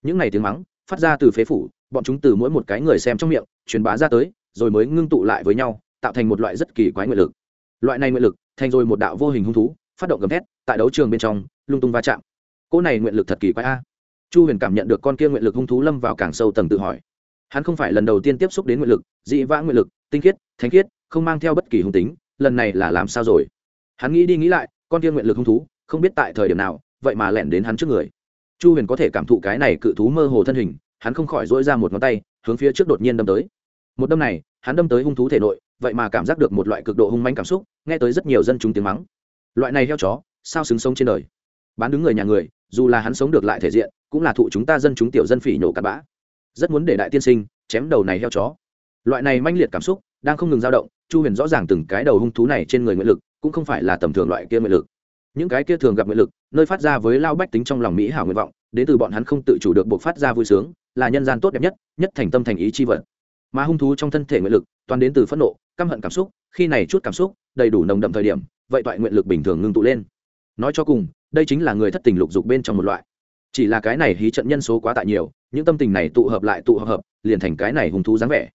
Những này tiếng mắng, phát ra từ phế phủ, bọn chúng từ mỗi một cái người xem trong miệng, truyền bá ra tới rồi mới ngưng tụ lại với nhau, tạo thành một loại rất kỳ quái nguyện lực. Loại này nguyện lực thành rồi một đạo vô hình hung thú, phát động gầm thét, tại đấu trường bên trong, lung tung va chạm. Cỗ này nguyện lực thật kỳ quái a. Chu huyền cảm nhận được con kia nguyện lực hung thú lâm vào càng sâu tầng tự hỏi. Hắn không phải lần đầu tiên tiếp xúc đến nguyện lực, dị vã nguyện lực, tinh khiết, thánh khiết, không mang theo bất kỳ hung tính, lần này là làm sao rồi? Hắn nghĩ đi nghĩ lại, con kia nguyện lực hung thú, không biết tại thời điểm nào, vậy mà lẻn đến hắn trước người. Chu huyền có thể cảm thụ cái này cự thú mơ hồ thân hình, hắn không khỏi dỗi ra một ngón tay, hướng phía trước đột nhiên đâm tới một đâm này, hắn đâm tới hung thú thể nội, vậy mà cảm giác được một loại cực độ hung manh cảm xúc, nghe tới rất nhiều dân chúng tiếng mắng. Loại này heo chó, sao xứng sống trên đời? Bán đứng người nhà người, dù là hắn sống được lại thể diện, cũng là thụ chúng ta dân chúng tiểu dân phỉ nhổ cặn bã. Rất muốn để đại tiên sinh chém đầu này heo chó. Loại này manh liệt cảm xúc, đang không ngừng dao động, chu huyền rõ ràng từng cái đầu hung thú này trên người nguyện lực, cũng không phải là tầm thường loại kia nguyện lực. Những cái kia thường gặp nguyện lực, nơi phát ra với lao bách tính trong lòng mỹ hảo nguyện vọng, đến từ bọn hắn không tự chủ được buộc phát ra vui sướng, là nhân gian tốt đẹp nhất nhất thành tâm thành ý chi vật mà hung thú trong thân thể nguyện lực toàn đến từ phẫn nộ, căm hận cảm xúc, khi này chút cảm xúc đầy đủ nồng đậm thời điểm, vậy toại nguyện lực bình thường ngưng tụ lên. Nói cho cùng, đây chính là người thất tình lục dục bên trong một loại. Chỉ là cái này hí trận nhân số quá tại nhiều, những tâm tình này tụ hợp lại tụ hợp hợp liền thành cái này hung thú dáng vẻ.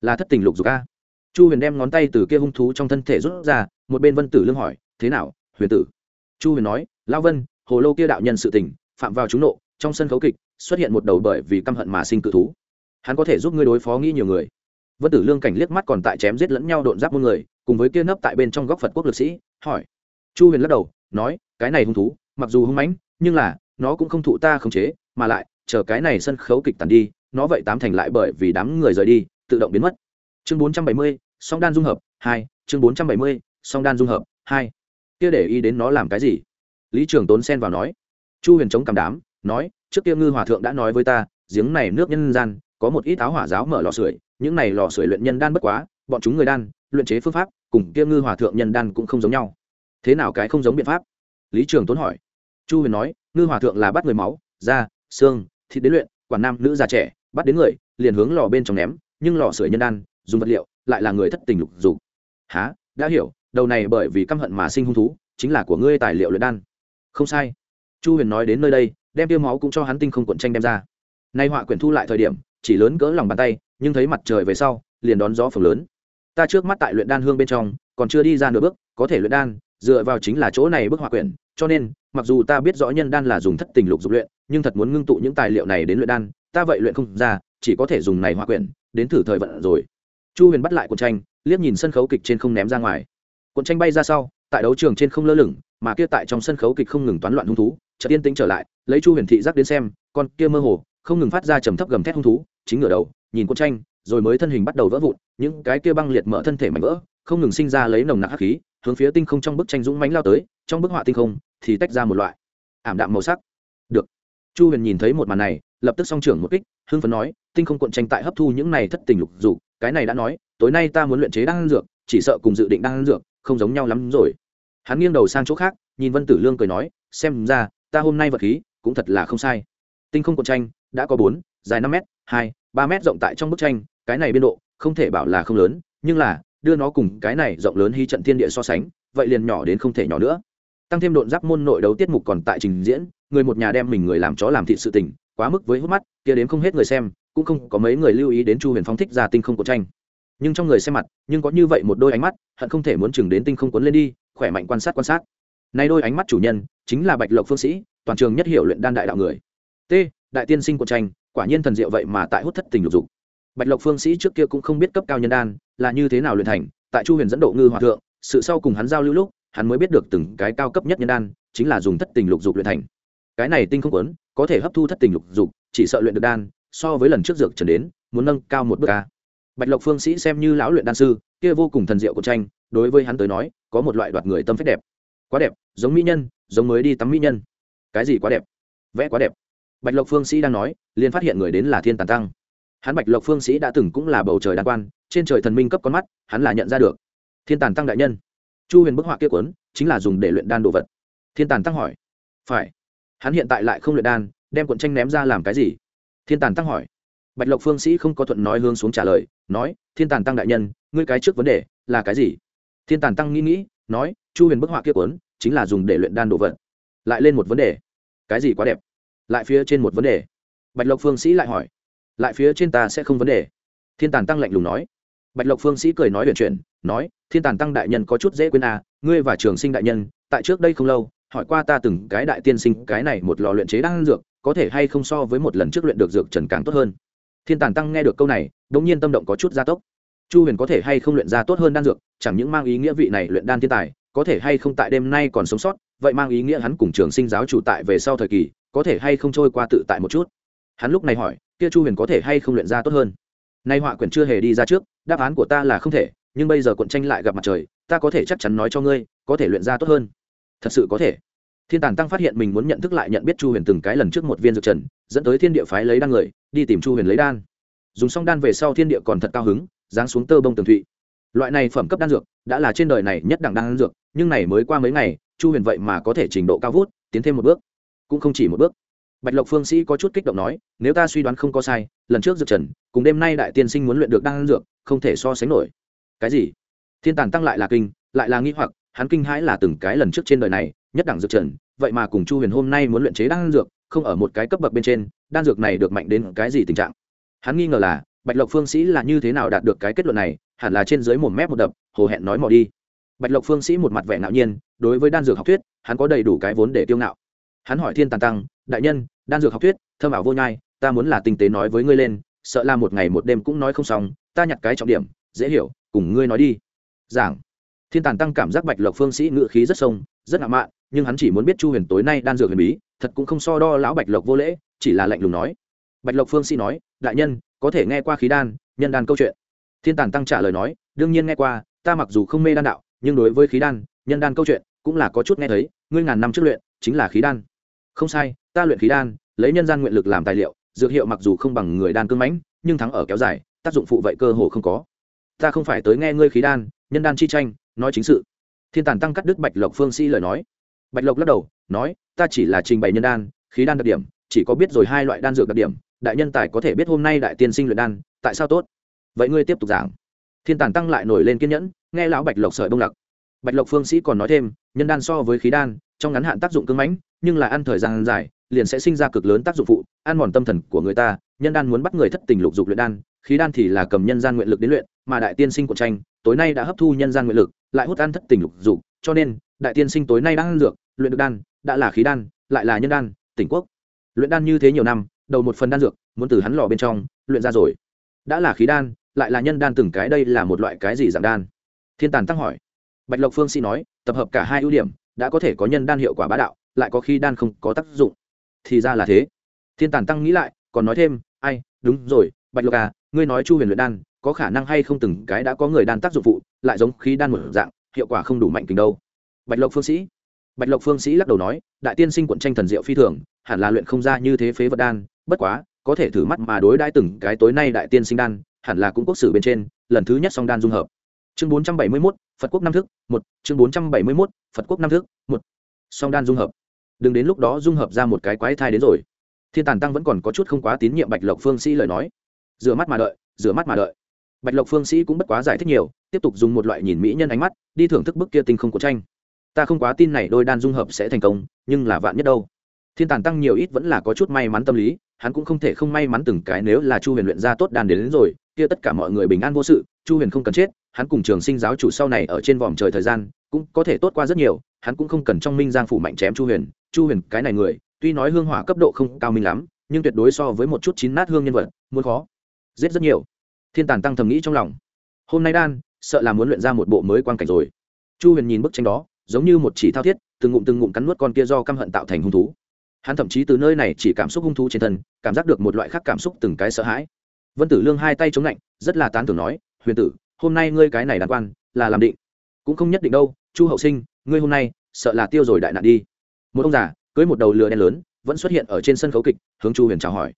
Là thất tình lục dục a. Chu huyền đem ngón tay từ kia hung thú trong thân thể rút ra, một bên vân tử lương hỏi, thế nào, huyền tử? Chu huyền nói lao vân, hồ lô kia đạo nhân sự tình, phạm vào chúng nộ, trong sân khấu kịch, xuất hiện một đầu bởi vì căm hận mà sinh cự thú hắn có thể giúp ngươi đối phó nghĩ nhiều người. Vân tử lương cảnh liếc mắt còn tại chém giết lẫn nhau độn giáp muôn người, cùng với kia nấp tại bên trong góc phật quốc lực sĩ, hỏi. Chu huyền lắc đầu, nói, cái này hung thú, mặc dù hung mãnh, nhưng là, nó cũng không thụ ta khống chế, mà lại, chờ cái này sân khấu kịch tàn đi, nó vậy tám thành lại bởi vì đám người rời đi, tự động biến mất. Chương bốn trăm bảy mươi, song đan dung hợp, hai. Chương bốn trăm bảy mươi, song đan dung hợp, hai. Kia để ý đến nó làm cái gì? Lý trường tốn xen vào nói. Chu huyền chống cảm đám, nói, trước kia ngư hòa thượng đã nói với ta, giếng này nước nhân gian có một ít áo hỏa giáo mở lò sưởi, những này lò sưởi luyện nhân đan bất quá, bọn chúng người đan, luyện chế phương pháp cùng kia ngư hòa thượng nhân đan cũng không giống nhau. Thế nào cái không giống biện pháp? Lý trường tốn hỏi. Chu huyền nói, ngư hòa thượng là bắt người máu, da, xương, thịt đến luyện quản nam nữ già trẻ, bắt đến người, liền hướng lò bên trong ném, nhưng lò sưởi nhân đan, dùng vật liệu, lại là người thất tình lục dục. Há đã hiểu, đầu này bởi vì căm hận mà sinh hung thú, chính là của ngươi tài liệu luyện đan. Không sai. Chu huyền nói đến nơi đây, đem tiêu máu cũng cho hắn tinh không cuộn tranh đem ra. Nay họa quyển thu lại thời điểm chỉ lớn cỡ lòng bàn tay, nhưng thấy mặt trời về sau, liền đón gió phường lớn. Ta trước mắt tại luyện đan hương bên trong, còn chưa đi ra nửa bước, có thể luyện đan, dựa vào chính là chỗ này bức họa quyển, cho nên, mặc dù ta biết rõ nhân đan là dùng thất tình lục dục luyện, nhưng thật muốn ngưng tụ những tài liệu này đến luyện đan, ta vậy luyện không ra, chỉ có thể dùng này họa quyển, đến thử thời vận rồi. Chu huyền bắt lại cuộn tranh, liếc nhìn sân khấu kịch trên không ném ra ngoài. Cuộn tranh bay ra sau, tại đấu trường trên không lơ lửng, mà kia tại trong sân khấu kịch không ngừng toán loạn hung thú, chợt tiên tĩnh trở lại, lấy chu huyền thị giác đến xem, con kia mơ hồ, không ngừng phát ra trầm thấp gầm thét hung thú chính ngửa đầu, nhìn quân tranh, rồi mới thân hình bắt đầu vỡ vụn, những cái kia băng liệt mở thân thể mảnh vỡ, không ngừng sinh ra lấy nồng nặc hắc khí, hướng phía tinh không trong bức tranh dũng mãnh lao tới, trong bức họa tinh không thì tách ra một loại ảm đạm màu sắc. Được. Chu huyền nhìn thấy một màn này, lập tức song trưởng một kích, hưng phấn nói, tinh không cuộn tranh tại hấp thu những này thất tình lục dục, cái này đã nói, tối nay ta muốn luyện chế đan dược, chỉ sợ cùng dự định đan dược không giống nhau lắm rồi. Hắn nghiêng đầu sang chỗ khác, nhìn vân tử lương cười nói, xem ra, ta hôm nay vật khí cũng thật là không sai. Tinh không cuộn tranh đã có bốn, dài năm mét hai, ba mét rộng tại trong bức tranh, cái này biên độ, không thể bảo là không lớn, nhưng là, đưa nó cùng cái này rộng lớn hy trận thiên địa so sánh, vậy liền nhỏ đến không thể nhỏ nữa. Tăng thêm độn giáp môn nội đấu tiết mục còn tại trình diễn, người một nhà đem mình người làm chó làm thị sự tình, quá mức với hút mắt, kia đến không hết người xem, cũng không có mấy người lưu ý đến chu huyền phong thích ra tinh không của tranh. Nhưng trong người xem mặt, nhưng có như vậy một đôi ánh mắt, hận không thể muốn chừng đến tinh không cuốn lên đi, khỏe mạnh quan sát quan sát. Nay đôi ánh mắt chủ nhân, chính là bạch lộc phương sĩ, toàn trường nhất hiểu luyện đan đại đạo người. T, đại tiên sinh của tranh quả nhiên thần diệu vậy mà tại hút thất tình lục dục. Bạch lộc phương sĩ trước kia cũng không biết cấp cao nhân đan là như thế nào luyện thành, tại chu huyền dẫn độ ngư hòa thượng, sự sau cùng hắn giao lưu lúc, hắn mới biết được từng cái cao cấp nhất nhân đan chính là dùng thất tình lục dục luyện thành. Cái này tinh không quấn có thể hấp thu thất tình lục dục, chỉ sợ luyện được đan, so với lần trước dược trần đến, muốn nâng cao một bước ca bạch lộc phương sĩ xem như lão luyện đan sư, kia vô cùng thần diệu của tranh, đối với hắn tới nói, có một loại đoạt người tâm phép đẹp. Quá đẹp, giống mỹ nhân, giống mới đi tắm mỹ nhân. Cái gì quá đẹp? Vẽ quá đẹp bạch lộc phương sĩ đang nói, liền phát hiện người đến là thiên tàn tăng. Hắn bạch lộc phương sĩ đã từng cũng là bầu trời đan quan, trên trời thần minh cấp con mắt, hắn là nhận ra được. Thiên tàn tăng đại nhân. Chu huyền bức họa kia cuốn, chính là dùng để luyện đan đồ vật. Thiên tàn tăng hỏi. Phải. Hắn hiện tại lại không luyện đan, đem cuộn tranh ném ra làm cái gì? Thiên tàn tăng hỏi. Bạch lộc phương sĩ không có thuận nói hướng xuống trả lời, nói, thiên tàn tăng đại nhân, ngươi cái trước vấn đề là cái gì? Thiên tàn tăng nghĩ nghĩ, nói, chu huyền bức họa kia cuốn, chính là dùng để luyện đan đồ vật. Lại lên một vấn đề. Cái gì quá đẹp? Lại phía trên một vấn đề. Bạch lộc phương sĩ lại hỏi, lại phía trên ta sẽ không vấn đề. Thiên tàn tăng lạnh lùng nói. Bạch lộc phương sĩ cười nói huyền chuyển, nói, thiên tàn tăng đại nhân có chút dễ quên à ngươi và trường sinh đại nhân, tại trước đây không lâu, hỏi qua ta từng cái đại tiên sinh cái này một lò luyện chế đan dược, có thể hay không so với một lần trước luyện được dược trần càng tốt hơn? Thiên tàn tăng nghe được câu này đ ỗ n g nhiên tâm động có chút gia tốc. Chu huyền có thể hay không luyện ra tốt hơn đan dược, chẳng những mang ý nghĩa vị này luyện đan thiên tài, có thể hay không tại đêm nay còn sống sót, vậy mang ý nghĩa hắn cùng trường sinh giáo chủ tại về sau thời kỳ có thể hay không trôi qua tự tại một chút? Hắn lúc này hỏi, kia chu huyền có thể hay không luyện ra tốt hơn? Nay họa quyển chưa hề đi ra trước, đáp án của ta là không thể, nhưng bây giờ cuộn tranh lại gặp mặt trời, ta có thể chắc chắn nói cho ngươi, có thể luyện ra tốt hơn. Thật sự có thể. Thiên tàn tăng phát hiện mình muốn nhận thức lại nhận biết chu huyền từng cái lần trước một viên dược trần, dẫn tới thiên địa phái lấy đan người, đi tìm chu huyền lấy đan. Dùng xong đan về sau thiên địa còn thật cao hứng, giáng xuống tơ bông tường thụy. Loại này phẩm cấp đan dược, đã là trên đời này nhất đẳng đan dược, nhưng này mới qua mấy ngày, chu huyền vậy mà có thể trình độ cao vút, tiến thêm một bước cũng không chỉ một bước. Bạch lộc phương sĩ có chút kích động nói, nếu ta suy đoán không có sai, lần trước dược trần, cùng đêm nay đại tiên sinh muốn luyện được đan dược, không thể so sánh nổi. Cái gì? Thiên tàn tăng lại là kinh, lại là nghi hoặc, hắn kinh hãi là từng cái lần trước trên đời này, nhất đẳng dược trần, vậy mà cùng chu huyền hôm nay muốn luyện chế đan dược, không ở một cái cấp bậc bên trên, đan dược này được mạnh đến cái gì tình trạng? Hắn nghi ngờ là, bạch lộc phương sĩ là như thế nào đạt được cái kết luận này, hẳn là trên dưới một mép một đập, hồ hẹn nói mò đi. Bạch lộc phương sĩ một mặt vẻ ngạo nhiên, đối với đan dược học thuyết, hắn có đầy đủ cái vốn để tiêu ngạo hắn hỏi thiên tàn tăng, đại nhân, đan dược học thuyết thơm ảo vô nhai, ta muốn là tinh tế nói với ngươi lên, sợ là một ngày một đêm cũng nói không xong, ta nhặt cái trọng điểm, dễ hiểu, cùng ngươi nói đi. Giảng. Thiên tàn tăng cảm giác bạch lộc phương sĩ ngự khí rất sông, rất ngạo mạn, nhưng hắn chỉ muốn biết chu huyền tối nay đan dược huyền bí, thật cũng không so đo lão bạch lộc vô lễ, chỉ là lạnh lùng nói. Bạch lộc phương sĩ nói, đại nhân, có thể nghe qua khí đan, nhân đan câu chuyện. Thiên tàn tăng trả lời nói, đương nhiên nghe qua, ta mặc dù không mê đan đạo, nhưng đối với khí đan, nhân đan câu chuyện cũng là có chút nghe thấy, ngươi ngàn năm trước luyện, chính là khí đan không sai, ta luyện khí đan, lấy nhân gian nguyện lực làm tài liệu, dược hiệu mặc dù không bằng người đan cương mãnh, nhưng thắng ở kéo dài, tác dụng phụ vậy cơ hồ không có. Ta không phải tới nghe ngươi khí đan, nhân đan chi tranh, nói chính sự. Thiên tàn tăng cắt đứt bạch lộc phương sĩ lời nói. Bạch lộc lắc đầu, nói, ta chỉ là trình bày nhân đan, khí đan đặc điểm, chỉ có biết rồi hai loại đan dược đặc điểm, đại nhân tài có thể biết hôm nay đại tiên sinh luyện đan, tại sao tốt? Vậy ngươi tiếp tục giảng. Thiên tàn tăng lại nổi lên kiên nhẫn, nghe lão bạch lộc sợi bông lặc bạch lộc phương sĩ còn nói thêm, nhân đan so với khí đan, trong ngắn hạn tác dụng cưng mãnh, nhưng là ăn thời gian dài, liền sẽ sinh ra cực lớn tác dụng phụ, ăn mòn tâm thần của người ta, nhân đan muốn bắt người thất tình lục dục luyện đan, khí đan thì là cầm nhân gian nguyện lực đến luyện, mà đại tiên sinh của tranh, tối nay đã hấp thu nhân gian nguyện lực, lại hút ăn thất tình lục dục, cho nên, đại tiên sinh tối nay đang ăn dược, luyện được đan, đã là khí đan, lại là nhân đan, tỉnh quốc. Luyện đan như thế nhiều năm, đầu một phần đan dược, muốn từ hắn lò bên trong, luyện ra rồi. Đã là khí đan, lại là nhân đan từng cái đây là một loại cái gì dạng đan? Thiên tàn tăng hỏi bạch lộc phương sĩ nói, tập hợp cả hai ưu điểm, đã có thể có nhân đan hiệu quả bá đạo, lại có khi đan không có tác dụng. Thì ra là thế. Thiên tàn tăng nghĩ lại, còn nói thêm, ai, đúng rồi, bạch lộc à ngươi nói chu huyền luyện đan, có khả năng hay không từng cái đã có người đan tác dụng phụ, lại giống khí đan một dạng, hiệu quả không đủ mạnh kính đâu. Bạch lộc phương sĩ. Bạch lộc phương sĩ lắc đầu nói, đại tiên sinh quận tranh thần diệu phi thường, hẳn là luyện không ra như thế phế vật đan, bất quá, có thể thử mắt mà đối đãi từng cái tối nay đại tiên sinh đan, hẳn là cũng quốc sử bên trên, lần thứ nhất song đan dung hợp. Chương bốn trăm bảy mươi mốt phật quốc năm thức một chương bốn trăm bảy mươi 471, phật quốc năm thức một. Song đan dung hợp. Đừng đến lúc đó dung hợp ra một cái quái thai đến rồi. Thiên tàn tăng vẫn còn có chút không quá tín nhiệm bạch lộc phương sĩ lời nói. Rửa mắt mà đợi rửa mắt mà đợi. Bạch lộc phương sĩ cũng bất quá giải thích nhiều tiếp tục dùng một loại nhìn mỹ nhân ánh mắt đi thưởng thức bức kia tinh không của tranh. Ta không quá tin này đôi đan dung hợp sẽ thành công nhưng là vạn nhất đâu. Thiên tàn tăng nhiều ít vẫn là có chút may mắn tâm lý hắn cũng không thể không may mắn từng cái nếu là chu huyền luyện ra tốt đan đến, đến rồi kia tất cả mọi người bình an vô sự chu huyền không cần chết hắn cùng trường sinh giáo chủ sau này ở trên vòm trời thời gian cũng có thể tốt qua rất nhiều, hắn cũng không cần trong minh giang phủ mạnh chém chu huyền. Chu huyền, cái này người, tuy nói hương hỏa cấp độ không cao minh lắm, nhưng tuyệt đối so với một chút chín nát hương nhân vật, muốn khó, giết rất nhiều. Thiên tàn tăng thầm nghĩ trong lòng. Hôm nay đan, sợ là muốn luyện ra một bộ mới quan cảnh rồi. Chu huyền nhìn bức tranh đó, giống như một chỉ thao thiết, từng ngụm từng ngụm cắn nuốt con kia do căm hận tạo thành hung thú. Hắn thậm chí từ nơi này chỉ cảm xúc hung thú trên thân, cảm giác được một loại khác cảm xúc từng cái sợ hãi. Vân tử lương hai tay chống lạnh, rất là tán tưởng nói, huyền tử hôm nay ngươi cái này đàn quan, là làm định. Cũng không nhất định đâu, chu hậu sinh, ngươi hôm nay, sợ là tiêu rồi đại nạn đi. Một ông già, cưới một đầu lừa đen lớn, vẫn xuất hiện ở trên sân khấu kịch, hướng chu huyền chào hỏi.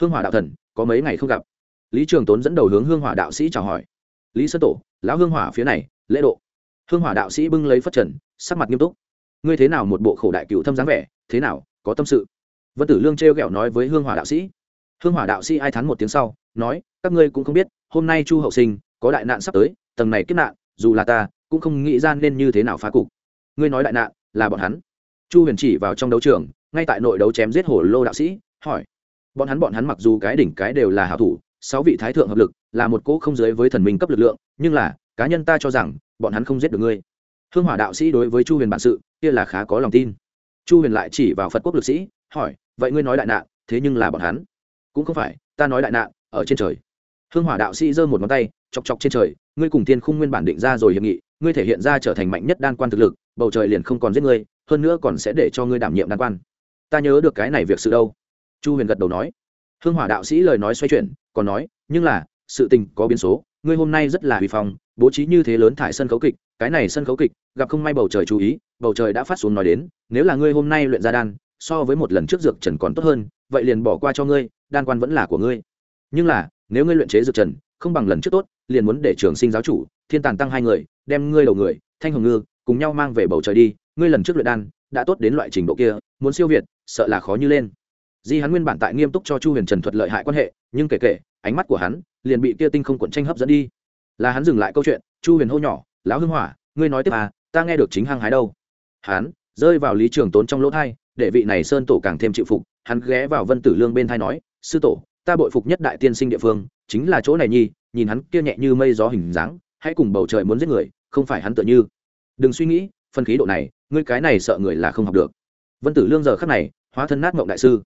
Hương hỏa đạo thần, có mấy ngày không gặp. Lý trường tốn dẫn đầu hướng hương hỏa đạo sĩ chào hỏi. Lý sơn tổ, lão hương hỏa phía này, lễ độ. Hương hỏa đạo sĩ bưng lấy phất trần, sắc mặt nghiêm túc. Ngươi thế nào một bộ khổ đại cựu thâm dáng vẻ, thế nào, có tâm sự? Vân tử lương trêu ghẹo nói với hương hỏa đạo sĩ. Hương hỏa đạo sĩ ai thắn một tiếng sau, nói, các ngươi cũng không biết, hôm nay chu hậu sinh có đại nạn sắp tới, tầng này kết nạn, dù là ta, cũng không nghĩ ra nên như thế nào phá cục. Ngươi nói đại nạn, là bọn hắn. Chu huyền chỉ vào trong đấu trường, ngay tại nội đấu chém giết hổ lô đạo sĩ, hỏi. Bọn hắn bọn hắn mặc dù cái đỉnh cái đều là hảo thủ, sáu vị thái thượng hợp lực, là một cỗ không dưới với thần minh cấp lực lượng, nhưng là, cá nhân ta cho rằng, bọn hắn không giết được ngươi. Hương hỏa đạo sĩ đối với chu huyền bản sự, kia là khá có lòng tin. Chu huyền lại chỉ vào phật quốc lực sĩ, hỏi, vậy ngươi nói đại nạn, thế nhưng là bọn hắn? Cũng không phải, ta nói đại nạn, ở trên trời. Hương hỏa đạo sĩ giơ một ngón tay chọc chọc trên trời, ngươi cùng tiên khung nguyên bản định ra rồi hiệp nghị, ngươi thể hiện ra trở thành mạnh nhất đan quan thực lực, bầu trời liền không còn giết ngươi, hơn nữa còn sẽ để cho ngươi đảm nhiệm đan quan. Ta nhớ được cái này việc sự đâu. Chu huyền gật đầu nói. Hương hỏa đạo sĩ lời nói xoay chuyển, còn nói, nhưng là, sự tình có biến số, ngươi hôm nay rất là huy phong, bố trí như thế lớn thải sân khấu kịch, cái này sân khấu kịch, gặp không may bầu trời chú ý, bầu trời đã phát xuống nói đến, nếu là ngươi hôm nay luyện ra đan, so với một lần trước dược trần còn tốt hơn, vậy liền bỏ qua cho ngươi, đan quan vẫn là của ngươi. Nhưng là, nếu ngươi luyện chế dược trần không bằng lần trước tốt, liền muốn để trường sinh giáo chủ, thiên tàn tăng hai người, đem ngươi đầu người, thanh hồng ngư, cùng nhau mang về bầu trời đi, ngươi lần trước luyện đan, đã tốt đến loại trình độ kia, muốn siêu việt, sợ là khó như lên. Di hắn nguyên bản tại nghiêm túc cho chu huyền trần thuật lợi hại quan hệ, nhưng kể kể, ánh mắt của hắn liền bị kia tinh không cuộn tranh hấp dẫn đi. Là hắn dừng lại câu chuyện, chu huyền hô nhỏ, lão hưng hỏa, ngươi nói tiếp à ta nghe được chính hăng hái đâu. Hắn rơi vào lý trường tốn trong lỗ thai, để vị này sơn tổ càng thêm chịu phục, hắn ghé vào vân tử lương bên thai nói, sư tổ, ta bội phục nhất đại tiên sinh địa phương chính là chỗ này nhi, nhìn hắn kia nhẹ như mây gió hình dáng, hãy cùng bầu trời muốn giết người, không phải hắn tựa như. Đừng suy nghĩ phân khí độ này, ngươi cái này sợ người là không học được. Vân tử lương giờ khắc này, hóa thân nát mộng đại sư.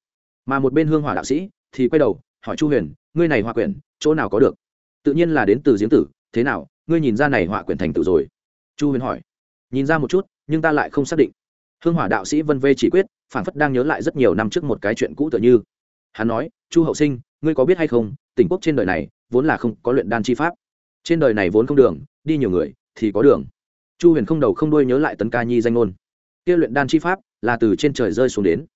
Mà một bên hương hỏa đạo sĩ thì quay đầu, hỏi chu huyền, ngươi này hòa quyển, chỗ nào có được? Tự nhiên là đến từ giếng tử, thế nào, ngươi nhìn ra này họa quyển thành tựu rồi? Chu huyền hỏi. Nhìn ra một chút, nhưng ta lại không xác định. Hương hỏa đạo sĩ vân vê chỉ quyết phản phất đang nhớ lại rất nhiều năm trước một cái chuyện cũ tựa như. Hắn nói, chu hậu sinh ngươi có biết hay không, tỉnh quốc trên đời này vốn là không có luyện đan chi pháp. Trên đời này vốn không đường, đi nhiều người thì có đường. Chu huyền không đầu không đuôi nhớ lại tấn ca nhi danh ngôn. Kia luyện đan chi pháp là từ trên trời rơi xuống đến.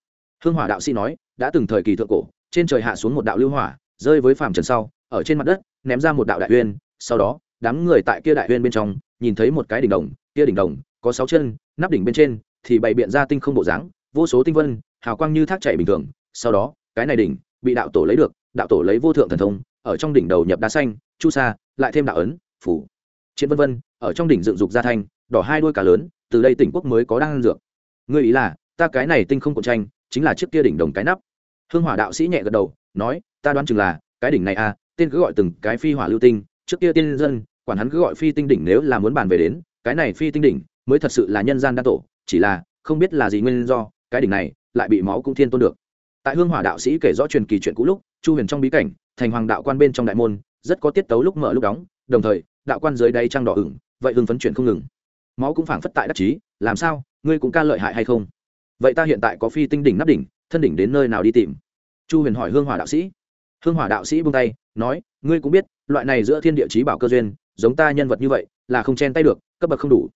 Hương hỏa đạo sĩ nói, đã từng thời kỳ thượng cổ, trên trời hạ xuống một đạo lưu hỏa, rơi với phàm trần sau, ở trên mặt đất, ném ra một đạo đại uyên, sau đó, đám người tại kia đại uyên bên trong, nhìn thấy một cái đỉnh đồng, kia đỉnh đồng có sáu chân, nắp đỉnh bên trên thì bày biện ra tinh không bộ dáng, vô số tinh vân, hào quang như thác chảy bình thường, sau đó, cái này đỉnh bị đạo tổ lấy được đạo tổ lấy vô thượng thần thông, ở trong đỉnh đầu nhập đá xanh, chu sa, lại thêm đạo ấn, phủ. Chiến vân vân, ở trong đỉnh dựng dục gia thanh, đỏ hai đuôi cá lớn, từ đây tỉnh quốc mới có đang ăn dược. Ngươi ý là, ta cái này tinh không cạnh tranh, chính là chiếc kia đỉnh đồng cái nắp. Hương hỏa đạo sĩ nhẹ gật đầu, nói, ta đoán chừng là, cái đỉnh này à tên cứ gọi từng cái phi hỏa lưu tinh, trước kia tiên dân, quản hắn cứ gọi phi tinh đỉnh nếu là muốn bàn về đến, cái này phi tinh đỉnh mới thật sự là nhân gian đa tổ, chỉ là, không biết là gì nguyên do, cái đỉnh này lại bị máu cũng thiên tôn được. Tại hương hỏa đạo sĩ kể rõ truyền kỳ chuyện cũ lúc chu huyền trong bí cảnh, thành hoàng đạo quan bên trong đại môn, rất có tiết tấu lúc mở lúc đóng, đồng thời, đạo quan dưới đây trăng đỏ ửng, vậy hưng phấn chuyển không ngừng. Máu cũng phảng phất tại đắc chí, làm sao, ngươi cũng ca lợi hại hay không? Vậy ta hiện tại có phi tinh đỉnh nắp đỉnh, thân đỉnh đến nơi nào đi tìm? Chu huyền hỏi hương hỏa đạo sĩ. Hương hỏa đạo sĩ buông tay, nói, ngươi cũng biết, loại này giữa thiên địa chí bảo cơ duyên, giống ta nhân vật như vậy, là không chen tay được, cấp bậc không đủ.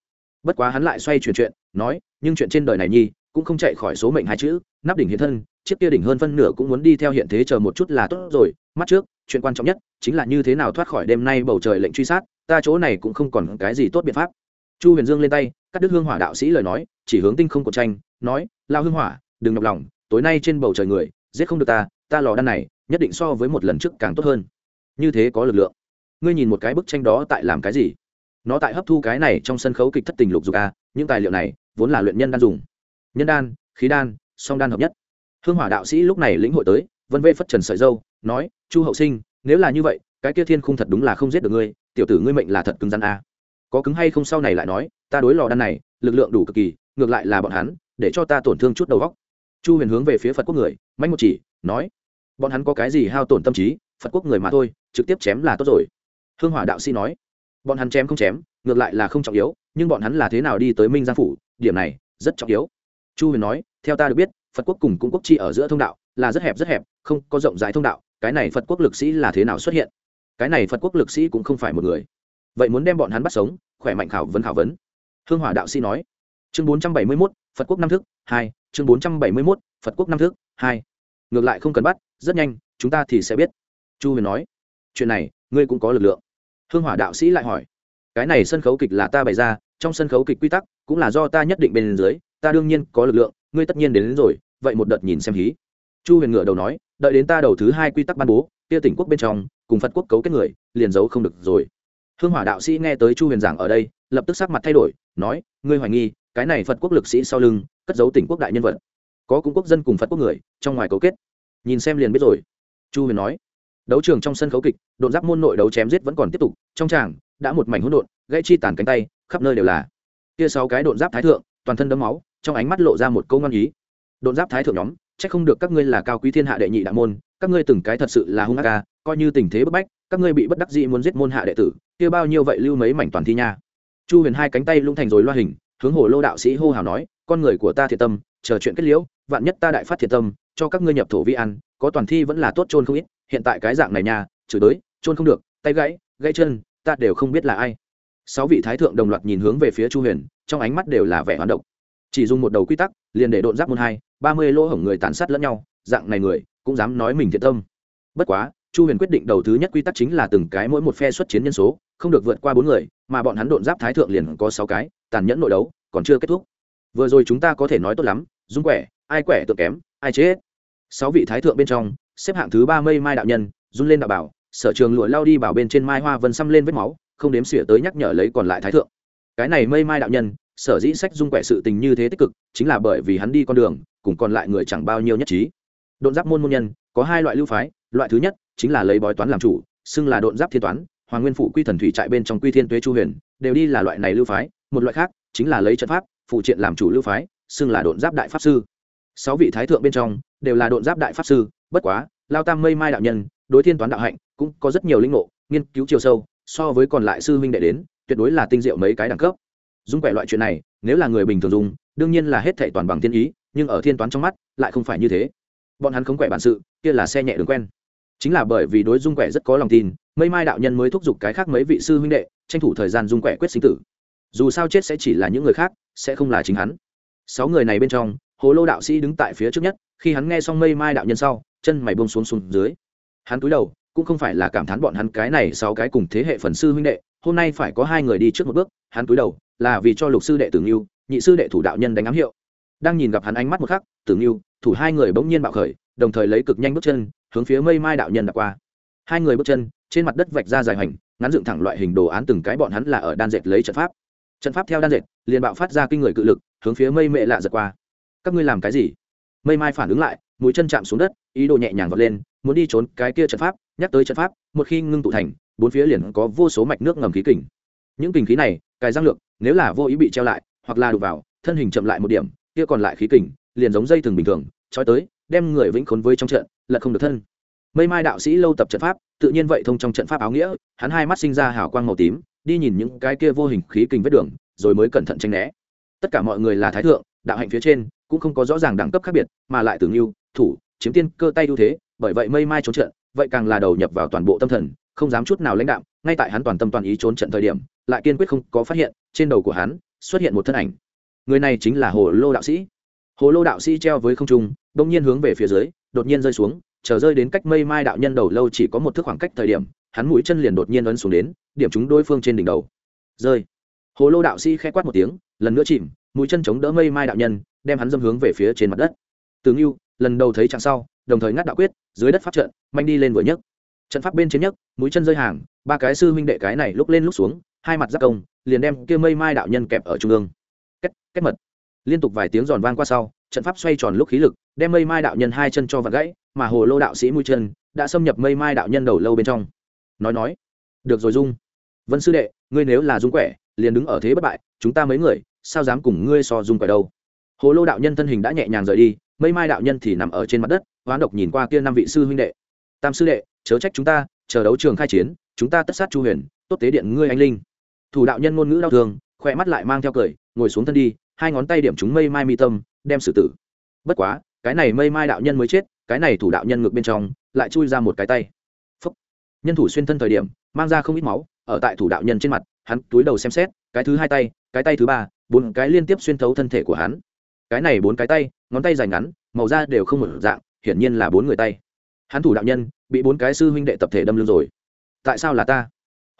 Bất quá hắn lại xoay chuyển chuyện, nói, nhưng chuyện trên đời này nhi, cũng không chạy khỏi số mệnh hai chữ nắp đỉnh hiện thân, chiếc kia đỉnh hơn phân nửa cũng muốn đi theo hiện thế chờ một chút là tốt rồi. Mắt trước, chuyện quan trọng nhất chính là như thế nào thoát khỏi đêm nay bầu trời lệnh truy sát, ta chỗ này cũng không còn cái gì tốt biện pháp. Chu huyền dương lên tay, cắt đứt hương hỏa đạo sĩ lời nói, chỉ hướng tinh không của tranh, nói, lao hương hỏa, đừng nhọc lòng, tối nay trên bầu trời người, giết không được ta ta lò đan này, nhất định so với một lần trước càng tốt hơn. Như thế có lực lượng. Ngươi nhìn một cái bức tranh đó tại làm cái gì? Nó tại hấp thu cái này trong sân khấu kịch thất tình lục dục a những tài liệu này vốn là luyện nhân đan dùng. Nhân đan, khí đan song đan hợp nhất. Hương hỏa đạo sĩ lúc này lĩnh hội tới, vân vê phất trần sợi dâu, nói, chu hậu sinh, nếu là như vậy, cái kia thiên khung thật đúng là không giết được ngươi, tiểu tử ngươi mệnh là thật cứng rắn a. Có cứng hay không sau này lại nói, ta đối lò đan này, lực lượng đủ cực kỳ, ngược lại là bọn hắn, để cho ta tổn thương chút đầu góc chu huyền hướng về phía phật quốc người manh một chỉ, nói, bọn hắn có cái gì hao tổn tâm trí, phật quốc người mà thôi, trực tiếp chém là tốt rồi. Hương hỏa đạo sĩ nói, bọn hắn chém không chém, ngược lại là không trọng yếu, nhưng bọn hắn là thế nào đi tới minh giang phủ, điểm này rất trọng yếu. Chu huyền nói theo ta được biết, phật quốc cùng cung quốc chi ở giữa thông đạo là rất hẹp rất hẹp, không có rộng rãi thông đạo, cái này phật quốc lực sĩ là thế nào xuất hiện? Cái này phật quốc lực sĩ cũng không phải một người. Vậy muốn đem bọn hắn bắt sống, khỏe mạnh khảo vấn khảo vấn. Hương hỏa đạo sĩ nói. Chương bốn trăm bảy mươi mốt, phật quốc năm thức, hai. Chương bốn trăm bảy mươi mốt, phật quốc năm thức, hai. Ngược lại không cần bắt, rất nhanh, chúng ta thì sẽ biết. Chu huyền nói. Chuyện này, ngươi cũng có lực lượng. Hương hỏa đạo sĩ lại hỏi. Cái này sân khấu kịch là ta bày ra, trong sân khấu kịch quy tắc cũng là do ta nhất định bên dưới, ta đương nhiên có lực lượng ngươi tất nhiên đến, đến rồi vậy một đợt nhìn xem hí. Chu huyền ngựa đầu nói đợi đến ta đầu thứ hai quy tắc ban bố kia tỉnh quốc bên trong cùng phật quốc cấu kết người liền giấu không được rồi. Hương hỏa đạo sĩ nghe tới chu huyền giảng ở đây lập tức sắc mặt thay đổi nói ngươi hoài nghi cái này phật quốc lực sĩ sau lưng cất giấu tỉnh quốc đại nhân vật. Có cũng quốc dân cùng phật quốc người trong ngoài cấu kết. Nhìn xem liền biết rồi. Chu huyền nói đấu trường trong sân khấu kịch đột giáp môn nội đấu chém giết vẫn còn tiếp tục trong tràng đã một mảnh hỗn độn gãy chi tàn cánh tay khắp nơi đều là. Kia sáu cái đột giáp thái thượng toàn thân đấm máu trong ánh mắt lộ ra một câu ngon ý. Đột giáp thái thượng nhóm, chắc không được các ngươi là cao quý thiên hạ đệ nhị đạo môn, các ngươi từng cái thật sự là hung ác ca, coi như tình thế bức bách, các ngươi bị bất đắc dĩ muốn giết môn hạ đệ tử, kia bao nhiêu vậy lưu mấy mảnh toàn thi nha. Chu huyền hai cánh tay lung thành rồi loa hình, hướng hồ lô đạo sĩ hô hào nói, con người của ta thiệt tâm, chờ chuyện kết liễu, vạn nhất ta đại phát thiệt tâm, cho các ngươi nhập thổ vi ăn có toàn thi vẫn là tốt trôn không ít, hiện tại cái dạng này nha, chửi tới trôn không được, tay gãy gãy chân, ta đều không biết là ai. Sáu vị thái thượng đồng loạt nhìn hướng về phía chu huyền, trong ánh mắt đều là vẻ hoán độc chỉ dùng một đầu quy tắc, liền để độn giáp môn hai, ba mươi lỗ hổng người tàn sát lẫn nhau, dạng này người, cũng dám nói mình thiện tâm. Bất quá, chu huyền quyết định đầu thứ nhất quy tắc chính là từng cái mỗi một phe xuất chiến nhân số, không được vượt qua bốn người, mà bọn hắn độn giáp thái thượng liền có sáu cái, tàn nhẫn nội đấu, còn chưa kết thúc. Vừa rồi chúng ta có thể nói tốt lắm, dung quẻ, ai quẻ tự kém, ai chết. Sáu vị thái thượng bên trong, xếp hạng thứ ba mây mai đạo nhân, run lên đạo bảo, sở trường lụa lao đi bảo bên trên mai hoa vân xăm lên vết máu, không đếm xỉa tới nhắc nhở lấy còn lại thái thượng. Cái này mây mai đạo nhân sở dĩ sách dung quẻ sự tình như thế tích cực, chính là bởi vì hắn đi con đường, cùng còn lại người chẳng bao nhiêu nhất trí. Độn giáp môn môn nhân, có hai loại lưu phái, loại thứ nhất chính là lấy bói toán làm chủ, xưng là độn giáp thiên toán, hoàng nguyên phụ quy thần thủy trại bên trong quy thiên tuế chu huyền, đều đi là loại này lưu phái, một loại khác chính là lấy trận pháp, phụ triện làm chủ lưu phái, xưng là độn giáp đại pháp sư. Sáu vị thái thượng bên trong, đều là độn giáp đại pháp sư, bất quá, lao tam mây mai đạo nhân, đối thiên toán đạo hạnh, cũng có rất nhiều linh ngộ, nghiên cứu chiều sâu, so với còn lại sư huynh đệ đến, tuyệt đối là tinh diệu mấy cái đẳng cấp dung quẻ loại chuyện này, nếu là người bình thường dùng, đương nhiên là hết thệ toàn bằng thiên ý, nhưng ở thiên toán trong mắt, lại không phải như thế. Bọn hắn không quẻ bản sự, kia là xe nhẹ đường quen. Chính là bởi vì đối dung quẻ rất có lòng tin, mây mai đạo nhân mới thúc giục cái khác mấy vị sư huynh đệ, tranh thủ thời gian dung quẻ quyết sinh tử. Dù sao chết sẽ chỉ là những người khác, sẽ không là chính hắn. Sáu người này bên trong, hồ lô đạo sĩ đứng tại phía trước nhất, khi hắn nghe xong mây mai đạo nhân sau, chân mày bông xuống xuống dưới. Hắn cúi đầu, cũng không phải là cảm thán bọn hắn cái này sáu cái cùng thế hệ phần sư huynh đệ, hôm nay phải có hai người đi trước một bước, hắn cúi đầu là vì cho lục sư đệ tử nghiêu nhị sư đệ thủ đạo nhân đánh ám hiệu. Đang nhìn gặp hắn ánh mắt một khắc, tử nghiêu thủ hai người bỗng nhiên bạo khởi, đồng thời lấy cực nhanh bước chân, hướng phía mây mai đạo nhân đã qua. Hai người bước chân, trên mặt đất vạch ra dài hành ngắn dựng thẳng loại hình đồ án từng cái bọn hắn là ở đan dệt lấy trận pháp. Trận pháp theo đan dệt, liền bạo phát ra kinh người cự lực, hướng phía mây mệ lạ giật qua. Các ngươi làm cái gì? Mây mai phản ứng lại, mũi chân chạm xuống đất, ý đồ nhẹ nhàng vọt lên, muốn đi trốn cái kia trận pháp, nhắc tới trận pháp, một khi ngưng tụ thành, bốn phía liền có vô số mạch nước ngầm khí kình. Những kình khí này cài răng lược, nếu là vô ý bị treo lại, hoặc là đục vào, thân hình chậm lại một điểm, kia còn lại khí kình, liền giống dây thường bình thường, trói tới, đem người vĩnh khốn với trong trận, lật không được thân. Mây mai đạo sĩ lâu tập trận pháp, tự nhiên vậy thông trong trận pháp áo nghĩa, hắn hai mắt sinh ra hào quang màu tím, đi nhìn những cái kia vô hình khí kình vết đường, rồi mới cẩn thận tranh né. Tất cả mọi người là thái thượng, đạo hạnh phía trên, cũng không có rõ ràng đẳng cấp khác biệt, mà lại tưởng yêu thủ, chiếm tiên cơ tay ưu thế, bởi vậy mây mai trốn trận, vậy càng là đầu nhập vào toàn bộ tâm thần, không dám chút nào lãnh đạo ngay tại hắn toàn tâm toàn ý trốn trận thời điểm, lại kiên quyết không có phát hiện, trên đầu của hắn xuất hiện một thân ảnh. Người này chính là hồ lô đạo sĩ. Hồ lô đạo sĩ treo với không trung, đông nhiên hướng về phía dưới, đột nhiên rơi xuống, chờ rơi đến cách mây mai đạo nhân đầu lâu chỉ có một thước khoảng cách thời điểm, hắn mũi chân liền đột nhiên ấn xuống đến, điểm chúng đối phương trên đỉnh đầu. Rơi. Hồ lô đạo sĩ khẽ quát một tiếng, lần nữa chìm, mũi chân chống đỡ mây mai đạo nhân, đem hắn dâm hướng về phía trên mặt đất. Tướng yêu lần đầu thấy chặng sau, đồng thời ngắt đạo quyết, dưới đất phát trận manh đi lên vừa nhấc trận pháp bên trên nhất, mũi chân rơi hàng ba cái sư huynh đệ cái này lúc lên lúc xuống hai mặt giáp công liền đem kia mây mai đạo nhân kẹp ở trung ương. Cách cách mật. Liên tục vài tiếng giòn vang qua sau trận pháp xoay tròn lúc khí lực đem mây mai đạo nhân hai chân cho vặt gãy mà hồ lô đạo sĩ mũi chân đã xâm nhập mây mai đạo nhân đầu lâu bên trong. Nói nói. Được rồi dung. Vân sư đệ ngươi nếu là dung quẻ liền đứng ở thế bất bại chúng ta mấy người sao dám cùng ngươi so dung quẻ đâu? Hồ lô đạo nhân thân hình đã nhẹ nhàng rời đi mây mai đạo nhân thì nằm ở trên mặt đất hoán độc nhìn qua kia năm vị sư huynh đệ. Tam sư đệ chớ trách chúng ta, chờ đấu trường khai chiến, chúng ta tất sát chu huyền, tốt tế điện ngươi anh linh. Thủ đạo nhân ngôn ngữ đau thương, khỏe mắt lại mang theo cười, ngồi xuống thân đi, hai ngón tay điểm chúng mây mai mi tâm, đem xử tử. Bất quá, cái này mây mai đạo nhân mới chết, cái này thủ đạo nhân ngược bên trong, lại chui ra một cái tay. Phúc. nhân thủ xuyên thân thời điểm, mang ra không ít máu, ở tại thủ đạo nhân trên mặt, hắn túi đầu xem xét, cái thứ hai tay, cái tay thứ ba, bốn cái liên tiếp xuyên thấu thân thể của hắn. Cái này bốn cái tay, ngón tay dài ngắn, màu da đều không một dạng, hiển nhiên là bốn người tay hắn thủ đạo nhân, bị bốn cái sư huynh đệ tập thể đâm lưng rồi. Tại sao là ta?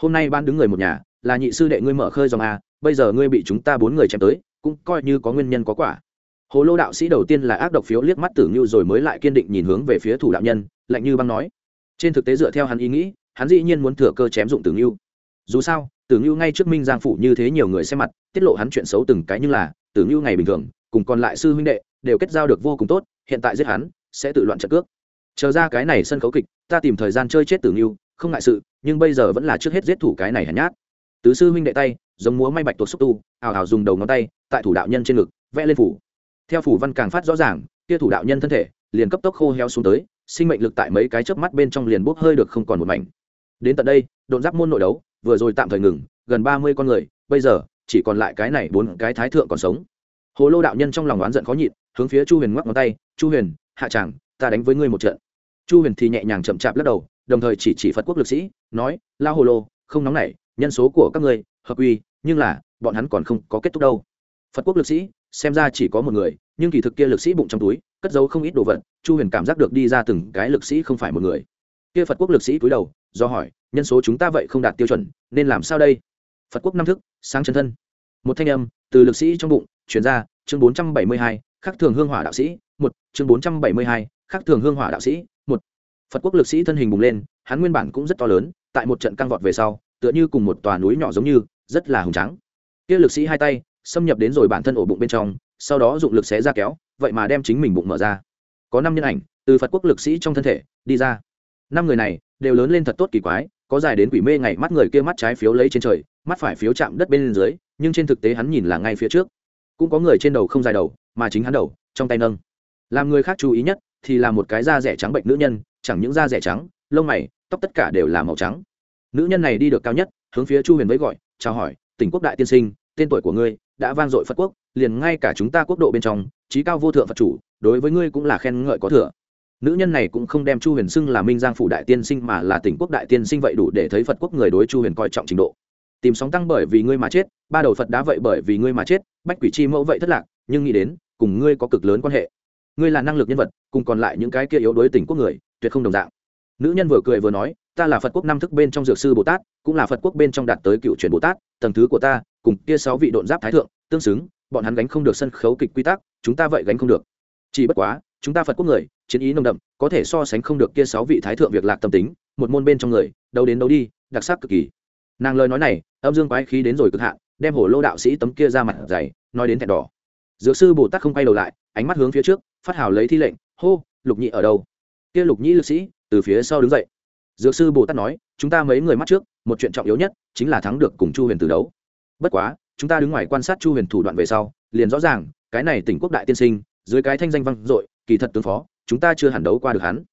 Hôm nay ban đứng người một nhà, là nhị sư đệ ngươi mở khơi dòng a, bây giờ ngươi bị chúng ta bốn người chém tới, cũng coi như có nguyên nhân có quả. Hồ lô đạo sĩ đầu tiên là ác độc phiếu liếc mắt tử ngưu rồi mới lại kiên định nhìn hướng về phía thủ đạo nhân, lạnh như băng nói. Trên thực tế dựa theo hắn ý nghĩ, hắn dĩ nhiên muốn thừa cơ chém dụng tử ngưu. Dù sao, tử ngưu ngay trước minh giang phủ như thế nhiều người xem mặt, tiết lộ hắn chuyện xấu từng cái như là, tử ngưu ngày bình thường, cùng còn lại sư huynh đệ, đều kết giao được vô cùng tốt, hiện tại giết hắn, sẽ tự loạn trận cước chờ ra cái này sân khấu kịch, ta tìm thời gian chơi chết tử nghiêu không ngại sự, nhưng bây giờ vẫn là trước hết giết thủ cái này hèn nhát. Tứ sư huynh đệ tay, giống múa may bạch tuột xúc tu, ào ào dùng đầu ngón tay, tại thủ đạo nhân trên ngực, vẽ lên phủ. Theo phủ văn càng phát rõ ràng, kia thủ đạo nhân thân thể, liền cấp tốc khô heo xuống tới, sinh mệnh lực tại mấy cái chớp mắt bên trong liền bốc hơi được không còn một mảnh. Đến tận đây độn giáp môn nội đấu, vừa rồi tạm thời ngừng, gần ba mươi con người, bây giờ, chỉ còn lại cái này bốn cái thái thượng còn sống. Hồ lô đạo nhân trong lòng oán giận khó nhịn, hướng phía chu huyền ngoắc ngón tay, chu huyền, hạ tràng ta đánh với ngươi một trận. Chu huyền thì nhẹ nhàng chậm chạp lắc đầu, đồng thời chỉ chỉ phật quốc lực sĩ, nói lao hồ lô, không nóng nảy, nhân số của các ngươi hợp quy, nhưng là, bọn hắn còn không có kết thúc đâu. Phật quốc lực sĩ, xem ra chỉ có một người, nhưng kỳ thực kia lực sĩ bụng trong túi, cất giấu không ít đồ vật, chu huyền cảm giác được đi ra từng cái lực sĩ không phải một người. Kia phật quốc lực sĩ cúi đầu, do hỏi, nhân số chúng ta vậy không đạt tiêu chuẩn, nên làm sao đây? Phật quốc năm thức, sáng chân thân. Một thanh âm, từ lực sĩ trong bụng chuyển ra, chương bốn trăm bảy mươi hai, khắc thường hương hỏa đạo sĩ, một, chương bốn trăm bảy mươi hai khác thường hương hỏa đạo sĩ, một, phật quốc lực sĩ thân hình bùng lên, hắn nguyên bản cũng rất to lớn, tại một trận căng vọt về sau, tựa như cùng một tòa núi nhỏ giống như, rất là hùng trắng kia lực sĩ hai tay, xâm nhập đến rồi bản thân ổ bụng bên trong, sau đó dụng lực xé ra kéo, vậy mà đem chính mình bụng mở ra. Có năm nhân ảnh, từ phật quốc lực sĩ trong thân thể, đi ra. Năm người này, đều lớn lên thật tốt kỳ quái, có dài đến quỷ mê ngày mắt người kia mắt trái phiếu lấy trên trời, mắt phải phiếu chạm đất bên dưới, nhưng trên thực tế hắn nhìn là ngay phía trước. Cũng có người trên đầu không dài đầu, mà chính hắn đầu, trong tay nâng. Làm người khác chú ý nhất thì là một cái da rẻ trắng bệnh nữ nhân, chẳng những da rẻ trắng, lông mày, tóc tất cả đều là màu trắng. Nữ nhân này đi được cao nhất, hướng phía chu huyền với gọi, chào hỏi, tỉnh quốc đại tiên sinh, tên tuổi của ngươi đã vang dội phật quốc, liền ngay cả chúng ta quốc độ bên trong trí cao vô thượng phật chủ, đối với ngươi cũng là khen ngợi có thừa. Nữ nhân này cũng không đem chu huyền xưng là minh giang phủ đại tiên sinh mà là tỉnh quốc đại tiên sinh vậy đủ để thấy phật quốc người đối chu huyền coi trọng trình độ. Tìm sóng tăng bởi vì ngươi mà chết, ba đầu phật đá vậy bởi vì ngươi mà chết, bách quỷ chi mẫu vậy thất lạc, nhưng nghĩ đến, cùng ngươi có cực lớn quan hệ ngươi là năng lực nhân vật, cùng còn lại những cái kia yếu đối tỉnh quốc người, tuyệt không đồng dạng. Nữ nhân vừa cười vừa nói, ta là phật quốc năm thức bên trong dược sư bồ tát, cũng là phật quốc bên trong đạt tới cựu truyền bồ tát, tầng thứ của ta, cùng kia sáu vị độn giáp thái thượng, tương xứng, bọn hắn gánh không được sân khấu kịch quy tắc, chúng ta vậy gánh không được. Chỉ bất quá, chúng ta phật quốc người, chiến ý nồng đậm, có thể so sánh không được kia sáu vị thái thượng việc lạc tâm tính, một môn bên trong người đâu đến đâu đi, đặc sắc cực kỳ. Nàng lời nói này, âm dương quái khí đến rồi cực hạn, đem hổ lô đạo sĩ tấm kia ra mặt dày, nói đến thẹn đỏ. Dược sư bồ tát không quay đầu lại ánh mắt hướng phía trước, phát hào lấy thi lệnh, hô, lục nhị ở đâu? Kia lục nhị lực sĩ, từ phía sau đứng dậy. Dược sư bồ tát nói, chúng ta mấy người mắt trước, một chuyện trọng yếu nhất, chính là thắng được cùng chu huyền từ đấu. Bất quá, chúng ta đứng ngoài quan sát chu huyền thủ đoạn về sau, liền rõ ràng, cái này tỉnh quốc đại tiên sinh, dưới cái thanh danh vang dội, kỳ thật tướng phó, chúng ta chưa hẳn đấu qua được hắn.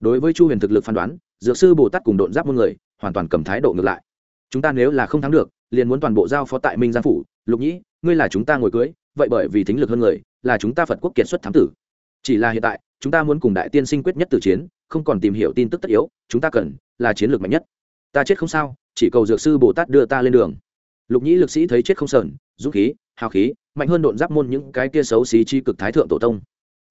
Đối với chu huyền thực lực phán đoán, dược sư bồ tát cùng độn giáp muôn người, hoàn toàn cầm thái độ ngược lại. Chúng ta nếu là không thắng được, liền muốn toàn bộ giao phó tại minh giang phủ. Lục nhĩ ngươi là chúng ta ngồi cưới, vậy bởi vì thính lực hơn người là chúng ta phật quốc kiệt xuất thám tử. Chỉ là hiện tại, chúng ta muốn cùng đại tiên sinh quyết nhất từ chiến, không còn tìm hiểu tin tức tất yếu, chúng ta cần là chiến lược mạnh nhất. Ta chết không sao, chỉ cầu dược sư bồ tát đưa ta lên đường. Lục nhĩ lực sĩ thấy chết không sờn, dũng khí, hào khí, mạnh hơn độn giáp môn những cái kia xấu xí chi cực thái thượng tổ tông.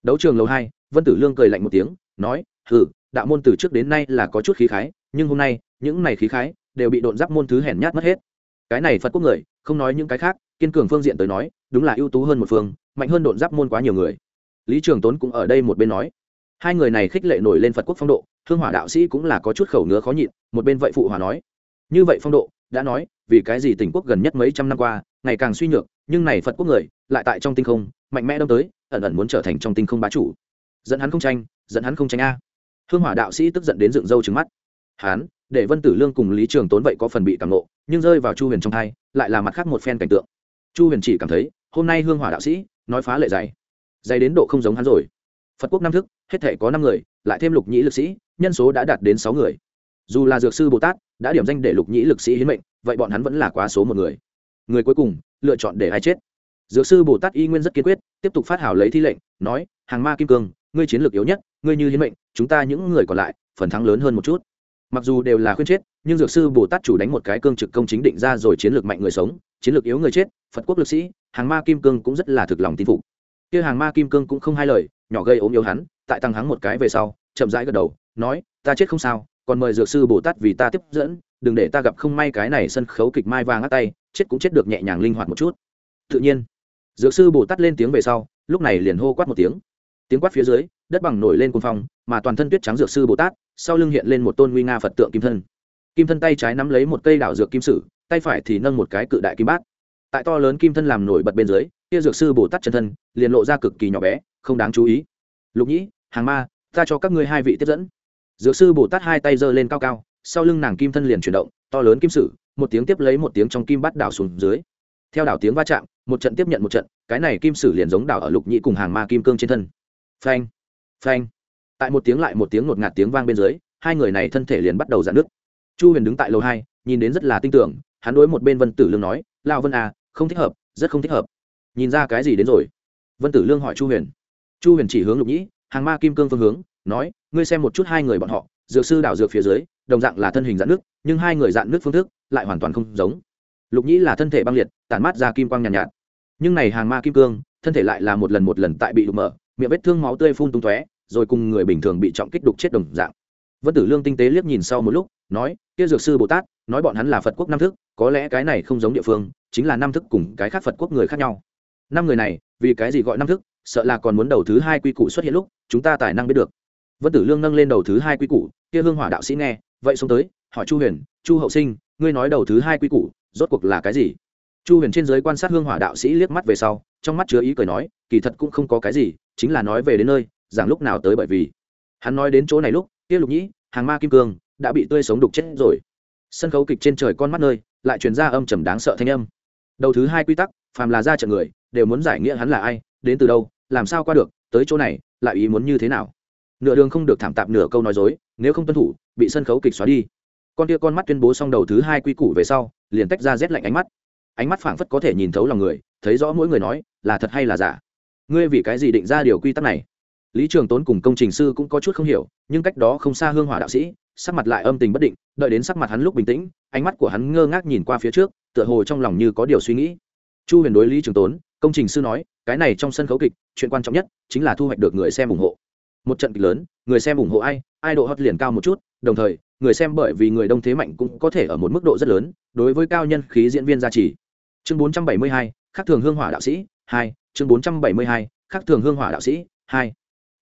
Đấu trường lầu hai, vân tử lương cười lạnh một tiếng, nói, hừ, đạo môn từ trước đến nay là có chút khí khái, nhưng hôm nay, những này khí khái đều bị độn giáp môn thứ hèn nhát mất hết. Cái này phật quốc người, không nói những cái khác, kiên cường phương diện tới nói, đúng là ưu tú hơn một phương mạnh hơn độn giáp môn quá nhiều người. Lý trường tốn cũng ở đây một bên nói, hai người này khích lệ nổi lên phật quốc phong độ, Hương hỏa đạo sĩ cũng là có chút khẩu ngứa khó nhịn, một bên vậy phụ hòa nói, như vậy phong độ, đã nói, vì cái gì tỉnh quốc gần nhất mấy trăm năm qua, ngày càng suy nhược, nhưng này phật quốc người, lại tại trong tinh không, mạnh mẽ đâm tới, ẩn ẩn muốn trở thành trong tinh không bá chủ. Dẫn hắn không tranh, dẫn hắn không tranh a. Hương hỏa đạo sĩ tức giận đến dựng râu trứng mắt. Hán, để vân tử lương cùng lý trường tốn vậy có phần bị cảm nộ nhưng rơi vào chu huyền trong thai, lại là mặt khác một phen cảnh tượng. Chu huyền chỉ cảm thấy, hôm nay hương hỏa đạo sĩ nói phá lệ dày. Dày đến độ không giống hắn rồi. Phật quốc năm thức, hết thể có năm người, lại thêm lục nhĩ lực sĩ, nhân số đã đạt đến sáu người. Dù là dược sư bồ tát đã điểm danh để lục nhĩ lực sĩ hiến mệnh, vậy bọn hắn vẫn là quá số một người. Người cuối cùng, lựa chọn để ai chết. Dược sư bồ tát y nguyên rất kiên quyết, tiếp tục phát hảo lấy thi lệnh, nói, hàng ma kim cương, ngươi chiến lược yếu nhất, ngươi như hiến mệnh, chúng ta những người còn lại, phần thắng lớn hơn một chút. Mặc dù đều là khuyên chết, nhưng dược sư bồ tát chủ đánh một cái cương trực công chính định ra rồi chiến lược mạnh người sống, chiến lược yếu người chết, phật quốc lực sĩ hàng ma kim cương cũng rất là thực lòng tin phục. Kia hàng ma kim cương cũng không hai lời, nhỏ gây ốm yếu hắn, tại tăng hắn một cái về sau, chậm rãi gật đầu, nói, ta chết không sao, còn mời dược sư bồ tát vì ta tiếp dẫn, đừng để ta gặp không may cái này sân khấu kịch mai vàng ngắt tay, chết cũng chết được nhẹ nhàng linh hoạt một chút. Tự nhiên, dược sư bồ tát lên tiếng về sau, lúc này liền hô quát một tiếng. Tiếng quát phía dưới, đất bằng nổi lên cuồng phong, mà toàn thân tuyết trắng dược sư bồ tát, sau lưng hiện lên một tôn nguy nga phật tượng kim thân. Kim thân tay trái nắm lấy một cây đảo dược kim sử, tay phải thì nâng một cái cự đại kim bát tại to lớn kim thân làm nổi bật bên dưới, kia dược sư bồ tát chân thân liền lộ ra cực kỳ nhỏ bé, không đáng chú ý. Lục nhĩ, hàng ma, ta cho các ngươi hai vị tiếp dẫn. Dược sư bồ tát hai tay giơ lên cao cao, sau lưng nàng kim thân liền chuyển động, to lớn kim sử, một tiếng tiếp lấy một tiếng trong kim bắt đảo xuống dưới. Theo đảo tiếng va chạm, một trận tiếp nhận một trận, cái này kim sử liền giống đảo ở lục nhĩ cùng hàng ma kim cương trên thân. Phanh phanh. Tại một tiếng lại một tiếng ngột ngạt tiếng vang bên dưới, hai người này thân thể liền bắt đầu giãn nước chu huyền đứng tại lầu hai, nhìn đến rất là tin tưởng, hắn đối một bên vân tử lương nói lao vân à không thích hợp rất không thích hợp. Nhìn ra cái gì đến rồi? Vân tử lương hỏi chu huyền. Chu huyền chỉ hướng lục nhĩ hàng ma kim cương phương hướng nói ngươi xem một chút hai người bọn họ dược sư đảo dược phía dưới đồng dạng là thân hình dạn nước nhưng hai người dạn nước phương thức lại hoàn toàn không giống. Lục nhĩ là thân thể băng liệt tản mát ra kim quang nhàn nhạt, nhạt. Nhưng này hàng ma kim cương thân thể lại là một lần một lần tại bị đục mở miệng vết thương máu tươi phun tung tóe rồi cùng người bình thường bị trọng kích đục chết đồng dạng vân tử lương tinh tế liếc nhìn sau một lúc, nói, kia dược sư bồ tát, nói bọn hắn là phật quốc năm thức, có lẽ cái này không giống địa phương, chính là năm thức cùng cái khác phật quốc người khác nhau. Năm người này, vì cái gì gọi năm thức, sợ là còn muốn đầu thứ hai quy củ xuất hiện lúc, chúng ta tài năng biết được. Vân tử lương nâng lên đầu thứ hai quy củ, kia hương hỏa đạo sĩ nghe, vậy xuống tới, hỏi chu huyền, chu hậu sinh, ngươi nói đầu thứ hai quy củ, rốt cuộc là cái gì? Chu huyền trên giới quan sát hương hỏa đạo sĩ liếc mắt về sau, trong mắt chứa ý cười nói, kỳ thật cũng không có cái gì, chính là nói về đến nơi, giảng lúc nào tới bởi vì. Hắn nói đến chỗ này lúc, kia lục nhĩ hàng ma kim cương đã bị tươi sống đục chết rồi. Sân khấu kịch trên trời con mắt nơi lại truyền ra âm trầm đáng sợ thanh âm. Đầu thứ hai quy tắc, phàm là ra trận người, đều muốn giải nghĩa hắn là ai, đến từ đâu, làm sao qua được, tới chỗ này, lại ý muốn như thế nào. Nửa đường không được thảm tạp nửa câu nói dối, nếu không tuân thủ, bị sân khấu kịch xóa đi. Con tia con mắt tuyên bố xong đầu thứ hai quy củ về sau, liền tách ra rét lạnh ánh mắt. Ánh mắt phảng phất có thể nhìn thấu lòng người, thấy rõ mỗi người nói, là thật hay là giả. Ngươi vì cái gì định ra điều quy tắc này? Lý trường tốn cùng công trình sư cũng có chút không hiểu nhưng cách đó không xa hương hỏa đạo sĩ sắc mặt lại âm tình bất định đợi đến sắc mặt hắn lúc bình tĩnh ánh mắt của hắn ngơ ngác nhìn qua phía trước tựa hồ trong lòng như có điều suy nghĩ. Chu huyền đối lý trường tốn công trình sư nói cái này trong sân khấu kịch chuyện quan trọng nhất chính là thu hoạch được người xem ủng hộ. Một trận kịch lớn người xem ủng hộ ai ai độ hot liền cao một chút đồng thời người xem bởi vì người đông thế mạnh cũng có thể ở một mức độ rất lớn đối với cao nhân khí diễn viên gia trì. Chương 472, khắc thường hương hỏa đạo sĩ hai chương 472, khắc thường hương hỏa đạo sĩ hai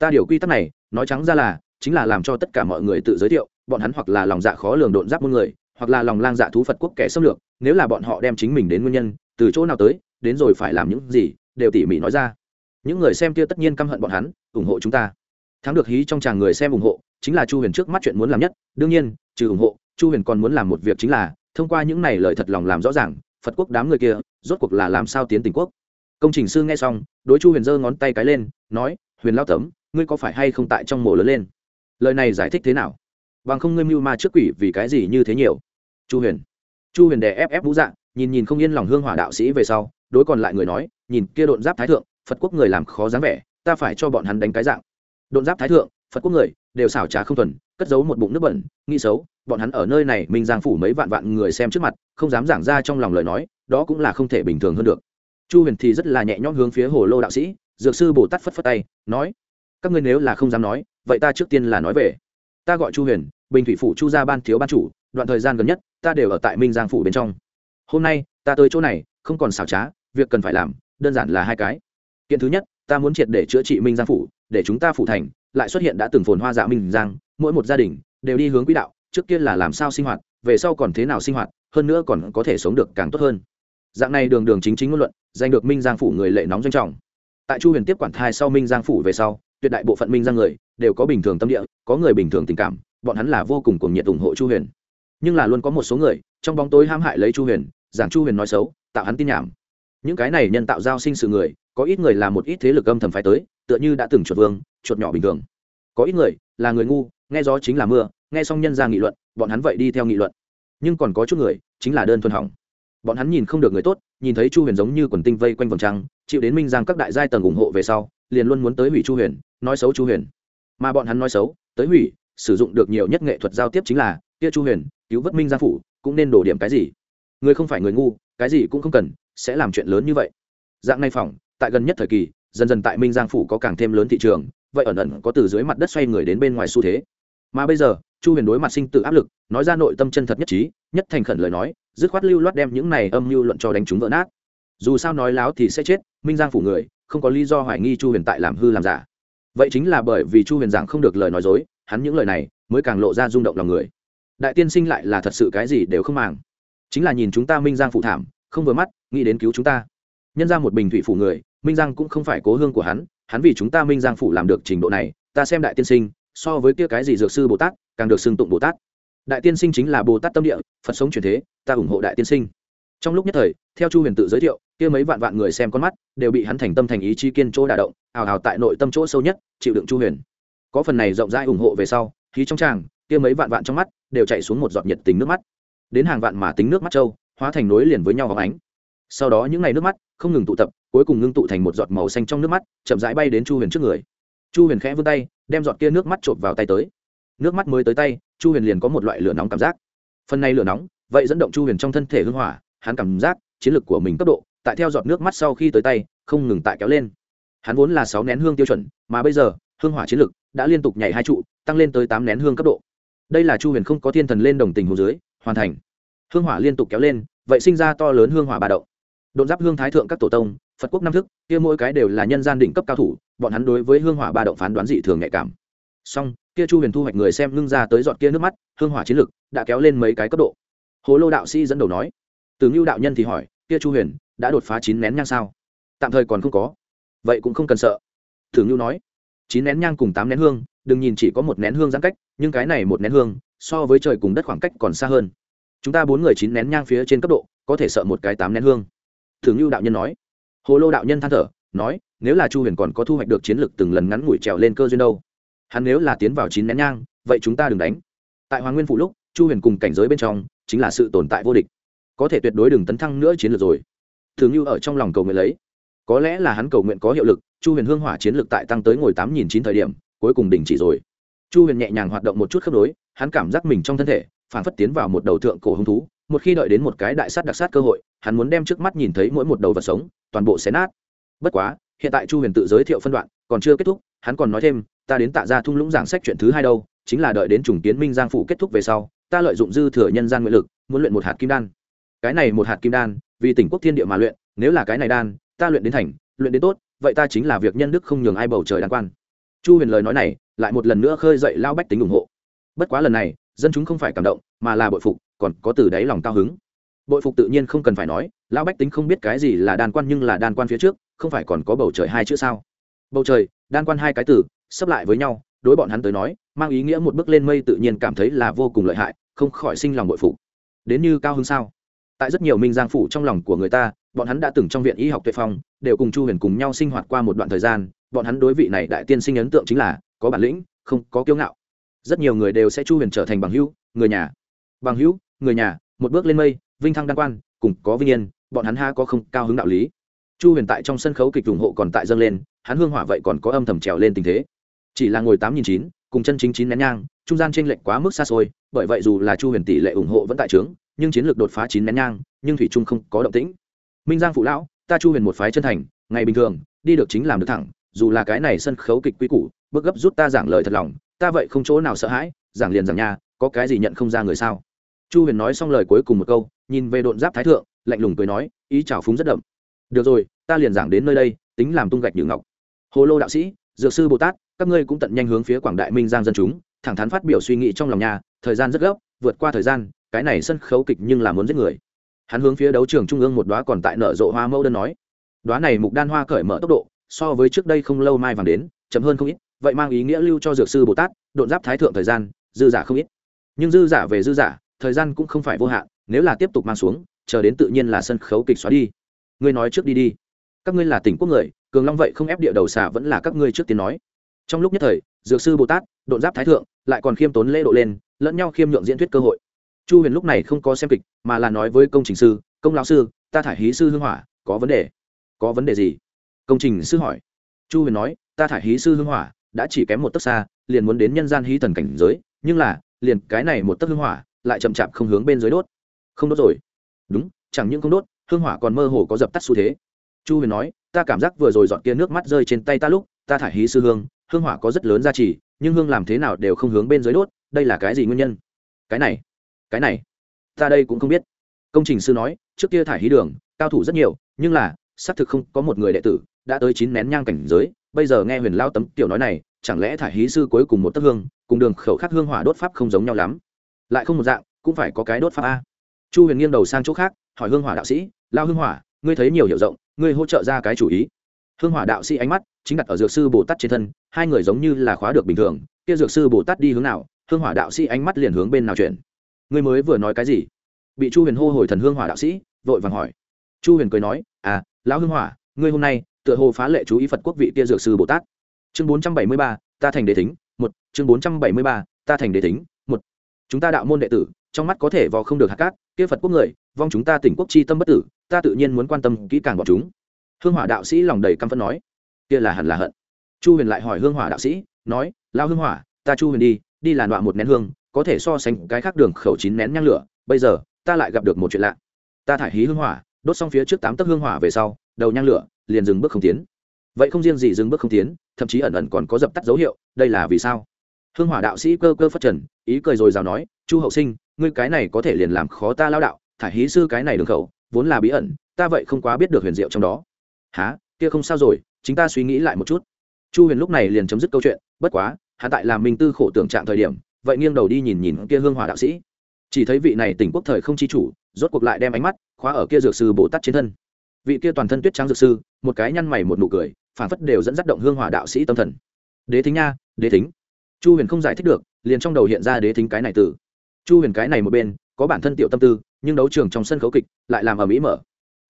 ta điều quy tắc này, nói trắng ra là, chính là làm cho tất cả mọi người tự giới thiệu, bọn hắn hoặc là lòng dạ khó lường độn giáp muôn người, hoặc là lòng lang dạ thú phật quốc kẻ xâm lược, nếu là bọn họ đem chính mình đến nguyên nhân, từ chỗ nào tới, đến rồi phải làm những gì, đều tỉ mỉ nói ra. Những người xem kia tất nhiên căm hận bọn hắn, ủng hộ chúng ta. Thắng được hí trong chàng người xem ủng hộ, chính là chu huyền trước mắt chuyện muốn làm nhất, đương nhiên, trừ ủng hộ, chu huyền còn muốn làm một việc chính là, thông qua những này lời thật lòng làm rõ ràng, phật quốc đám người kia, rốt cuộc là làm sao tiến tình quốc. Công trình sư nghe xong, đối chu huyền giơ ngón tay cái lên, nói, huyền lao tấm ngươi có phải hay không tại trong mổ lớn lên? Lời này giải thích thế nào? Bằng không ngươi mưu ma trước quỷ vì cái gì như thế nhiều? Chu huyền. Chu huyền đè ép ép vũ dạng, nhìn nhìn không yên lòng hương hỏa đạo sĩ về sau đối còn lại người nói nhìn kia độn giáp thái thượng phật quốc người làm khó dáng vẻ ta phải cho bọn hắn đánh cái dạng. Độn giáp thái thượng phật quốc người đều xảo trá không thuần cất giấu một bụng nước bẩn nghĩ xấu bọn hắn ở nơi này mình giang phủ mấy vạn vạn người xem trước mặt không dám giảng ra trong lòng lời nói đó cũng là không thể bình thường hơn được. Chu huyền thì rất là nhẹ nhõm hướng phía hồ lô đạo sĩ dược sư bồ tát phất phất tay nói các ngươi nếu là không dám nói, vậy ta trước tiên là nói về. Ta gọi chu huyền, bình thủy phủ chu gia ban thiếu ban chủ, đoạn thời gian gần nhất, ta đều ở tại minh giang phủ bên trong. Hôm nay, ta tới chỗ này, không còn xảo trá, việc cần phải làm, đơn giản là hai cái. Kiện thứ nhất, ta muốn triệt để chữa trị minh giang phủ, để chúng ta phủ thành, lại xuất hiện đã từng phồn hoa dạ minh giang, mỗi một gia đình đều đi hướng quỹ đạo, trước kia là làm sao sinh hoạt, về sau còn thế nào sinh hoạt, hơn nữa còn có thể sống được càng tốt hơn. Dạng này đường đường chính chính ngôn luận, giành được minh giang phủ người lệ nóng doanh trọng. Tại chu huyền tiếp quản thai sau minh giang phủ về sau tuyệt đại bộ phận minh giang người đều có bình thường tâm địa, có người bình thường tình cảm, bọn hắn là vô cùng cuồng nhiệt ủng hộ chu huyền. Nhưng là luôn có một số người, trong bóng tối ham hại lấy chu huyền, giảng chu huyền nói xấu, tạo hắn tin nhảm. Những cái này nhân tạo giao sinh sự người, có ít người là một ít thế lực âm thầm phái tới, tựa như đã từng chuột vương, chuột nhỏ bình thường. Có ít người là người ngu, nghe gió chính là mưa, nghe xong nhân ra nghị luận, bọn hắn vậy đi theo nghị luận. Nhưng còn có chút người, chính là đơn thuần hỏng. Bọn hắn nhìn không được người tốt, nhìn thấy chu huyền giống như quần tinh vây quanh vòng trăng, chịu đến minh giang các đại giai tầng ủng hộ về sau, liền luôn muốn tới hủy chu huyền nói xấu chu huyền. Mà bọn hắn nói xấu, tới hủy, sử dụng được nhiều nhất nghệ thuật giao tiếp chính là, kia chu huyền, cứu Vất minh Gia phủ, cũng nên đổ điểm cái gì? Người không phải người ngu, cái gì cũng không cần, sẽ làm chuyện lớn như vậy. Dạng này phỏng, tại gần nhất thời kỳ, dần dần tại minh giang phủ có càng thêm lớn thị trường, vậy ẩn ẩn có từ dưới mặt đất xoay người đến bên ngoài xu thế. Mà bây giờ, chu huyền đối mặt sinh tự áp lực, nói ra nội tâm chân thật nhất trí, nhất thành khẩn lời nói, dứt khoát lưu loát đem những này âm mưu luận cho đánh chúng vỡ nát. Dù sao nói láo thì sẽ chết, minh giang phủ người, không có lý do hoài nghi chu huyền tại làm hư làm giả vậy chính là bởi vì chu huyền giảng không được lời nói dối, hắn những lời này mới càng lộ ra rung động lòng người. Đại tiên sinh lại là thật sự cái gì đều không màng. Chính là nhìn chúng ta minh giang phụ thảm, không vừa mắt, nghĩ đến cứu chúng ta. Nhân ra một bình thủy phủ người, minh giang cũng không phải cố hương của hắn hắn vì chúng ta minh giang phủ làm được trình độ này, ta xem đại tiên sinh, so với kia cái gì dược sư bồ tát, càng được xưng tụng bồ tát. Đại tiên sinh chính là bồ tát tâm địa, phật sống truyền thế, ta ủng hộ đại tiên sinh trong lúc nhất thời, theo chu huyền tự giới thiệu, kia mấy vạn vạn người xem con mắt, đều bị hắn thành tâm thành ý chi kiên chỗ đả động, ào ào tại nội tâm chỗ sâu nhất, chịu đựng chu huyền. Có phần này rộng rãi ủng hộ về sau, khí trong tràng, kia mấy vạn vạn trong mắt, đều chạy xuống một giọt nhiệt tình nước mắt. Đến hàng vạn mà tính nước mắt châu, hóa thành nối liền với nhau hóng ánh. Sau đó những ngày nước mắt, không ngừng tụ tập, cuối cùng ngưng tụ thành một giọt màu xanh trong nước mắt, chậm rãi bay đến chu huyền trước người. Chu huyền khẽ vươn tay, đem giọt kia nước mắt trộm vào tay tới. Nước mắt mới tới tay, chu huyền liền có một loại lửa nóng cảm giác. Phần này lửa nóng, vậy dẫn động chu huyền trong thân thể hưng hỏa hắn cảm giác chiến lược của mình cấp độ, tại theo giọt nước mắt sau khi tới tay, không ngừng tại kéo lên. Hắn vốn là sáu nén hương tiêu chuẩn, mà bây giờ, hương hỏa chiến lược đã liên tục nhảy hai trụ, tăng lên tới tám nén hương cấp độ. Đây là chu huyền không có thiên thần lên đồng tình hồ dưới, hoàn thành. Hương hỏa liên tục kéo lên, vậy sinh ra to lớn hương hỏa bà động. Đột giáp hương thái thượng các tổ tông, phật quốc năm thức, kia mỗi cái đều là nhân gian đỉnh cấp cao thủ, bọn hắn đối với hương hỏa ba động phán đoán dị thường nhạy cảm. Song kia chu huyền thu hoạch người xem ngưng ra tới dọn kia nước mắt, hương hỏa chiến lực đã kéo lên mấy cái cấp độ. Hồ lô đạo sĩ dẫn đầu nói từ ngưu đạo nhân thì hỏi, kia chu huyền, đã đột phá chín nén nhang sao? Tạm thời còn không có. Vậy cũng không cần sợ. Thử ngưu nói, chín nén nhang cùng tám nén hương, đừng nhìn chỉ có một nén hương giãn cách, nhưng cái này một nén hương, so với trời cùng đất khoảng cách còn xa hơn. Chúng ta bốn người chín nén nhang phía trên cấp độ, có thể sợ một cái tám nén hương. Thử ngưu đạo nhân nói. Hồ lô đạo nhân than thở, nói, nếu là chu huyền còn có thu hoạch được chiến lược từng lần ngắn ngủi trèo lên cơ duyên đâu? Hắn nếu là tiến vào chín nén nhang, vậy chúng ta đừng đánh. Tại hoàng nguyên phụ lúc, chu huyền cùng cảnh giới bên trong, chính là sự tồn tại vô địch có thể tuyệt đối đừng tấn thăng nữa chiến lược rồi. Thường như ở trong lòng cầu nguyện lấy. Có lẽ là hắn cầu nguyện có hiệu lực, chu huyền hương hỏa chiến lược tại tăng tới ngồi tám nghìn chín thời điểm, cuối cùng đình chỉ rồi. Chu huyền nhẹ nhàng hoạt động một chút khớp nối, hắn cảm giác mình trong thân thể phản phất tiến vào một đầu thượng cổ hứng thú, một khi đợi đến một cái đại sát đặc sát cơ hội, hắn muốn đem trước mắt nhìn thấy mỗi một đầu vật sống, toàn bộ xé nát. Bất quá, hiện tại chu huyền tự giới thiệu phân đoạn, còn chưa kết thúc, hắn còn nói thêm, ta đến tạ ra thung lũng giảng sách chuyện thứ hai đâu, chính là đợi đến trùng kiến minh giang phụ kết thúc về sau, ta lợi dụng dư thừa nhân gian nguyện lực, muốn luyện một hạt kim đan cái này một hạt kim đan, vì tỉnh quốc thiên địa mà luyện, nếu là cái này đan, ta luyện đến thành, luyện đến tốt, vậy ta chính là việc nhân đức không nhường ai bầu trời đan quan. Chu huyền lời nói này, lại một lần nữa khơi dậy lao bách tính ủng hộ. Bất quá lần này, dân chúng không phải cảm động, mà là bội phục, còn có từ đáy lòng cao hứng. Bội phục tự nhiên không cần phải nói lão bách tính không biết cái gì là đan quan nhưng là đan quan phía trước, không phải còn có bầu trời hai chữ sao? Bầu trời, đan quan hai cái từ, sắp lại với nhau, đối bọn hắn tới nói, mang ý nghĩa một bước lên mây tự nhiên cảm thấy là vô cùng lợi hại, không khỏi sinh lòng bội phục. Đến như cao hứng sao? Tại rất nhiều minh giang phủ trong lòng của người ta, bọn hắn đã từng trong viện y học tuệ phong, đều cùng chu huyền cùng nhau sinh hoạt qua một đoạn thời gian, bọn hắn đối vị này đại tiên sinh ấn tượng chính là, có bản lĩnh, không có kiêu ngạo. Rất nhiều người đều sẽ chu huyền trở thành bằng hữu, người nhà. Bằng hữu, người nhà, một bước lên mây, vinh thăng đăng quan, cùng có vinh yên, bọn hắn ha có không cao hứng đạo lý. Chu huyền tại trong sân khấu kịch ủng hộ còn tại dâng lên, hắn hương hỏa vậy còn có âm thầm trèo lên tình thế. Chỉ là ngồi tám nghìn chín, cùng chân chính chín nén nhang, trung gian tranh lệch quá mức xa xôi, bởi vậy dù là chu huyền tỷ lệ ủng hộ vẫn tại trướng nhưng chiến lược đột phá chín nén nhang, nhưng thủy trung không có động tĩnh. Minh giang phụ lão, ta chu huyền một phái chân thành, ngày bình thường, đi được chính làm được thẳng, dù là cái này sân khấu kịch quy củ, bước gấp rút ta giảng lời thật lòng, ta vậy không chỗ nào sợ hãi, giảng liền giảng nha, có cái gì nhận không ra người sao? Chu huyền nói xong lời cuối cùng một câu, nhìn về độn giáp thái thượng, lạnh lùng cười nói, ý chào phúng rất đậm. Được rồi, ta liền giảng đến nơi đây, tính làm tung gạch như ngọc. Hồ lô đạo sĩ, dược sư bồ tát, các ngươi cũng tận nhanh hướng phía quảng đại minh giang dân chúng, thẳng thắn phát biểu suy nghĩ trong lòng nhà, thời gian rất gấp, vượt qua thời gian cái này sân khấu kịch nhưng là muốn giết người. Hắn hướng phía đấu trường trung ương một đoá còn tại nở rộ hoa mẫu đơn nói đoá này mục đan hoa cởi mở tốc độ, so với trước đây không lâu mai vàng đến, chậm hơn không ít, vậy mang ý nghĩa lưu cho dược sư bồ tát, độn giáp thái thượng thời gian, dư giả không ít. Nhưng dư giả về dư giả, thời gian cũng không phải vô hạn, nếu là tiếp tục mang xuống, chờ đến tự nhiên là sân khấu kịch xóa đi. Ngươi nói trước đi đi. Các ngươi là tỉnh quốc người, cường long vậy không ép địa đầu xà vẫn là các ngươi trước tiên nói. Trong lúc nhất thời, dược sư bồ tát, độn giáp thái thượng, lại còn khiêm tốn lễ độ lên, lẫn nhau khiêm nhượng diễn thuyết cơ hội chu huyền lúc này không có xem kịch, mà là nói với công trình sư, công lão sư, ta thải hí sư hưng hỏa, có vấn đề. Có vấn đề gì? Công trình sư hỏi. Chu huyền nói, ta thải hí sư hưng hỏa, đã chỉ kém một tấc xa, liền muốn đến nhân gian hí thần cảnh giới, nhưng là, liền cái này một tấc hưng hỏa, lại chậm chạp không hướng bên dưới đốt. Không đốt rồi. Đúng, chẳng những không đốt hương hỏa còn mơ hồ có dập tắt xu thế. Chu huyền nói, ta cảm giác vừa rồi dọn kia nước mắt rơi trên tay ta lúc, ta thải hí sư hương hương hỏa có rất lớn giá trị, nhưng hương làm thế nào đều không hướng bên dưới đốt, đây là cái gì nguyên nhân? Cái này cái này, ta đây cũng không biết. Công trình sư nói, trước kia thải hí đường, cao thủ rất nhiều, nhưng là, xác thực không có một người đệ tử đã tới chín nén nhang cảnh giới. Bây giờ nghe huyền lao tấm tiểu nói này, chẳng lẽ thải hí sư cuối cùng một tấc hương, cùng đường khẩu khắc hương hỏa đốt pháp không giống nhau lắm? Lại không một dạng, cũng phải có cái đốt pháp a. Chu huyền nghiêng đầu sang chỗ khác, hỏi hương hỏa đạo sĩ, lao hương hỏa, ngươi thấy nhiều hiểu rộng, ngươi hỗ trợ ra cái chủ ý. Hương hỏa đạo sĩ ánh mắt chính đặt ở dược sư bồ tát trên thân, hai người giống như là khóa được bình thường, kia dược sư bồ tát đi hướng nào, hương hỏa đạo sĩ ánh mắt liền hướng bên nào chuyển ngươi mới vừa nói cái gì? Bị chu huyền hô hồi thần hương hỏa đạo sĩ, vội vàng hỏi. Chu huyền cười nói à lão hương hỏa, ngươi hôm nay, tựa hồ phá lệ chú ý phật quốc vị kia dược sư bồ tát. Chương bốn trăm bảy mươi ba, ta thành đế thính, một. Chương bốn trăm bảy mươi ba, ta thành đế thính, một. Chúng ta đạo môn đệ tử, trong mắt có thể vò không được hạt cát, kia phật quốc người, vong chúng ta tỉnh quốc chi tâm bất tử, ta tự nhiên muốn quan tâm kỹ càng bọn chúng. Hương hỏa đạo sĩ lòng đầy căm phẫn nói, kia là hẳn là hận. Chu huyền lại hỏi hương hỏa đạo sĩ, nói lao hương hỏa, ta chu huyền đi đi làn đoạn một nén hương có thể so sánh cái khác đường khẩu chín nén nhang lửa, bây giờ, ta lại gặp được một chuyện lạ. Ta thải hí hương hỏa, đốt xong phía trước tám tấc hương hỏa về sau, đầu nhang lửa, liền dừng bước không tiến. Vậy không riêng gì dừng bước không tiến, thậm chí ẩn ẩn còn có dập tắt dấu hiệu, đây là vì sao? Hương hỏa đạo sĩ cơ cơ phất trần, ý cười rồi rào nói, chu hậu sinh, ngươi cái này có thể liền làm khó ta lao đạo, thải hí sư cái này đường khẩu, vốn là bí ẩn, ta vậy không quá biết được huyền diệu trong đó. Há kia không sao rồi, chính ta suy nghĩ lại một chút. Chu huyền lúc này liền chấm dứt câu chuyện, bất quá hạ tại làm minh tư khổ tưởng trạng thời điểm vậy nghiêng đầu đi nhìn nhìn kia hương hỏa đạo sĩ. Chỉ thấy vị này tỉnh quốc thời không chi chủ, rốt cuộc lại đem ánh mắt khóa ở kia dược sư bồ tát trên thân. Vị kia toàn thân tuyết trắng dược sư, một cái nhăn mày một nụ cười phản phất đều dẫn dắt động hương hỏa đạo sĩ tâm thần. Đế thính nha, đế thính. Chu huyền không giải thích được, liền trong đầu hiện ra đế thính cái này từ. Chu huyền cái này một bên, có bản thân tiểu tâm tư, nhưng đấu trường trong sân khấu kịch lại làm ở mỹ mở.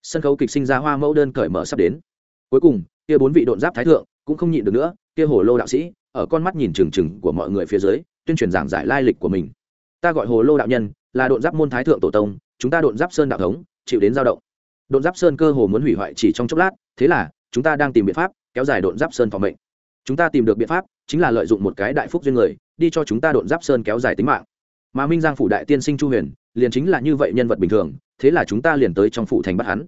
Sân khấu kịch sinh ra hoa mẫu đơn cởi mở sắp đến. Cuối cùng, kia bốn vị độn giáp thái thượng cũng không nhịn được nữa, kia hồ lô đạo sĩ, ở con mắt nhìn trừng trừng của mọi người phía dưới tuyên truyền giảng giải lai lịch của mình. Ta gọi hồ lô đạo nhân, là độn giáp môn thái thượng tổ tông, chúng ta độn giáp sơn đạo thống, chịu đến dao động. Độn giáp sơn cơ hồ muốn hủy hoại chỉ trong chốc lát, thế là, chúng ta đang tìm biện pháp, kéo dài độn giáp sơn phòng mệnh. Chúng ta tìm được biện pháp, chính là lợi dụng một cái đại phúc duyên người, đi cho chúng ta độn giáp sơn kéo dài tính mạng. Mà minh giang phủ đại tiên sinh chu huyền, liền chính là như vậy nhân vật bình thường, thế là chúng ta liền tới trong phủ thành bắt hắn.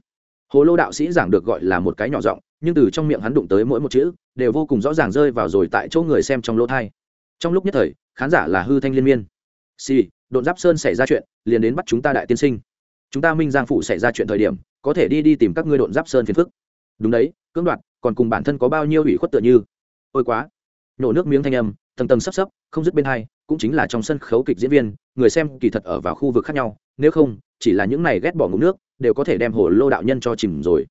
Hồ lô đạo sĩ giảng được gọi là một cái nhỏ giọng, nhưng từ trong miệng hắn đụng tới mỗi một chữ, đều vô cùng rõ ràng rơi vào rồi tại chỗ người xem trong lỗ thai trong lúc nhất thời khán giả là hư thanh liên miên. Xì、sì, độn giáp sơn xảy ra chuyện liền đến bắt chúng ta đại tiên sinh. Chúng ta minh giang phủ xảy ra chuyện thời điểm có thể đi đi tìm các ngươi độn giáp sơn phiền phức. Đúng đấy cưỡng đoạt còn cùng bản thân có bao nhiêu ủy khuất tựa như? Ôi quá. Nổ nước miếng thanh âm tầng tầng sắp sấp không dứt bên hai cũng chính là trong sân khấu kịch diễn viên người xem kỳ thật ở vào khu vực khác nhau nếu không chỉ là những này ghét bỏ ngụm nước đều có thể đem hồ lô đạo nhân cho chìm rồi.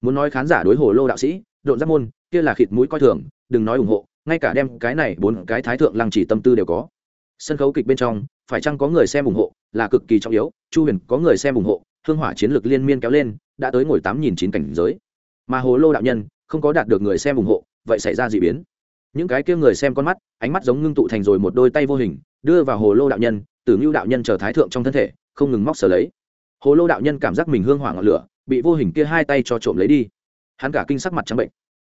Muốn nói khán giả đối hồ lô đạo sĩ độn giáp môn kia là khịt mũi coi thường đừng nói ủng hộ ngay cả đem cái này bốn cái thái thượng lăng chỉ tâm tư đều có. Sân khấu kịch bên trong, phải chăng có người xem ủng hộ, là cực kỳ trọng yếu. Chu huyền có người xem ủng hộ, hương hỏa chiến lược liên miên kéo lên, đã tới ngồi tám nghìn chín cảnh giới. Mà hồ lô đạo nhân, không có đạt được người xem ủng hộ, vậy xảy ra d ị biến. Những cái kia người xem con mắt, ánh mắt giống ngưng tụ thành rồi một đôi tay vô hình, đưa vào hồ lô đạo nhân, tử ngưu đạo nhân chờ thái thượng trong thân thể, không ngừng móc sở lấy. Hồ lô đạo nhân cảm giác mình hương hỏa ngọn lửa, bị vô hình kia hai tay cho trộm lấy đi. Hắn cả kinh sắc mặt trắng bệnh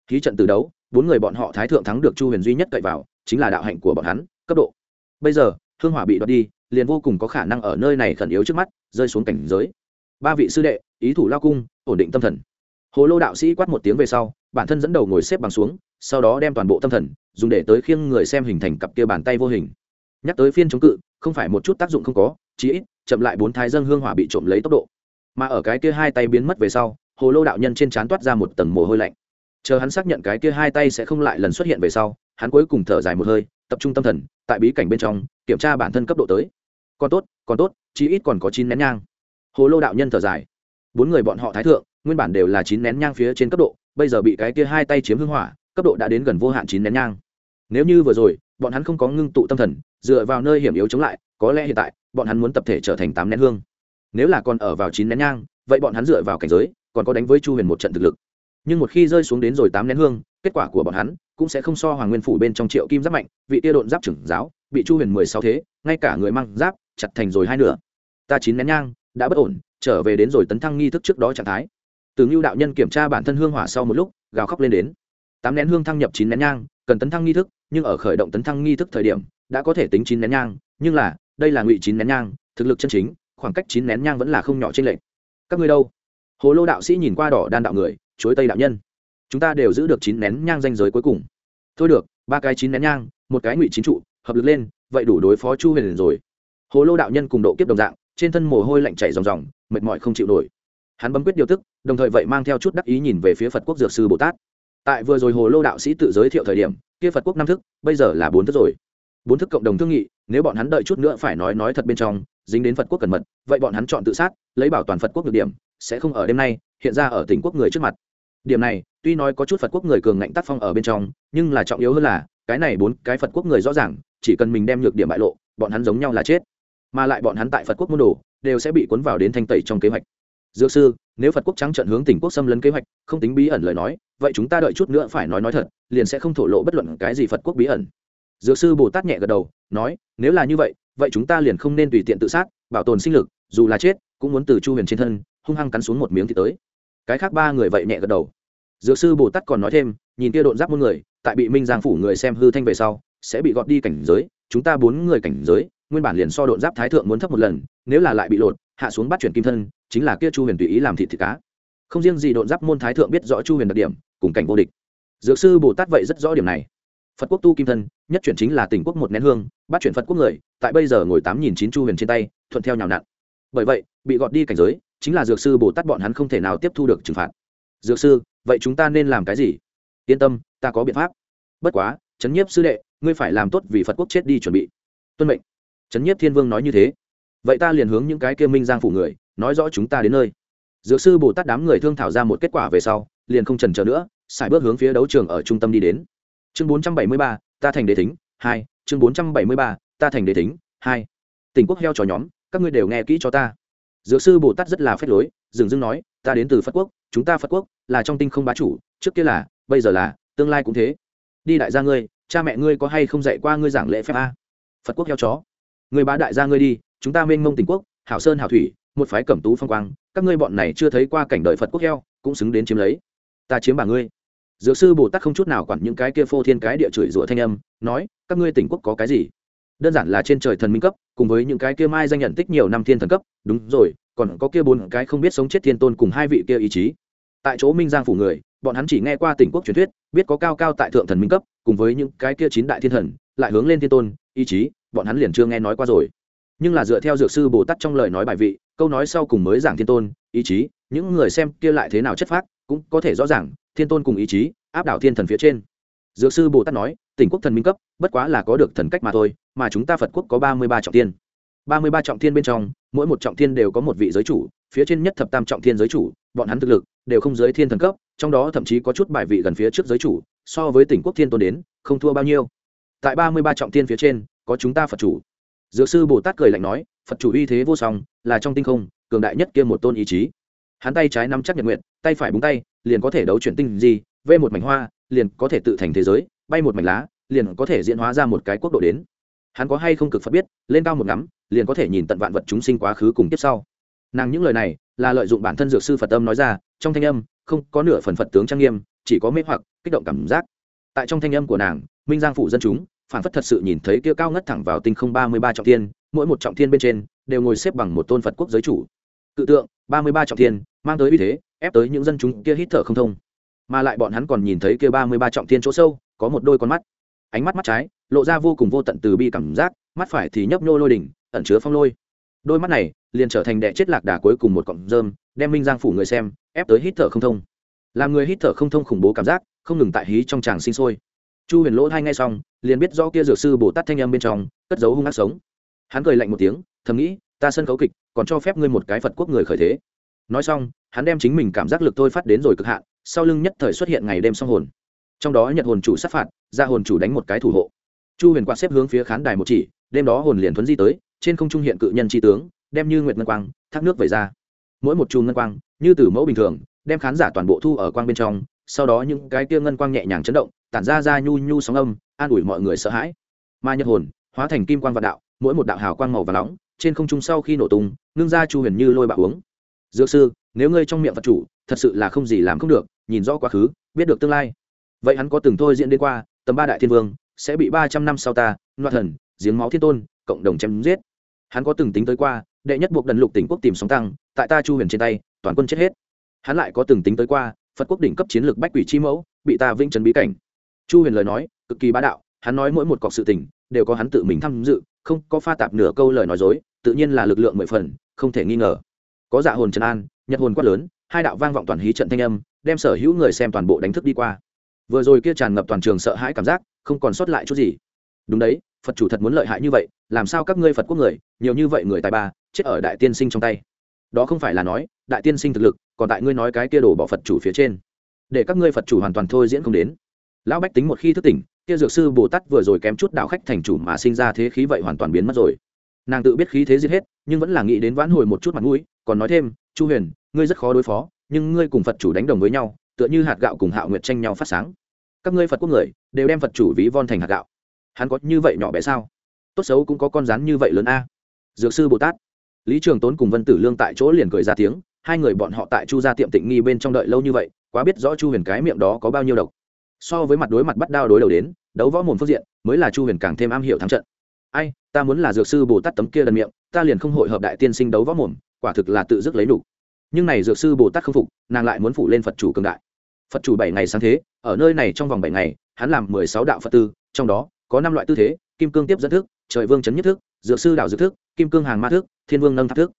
khí trận từ đấu, bốn người bọn họ thái thượng thắng được chu huyền duy nhất cậy vào, chính là đạo hạnh của bọn hắn, cấp độ. Bây giờ, hương hỏa bị đoạt đi, liền vô cùng có khả năng ở nơi này khẩn yếu trước mắt, rơi xuống cảnh giới. Ba vị sư đệ, ý thủ lao cung, ổn định tâm thần. Hồ lô đạo sĩ quát một tiếng về sau, bản thân dẫn đầu ngồi xếp bằng xuống, sau đó đem toàn bộ tâm thần, dùng để tới khiêng người xem hình thành cặp kia bàn tay vô hình. Nhắc tới phiên chống cự, không phải một chút tác dụng không có, chí ít, chậm lại bốn thái dân hương hỏa bị trộm lấy tốc độ. Mà ở cái kia hai tay biến mất về sau, hồ lô đạo nhân trên trán toát ra một tầng mồ hôi lạnh chờ hắn xác nhận cái kia hai tay sẽ không lại lần xuất hiện về sau, hắn cuối cùng thở dài một hơi, tập trung tâm thần, tại bí cảnh bên trong, kiểm tra bản thân cấp độ tới. Còn tốt còn tốt, chí ít còn có chín nén nhang. Hồ lô đạo nhân thở dài. Bốn người bọn họ thái thượng, nguyên bản đều là chín nén nhang phía trên cấp độ, bây giờ bị cái kia hai tay chiếm hưng hỏa, cấp độ đã đến gần vô hạn chín nén nhang. Nếu như vừa rồi, bọn hắn không có ngưng tụ tâm thần, dựa vào nơi hiểm yếu chống lại, có lẽ hiện tại, bọn hắn muốn tập thể trở thành tám nén hương. Nếu là còn ở vào chín nén nhang, vậy bọn hắn dựa vào cảnh giới, còn có đánh với chu huyền một trận thực lực nhưng một khi rơi xuống đến rồi tám nén hương, kết quả của bọn hắn cũng sẽ không so hoàng nguyên phủ bên trong triệu kim giáp mạnh, vị tia độn giáp trưởng giáo, bị chu huyền mười sáu thế, ngay cả người mang giáp, chặt thành rồi hai nửa. Ta chín nén nhang, đã bất ổn, trở về đến rồi tấn thăng nghi thức trước đó trạng thái. Từ ngưu đạo nhân kiểm tra bản thân hương hỏa sau một lúc, gào khóc lên đến. Tám nén hương thăng nhập chín nén nhang, cần tấn thăng nghi thức, nhưng ở khởi động tấn thăng nghi thức thời điểm, đã có thể tính chín nén nhang, nhưng là, đây là ngụy chín nén nhang, thực lực chân chính, khoảng cách chín nén nhang vẫn là không nhỏ trên lệ. các ngươi đâu? Hồ lô đạo sĩ nhìn qua đỏ đan đạo người chối tây đạo nhân. Chúng ta đều giữ được chín nén nhang danh giới cuối cùng. Thôi được, ba cái chín nén nhang, một cái ngụy chín trụ, hợp lực lên, vậy đủ đối phó chu huyền rồi. Hồ lô đạo nhân cùng độ kiếp đồng dạng, trên thân mồ hôi lạnh chảy ròng ròng, mệt mỏi không chịu nổi. Hắn bấm quyết điều tức, đồng thời vậy mang theo chút đắc ý nhìn về phía phật quốc dược sư bồ tát. Tại vừa rồi hồ lô đạo sĩ tự giới thiệu thời điểm, kia phật quốc năm thức, bây giờ là bốn thức rồi. Bốn thức cộng đồng thương nghị, nếu bọn hắn đợi chút nữa phải nói nói thật bên trong, dính đến phật quốc cẩn mật, vậy bọn hắn chọn tự sát, lấy bảo toàn phật quốc được điểm, sẽ không ở đêm nay, hiện ra ở tỉnh quốc người trước mặt điểm này, tuy nói có chút phật quốc người cường ngạnh tác phong ở bên trong, nhưng là trọng yếu hơn là, cái này bốn cái phật quốc người rõ ràng, chỉ cần mình đem nhược điểm bại lộ, bọn hắn giống nhau là chết. Mà lại bọn hắn tại phật quốc môn đồ, đều sẽ bị cuốn vào đến thanh tẩy trong kế hoạch. Dược sư, nếu phật quốc trắng trận hướng tỉnh quốc xâm lấn kế hoạch, không tính bí ẩn lời nói, vậy chúng ta đợi chút nữa phải nói nói thật, liền sẽ không thổ lộ bất luận cái gì phật quốc bí ẩn. Dược sư bồ tát nhẹ gật đầu, nói, nếu là như vậy vậy chúng ta liền không nên tùy tiện tự sát, bảo tồn sinh lực, dù là chết, cũng muốn từ chu huyền trên thân, hung hăng cắn xuống một miếng thì tới. Cái khác ba người vậy nhẹ gật đầu dược sư bồ tát còn nói thêm, nhìn kia độn giáp muôn người, tại bị minh giang phủ người xem hư thanh về sau, sẽ bị gọt đi cảnh giới, chúng ta bốn người cảnh giới, nguyên bản liền so độn giáp thái thượng muốn thấp một lần, nếu là lại bị lột, hạ xuống bắt chuyển kim thân, chính là kia chu huyền tùy ý làm thịt thịt cá. Không riêng gì độn giáp môn thái thượng biết rõ chu huyền đặc điểm, cùng cảnh vô địch. Dược sư bồ tát vậy rất rõ điểm này. Phật quốc tu kim thân, nhất chuyển chính là tỉnh quốc một nén hương, bắt chuyển phật quốc người, tại bây giờ ngồi tám nghìn chín chu huyền trên tay, thuận theo nhào nặn. Bởi vậy, bị gọt đi cảnh giới, chính là dược sư bồ tát bọn hắn không thể nào tiếp thu được trừng phạt. Dược sư vậy chúng ta nên làm cái gì? Yên tâm, ta có biện pháp. Bất quá, trấn nhiếp sư đệ, ngươi phải làm tốt vì phật quốc chết đi chuẩn bị. Tuân mệnh. Trấn nhiếp thiên vương nói như thế. Vậy ta liền hướng những cái kia minh giang phủ người, nói rõ chúng ta đến nơi. Dược sư bồ tát đám người thương thảo ra một kết quả về sau, liền không trần chờ nữa, xài bước hướng phía đấu trường ở trung tâm đi đến. Chương bốn trăm bảy mươi ba, ta thành đế thính, hai. Chương bốn trăm bảy mươi ba, ta thành đế thính, hai. Tỉnh quốc heo trò nhóm, các ngươi đều nghe kỹ cho ta. Dược sư bồ tát rất là phép lối, dừng dưng nói, ta đến từ phật quốc chúng ta phật quốc là trong tinh không bá chủ, trước kia là, bây giờ là, tương lai cũng thế. Đi đại gia ngươi, cha mẹ ngươi có hay không dạy qua ngươi giảng lễ phép a? Phật quốc heo chó. Người bá đại gia ngươi đi, chúng ta mênh mông tình quốc, hảo sơn hảo thủy, một phái cẩm tú phong quang, các ngươi bọn này chưa thấy qua cảnh đời phật quốc heo, cũng xứng đến chiếm lấy. Ta chiếm bà ngươi. Dược sư bồ tát không chút nào quản những cái kia phô thiên cái địa chửi rủa thanh âm, nói, các ngươi tỉnh quốc có cái gì? Đơn giản là trên trời thần minh cấp, cùng với những cái kia mai danh nhận tích nhiều năm thiên thần cấp, đúng rồi còn có kia bốn cái không biết sống chết thiên tôn cùng hai vị kia ý chí. Tại chỗ minh giang phủ người, bọn hắn chỉ nghe qua tỉnh quốc truyền thuyết, biết có cao cao tại thượng thần minh cấp, cùng với những cái kia chín đại thiên thần, lại hướng lên thiên tôn, ý chí, bọn hắn liền chưa nghe nói qua rồi. Nhưng là dựa theo dược sư bồ tát trong lời nói bài vị, câu nói sau cùng mới giảng thiên tôn, ý chí, những người xem kia lại thế nào chất phác, cũng có thể rõ ràng, thiên tôn cùng ý chí, áp đảo thiên thần phía trên. Dược sư bồ tát nói, tỉnh quốc thần minh cấp, bất quá là có được thần cách mà thôi, mà chúng ta phật quốc có ba mươi ba trọng tiên ba mươi ba trọng thiên bên trong, mỗi một trọng thiên đều có một vị giới chủ, phía trên nhất thập tam trọng thiên giới chủ, bọn hắn thực lực đều không giới thiên thần cấp, trong đó thậm chí có chút bài vị gần phía trước giới chủ, so với tỉnh quốc thiên tôn đến, không thua bao nhiêu. Tại ba mươi ba trọng thiên phía trên, có chúng ta phật chủ. Dược sư bồ tát cười lạnh nói, phật chủ uy thế vô song, là trong tinh không, cường đại nhất kia một tôn ý chí. Hắn tay trái nắm chắc nhật nguyện tay phải búng tay, liền có thể đấu chuyển tinh gì vê một mảnh hoa, liền có thể tự thành thế giới, bay một mảnh lá, liền có thể diễn hóa ra một cái quốc độ đến hắn có hay không cực phật biết, lên cao một ngắm, liền có thể nhìn tận vạn vật chúng sinh quá khứ cùng tiếp sau. Nàng những lời này là lợi dụng bản thân dược sư phật âm nói ra, trong thanh âm không có nửa phần phật tướng trang nghiêm, chỉ có mê hoặc, kích động cảm giác. Tại trong thanh âm của nàng, minh giang phụ dân chúng, phản phất thật sự nhìn thấy kia cao ngất thẳng vào tinh không ba mươi ba trọng thiên, mỗi một trọng thiên bên trên đều ngồi xếp bằng một tôn phật quốc giới chủ. Cự tượng, ba mươi ba trọng thiên, mang tới uy thế, ép tới những dân chúng kia hít thở không thông. Mà lại bọn hắn còn nhìn thấy kia ba mươi ba trọng thiên chỗ sâu, có một đôi con mắt ánh mắt mắt trái, lộ ra vô cùng vô tận từ bi cảm giác, mắt phải thì nhấp nhô lôi đỉnh, ẩn chứa phong lôi. Đôi mắt này liền trở thành đệ chết lạc đà cuối cùng một cọng rơm, đem minh giang phủ người xem, ép tới hít thở không thông. Làm người hít thở không thông khủng bố cảm giác, không ngừng tại hí trong tràng sinh sôi. Chu huyền lỗ thay ngay xong, liền biết do kia dược sư bồ tát thanh âm bên trong, cất giấu hung ác sống. Hắn cười lạnh một tiếng, thầm nghĩ, ta sân khấu kịch, còn cho phép ngươi một cái phật quốc người khởi thế. Nói xong, hắn đem chính mình cảm giác lực thôi phát đến rồi cực hạn, sau lưng nhất thời xuất hiện ngày đêm song hồn trong đó nhật hồn chủ sát phạt ra hồn chủ đánh một cái thủ hộ. Chu huyền quạt xếp hướng phía khán đài một chỉ, đêm đó hồn liền thuấn di tới, trên không trung hiện cự nhân tri tướng, đem như nguyệt ngân quang, thác nước về ra. Mỗi một chùm ngân quang, như từ mẫu bình thường, đem khán giả toàn bộ thu ở quang bên trong, sau đó những cái kia ngân quang nhẹ nhàng chấn động, tản ra ra nhu nhu sóng âm, an ủi mọi người sợ hãi. Ma nhật hồn, hóa thành kim quang vạn đạo, mỗi một đạo hào quang màu và nóng, trên không trung sau khi nổ tung, ngưng ra chu huyền như lôi bạo uống. Dược sư, nếu ngươi trong miệng vật chủ, thật sự là không gì làm không được, nhìn rõ quá khứ, biết được tương lai vậy hắn có từng thôi diễn đến qua, tầm ba đại thiên vương, sẽ bị ba trăm năm sau ta, loạn thần, giếng máu thiên tôn, cộng đồng chém giết. Hắn có từng tính tới qua, đệ nhất buộc đần lục tỉnh quốc tìm sóng tăng, tại ta chu huyền trên tay, toàn quân chết hết. Hắn lại có từng tính tới qua, phật quốc đỉnh cấp chiến lược bách quỷ chi mẫu, bị ta vĩnh trấn bí cảnh. Chu huyền lời nói, cực kỳ bá đạo, hắn nói mỗi một cọc sự tình, đều có hắn tự mình tham dự, không có pha tạp nửa câu lời nói dối, tự nhiên là lực lượng mười phần, không thể nghi ngờ. Có dạ hồn trần an, nhật hồn quát lớn, hai đạo vang vọng toàn hí trận thanh âm, đem sở hữu người xem toàn bộ đánh thức đi qua vừa rồi kia tràn ngập toàn trường sợ hãi cảm giác, không còn sót lại chút gì. Đúng đấy, phật chủ thật muốn lợi hại như vậy, làm sao các ngươi phật quốc người, nhiều như vậy người tài ba, chết ở đại tiên sinh trong tay? Đó không phải là nói, đại tiên sinh thực lực, còn tại ngươi nói cái kia đổ bỏ phật chủ phía trên. Để các ngươi phật chủ hoàn toàn thôi diễn không đến. Lão bách tính một khi thức tỉnh, kia dược sư bồ tát vừa rồi kém chút đạo khách thành chủ mà sinh ra thế khí vậy hoàn toàn biến mất rồi. Nàng tự biết khí thế giết hết, nhưng vẫn là nghĩ đến vãn hồi một chút mặt mũi, còn nói thêm, chu huyền, ngươi rất khó đối phó, nhưng ngươi cùng phật chủ đánh đồng với nhau tựa như hạt gạo cùng hạo nguyệt tranh nhau phát sáng. Các ngươi phật quốc người đều đem phật chủ ví von thành hạt gạo. Hắn có như vậy nhỏ bé sao? Tốt xấu cũng có con rắn như vậy lớn a. Dược sư bồ tát. Lý trường tốn cùng vân tử lương tại chỗ liền cười ra tiếng, hai người bọn họ tại chu gia tiệm tịnh nghi bên trong đợi lâu như vậy, quá biết rõ chu huyền cái miệng đó có bao nhiêu độc. So với mặt đối mặt bắt đao đối đầu đến, đấu võ mồm phương diện, mới là chu huyền càng thêm am hiểu thắng trận. Ai, ta muốn là dược sư bồ tát tấm kia lần miệng, ta liền không hội hợp đại tiên sinh đấu võ mồm, quả thực là tự dứt lấy đủ. Nhưng này dược sư bồ tát không phục, nàng lại muốn phụ lên phật chủ cường đại phật chủ bảy ngày sáng thế, ở nơi này trong vòng bảy ngày, hắn làm mười sáu đạo phật tư, trong đó, có năm loại tư thế, kim cương tiếp dẫn thức, trời vương chấn nhất thức, dược sư đạo dược thức, kim cương hàng ma thức, thiên vương nâng tháp thức.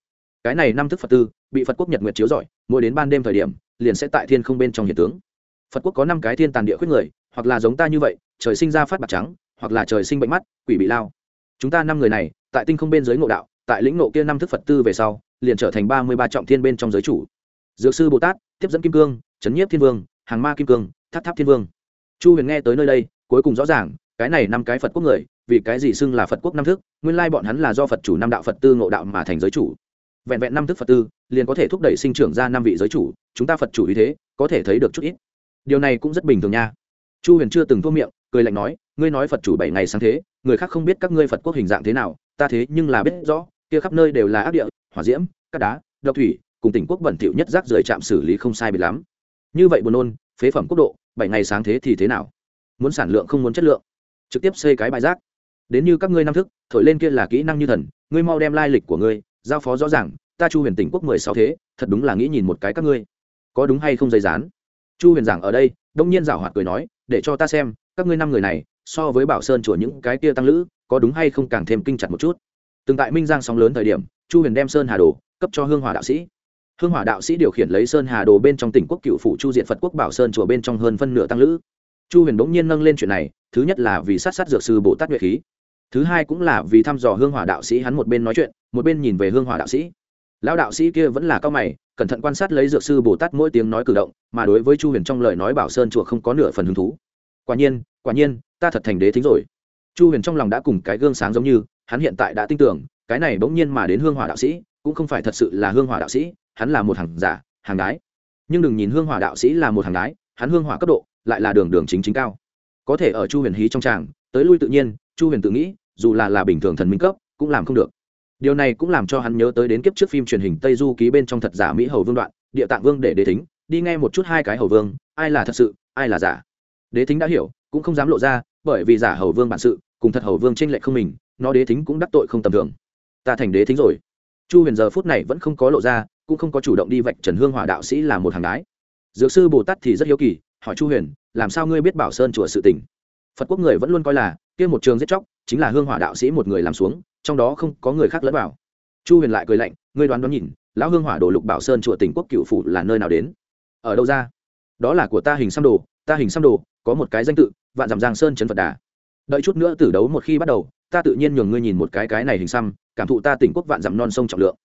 Cái này năm thức phật tư, bị phật quốc nhật nguyệt chiếu rọi, mỗi đến ban đêm thời điểm, liền sẽ tại thiên không bên trong hiện tướng. Phật quốc có năm cái thiên tàn địa khuyết người, hoặc là giống ta như vậy, trời sinh ra phát bạc trắng, hoặc là trời sinh bệnh mắt, quỷ bị lao. Chúng ta năm người này, tại tinh không bên giới ngộ đạo, tại lĩnh ngộ kia năm thức phật tư về sau, liền trở thành ba mươi ba trọng thiên bên trong giới chủ. Dược sư bồ tát, tiếp dẫn kim cương trấn nhiếp thiên vương hàng ma kim cương, tháp tháp thiên vương. Chu huyền nghe tới nơi đây, cuối cùng rõ ràng, cái này năm cái phật quốc người, vì cái gì xưng là phật quốc năm thức, nguyên lai bọn hắn là do phật chủ năm đạo phật tư ngộ đạo mà thành giới chủ. Vẹn vẹn năm thức phật tư, liền có thể thúc đẩy sinh trưởng ra năm vị giới chủ, chúng ta phật chủ ý thế, có thể thấy được chút ít. Điều này cũng rất bình thường nha. Chu huyền chưa từng thua miệng, cười lạnh nói, ngươi nói phật chủ bảy ngày sáng thế, người khác không biết các ngươi phật quốc hình dạng thế nào, ta thế nhưng là biết rõ, kia khắp nơi đều là ác địa, hỏa diễm, cát đá, độc thủy, cùng tỉnh quốc bẩn thỉu nhất rác rưởi trạm xử lý không sai biệt lắm như vậy buồn nôn, phế phẩm quốc độ, bảy ngày sáng thế thì thế nào? Muốn sản lượng không muốn chất lượng. Trực tiếp xây cái bài rác. Đến như các ngươi năm thức, thổi lên kia là kỹ năng như thần, ngươi mau đem lai lịch của ngươi, giao phó rõ ràng, ta chu huyền tỉnh quốc mười sáu thế, thật đúng là nghĩ nhìn một cái các ngươi. Có đúng hay không dây dán? Chu huyền giảng ở đây, đông nhiên giảo hoạt cười nói, để cho ta xem, các ngươi năm người này, so với bảo sơn chùa những cái kia tăng lữ, có đúng hay không càng thêm kinh chặt một chút. Từng tại minh giang sóng lớn thời điểm, chu huyền đem sơn hà đồ, cấp cho hương hòa đạo sĩ hương hỏa đạo sĩ điều khiển lấy sơn hà đồ bên trong tỉnh quốc cựu phủ chu diện phật quốc bảo sơn chùa bên trong hơn phân nửa tăng lữ. Chu huyền bỗng nhiên nâng lên chuyện này, thứ nhất là vì sát sát dược sư bồ tát nhuệ khí. Thứ hai cũng là vì thăm dò hương hỏa đạo sĩ hắn một bên nói chuyện, một bên nhìn về hương hỏa đạo sĩ. Lão đạo sĩ kia vẫn là cao mày, cẩn thận quan sát lấy dược sư bồ tát mỗi tiếng nói cử động, mà đối với chu huyền trong lời nói bảo sơn chùa không có nửa phần hứng thú. Quả nhiên quả nhiên, ta thật thành đế thính rồi. Chu huyền trong lòng đã cùng cái gương sáng giống như, hắn hiện tại đã tin tưởng, cái này bỗng nhiên mà đến hương hỏa đạo sĩ, cũng không phải thật sự là hương hỏa đạo sĩ hắn là một hàng giả, hàng đái. Nhưng đừng nhìn hương hỏa đạo sĩ là một hàng đái, hắn hương hỏa cấp độ lại là đường đường chính chính cao. Có thể ở chu huyền hí trong tràng, tới lui tự nhiên, chu huyền tự nghĩ, dù là là bình thường thần minh cấp, cũng làm không được. Điều này cũng làm cho hắn nhớ tới đến kiếp trước phim truyền hình tây du ký bên trong thật giả mỹ hầu vương đoạn, địa tạng vương để đế thính, đi nghe một chút hai cái hầu vương, ai là thật sự, ai là giả. Đế thính đã hiểu, cũng không dám lộ ra, bởi vì giả hầu vương bản sự, cùng thật hầu vương tranh lệch không mình, nó đế thính cũng đắc tội không tầm thường. Ta thành đế thính rồi. Chu huyền giờ phút này vẫn không có lộ ra cũng không có chủ động đi vạch trần hương hỏa đạo sĩ là một hàng đái. Dược sư bồ tát thì rất hiếu kỳ, hỏi chu huyền, làm sao ngươi biết bảo sơn chùa sự tình? Phật quốc người vẫn luôn coi là, kia một trường giết chóc, chính là hương hỏa đạo sĩ một người làm xuống, trong đó không có người khác lẫn vào. Chu huyền lại cười lạnh, ngươi đoán đoán nhìn, lão hương hỏa đồ lục bảo sơn chùa tỉnh quốc cựu phủ là nơi nào đến? Ở đâu ra? Đó là của ta hình xăm đồ, ta hình xăm đồ, có một cái danh tự, vạn dặm giang sơn trấn phật đà. Đợi chút nữa tử đấu một khi bắt đầu, ta tự nhiên nhường ngươi nhìn một cái cái này hình xăm, cảm thụ ta tỉnh quốc vạn dặm non sông trọng lượng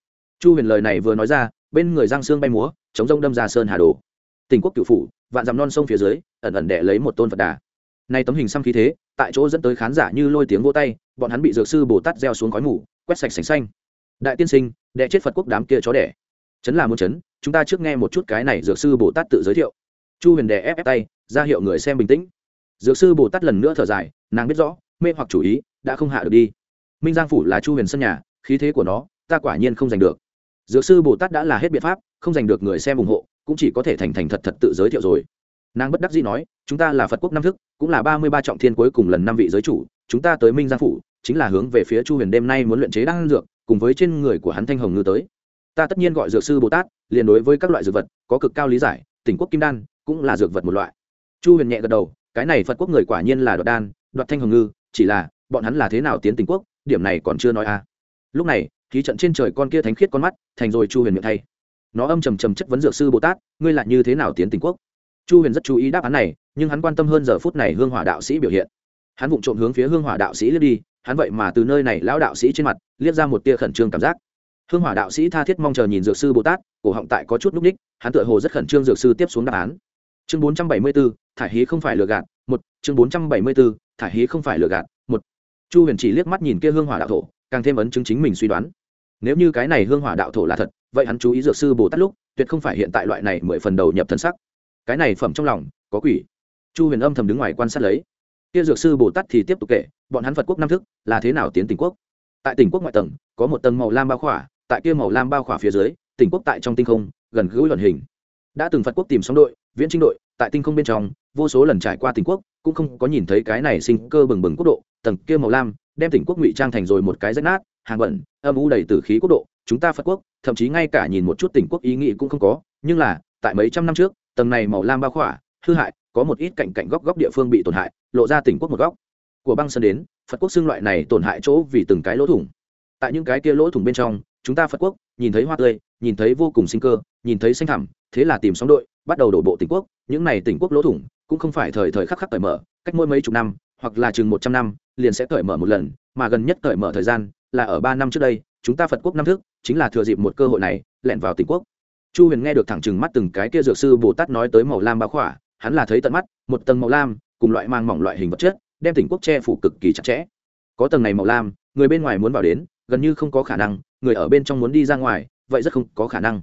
chu huyền lời này vừa nói ra, bên người giang sương bay múa, chống rông đâm ra sơn hà đồ. Tỉnh quốc cựu phủ, vạn dặm non sông phía dưới, ẩn ẩn đẻ lấy một tôn phật đà. Nay tấm hình xăm khí thế, tại chỗ dẫn tới khán giả như lôi tiếng vô tay, bọn hắn bị dược sư bồ tát gieo xuống khói mù, quét sạch sành xanh. Đại tiên sinh, đệ chết phật quốc đám kia chó đẻ. Chấn là muốn chấn, chúng ta trước nghe một chút cái này dược sư bồ tát tự giới thiệu. Chu huyền đè ép ép tay, ra hiệu người xem bình tĩnh. Dược sư bồ tát lần nữa thở dài, nàng biết rõ, mê hoặc chủ ý, đã không hạ được đi. Minh giang phủ là chu huyền sân nhà, khí thế của nó ta quả nhiên không giành được. Dược sư bồ tát đã là hết biện pháp, không giành được người xem ủng hộ, cũng chỉ có thể thành thành thật thật tự giới thiệu rồi. Nàng bất đắc dĩ nói, chúng ta là phật quốc năm thức, cũng là ba mươi ba trọng thiên cuối cùng lần năm vị giới chủ, chúng ta tới minh giang phủ, chính là hướng về phía chu huyền đêm nay muốn luyện chế đan dược, cùng với trên người của hắn thanh hồng ngư tới. Ta tất nhiên gọi dược sư bồ tát, liền đối với các loại dược vật, có cực cao lý giải, tỉnh quốc kim đan, cũng là dược vật một loại. Chu huyền nhẹ gật đầu, cái này phật quốc người quả nhiên là đoạt đan, đoạt thanh hồng ngư, chỉ là, bọn hắn là thế nào tiến tỉnh quốc, điểm này còn chưa nói a à. lúc này khí trận trên trời con kia thánh khiết con mắt, thành rồi chu huyền miệng thay. Nó âm trầm trầm chất vấn dược sư bồ tát, ngươi lại như thế nào tiến tình quốc? Chu huyền rất chú ý đáp án này, nhưng hắn quan tâm hơn giờ phút này hương hỏa đạo sĩ biểu hiện. Hắn vụng trộm hướng phía hương hỏa đạo sĩ liếc đi, hắn vậy mà từ nơi này lão đạo sĩ trên mặt, liếc ra một tia khẩn trương cảm giác. Hương hỏa đạo sĩ tha thiết mong chờ nhìn dược sư bồ tát, cổ họng tại có chút núc ních, hắn tựa hồ rất khẩn trương dược sư tiếp xuống đáp án. Chương bốn trăm bảy mươi bốn thải hí không phải lừa gạt, một, chương bốn trăm bảy mươi bốn thải hí không phải lừa gạt, một. Chu huyền chỉ liếc mắt nhìn kia hương hỏa đạo thổ, càng thêm ấn chứng chính mình suy đoán nếu như cái này hương hỏa đạo thổ là thật, vậy hắn chú ý dược sư bồ tát lúc, tuyệt không phải hiện tại loại này mười phần đầu nhập thân sắc. Cái này phẩm trong lòng, có quỷ. Chu huyền âm thầm đứng ngoài quan sát lấy. Kia dược sư bồ tát thì tiếp tục kể, bọn hắn phật quốc năm thức, là thế nào tiến tỉnh quốc? Tại tỉnh quốc ngoại tầng, có một tầng màu lam bao khỏa, tại kia màu lam bao khỏa phía dưới, tỉnh quốc tại trong tinh không, gần gũi luận hình. Đã từng phật quốc tìm sóng đội, viễn trinh đội, tại tinh không bên trong, vô số lần trải qua tỉnh quốc, cũng không có nhìn thấy cái này sinh cơ bừng bừng quốc độ, tầng kia màu lam, đem tỉnh quốc ngụy trang thành rồi một cái rách nát hàng bẩn, âm u đầy tử khí quốc độ, chúng ta phật quốc, thậm chí ngay cả nhìn một chút tỉnh quốc ý nghĩ cũng không có, nhưng là, tại mấy trăm năm trước, tầng này màu lam bao khỏa, hư hại, có một ít cạnh cạnh góc góc địa phương bị tổn hại, lộ ra tỉnh quốc một góc. Của băng sơn đến, phật quốc xương loại này tổn hại chỗ vì từng cái lỗ thủng. Tại những cái kia lỗ thủng bên trong, chúng ta phật quốc, nhìn thấy hoa tươi, nhìn thấy vô cùng sinh cơ, nhìn thấy xanh thẳm, thế là tìm sóng đội, bắt đầu đổ bộ tỉnh quốc. Những này tỉnh quốc lỗ thủng, cũng không phải thời thời khắc khắc cởi mở, cách mỗi mấy chục năm, hoặc là chừng một trăm năm, liền sẽ cởi mở một lần, mà gần nhất cởi mở thời gian là ở ba năm trước đây, chúng ta phật quốc năm thức, chính là thừa dịp một cơ hội này lẻn vào tỉnh quốc. Chu huyền nghe được thẳng chừng mắt từng cái kia dược sư bồ tát nói tới màu lam bá khỏa, hắn là thấy tận mắt, một tầng màu lam, cùng loại mang mỏng loại hình vật chất, đem tỉnh quốc che phủ cực kỳ chặt chẽ. Có tầng này màu lam, người bên ngoài muốn vào đến, gần như không có khả năng, người ở bên trong muốn đi ra ngoài, vậy rất không có khả năng.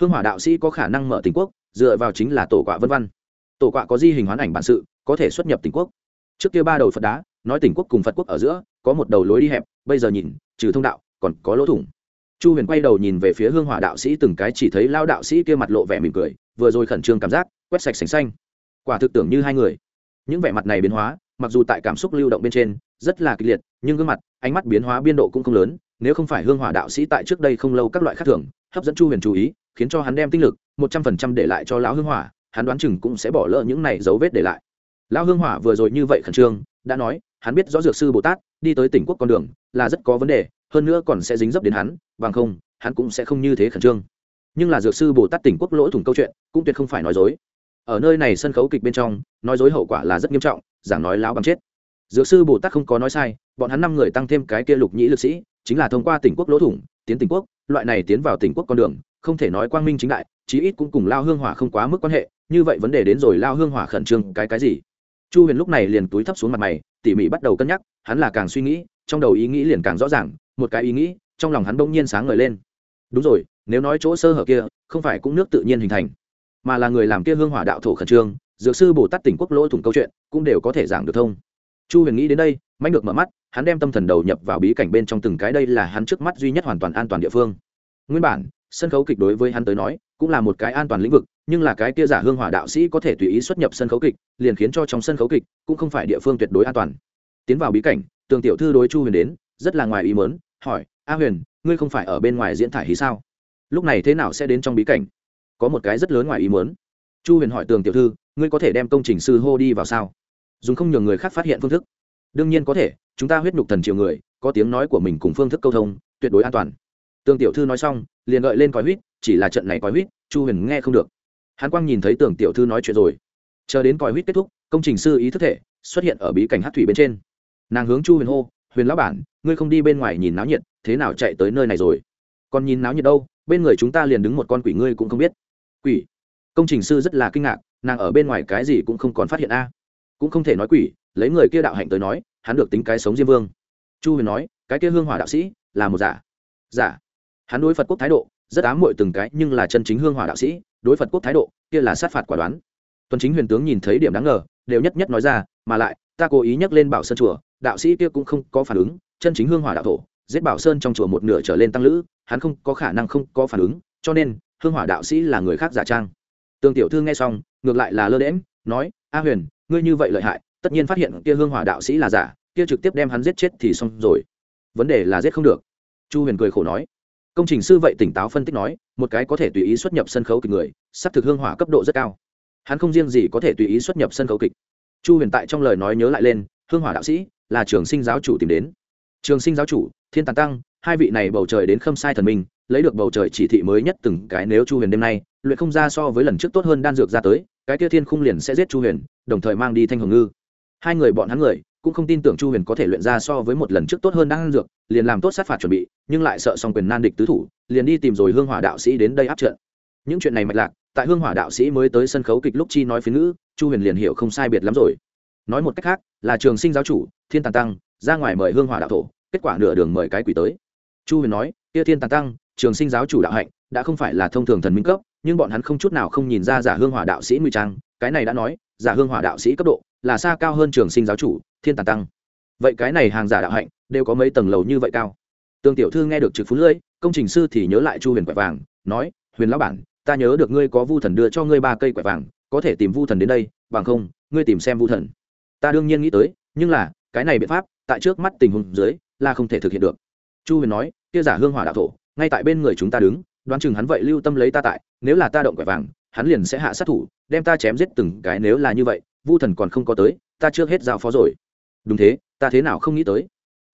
Hương hỏa đạo sĩ có khả năng mở tỉnh quốc, dựa vào chính là tổ quạ vân văn. Tổ quạ có di hình hoán ảnh bản sự, có thể xuất nhập tỉnh quốc. Trước kia ba đầu phật đá, nói tỉnh quốc cùng phật quốc ở giữa, có một đầu lối đi hẹp, bây giờ nhìn trừ thông đạo, còn có lỗ thủng. Chu huyền quay đầu nhìn về phía hương hỏa đạo sĩ từng cái chỉ thấy lao đạo sĩ kia mặt lộ vẻ mỉm cười, vừa rồi khẩn trương cảm giác, quét sạch sành xanh. Quả thực tưởng như hai người. Những vẻ mặt này biến hóa, mặc dù tại cảm xúc lưu động bên trên, rất là kịch liệt, nhưng gương mặt, ánh mắt biến hóa biên độ cũng không lớn, nếu không phải hương hỏa đạo sĩ tại trước đây không lâu các loại khác thường, hấp dẫn chu huyền chú ý, khiến cho hắn đem tinh lực một trăm phần trăm để lại cho lão hương hỏa, hắn đoán chừng cũng sẽ bỏ lỡ những này dấu vết để lại. Lão hương hỏa vừa rồi như vậy khẩn trương, đã nói hắn biết rõ dược sư bồ tát đi tới tỉnh quốc con đường là rất có vấn đề, hơn nữa còn sẽ dính dấp đến hắn, bằng không, hắn cũng sẽ không như thế khẩn trương. Nhưng là dược sư bồ tát tỉnh quốc lỗ thủng câu chuyện, cũng tuyệt không phải nói dối. Ở nơi này sân khấu kịch bên trong, nói dối hậu quả là rất nghiêm trọng, giảng nói láo bằng chết. Dược sư bồ tát không có nói sai, bọn hắn năm người tăng thêm cái kia lục nhĩ lực sĩ, chính là thông qua tỉnh quốc lỗ thủng, tiến tỉnh quốc, loại này tiến vào tỉnh quốc con đường, không thể nói quang minh chính đại, chí ít cũng cùng lao hương hỏa không quá mức quan hệ, như vậy vấn đề đến rồi lao hương hỏa khẩn trương cái cái gì? Chu huyền lúc này liền túi thấp xuống mặt mày tỉ mỉ bắt đầu cân nhắc, hắn là càng suy nghĩ, trong đầu ý nghĩ liền càng rõ ràng, một cái ý nghĩ, trong lòng hắn bỗng nhiên sáng ngời lên. Đúng rồi, nếu nói chỗ sơ hở kia, không phải cũng nước tự nhiên hình thành, mà là người làm kia hương hỏa đạo thổ khẩn trương, dược sư bồ tát tỉnh quốc lỗ thủng câu chuyện, cũng đều có thể giảng được thông. Chu huyền nghĩ đến đây mạnh được mở mắt, hắn đem tâm thần đầu nhập vào bí cảnh bên trong từng cái, đây là hắn trước mắt duy nhất hoàn toàn an toàn địa phương. Nguyên bản sân khấu kịch đối với hắn tới nói, cũng là một cái an toàn lĩnh vực, nhưng là cái kia giả hương hỏa đạo sĩ có thể tùy ý xuất nhập sân khấu kịch, liền khiến cho trong sân khấu kịch cũng không phải địa phương tuyệt đối an toàn. Tiến vào bí cảnh, tường tiểu thư đối chu huyền đến, rất là ngoài ý mớn hỏi, a huyền, ngươi không phải ở bên ngoài diễn thải hí sao? Lúc này thế nào sẽ đến trong bí cảnh? Có một cái rất lớn ngoài ý muốn. Chu huyền hỏi tường tiểu thư, ngươi có thể đem công trình sư hô đi vào sao? Dùng không nhường người khác phát hiện phương thức. Đương nhiên có thể, chúng ta huyết nhục thần triều người, có tiếng nói của mình cùng phương thức câu thông, tuyệt đối an toàn. Tường tiểu thư nói xong liền gợi lên còi huýt, chỉ là trận này còi huýt, chu huyền nghe không được. Hắn quang nhìn thấy tưởng tiểu thư nói chuyện rồi. Chờ đến còi huýt kết thúc, công trình sư ý thức thể xuất hiện ở bí cảnh hát thủy bên trên. Nàng hướng chu huyền hô, huyền lão bản, ngươi không đi bên ngoài nhìn náo nhiệt, thế nào chạy tới nơi này rồi? Còn nhìn náo nhiệt đâu, bên người chúng ta liền đứng một con quỷ ngươi cũng không biết. Quỷ? Công trình sư rất là kinh ngạc, nàng ở bên ngoài cái gì cũng không còn phát hiện a. Cũng không thể nói quỷ, lấy người kia đạo hạnh tới nói, hắn được tính cái sống diêm vương. Chu huyền nói, cái kia hương hỏa đạo sĩ là một giả. Giả? Hắn đối phật quốc thái độ rất ám muội từng cái, nhưng là chân chính hương hỏa đạo sĩ, đối phật quốc thái độ, kia là sát phạt quả đoán. Tuần chính huyền tướng nhìn thấy điểm đáng ngờ, đều nhất nhất nói ra, mà lại, ta cố ý nhắc lên bảo sơn chùa, đạo sĩ kia cũng không có phản ứng, chân chính hương hỏa đạo thổ, giết bảo sơn trong chùa một nửa trở lên tăng lữ, hắn không có khả năng không có phản ứng, cho nên, hương hỏa đạo sĩ là người khác giả trang. Tương tiểu thư nghe xong, ngược lại là lơ đễm nói, a huyền, ngươi như vậy lợi hại, tất nhiên phát hiện kia hương hỏa đạo sĩ là giả, kia trực tiếp đem hắn giết chết thì xong rồi. Vấn đề là giết không được. Chu huyền cười khổ nói công trình sư vậy tỉnh táo phân tích nói, một cái có thể tùy ý xuất nhập sân khấu kịch người, sắp thực hương hỏa cấp độ rất cao. Hắn không riêng gì có thể tùy ý xuất nhập sân khấu kịch. Chu huyền tại trong lời nói nhớ lại lên, hương hỏa đạo sĩ là trường sinh giáo chủ tìm đến. Trường sinh giáo chủ, thiên tàn tăng, hai vị này bầu trời đến khâm sai thần minh, lấy được bầu trời chỉ thị mới nhất từng cái nếu chu huyền đêm nay, luyện không ra so với lần trước tốt hơn đan dược ra tới, cái kia thiên khung liền sẽ giết chu huyền, đồng thời mang đi thanh hồng ngư. Hai người bọn hắn người cũng không tin tưởng chu huyền có thể luyện ra so với một lần trước tốt hơn đan dược, liền làm tốt sát phạt chuẩn bị, nhưng lại sợ song quyền nan địch tứ thủ, liền đi tìm rồi hương hỏa đạo sĩ đến đây áp trận. Những chuyện này mạch lạc, tại hương hỏa đạo sĩ mới tới sân khấu kịch lúc chi nói phiến ngữ, chu huyền liền hiểu không sai biệt lắm rồi. Nói một cách khác, là trường sinh giáo chủ, thiên tàn tăng, ra ngoài mời hương hỏa đạo thổ, kết quả nửa đường mời cái quỷ tới. Chu huyền nói, kia thiên tàn tăng, trường sinh giáo chủ đạo hạnh, đã không phải là thông thường thần minh cấp, nhưng bọn hắn không chút nào không nhìn ra giả hương hỏa đạo sĩ ngụy trang, cái này đã nói, giả hương hỏa đạo sĩ cấp độ là xa cao hơn trường sinh giáo chủ thiên tàn tăng. Vậy cái này hàng giả đạo hạnh đều có mấy tầng lầu như vậy cao? Tương tiểu thư nghe được trực phú lưỡi, công trình sư thì nhớ lại chu huyền quẻ vàng, nói, huyền lão bản, ta nhớ được ngươi có vu thần đưa cho ngươi ba cây quẻ vàng, có thể tìm vu thần đến đây, bằng không, ngươi tìm xem vu thần. Ta đương nhiên nghĩ tới, nhưng là, cái này biện pháp, tại trước mắt tình huống dưới, là không thể thực hiện được. Chu huyền nói, kia giả hương hỏa đạo thổ, ngay tại bên người chúng ta đứng, đoán chừng hắn vậy lưu tâm lấy ta tại, nếu là ta động quẻ vàng, hắn liền sẽ hạ sát thủ, đem ta chém giết từng cái nếu là như vậy, vu thần còn không có tới, ta trước hết giao phó rồi đúng thế, ta thế nào không nghĩ tới.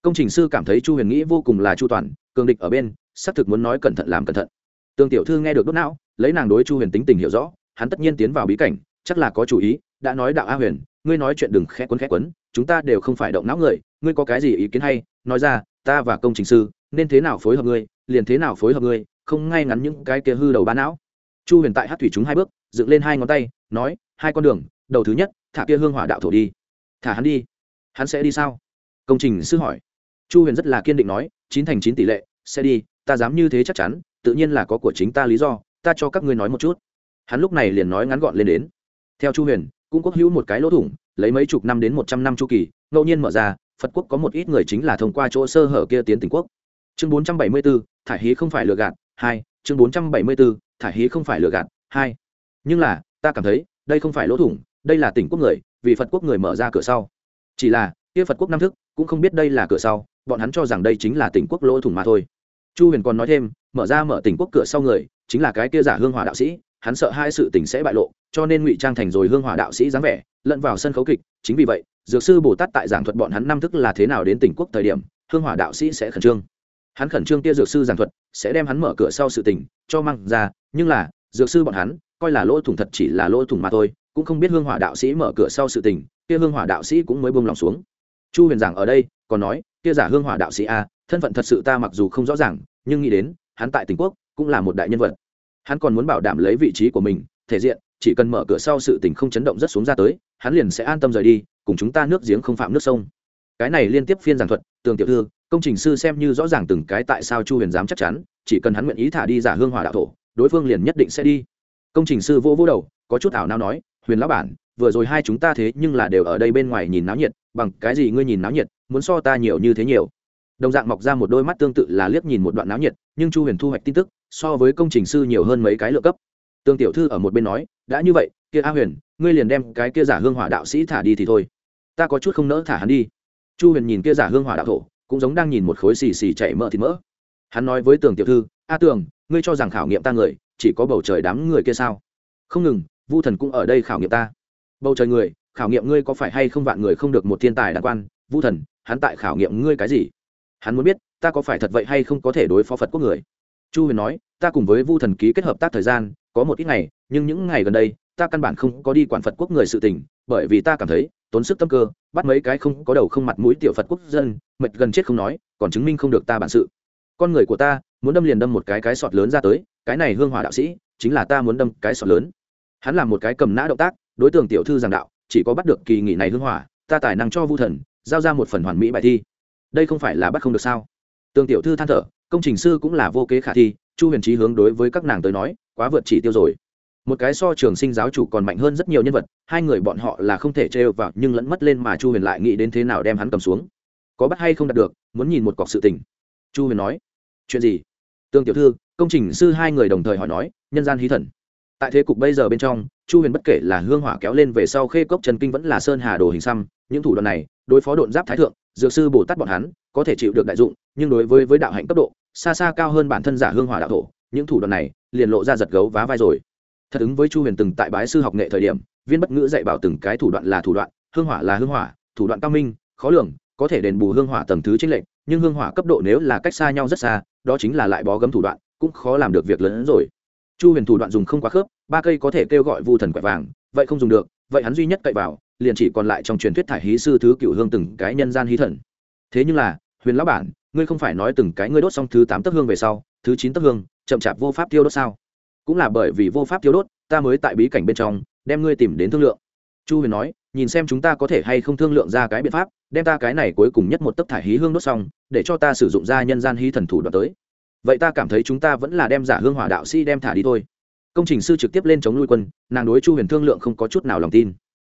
Công trình sư cảm thấy chu huyền nghĩ vô cùng là chu toàn, cường địch ở bên, xác thực muốn nói cẩn thận làm cẩn thận. Tương tiểu thư nghe được đốt não, lấy nàng đối chu huyền tính tình hiểu rõ, hắn tất nhiên tiến vào bí cảnh, chắc là có chủ ý, đã nói đạo a huyền, ngươi nói chuyện đừng khẽ quấn khẽ quấn, chúng ta đều không phải động não người, ngươi có cái gì ý kiến hay, nói ra, ta và công trình sư, nên thế nào phối hợp ngươi, liền thế nào phối hợp ngươi, không ngay ngắn những cái kia hư đầu ba não. Chu huyền tại hát thủy chúng hai bước, dựng lên hai ngón tay, nói, hai con đường, đầu thứ nhất, thả kia hương hỏa đạo thổ đi. Thả hắn đi hắn sẽ đi sao? Công trình sư hỏi. Chu huyền rất là kiên định nói, chín thành chín tỷ lệ, sẽ đi, ta dám như thế chắc chắn, tự nhiên là có của chính ta lý do, ta cho các ngươi nói một chút. Hắn lúc này liền nói ngắn gọn lên đến. Theo chu huyền cung quốc hữu một cái lỗ thủng, lấy mấy chục năm đến một trăm năm chu kỳ, ngẫu nhiên mở ra, phật quốc có một ít người chính là thông qua chỗ sơ hở kia tiến tỉnh quốc. Chương bốn trăm bảy mươi b ố thải hí không phải lừa gạt, hai, chương bốn trăm bảy mươi b ố thải hí không phải lừa gạt, hai. Nhưng là, ta cảm thấy, đây không phải lỗ thủng, đây là tỉnh quốc người, vì phật quốc người mở ra cửa sau chỉ là, kia phật quốc nam thức, cũng không biết đây là cửa sau, bọn hắn cho rằng đây chính là tỉnh quốc lỗ thủng mà thôi. Chu huyền còn nói thêm, mở ra mở tỉnh quốc cửa sau người, chính là cái kia giả hương hòa đạo sĩ, hắn sợ hai sự tình sẽ bại lộ, cho nên ngụy trang thành rồi hương hòa đạo sĩ dáng vẻ, lẫn vào sân khấu kịch, chính vì vậy, dược sư bồ tát tại giảng thuật bọn hắn năm thức là thế nào đến tỉnh quốc thời điểm, hương hòa đạo sĩ sẽ khẩn trương. Hắn khẩn trương kia dược sư giảng thuật, sẽ đem hắn mở cửa sau sự tình, cho mang ra, nhưng là, dược sư bọn hắn, coi là lỗ thủng thật chỉ là lỗ thủng mà thôi, cũng không biết hương hòa đạo sĩ mở cửa sau sự tình kia hương hỏa đạo sĩ cũng mới buông lòng xuống. Chu huyền giảng ở đây, còn nói, kia giả hương hỏa đạo sĩ a, thân phận thật sự ta mặc dù không rõ ràng, nhưng nghĩ đến, hắn tại tỉnh quốc cũng là một đại nhân vật. Hắn còn muốn bảo đảm lấy vị trí của mình, thể diện, chỉ cần mở cửa sau sự tình không chấn động rất xuống ra tới, hắn liền sẽ an tâm rời đi, cùng chúng ta nước giếng không phạm nước sông. Cái này liên tiếp phiên giảng thuật, tường tiểu thư, công trình sư xem như rõ ràng từng cái tại sao chu huyền dám chắc chắn, chỉ cần hắn nguyện ý thả đi giả hương hỏa đạo thổ, đối phương liền nhất định sẽ đi. Công trình sư vô vô đầu, có chút ảo nào nói huyền lão bản, vừa rồi hai chúng ta thế nhưng là đều ở đây bên ngoài nhìn náo nhiệt, bằng cái gì ngươi nhìn náo nhiệt, muốn so ta nhiều như thế nhiều. Đồng dạng mọc ra một đôi mắt tương tự là liếc nhìn một đoạn náo nhiệt, nhưng chu huyền thu hoạch tin tức, so với công trình sư nhiều hơn mấy cái lượng cấp. Tương tiểu thư ở một bên nói, đã như vậy, kia a huyền, ngươi liền đem cái kia giả hương hỏa đạo sĩ thả đi thì thôi. Ta có chút không nỡ thả hắn đi. Chu huyền nhìn kia giả hương hỏa đạo thổ, cũng giống đang nhìn một khối xì xì chạy mỡ thịt mỡ. Hắn nói với tường tiểu thư, a tường, ngươi cho rằng khảo nghiệm ta người, chỉ có bầu trời đám người kia sao? Không ngừng vu thần cũng ở đây khảo nghiệm ta. Bầu trời người, khảo nghiệm ngươi có phải hay không vạn người không được một thiên tài đàn quan? Vu thần, hắn tại khảo nghiệm ngươi cái gì? Hắn muốn biết, ta có phải thật vậy hay không có thể đối phó phật quốc người? Chu huyền nói, ta cùng với vu thần ký kết hợp tác thời gian, có một ít ngày, nhưng những ngày gần đây, ta căn bản không có đi quản phật quốc người sự tình, bởi vì ta cảm thấy, tốn sức tâm cơ, bắt mấy cái không có đầu không mặt mũi tiểu phật quốc dân, mệt gần chết không nói, còn chứng minh không được ta bản sự. Con người của ta, muốn đâm liền đâm một cái cái sọt lớn ra tới, cái này hương hỏa đạo sĩ, chính là ta muốn đâm cái sọt lớn hắn làm một cái cầm nã động tác, đối tượng tiểu thư giảng đạo, chỉ có bắt được kỳ nghỉ này hưng hỏa, ta tài năng cho vu thần, giao ra một phần hoàn mỹ bài thi. Đây không phải là bắt không được sao? Tường tiểu thư than thở, công trình sư cũng là vô kế khả thi, chu huyền trí hướng đối với các nàng tới nói, quá vượt chỉ tiêu rồi. Một cái so trường sinh giáo chủ còn mạnh hơn rất nhiều nhân vật, hai người bọn họ là không thể trêu vào, nhưng lẫn mất lên mà chu huyền lại nghĩ đến thế nào đem hắn cầm xuống. Có bắt hay không đạt được, muốn nhìn một cọc sự tình. Chu huyền nói. Chuyện gì? Tương tiểu thư, công trình sư hai người đồng thời hỏi nói, nhân gian hí thần tại thế cục bây giờ bên trong, chu huyền bất kể là hương hỏa kéo lên về sau khê cốc trần kinh vẫn là sơn hà đồ hình xăm, những thủ đoạn này, đối phó độn giáp thái thượng, dược sư bồ tát bọn hắn, có thể chịu được đại dụng, nhưng đối với với đạo hạnh cấp độ, xa xa cao hơn bản thân giả hương hỏa đạo thổ, những thủ đoạn này, liền lộ ra giật gấu vá vai rồi. Thật ứng với chu huyền từng tại bái sư học nghệ thời điểm, viên bất ngữ dạy bảo từng cái thủ đoạn là thủ đoạn, hương hỏa là hương hỏa, thủ đoạn cao minh, khó lường, có thể đền bù hương hỏa tầng thứ chính lệnh nhưng hương hỏa cấp độ nếu là cách xa nhau rất xa, đó chính là lại bó gấm thủ đoạn, cũng khó làm được việc lớn hơn rồi chu huyền thủ đoạn dùng không quá khớp, ba cây có thể kêu gọi vu thần quẹt vàng, vậy không dùng được, vậy hắn duy nhất cậy vào, liền chỉ còn lại trong truyền thuyết thải hí sư thứ cựu hương từng cái nhân gian hí thần. Thế nhưng là, huyền lão bản, ngươi không phải nói từng cái ngươi đốt xong thứ tám tấc hương về sau, thứ chín tấc hương, chậm chạp vô pháp tiêu đốt sao? Cũng là bởi vì vô pháp tiêu đốt, ta mới tại bí cảnh bên trong, đem ngươi tìm đến thương lượng. Chu huyền nói, nhìn xem chúng ta có thể hay không thương lượng ra cái biện pháp, đem ta cái này cuối cùng nhất một tấc thải hí hương đốt xong, để cho ta sử dụng ra nhân gian hí thần thủ đoạn tới vậy ta cảm thấy chúng ta vẫn là đem giả hương hỏa đạo sĩ đem thả đi thôi. Công trình sư trực tiếp lên chống lui quân, nàng đối chu huyền thương lượng không có chút nào lòng tin.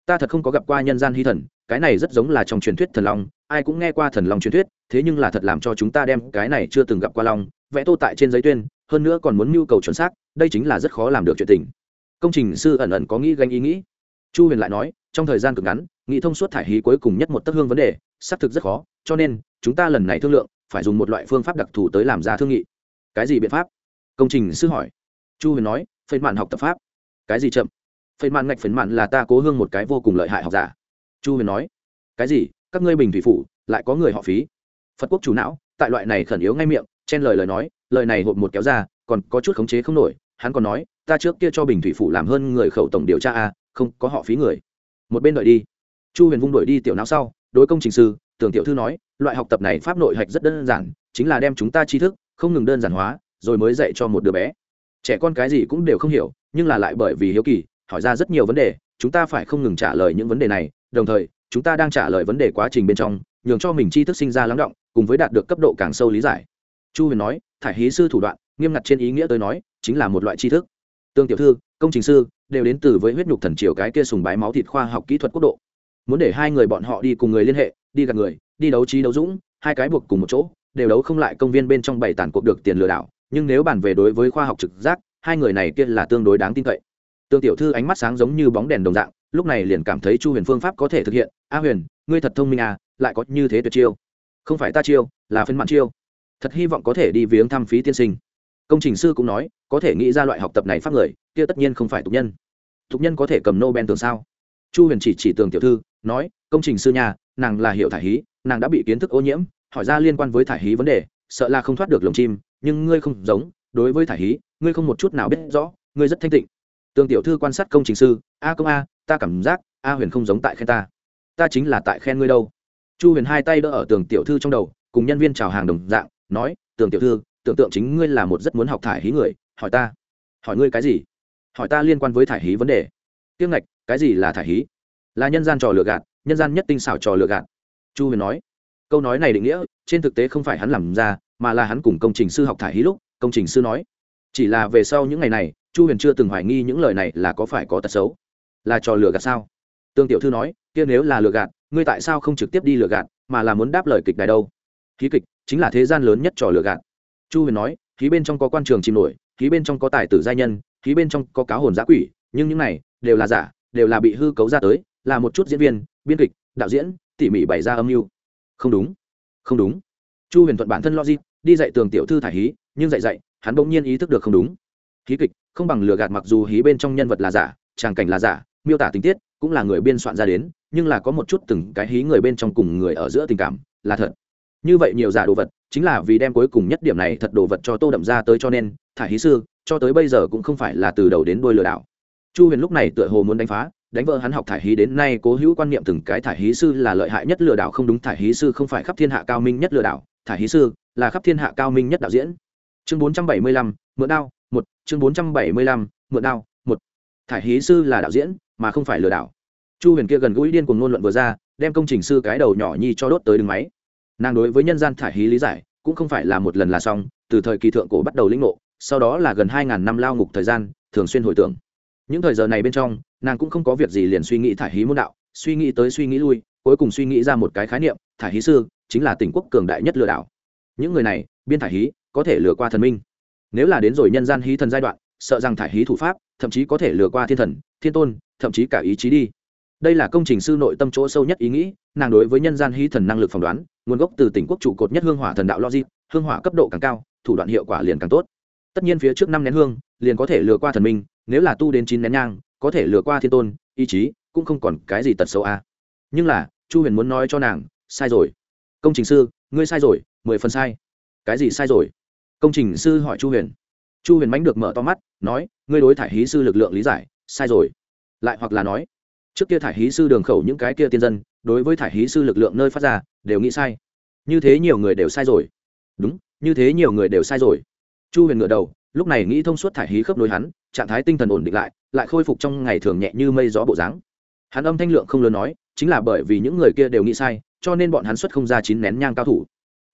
Ta thật không có gặp qua nhân gian hy thần, cái này rất giống là trong truyền thuyết thần long, ai cũng nghe qua thần long truyền thuyết, thế nhưng là thật làm cho chúng ta đem cái này chưa từng gặp qua long, vẽ tô tại trên giấy tuyên, hơn nữa còn muốn mưu cầu chuẩn xác, đây chính là rất khó làm được chuyện tình. Công trình sư ẩn ẩn có nghĩ ganh ý nghĩ. Chu huyền lại nói, trong thời gian cực ngắn nghĩ thông suốt thải hí cuối cùng nhất một tấc hương vấn đề, xác thực rất khó, cho nên, chúng ta lần này thương lượng, phải dùng một loại phương pháp đặc thù tới làm ra thương nghị cái gì biện pháp? Công trình sư hỏi. Chu huyền nói phên mạn học tập pháp. Cái gì chậm? Phên mạn ngạch phên mạn là ta cố hương một cái vô cùng lợi hại học giả. Chu huyền nói, cái gì? Các ngươi bình thủy phủ, lại có người họ phí. Phật quốc chủ não, tại loại này khẩn yếu ngay miệng, chen lời lời nói, lời này hộp một kéo ra, còn có chút khống chế không nổi. Hắn còn nói, ta trước kia cho bình thủy phủ làm hơn người khẩu tổng điều tra a, không có họ phí người. Một bên đợi đi. Chu huyền vung đuổi đi tiểu não sau, đối công trình sư, tưởng tiểu thư nói, loại học tập này pháp nội hạch rất đơn giản, chính là đem chúng ta tri thức không ngừng đơn giản hóa, rồi mới dạy cho một đứa bé. Trẻ con cái gì cũng đều không hiểu, nhưng là lại bởi vì hiếu kỳ, hỏi ra rất nhiều vấn đề, chúng ta phải không ngừng trả lời những vấn đề này. Đồng thời, chúng ta đang trả lời vấn đề quá trình bên trong, nhường cho mình tri thức sinh ra lắng động, cùng với đạt được cấp độ càng sâu lý giải. Chu huyền nói, thải hí sư thủ đoạn, nghiêm ngặt trên ý nghĩa tới nói, chính là một loại tri thức. Tương tiểu thư, công trình sư, đều đến từ với huyết nhục thần triều cái kia sùng bái máu thịt khoa học kỹ thuật quốc độ. Muốn để hai người bọn họ đi cùng người liên hệ, đi gặp người, đi đấu trí đấu dũng, hai cái buộc cùng một chỗ đều đấu không lại công viên bên trong bảy tản cuộc được tiền lừa đảo, nhưng nếu bàn về đối với khoa học trực giác, hai người này kia là tương đối đáng tin cậy. Tương tiểu thư ánh mắt sáng giống như bóng đèn đồng dạng, lúc này liền cảm thấy chu huyền phương pháp có thể thực hiện. A huyền, ngươi thật thông minh à lại có như thế tuyệt chiêu. Không phải ta chiêu, là phân mạn chiêu. Thật hy vọng có thể đi viếng thăm phí tiên sinh. Công trình sư cũng nói, có thể nghĩ ra loại học tập này pháp người, kia tất nhiên không phải tục nhân. Tục nhân có thể cầm nobel tường sao? Chu huyền chỉ chỉ tường tiểu thư, nói, công trình sư nhà nàng là hiệu thải hí, nàng đã bị kiến thức ô nhiễm hỏi ra liên quan với thải hí vấn đề, sợ là không thoát được lồng chim, nhưng ngươi không giống, đối với thải hí, ngươi không một chút nào biết rõ, ngươi rất thanh tịnh. Tường tiểu thư quan sát công trình sư, a công a, ta cảm giác a huyền không giống tại khen ta. Ta chính là tại khen ngươi đâu. Chu huyền hai tay đỡ ở tường tiểu thư trong đầu, cùng nhân viên chào hàng đồng dạng, nói, tường tiểu thư, tưởng tượng chính ngươi là một rất muốn học thải hí người, hỏi ta. Hỏi ngươi cái gì? Hỏi ta liên quan với thải hí vấn đề. Tiếng ngạch, cái gì là thải hí? Là nhân gian trò lừa gạt, nhân gian nhất tinh xảo trò lừa gạt. Chu huyền nói câu nói này định nghĩa, trên thực tế không phải hắn làm ra, mà là hắn cùng công trình sư học thải hí lúc, công trình sư nói. Chỉ là về sau những ngày này, chu huyền chưa từng hoài nghi những lời này là có phải có tật xấu. Là trò lừa gạt sao? Tương tiểu thư nói, kia nếu là lừa gạt, ngươi tại sao không trực tiếp đi lừa gạt, mà là muốn đáp lời kịch đài đâu? Khí kịch chính là thế gian lớn nhất trò lừa gạt. Chu huyền nói, khí bên trong có quan trường chìm nổi, khí bên trong có tài tử gia nhân, khí bên trong có cáo hồn giã quỷ, nhưng những này đều là giả, đều là bị hư cấu ra tới, là một chút diễn viên, biên kịch, đạo diễn, tỉ mỉ bày ra âm mưu không đúng. Không đúng. Chu huyền thuận bản thân logic, đi dạy tường tiểu thư thải hí, nhưng dạy dạy, hắn bỗng nhiên ý thức được không đúng. Hí kịch, không bằng lừa gạt mặc dù hí bên trong nhân vật là giả, tràng cảnh là giả, miêu tả tình tiết, cũng là người biên soạn ra đến, nhưng là có một chút từng cái hí người bên trong cùng người ở giữa tình cảm, là thật. Như vậy nhiều giả đồ vật, chính là vì đem cuối cùng nhất điểm này thật đồ vật cho tô đậm ra tới cho nên thả hí sư, cho tới bây giờ cũng không phải là từ đầu đến đuôi lừa đảo. Chu huyền lúc này tựa hồ muốn đánh phá đánh vỡ hắn học thải hí đến nay cố hữu quan niệm từng cái thải hí sư là lợi hại nhất lừa đảo không đúng, thải hí sư không phải khắp thiên hạ cao minh nhất lừa đảo, thải hí sư là khắp thiên hạ cao minh nhất đạo diễn. Chương bốn trăm bảy mươi lăm, mượn đao, một, chương bốn trăm bảy mươi lăm, mượn đao, một. Thải hí sư là đạo diễn, mà không phải lừa đảo. Chu huyền kia gần gũi điên cùng ngôn luận vừa ra, đem công trình sư cái đầu nhỏ nhi cho đốt tới đường máy. Nàng đối với nhân gian thải hí lý giải, cũng không phải là một lần là xong, từ thời kỳ thượng cổ bắt đầu lĩnh ngộ, sau đó là gần hai ngàn năm lao ngục thời gian, thường xuyên hồi tưởng những thời giờ này bên trong, nàng cũng không có việc gì liền suy nghĩ thải hí môn đạo, suy nghĩ tới suy nghĩ lui, cuối cùng suy nghĩ ra một cái khái niệm, thải hí sư chính là tỉnh quốc cường đại nhất lừa đảo. Những người này, biên thải hí, có thể lừa qua thần minh. Nếu là đến rồi nhân gian hí thần giai đoạn, sợ rằng thải hí thủ pháp, thậm chí có thể lừa qua thiên thần, thiên tôn, thậm chí cả ý chí đi. Đây là công trình sư nội tâm chỗ sâu nhất ý nghĩ, nàng đối với nhân gian hí thần năng lực phỏng đoán, nguồn gốc từ tỉnh quốc trụ cột nhất hương hỏa thần đạo logic, hương hỏa cấp độ càng cao, thủ đoạn hiệu quả liền càng tốt. Tất nhiên phía trước năm nén hương, liền có thể lừa qua thần minh nếu là tu đến chín nén nhang, có thể lừa qua thiên tôn, ý chí, cũng không còn cái gì tật xấu a. À. nhưng là, chu huyền muốn nói cho nàng, sai rồi. Công trình sư, ngươi sai rồi, mười phần sai. Cái gì sai rồi? Công trình sư hỏi chu huyền. Chu huyền mánh được mở to mắt, nói, ngươi đối thải hí sư lực lượng lý giải, sai rồi. Lại hoặc là nói, trước kia thải hí sư đường khẩu những cái kia tiên dân, đối với thải hí sư lực lượng nơi phát ra, đều nghĩ sai. Như thế nhiều người đều sai rồi. Đúng, như thế nhiều người đều sai rồi. Chu huyền ngựa đầu lúc này nghĩ thông suốt thải hí khớp nối hắn, trạng thái tinh thần ổn định lại lại khôi phục trong ngày thường nhẹ như mây gió bộ dáng. Hắn âm thanh lượng không lớn nói, chính là bởi vì những người kia đều nghĩ sai, cho nên bọn hắn xuất không ra chín nén nhang cao thủ.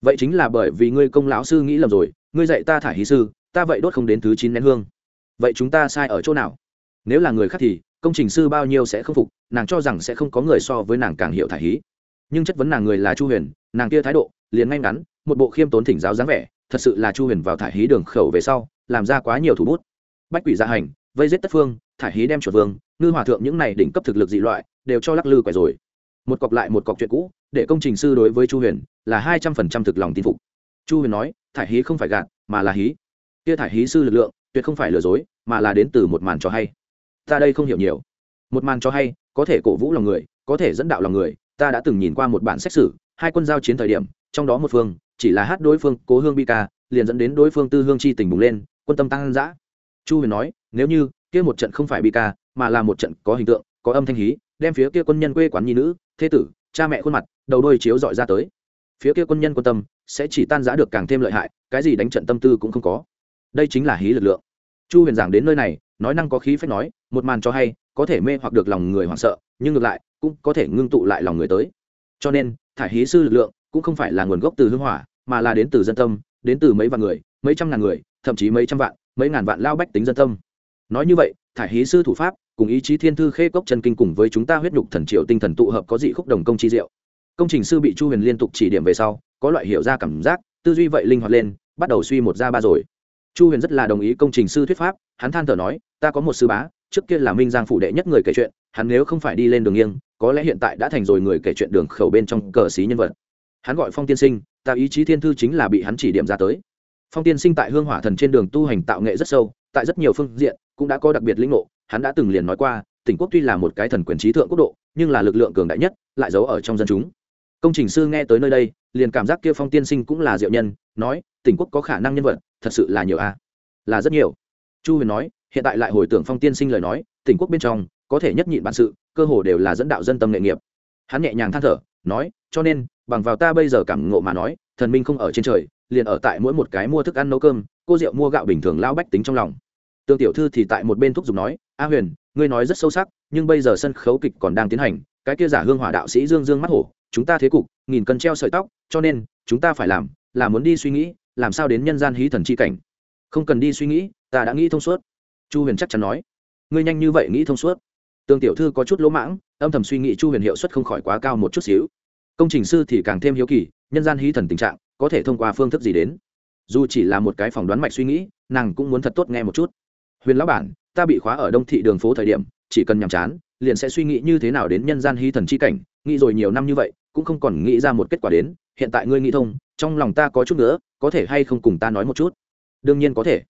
Vậy chính là bởi vì ngươi công lão sư nghĩ lầm rồi, ngươi dạy ta thải hí sư, ta vậy đốt không đến thứ chín nén hương. Vậy chúng ta sai ở chỗ nào? Nếu là người khác thì, công trình sư bao nhiêu sẽ không phục, nàng cho rằng sẽ không có người so với nàng càng hiểu thải hí. Nhưng chất vấn nàng người là chu huyền, nàng kia thái độ, liền ngay ngắn, một bộ khiêm tốn thỉnh giáo dáng vẻ thật sự là chu huyền vào thải hí đường khẩu về sau, làm ra quá nhiều thủ bút. Bách quỷ gia hành, vây giết tất phương, thải hí đem chuột vương, ngư hòa thượng những này đỉnh cấp thực lực dị loại, đều cho lắc lư quẻ rồi. Một cọc lại một cọc chuyện cũ, để công trình sư đối với chu huyền là hai trăm phần trăm thực lòng tin phục. Chu huyền nói, thải hí không phải gạt, mà là hí. Kia thải hí sư lực lượng, tuyệt không phải lừa dối, mà là đến từ một màn cho hay. Ta đây không hiểu nhiều. Một màn cho hay, có thể cổ vũ lòng người, có thể dẫn đạo lòng người, ta đã từng nhìn qua một bản xét xử, hai quân giao chiến thời điểm trong đó một phương, chỉ là hát đối phương cố hương bi ca, liền dẫn đến đối phương tư hương chi tình bùng lên, quân tâm tăng dã. Chu huyền nói, nếu như kia một trận không phải bi ca, mà là một trận có hình tượng, có âm thanh hí, đem phía kia quân nhân quê quán nhi nữ, thế tử, cha mẹ khuôn mặt, đầu đôi chiếu dọi ra tới. Phía kia quân nhân quan tâm sẽ chỉ tan giã được càng thêm lợi hại, cái gì đánh trận tâm tư cũng không có. Đây chính là hí lực lượng. Chu huyền giảng đến nơi này, nói năng có khí phép nói, một màn cho hay, có thể mê hoặc được lòng người hoảng sợ, nhưng ngược lại, cũng có thể ngưng tụ lại lòng người tới. Cho nên, thải hí sư lực lượng cũng không phải là nguồn gốc từ hưng hỏa, mà là đến từ dân tâm, đến từ mấy vạn người, mấy trăm ngàn người, thậm chí mấy trăm vạn, mấy ngàn vạn lao bách tính dân tâm. Nói như vậy, thải hí sư thủ pháp, cùng ý chí thiên thư khê cốc chân kinh cùng với chúng ta huyết nhục thần triệu tinh thần tụ hợp có dị khúc đồng công chi diệu. Công trình sư bị chu huyền liên tục chỉ điểm về sau, có loại hiểu ra cảm giác, tư duy vậy linh hoạt lên, bắt đầu suy một ra ba rồi. Chu huyền rất là đồng ý công trình sư thuyết pháp, hắn than thở nói, ta có một sư bá, trước kia là minh giang phủ đệ nhất người kể chuyện, hắn nếu không phải đi lên đường nghiêng, có lẽ hiện tại đã thành rồi người kể chuyện đường khẩu bên trong cờ xí nhân vật hắn gọi phong tiên sinh, ta ý chí thiên thư chính là bị hắn chỉ điểm ra tới. Phong tiên sinh tại hương hỏa thần trên đường tu hành tạo nghệ rất sâu, tại rất nhiều phương diện cũng đã có đặc biệt lĩnh ngộ. Hắn đã từng liền nói qua, tỉnh quốc tuy là một cái thần quyền trí thượng quốc độ, nhưng là lực lượng cường đại nhất, lại giấu ở trong dân chúng. Công trình sư nghe tới nơi đây, liền cảm giác kia phong tiên sinh cũng là diệu nhân, nói, tỉnh quốc có khả năng nhân vật, thật sự là nhiều a. Là rất nhiều. Chu huyền nói, hiện tại lại hồi tưởng phong tiên sinh lời nói, tỉnh quốc bên trong, có thể nhất nhịn bản sự, cơ hồ đều là dẫn đạo dân tâm nghệ nghiệp. Hắn nhẹ nhàng than thở, nói, cho nên bằng vào ta bây giờ cảm ngộ mà nói, thần minh không ở trên trời, liền ở tại mỗi một cái mua thức ăn nấu cơm, cô rượu mua gạo bình thường lao bách tính trong lòng. Tương tiểu thư thì tại một bên thúc giục nói, a huyền, ngươi nói rất sâu sắc, nhưng bây giờ sân khấu kịch còn đang tiến hành, cái kia giả hương hỏa đạo sĩ dương dương mắt hổ, chúng ta thế cục, nghìn cân treo sợi tóc, cho nên, chúng ta phải làm, là muốn đi suy nghĩ, làm sao đến nhân gian hí thần chi cảnh. Không cần đi suy nghĩ, ta đã nghĩ thông suốt. Chu huyền chắc chắn nói. Ngươi nhanh như vậy nghĩ thông suốt? Tương tiểu thư có chút lỗ mãng, âm thầm suy nghĩ chu huyền hiệu suất không khỏi quá cao một chút xíu công trình sư thì càng thêm hiếu kỳ, nhân gian hí thần tình trạng, có thể thông qua phương thức gì đến? Dù chỉ là một cái phỏng đoán mạch suy nghĩ, nàng cũng muốn thật tốt nghe một chút. Huyền lão bản, ta bị khóa ở đông thị đường phố thời điểm, chỉ cần nhàm chán, liền sẽ suy nghĩ như thế nào đến nhân gian hí thần chi cảnh, nghĩ rồi nhiều năm như vậy, cũng không còn nghĩ ra một kết quả đến, hiện tại ngươi nghĩ thông, trong lòng ta có chút nữa, có thể hay không cùng ta nói một chút? Đương nhiên có thể.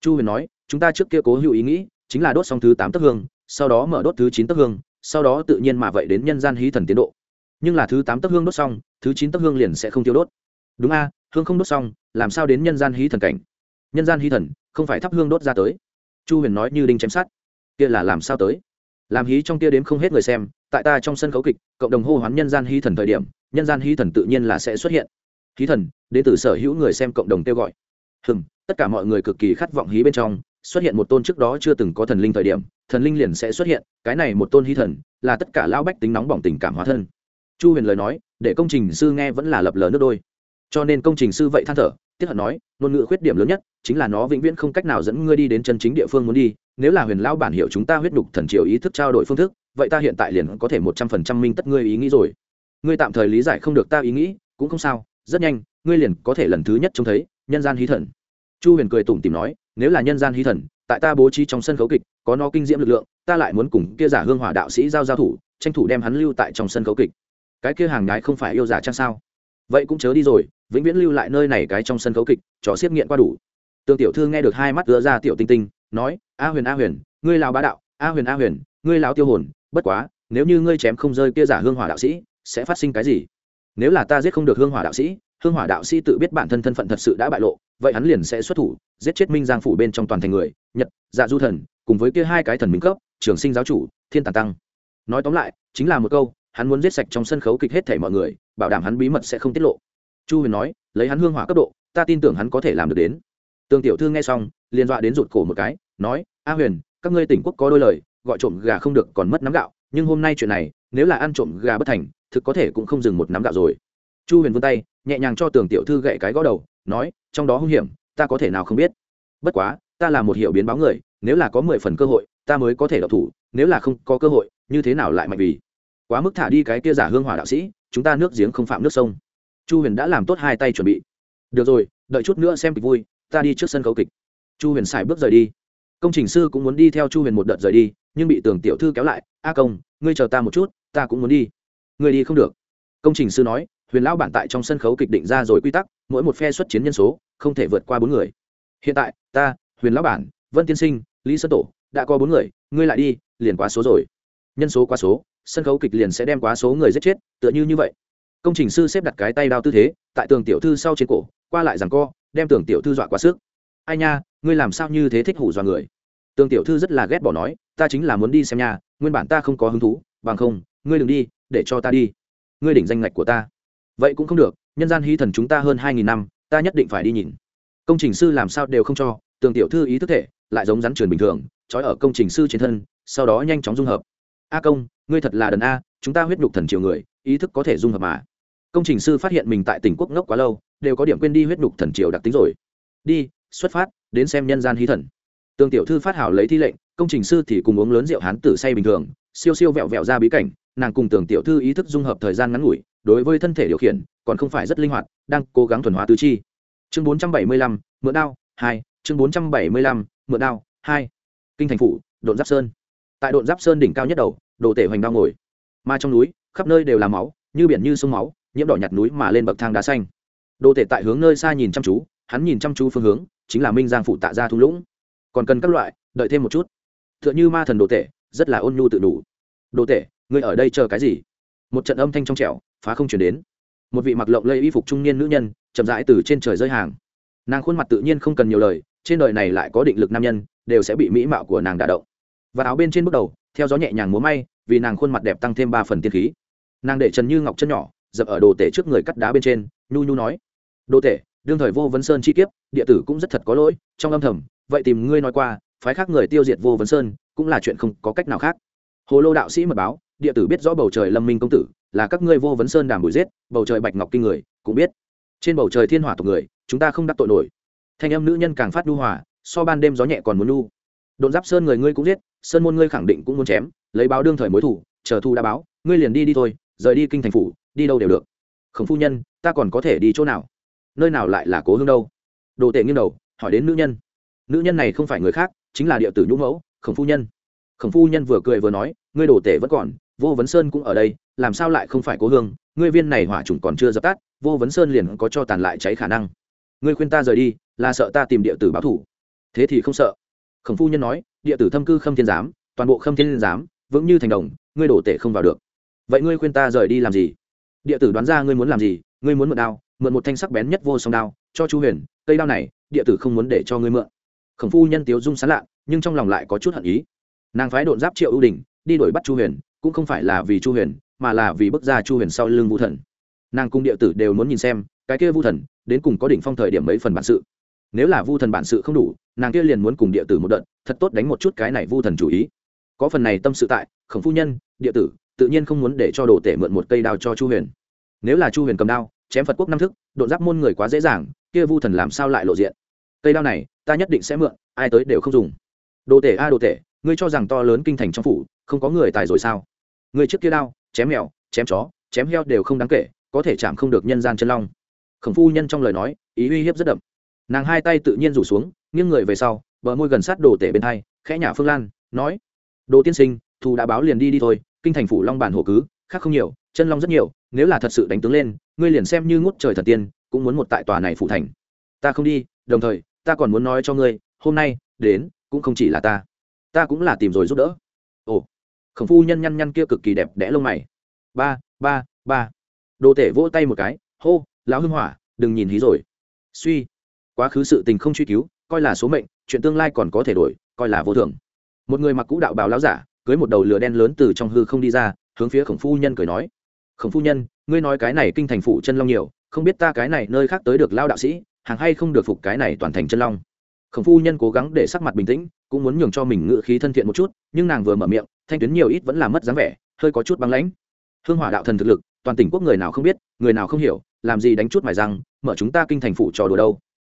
Chu huyền nói, chúng ta trước kia cố hữu ý nghĩ, chính là đốt xong thứ tám tấc hương, sau đó mở đốt thứ chín tấc hương, sau đó tự nhiên mà vậy đến nhân gian hí thần tiến độ nhưng là thứ tám tấc hương đốt xong, thứ chín tấc hương liền sẽ không tiêu đốt. Đúng a, hương không đốt xong, làm sao đến nhân gian hí thần cảnh? Nhân gian hí thần, không phải thắp hương đốt ra tới. Chu huyền nói như đinh chém sát kia là làm sao tới? Làm hí trong kia đếm không hết người xem, tại ta trong sân khấu kịch, cộng đồng hô hoán nhân gian hí thần thời điểm, nhân gian hí thần tự nhiên là sẽ xuất hiện. Hí thần, đến từ sở hữu người xem cộng đồng kêu gọi. Hừng tất cả mọi người cực kỳ khát vọng hí bên trong, xuất hiện một tôn trước đó chưa từng có thần linh thời điểm, thần linh liền sẽ xuất hiện, cái này một tôn hí thần, là tất cả lão bách tính nóng bỏng tình cảm hóa thân chu huyền lời nói, để công trình sư nghe vẫn là lập lờ nước đôi. Cho nên công trình sư vậy than thở tiếp hận nói, ngôn ngữ khuyết điểm lớn nhất chính là nó vĩnh viễn không cách nào dẫn ngươi đi đến chân chính địa phương muốn đi. Nếu là huyền lão bản hiểu chúng ta huyết đục thần triều ý thức trao đổi phương thức, vậy ta hiện tại liền có thể một trăm phần trăm minh tất ngươi ý nghĩ rồi. Ngươi tạm thời lý giải không được ta ý nghĩ, cũng không sao, rất nhanh, ngươi liền có thể lần thứ nhất trông thấy nhân gian hí thần. Chu huyền cười tủm tìm nói, nếu là nhân gian hí thần, tại ta bố trí trong sân khấu kịch, có nó kinh diễm lực lượng, ta lại muốn cùng kia giả hương hỏa đạo sĩ giao giao thủ, tranh thủ đem hắn lưu tại trong sân khấu kịch cái kia hàng nhái không phải yêu giả chăng sao? Vậy cũng chớ đi rồi, vĩnh viễn lưu lại nơi này cái trong sân khấu kịch trò xiết nghiện qua đủ. Tương tiểu thư nghe được hai mắt gỡ ra tiểu tinh tinh, nói, a huyền a huyền, ngươi lào bá đạo, a huyền a huyền, ngươi lào tiêu hồn, bất quá, nếu như ngươi chém không rơi kia giả hương hỏa đạo sĩ, sẽ phát sinh cái gì? Nếu là ta giết không được hương hỏa đạo sĩ, hương hỏa đạo sĩ tự biết bản thân thân phận thật sự đã bại lộ, vậy hắn liền sẽ xuất thủ, giết chết minh giang phủ bên trong toàn thành người, nhật dạ du thần, cùng với kia hai cái thần minh cấp, trường sinh giáo chủ, thiên tàn tăng. Nói tóm lại, chính là một câu hắn muốn giết sạch trong sân khấu kịch hết thảy mọi người, bảo đảm hắn bí mật sẽ không tiết lộ. Chu huyền nói, lấy hắn hương hỏa cấp độ, ta tin tưởng hắn có thể làm được đến. Tương tiểu thư nghe xong, liền dọa đến rụt cổ một cái, nói, a huyền, các ngươi tỉnh quốc có đôi lời, gọi trộm gà không được còn mất nắm gạo, nhưng hôm nay chuyện này, nếu là ăn trộm gà bất thành, thực có thể cũng không dừng một nắm gạo rồi. Chu huyền vươn tay, nhẹ nhàng cho tường tiểu thư gậy cái gõ đầu, nói, trong đó hung hiểm, ta có thể nào không biết. Bất quá, ta là một hiệu biến báo người, nếu là có mười phần cơ hội, ta mới có thể độc thủ, nếu là không có cơ hội, như thế nào lại mạnh vì? Quá mức thả đi cái kia giả hương hỏa đạo sĩ, chúng ta nước giếng không phạm nước sông. Chu huyền đã làm tốt hai tay chuẩn bị. Được rồi, đợi chút nữa xem kịch vui, ta đi trước sân khấu kịch. Chu huyền xài bước rời đi. Công trình sư cũng muốn đi theo chu huyền một đợt rời đi, nhưng bị tường tiểu thư kéo lại, a công, ngươi chờ ta một chút, ta cũng muốn đi. Ngươi đi không được. Công trình sư nói, huyền lão bản tại trong sân khấu kịch định ra rồi quy tắc, mỗi một phe xuất chiến nhân số, không thể vượt qua bốn người. Hiện tại, ta, huyền lão bản, vân tiên sinh, lý sơn tổ, đã có bốn người, ngươi lại đi, liền quá số rồi. Nhân số quá số sân khấu kịch liền sẽ đem quá số người giết chết, tựa như như vậy. Công trình sư xếp đặt cái tay đao tư thế, tại tường tiểu thư sau trên cổ, qua lại rằng co, đem tường tiểu thư dọa quá sức. Ai nha, ngươi làm sao như thế thích hủ dọa người? Tường tiểu thư rất là ghét bỏ nói, ta chính là muốn đi xem nhà, nguyên bản ta không có hứng thú, bằng không, ngươi đừng đi, để cho ta đi. Ngươi đỉnh danh ngạch của ta. Vậy cũng không được, nhân gian hy thần chúng ta hơn hai nghìn năm, ta nhất định phải đi nhìn. Công trình sư làm sao đều không cho, tường tiểu thư ý thức thể, lại giống rắn truyền bình thường, trói ở công trình sư trên thân, sau đó nhanh chóng dung hợp a công, ngươi thật là đần a, chúng ta huyết nhục thần triều người, ý thức có thể dung hợp mà. Công trình sư phát hiện mình tại tỉnh quốc ngốc quá lâu, đều có điểm quên đi huyết nhục thần triều đặc tính rồi. Đi, xuất phát, đến xem nhân gian hí thần. Tương tiểu thư phát hảo lấy thi lệnh, công trình sư thì cùng uống lớn rượu hán tử say bình thường, siêu siêu vẹo vẹo ra bí cảnh, nàng cùng tường tiểu thư ý thức dung hợp thời gian ngắn ngủi, đối với thân thể điều khiển, còn không phải rất linh hoạt, đang cố gắng thuần hóa tứ chi. Chương bốn trăm bảy mươi lăm, mượn đao, hai, chương bốn trăm bảy mươi lăm, mượn đao, hai. Kinh thành phủ, độn giáp sơn tại độn giáp sơn đỉnh cao nhất đầu, đồ tể hoành đao ngồi. Mà trong núi, khắp nơi đều là máu, như biển như sông máu, nhiễm đỏ nhặt núi mà lên bậc thang đá xanh. Đồ tể tại hướng nơi xa nhìn chăm chú, hắn nhìn chăm chú phương hướng, chính là minh giang phụ tạ ra thung lũng. Còn cần các loại, đợi thêm một chút. T h ư ợ n h ư ma thần đồ tể, rất là ôn nhu tự đủ. Đồ tể, ngươi ở đây chờ cái gì? Một trận âm thanh trong trẻo, phá không chuyển đến. Một vị mặc lộng lây y phục trung niên nữ nhân, chậm rãi từ trên trời rơi hàng. Nàng khuôn mặt tự nhiên không cần nhiều lời, trên đời này lại có định lực nam nhân, đều sẽ bị mỹ mạo của nàng đả động và áo bên trên bước đầu, theo gió nhẹ nhàng múa may, vì nàng khuôn mặt đẹp tăng thêm ba phần tiên khí. Nàng để trần như ngọc chân nhỏ, dập ở đồ tể trước người cắt đá bên trên, nhu nhu nói, đồ tể, đương thời vô vấn sơn chi kiếp, địa tử cũng rất thật có lỗi, trong âm thầm, vậy tìm ngươi nói qua, phái khác người tiêu diệt vô vấn sơn, cũng là chuyện không có cách nào khác. Hồ lô đạo sĩ mật báo, địa tử biết rõ bầu trời lâm minh công tử, là các ngươi vô vấn sơn đàm bùi giết, bầu trời bạch ngọc kinh người, cũng biết. Trên bầu trời thiên hỏa tộc người, chúng ta không đắc tội nổi. Thanh âm nữ nhân càng phát nhu hòa, so ban đêm gió nhẹ còn muốn nu đồn giáp sơn người ngươi cũng giết, sơn môn ngươi khẳng định cũng muốn chém, lấy báo đương thời mối thủ, chờ thu đã báo, ngươi liền đi đi thôi, rời đi kinh thành phủ, đi đâu đều được. Khổng phu nhân, ta còn có thể đi chỗ nào? Nơi nào lại là cố hương đâu? Đồ tệ nghiêng đầu, hỏi đến nữ nhân. Nữ nhân này không phải người khác, chính là địa tử nhũ mẫu, khổng phu nhân. Khổng phu nhân vừa cười vừa nói, ngươi đồ tể vẫn còn, vô vấn sơn cũng ở đây, làm sao lại không phải cố hương? Ngươi viên này hỏa trùng còn chưa dập tắt, vô vấn sơn liền có cho tàn lại cháy khả năng. Ngươi khuyên ta rời đi, là sợ ta tìm địa tử báo thủ. Thế thì không sợ khổng phu nhân nói, địa tử thâm cư khâm thiên giám, toàn bộ khâm thiên giám, vững như thành đồng, ngươi đổ tể không vào được. Vậy ngươi khuyên ta rời đi làm gì? Địa tử đoán ra ngươi muốn làm gì, ngươi muốn mượn đao, mượn một thanh sắc bén nhất vô song đao, cho chu huyền, cây đao này, địa tử không muốn để cho ngươi mượn. Khổng phu nhân tiếu dung sán lạ, nhưng trong lòng lại có chút hận ý. Nàng phái độn giáp triệu ưu đình, đi đuổi bắt chu huyền, cũng không phải là vì chu huyền, mà là vì bước ra chu huyền sau lưng vũ thần. Nàng cung địa tử đều muốn nhìn xem, cái kia vu thần đến cùng có đỉnh phong thời điểm mấy phần bản sự. Nếu là vu thần bản sự không đủ nàng kia liền muốn cùng địa tử một đợt, thật tốt đánh một chút cái này vu thần chủ ý. Có phần này tâm sự tại, khổng phu nhân, địa tử, tự nhiên không muốn để cho đồ tể mượn một cây đao cho chu huyền. Nếu là chu huyền cầm đao, chém phật quốc năm thức đột giáp môn người quá dễ dàng, kia vu thần làm sao lại lộ diện? Cây đao này, ta nhất định sẽ mượn, ai tới đều không dùng. Đồ tể a đồ tể, ngươi cho rằng to lớn kinh thành trong phủ, không có người tài rồi sao? Ngươi trước kia đao, chém mèo, chém chó, chém heo đều không đáng kể, có thể chạm không được nhân gian chân long. Khổng phu nhân trong lời nói, ý uy hiếp rất đậm. Nàng hai tay tự nhiên rủ xuống nghiêng người về sau, bờ môi gần sát đồ tể bên hai khẽ nhả phương lan, nói, đồ tiên sinh, thù đã báo liền đi đi thôi, kinh thành phủ long bản hộ cứ, khác không nhiều, chân long rất nhiều, nếu là thật sự đánh tướng lên, ngươi liền xem như ngút trời thần tiên, cũng muốn một tại tòa này phủ thành. Ta không đi, đồng thời, ta còn muốn nói cho ngươi, hôm nay, đến, cũng không chỉ là ta. Ta cũng là tìm rồi giúp đỡ. Ồ, khổng phu nhân nhăn nhăn kia cực kỳ đẹp đẽ lông mày. Ba ba ba. Đồ tể vỗ tay một cái, hô, lão hưng hỏa, đừng nhìn hí rồi. Suy, quá khứ sự tình không truy cứu coi là số mệnh, chuyện tương lai còn có thể đổi, coi là vô thường. Một người mặc cũ đạo bào lão giả, cưới một đầu lửa đen lớn từ trong hư không đi ra, hướng phía khổng phu nhân cười nói. Khổng phu nhân, ngươi nói cái này kinh thành phụ chân long nhiều, không biết ta cái này nơi khác tới được lao đạo sĩ, hàng hay không được phục cái này toàn thành chân long. Khổng phu nhân cố gắng để sắc mặt bình tĩnh, cũng muốn nhường cho mình ngự khí thân thiện một chút, nhưng nàng vừa mở miệng, thanh tuyến nhiều ít vẫn là mất dáng vẻ, hơi có chút băng lãnh. Hương hỏa đạo thần thực lực, toàn tỉnh quốc người nào không biết, người nào không hiểu, làm gì đánh chút mài răng, mở chúng ta kinh thành phụ trò đùa đâu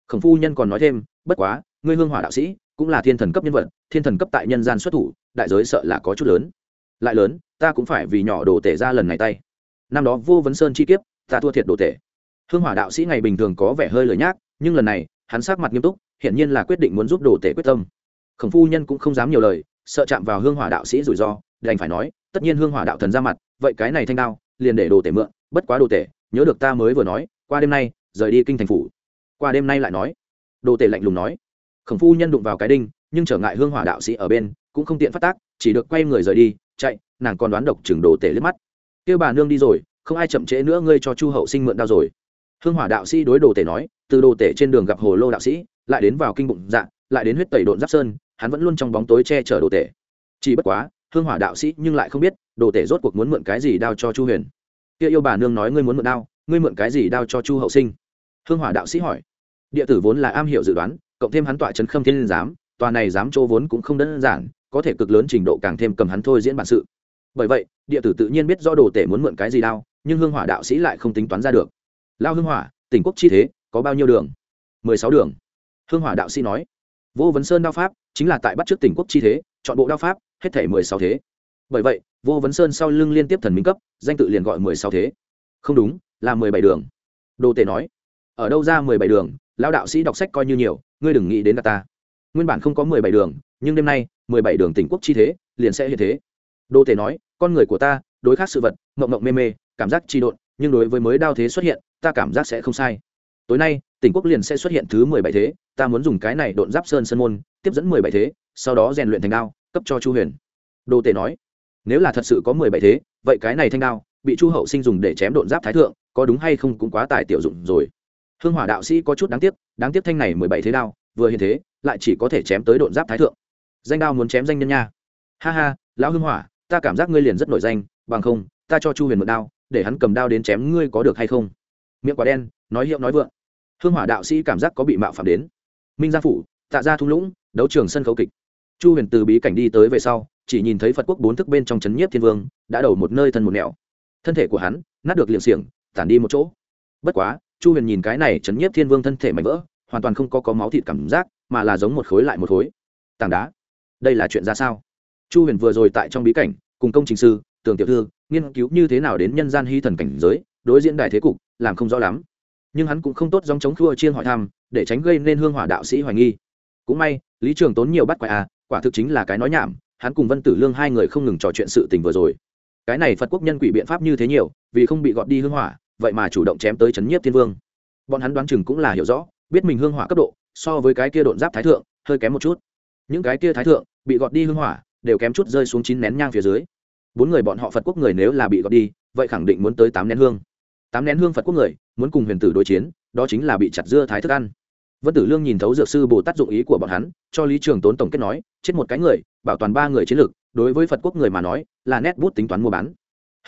khổng phu nhân còn nói thêm, bất quá, ngươi hương hỏa đạo sĩ cũng là thiên thần cấp nhân vật, thiên thần cấp tại nhân gian xuất thủ, đại giới sợ là có chút lớn. Lại lớn, ta cũng phải vì nhỏ đồ tể ra lần này tay. Năm đó vô vấn sơn chi kiếp, ta thua thiệt đồ tể. Hương hỏa đạo sĩ ngày bình thường có vẻ hơi lời nhác, nhưng lần này, hắn sát mặt nghiêm túc, hiển nhiên là quyết định muốn giúp đồ tể quyết tâm. Khổng phu nhân cũng không dám nhiều lời, sợ chạm vào hương hỏa đạo sĩ rủi ro, đành phải nói, tất nhiên hương hỏa đạo thần ra mặt, vậy cái này thanh đao, liền để đồ tể mượn, bất quá đồ tể, nhớ được ta mới vừa nói, qua đêm nay, rời đi kinh thành phủ qua đêm nay lại nói. Đồ tể lạnh lùng nói. Khổng phu nhân đụng vào cái đinh, nhưng trở ngại hương hỏa đạo sĩ ở bên, cũng không tiện phát tác, chỉ được quay người rời đi, chạy, nàng còn đoán độc chừng đồ tể liếc mắt. Kêu bà nương đi rồi, không ai chậm trễ nữa ngươi cho chu hậu sinh mượn đao rồi. Hương hỏa đạo sĩ đối đồ tể nói, từ đồ tể trên đường gặp hồ lô đạo sĩ, lại đến vào kinh bụng dạ lại đến huyết tẩy độn giáp sơn, hắn vẫn luôn trong bóng tối che chở đồ tể. Chỉ bất quá, hương hỏa đạo sĩ nhưng lại không biết, đồ tể rốt cuộc muốn mượn cái gì đao cho chu huyền. Kia yêu bà nương nói ngươi muốn mượn đao, ngươi mượn cái gì đao cho chu hậu sinh? Hương hỏa đạo sĩ hỏi. Địa tử vốn là am hiểu dự đoán, cộng thêm hắn tọa trấn khâm thiên giám, tòa này dám chỗ vốn cũng không đơn giản, có thể cực lớn trình độ càng thêm cầm hắn thôi diễn bản sự. Bởi vậy, địa tử tự nhiên biết do đồ tể muốn mượn cái gì đao, nhưng hương hỏa đạo sĩ lại không tính toán ra được. Lao hương hỏa, tỉnh quốc chi thế, có bao nhiêu đường? Mười sáu đường. Hương hỏa đạo sĩ nói. Vô vấn sơn đao pháp, chính là tại bắt trước tỉnh quốc chi thế, chọn bộ đao pháp, hết thể mười sáu thế. Bởi vậy, vô vấn sơn sau lưng liên tiếp thần minh cấp, danh tự liền gọi mười sáu thế. Không đúng, là mười bảy đường. Đồ tể nói ở đâu ra mười bảy đường, lão đạo sĩ đọc sách coi như nhiều, ngươi đừng nghĩ đến cả ta. Nguyên bản không có mười bảy đường, nhưng đêm nay, mười bảy đường tỉnh quốc chi thế, liền sẽ hiện thế. Đô Tề nói, con người của ta, đối khác sự vật mộng mộng mê mê, cảm giác chi độn, nhưng đối với mới đao thế xuất hiện, ta cảm giác sẽ không sai. Tối nay, tỉnh quốc liền sẽ xuất hiện thứ mười bảy thế, ta muốn dùng cái này độn giáp sơn sơn môn, tiếp dẫn mười bảy thế, sau đó rèn luyện thành đao, cấp cho chu huyền. Đô Tề nói, nếu là thật sự có mười bảy thế, vậy cái này thanh đao, bị chu hậu sinh dùng để chém độn giáp thái thượng, có đúng hay không cũng quá tài tiểu dụng rồi hương hỏa đạo sĩ có chút đáng tiếc đáng tiếc thanh này mười bảy thế đao, vừa hiện thế, lại chỉ có thể chém tới độn giáp thái thượng. Danh đao muốn chém danh nhân nha. Ha ha, lão hưng hỏa, ta cảm giác ngươi liền rất nổi danh, bằng không, ta cho chu huyền mượn đao, để hắn cầm đao đến chém ngươi có được hay không? Miệng quả đen, nói hiệu nói vượng. Hương hỏa đạo sĩ cảm giác có bị mạo phạm đến. Minh gia phủ, tạ ra thung lũng, đấu trường sân khấu kịch. Chu huyền từ bí cảnh đi tới về sau, chỉ nhìn thấy phật quốc bốn thức bên trong c nhiếp thiên vương, đã đầu một nơi thân một nẻo. Thân thể của hắn, nát được liệm xiềng, tản đi một chỗ. Bất quá chu huyền nhìn cái này chấn nhiếp thiên vương thân thể mạnh vỡ, hoàn toàn không có có máu thịt cảm giác, mà là giống một khối lại một khối. Tảng đá. Đây là chuyện ra sao? Chu huyền vừa rồi tại trong bí cảnh, cùng công trình sư, tường tiểu thư, nghiên cứu như thế nào đến nhân gian hy thần cảnh giới, đối diễn đại thế cục, làm không rõ lắm. Nhưng hắn cũng không tốt dòng chống khua chiên hỏi thăm, để tránh gây nên hương hỏa đạo sĩ hoài nghi. Cũng may, lý trường tốn nhiều bắt quại à quả thực chính là cái nói nhảm, hắn cùng vân tử lương hai người không ngừng trò chuyện sự tình vừa rồi. Cái này phật quốc nhân quỷ biện pháp như thế nhiều, vì không bị gọt đi hương hỏa vậy mà chủ động chém tới c nhiếp thiên vương. Bọn hắn đoán chừng cũng là hiểu rõ, biết mình hương hỏa cấp độ, so với cái kia độn giáp thái thượng, hơi kém một chút. Những cái kia thái thượng, bị gọt đi hương hỏa, đều kém chút rơi xuống chín nén nhang phía dưới. Bốn người bọn họ phật quốc người nếu là bị gọt đi, vậy khẳng định muốn tới tám nén hương. Tám nén hương phật quốc người, muốn cùng huyền tử đối chiến, đó chính là bị chặt dưa thái thức ăn. Vân tử lương nhìn thấu dược sư bồ tát dụng ý của bọn hắn, cho lý trường tốn tổng kết nói, chết một cái người, bảo toàn ba người chiến lược, đối với phật quốc người mà nói, là nét bút tính toán mua bán.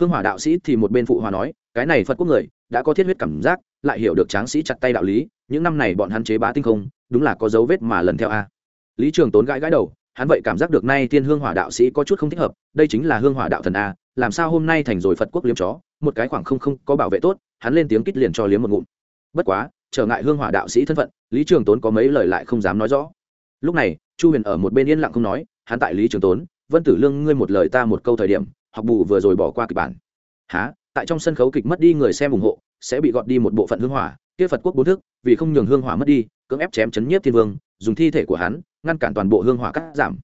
Hương hỏa đạo sĩ thì một bên phụ hòa nói cái này phật quốc người, đã có thiết huyết cảm giác, lại hiểu được tráng sĩ chặt tay đạo lý, những năm này bọn hắn chế bá tinh không, đúng là có dấu vết mà lần theo a. Lý trường tốn gãi gãi đầu, hắn vậy cảm giác được nay thiên hương hỏa đạo sĩ có chút không thích hợp, đây chính là hương hỏa đạo thần a, làm sao hôm nay thành rồi phật quốc liếm chó, một cái khoảng không không có bảo vệ tốt, hắn lên tiếng kít liền cho liếm một ngụm. Bất quá, trở ngại hương hỏa đạo sĩ thân phận, lý trường tốn có mấy lời lại không dám nói rõ. Lúc này, chu huyền ở một bên yên lặng không nói, hắn tại lý trường tốn, vân tử lương, ngươi một lời ta một câu thời điểm, học bù vừa rồi bỏ qua kịch bản. Há tại trong sân khấu kịch mất đi người xem ủng hộ, sẽ bị gọt đi một bộ phận hương hỏa, kia phật quốc bốn thức vì không nhường hương hỏa mất đi, cưỡng ép chém chấn nhiếp thiên vương, dùng thi thể của hắn, ngăn cản toàn bộ hương hỏa cắt giảm.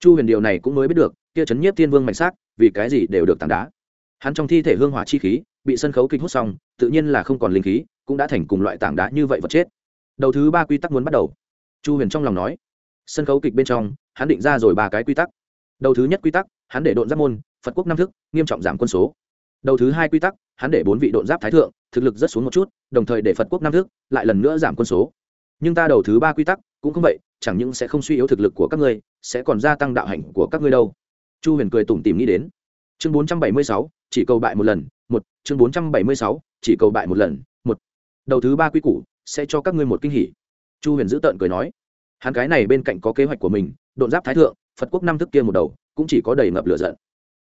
Chu huyền điều này cũng mới biết được, kia chấn nhiếp thiên vương mạnh xác, vì cái gì đều được tảng đá. Hắn trong thi thể hương hỏa chi khí, bị sân khấu kịch hút xong, tự nhiên là không còn linh khí, cũng đã thành cùng loại tảng đá như vậy vật chết. Đầu thứ ba quy tắc muốn bắt đầu. Chu huyền trong lòng nói. Sân khấu kịch bên trong, hắn định ra rồi ba cái quy tắc. Đầu thứ nhất quy tắc, hắn để độn giáp môn, phật quốc năm thức nghiêm trọng giảm quân số đầu thứ hai quy tắc, hắn để bốn vị độn giáp thái thượng, thực lực rất xuống một chút, đồng thời để phật quốc năm thức lại lần nữa giảm quân số. Nhưng ta đầu thứ ba quy tắc, cũng không vậy, chẳng những sẽ không suy yếu thực lực của các ngươi, sẽ còn gia tăng đạo hạnh của các ngươi đâu. Chu huyền cười tủm tìm nghĩ đến. Chương bốn trăm bảy mươi sáu, chỉ cầu bại một lần, một. Chương bốn trăm bảy mươi sáu, chỉ cầu bại một lần, một. Đầu thứ ba quy củ, sẽ cho các ngươi một kinh hỉ. Chu huyền giữ tợn cười nói. Hắn cái này bên cạnh có kế hoạch của mình, độn giáp thái thượng, phật quốc năm thức kia một đầu, cũng chỉ có đầy ngập lửa giận.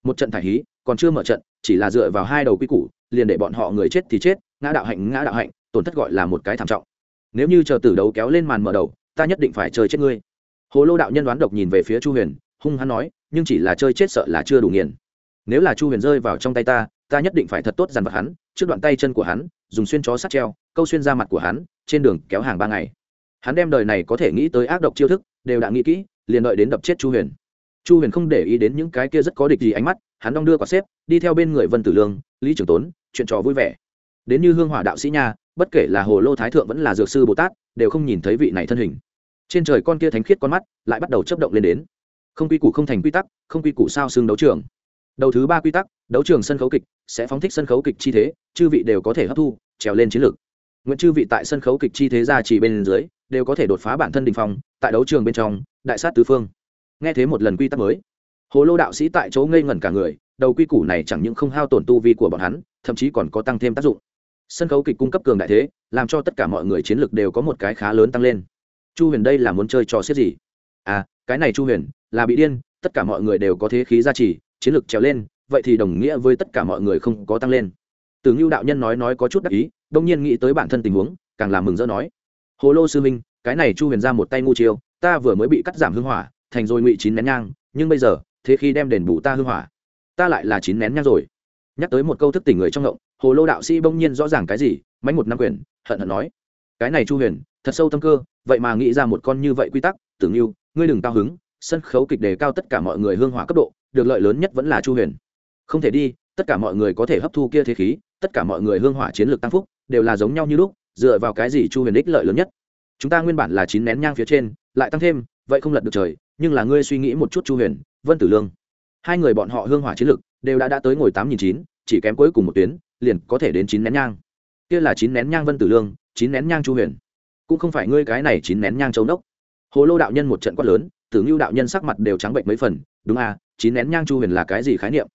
Một trận thải hí, còn chưa mở trận chỉ là dựa vào hai đầu quy củ, liền để bọn họ người chết thì chết, ngã đạo hạnh, ngã đạo hạnh, tổn thất gọi là một cái thảm trọng. Nếu như chờ tử đấu kéo lên màn mở đầu, ta nhất định phải chơi chết ngươi. Hồ lô đạo nhân đoán độc nhìn về phía chu huyền, hung hắn nói, nhưng chỉ là chơi chết sợ là chưa đủ nghiền. Nếu là chu huyền rơi vào trong tay ta ta nhất định phải thật tốt dằn vặt hắn, trước đoạn tay chân của hắn, dùng xuyên chó sắt treo, câu xuyên ra mặt của hắn, trên đường kéo hàng ba ngày. Hắn đem đời này có thể nghĩ tới ác độc chiêu thức, đều đã nghĩ kỹ, liền đợi đến đập chết chu huyền. Chu huyền không để ý đến những cái kia rất có địch gì ánh mắt hắn đong đưa quả xếp, đi theo bên người vân tử lương, lý trường tốn, chuyện trò vui vẻ. Đến như hương hỏa đạo sĩ nha, bất kể là hồ lô thái thượng vẫn là dược sư bồ tát, đều không nhìn thấy vị này thân hình. Trên trời con kia thánh khiết con mắt lại bắt đầu chấp động lên đến. Không quy củ không thành quy tắc, không quy củ sao xương đấu trường. Đầu thứ ba quy tắc, đấu trường sân khấu kịch, sẽ phóng thích sân khấu kịch chi thế, chư vị đều có thể hấp thu, trèo lên chiến lược. Nguyễn chư vị tại sân khấu kịch chi thế ra chỉ bên dưới, đều có thể đột phá bản thân đình phong, tại đấu trường bên trong, đại sát tứ phương. Nghe thế một lần quy tắc mới hồ lô đạo sĩ tại chỗ ngây ngẩn cả người, đầu quy củ này chẳng những không hao tổn tu vi của bọn hắn, thậm chí còn có tăng thêm tác dụng. Sân khấu kịch cung cấp cường đại thế, làm cho tất cả mọi người chiến lược đều có một cái khá lớn tăng lên. Chu huyền đây là muốn chơi trò xiết gì? À cái này chu huyền, là bị điên, tất cả mọi người đều có thế khí gia trì, chiến lược trèo lên, vậy thì đồng nghĩa với tất cả mọi người không có tăng lên. Từ ngưu đạo nhân nói nói có chút đắc ý, đông nhiên nghĩ tới bản thân tình huống, càng làm mừng rỡ nói. Hồ lô sư minh, cái này chu huyền ra một tay ngu chiêu, ta vừa mới bị cắt giảm hưng hỏa, thành rồi ngụy chín nén nhang, nhưng bây giờ thế khi đem đền bù ta hư hỏa. Ta lại là chín nén nhang rồi. Nhắc tới một câu thức tỉnh người trong ngộng, hồ lô đạo sĩ bỗng nhiên rõ ràng cái gì, mánh một năm quyền, hận hận nói, cái này chu huyền, thật sâu tâm cơ, vậy mà nghĩ ra một con như vậy quy tắc tưởng như ngươi đừng cao hứng, sân khấu kịch đề cao tất cả mọi người hương hỏa cấp độ, được lợi lớn nhất vẫn là chu huyền. Không thể đi, tất cả mọi người có thể hấp thu kia thế khí, tất cả mọi người hương hỏa chiến lược tăng phúc, đều là giống nhau như lúc, dựa vào cái gì chu huyền ích lợi lớn nhất? Chúng ta nguyên bản là chín nén nhang phía trên, lại tăng thêm, vậy không lật được trời, nhưng là ngươi suy nghĩ một chút chu huyền vân tử lương. Hai người bọn họ hương hỏa chiến lực đều đã đã tới ngồi tám nghìn chín, chỉ kém cuối cùng một tuyến, liền có thể đến chín nén nhang. Kia là chín nén nhang vân tử lương, chín nén nhang chu huyền. Cũng không phải ngươi cái này chín nén nhang châu đốc. Hồ lô đạo nhân một trận quát lớn, tử ngưu đạo nhân sắc mặt đều trắng bệnh mấy phần, đúng à chín nén nhang chu huyền là cái gì khái niệm?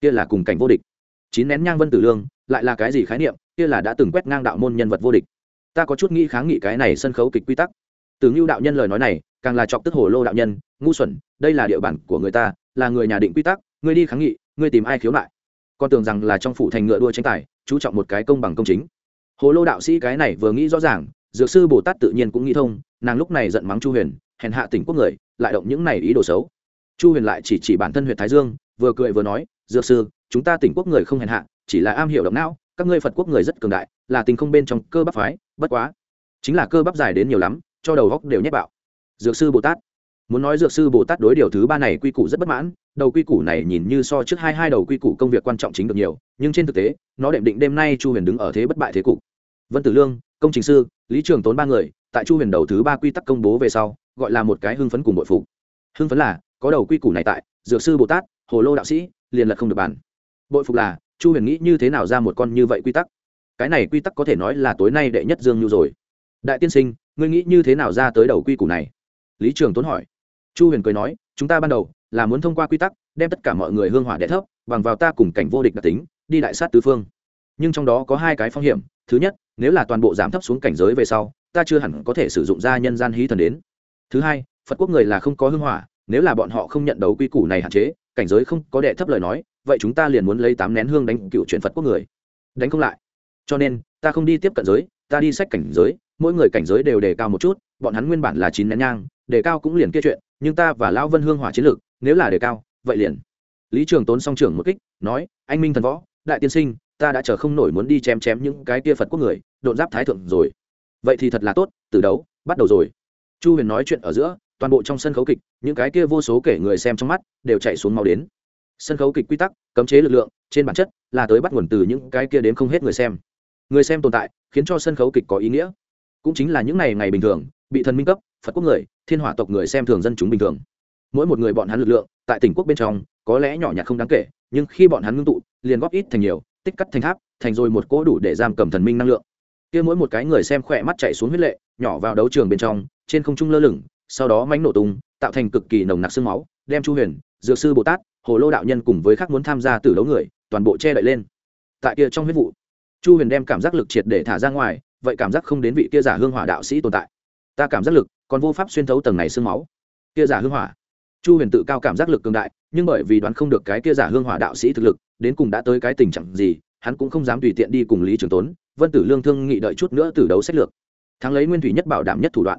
Kia là cùng cảnh vô địch. Chín nén nhang vân tử lương lại là cái gì khái niệm? Kia là đã từng quét ngang đạo môn nhân vật vô địch. Ta có chút nghĩ kháng nghị cái này sân khấu kịch quy tắc. Tử ngưu đạo nhân lời nói này, càng là chọc tức hồ lô đạo nhân, ngu xuẩn đây là địa bàn của người ta, là người nhà định quy tắc, ngươi đi kháng nghị, ngươi tìm ai khiếu nại. Con tưởng rằng là trong phủ thành ngựa đua tranh tài, chú trọng một cái công bằng công chính. Hồ lô đạo sĩ cái này vừa nghĩ rõ ràng, dược sư bồ tát tự nhiên cũng nghĩ thông, nàng lúc này giận mắng chu huyền, hèn hạ tỉnh quốc người, lại động những này ý đồ xấu. Chu huyền lại chỉ chỉ bản thân huyện thái dương, vừa cười vừa nói, dược sư, chúng ta tỉnh quốc người không hèn hạ, chỉ là am hiểu động não, các ngươi phật quốc người rất cường đại, là tình không bên trong cơ bắp phái, bất quá, chính là cơ bắp dài đến nhiều lắm, cho đầu góc đều nhét bạo. Dược sư bồ tát muốn nói dược sư bồ tát đối điều thứ ba này quy củ rất bất mãn, đầu quy củ này nhìn như so trước hai hai đầu quy củ công việc quan trọng chính được nhiều, nhưng trên thực tế, nó đệm định đêm nay chu huyền đứng ở thế bất bại thế cục. Vân tử lương, công trình sư, lý trường tốn ba người, tại chu huyền đầu thứ ba quy tắc công bố về sau, gọi là một cái hưng phấn cùng bội phục. Hưng phấn là, có đầu quy củ này tại, dược sư bồ tát, hồ lô đạo sĩ, liền lật không được bàn. Bội phục là, chu huyền nghĩ như thế nào ra một con như vậy quy tắc? Cái này quy tắc có thể nói là tối nay đệ nhất dương nhu rồi. Đại tiên sinh, ngươi nghĩ như thế nào ra tới đầu quy củ này? Lý trường tốn hỏi chu huyền cười nói, chúng ta ban đầu là muốn thông qua quy tắc, đem tất cả mọi người hương hỏa đệ thấp, bằng vào ta cùng cảnh vô địch đặc tính, đi đại sát tứ phương. Nhưng trong đó có hai cái phong hiểm. Thứ nhất, nếu là toàn bộ giảm thấp xuống cảnh giới về sau, ta chưa hẳn có thể sử dụng ra nhân gian hí thần đến. Thứ hai, phật quốc người là không có hương hỏa, nếu là bọn họ không nhận đấu quy củ này hạn chế, cảnh giới không có đệ thấp lời nói, vậy chúng ta liền muốn lấy tám nén hương đánh cựu chuyển phật quốc người. Đánh không lại. Cho nên, ta không đi tiếp cận giới, ta đi sách cảnh giới, mỗi người cảnh giới đều đề cao một chút, bọn hắn nguyên bản là chín nén nhang, đề cao cũng liền kia chuyện nhưng ta và lão vân hương hỏa chiến lược, nếu là đề cao, vậy liền. Lý trường tốn song trưởng một kích, nói, anh minh thần võ, đại tiên sinh, ta đã chờ không nổi muốn đi chém chém những cái kia phật quốc người, độn giáp thái thượng rồi. Vậy thì thật là tốt, từ đấu, bắt đầu rồi. Chu huyền nói chuyện ở giữa, toàn bộ trong sân khấu kịch, những cái kia vô số kể người xem trong mắt, đều chạy xuống mau đến. Sân khấu kịch quy tắc, cấm chế lực lượng, trên bản chất, là tới bắt nguồn từ những cái kia đến không hết người xem. Người xem tồn tại, khiến cho sân khấu kịch có ý nghĩa. Cũng chính là những ngày ngày bình thường, bị thần minh cấp phật quốc người, thiên hỏa tộc người xem thường dân chúng bình thường. Mỗi một người bọn hắn lực lượng, tại tỉnh quốc bên trong, có lẽ nhỏ nhặt không đáng kể, nhưng khi bọn hắn ngưng tụ, liền góp ít thành nhiều, tích cắt thành tháp, thành rồi một cỗ đủ để giam cầm thần minh năng lượng. Kia mỗi một cái người xem khỏe mắt chạy xuống huyết lệ, nhỏ vào đấu trường bên trong, trên không trung lơ lửng, sau đó mánh nổ tung, tạo thành cực kỳ nồng nặc sương máu, đem chu huyền, dược sư bồ tát, hồ lô đạo nhân cùng với khác muốn tham gia từ đấu người, toàn bộ che đậy lên. Tại kia trong huyết vụ, chu huyền đem cảm giác lực triệt để thả ra ngoài, vậy cảm giác không đến vị kia giả hương hỏa đạo sĩ tồn tại ta cảm giác lực còn vô pháp xuyên thấu tầng này sương máu. Kia giả hương hỏa. Chu huyền tự cao cảm giác lực cường đại, nhưng bởi vì đoán không được cái kia giả hương hỏa đạo sĩ thực lực, đến cùng đã tới cái tình trạng gì, hắn cũng không dám tùy tiện đi cùng lý trường tốn, vân tử lương thương nghị đợi chút nữa từ đấu sách lược. Thắng lấy nguyên thủy nhất bảo đảm nhất thủ đoạn.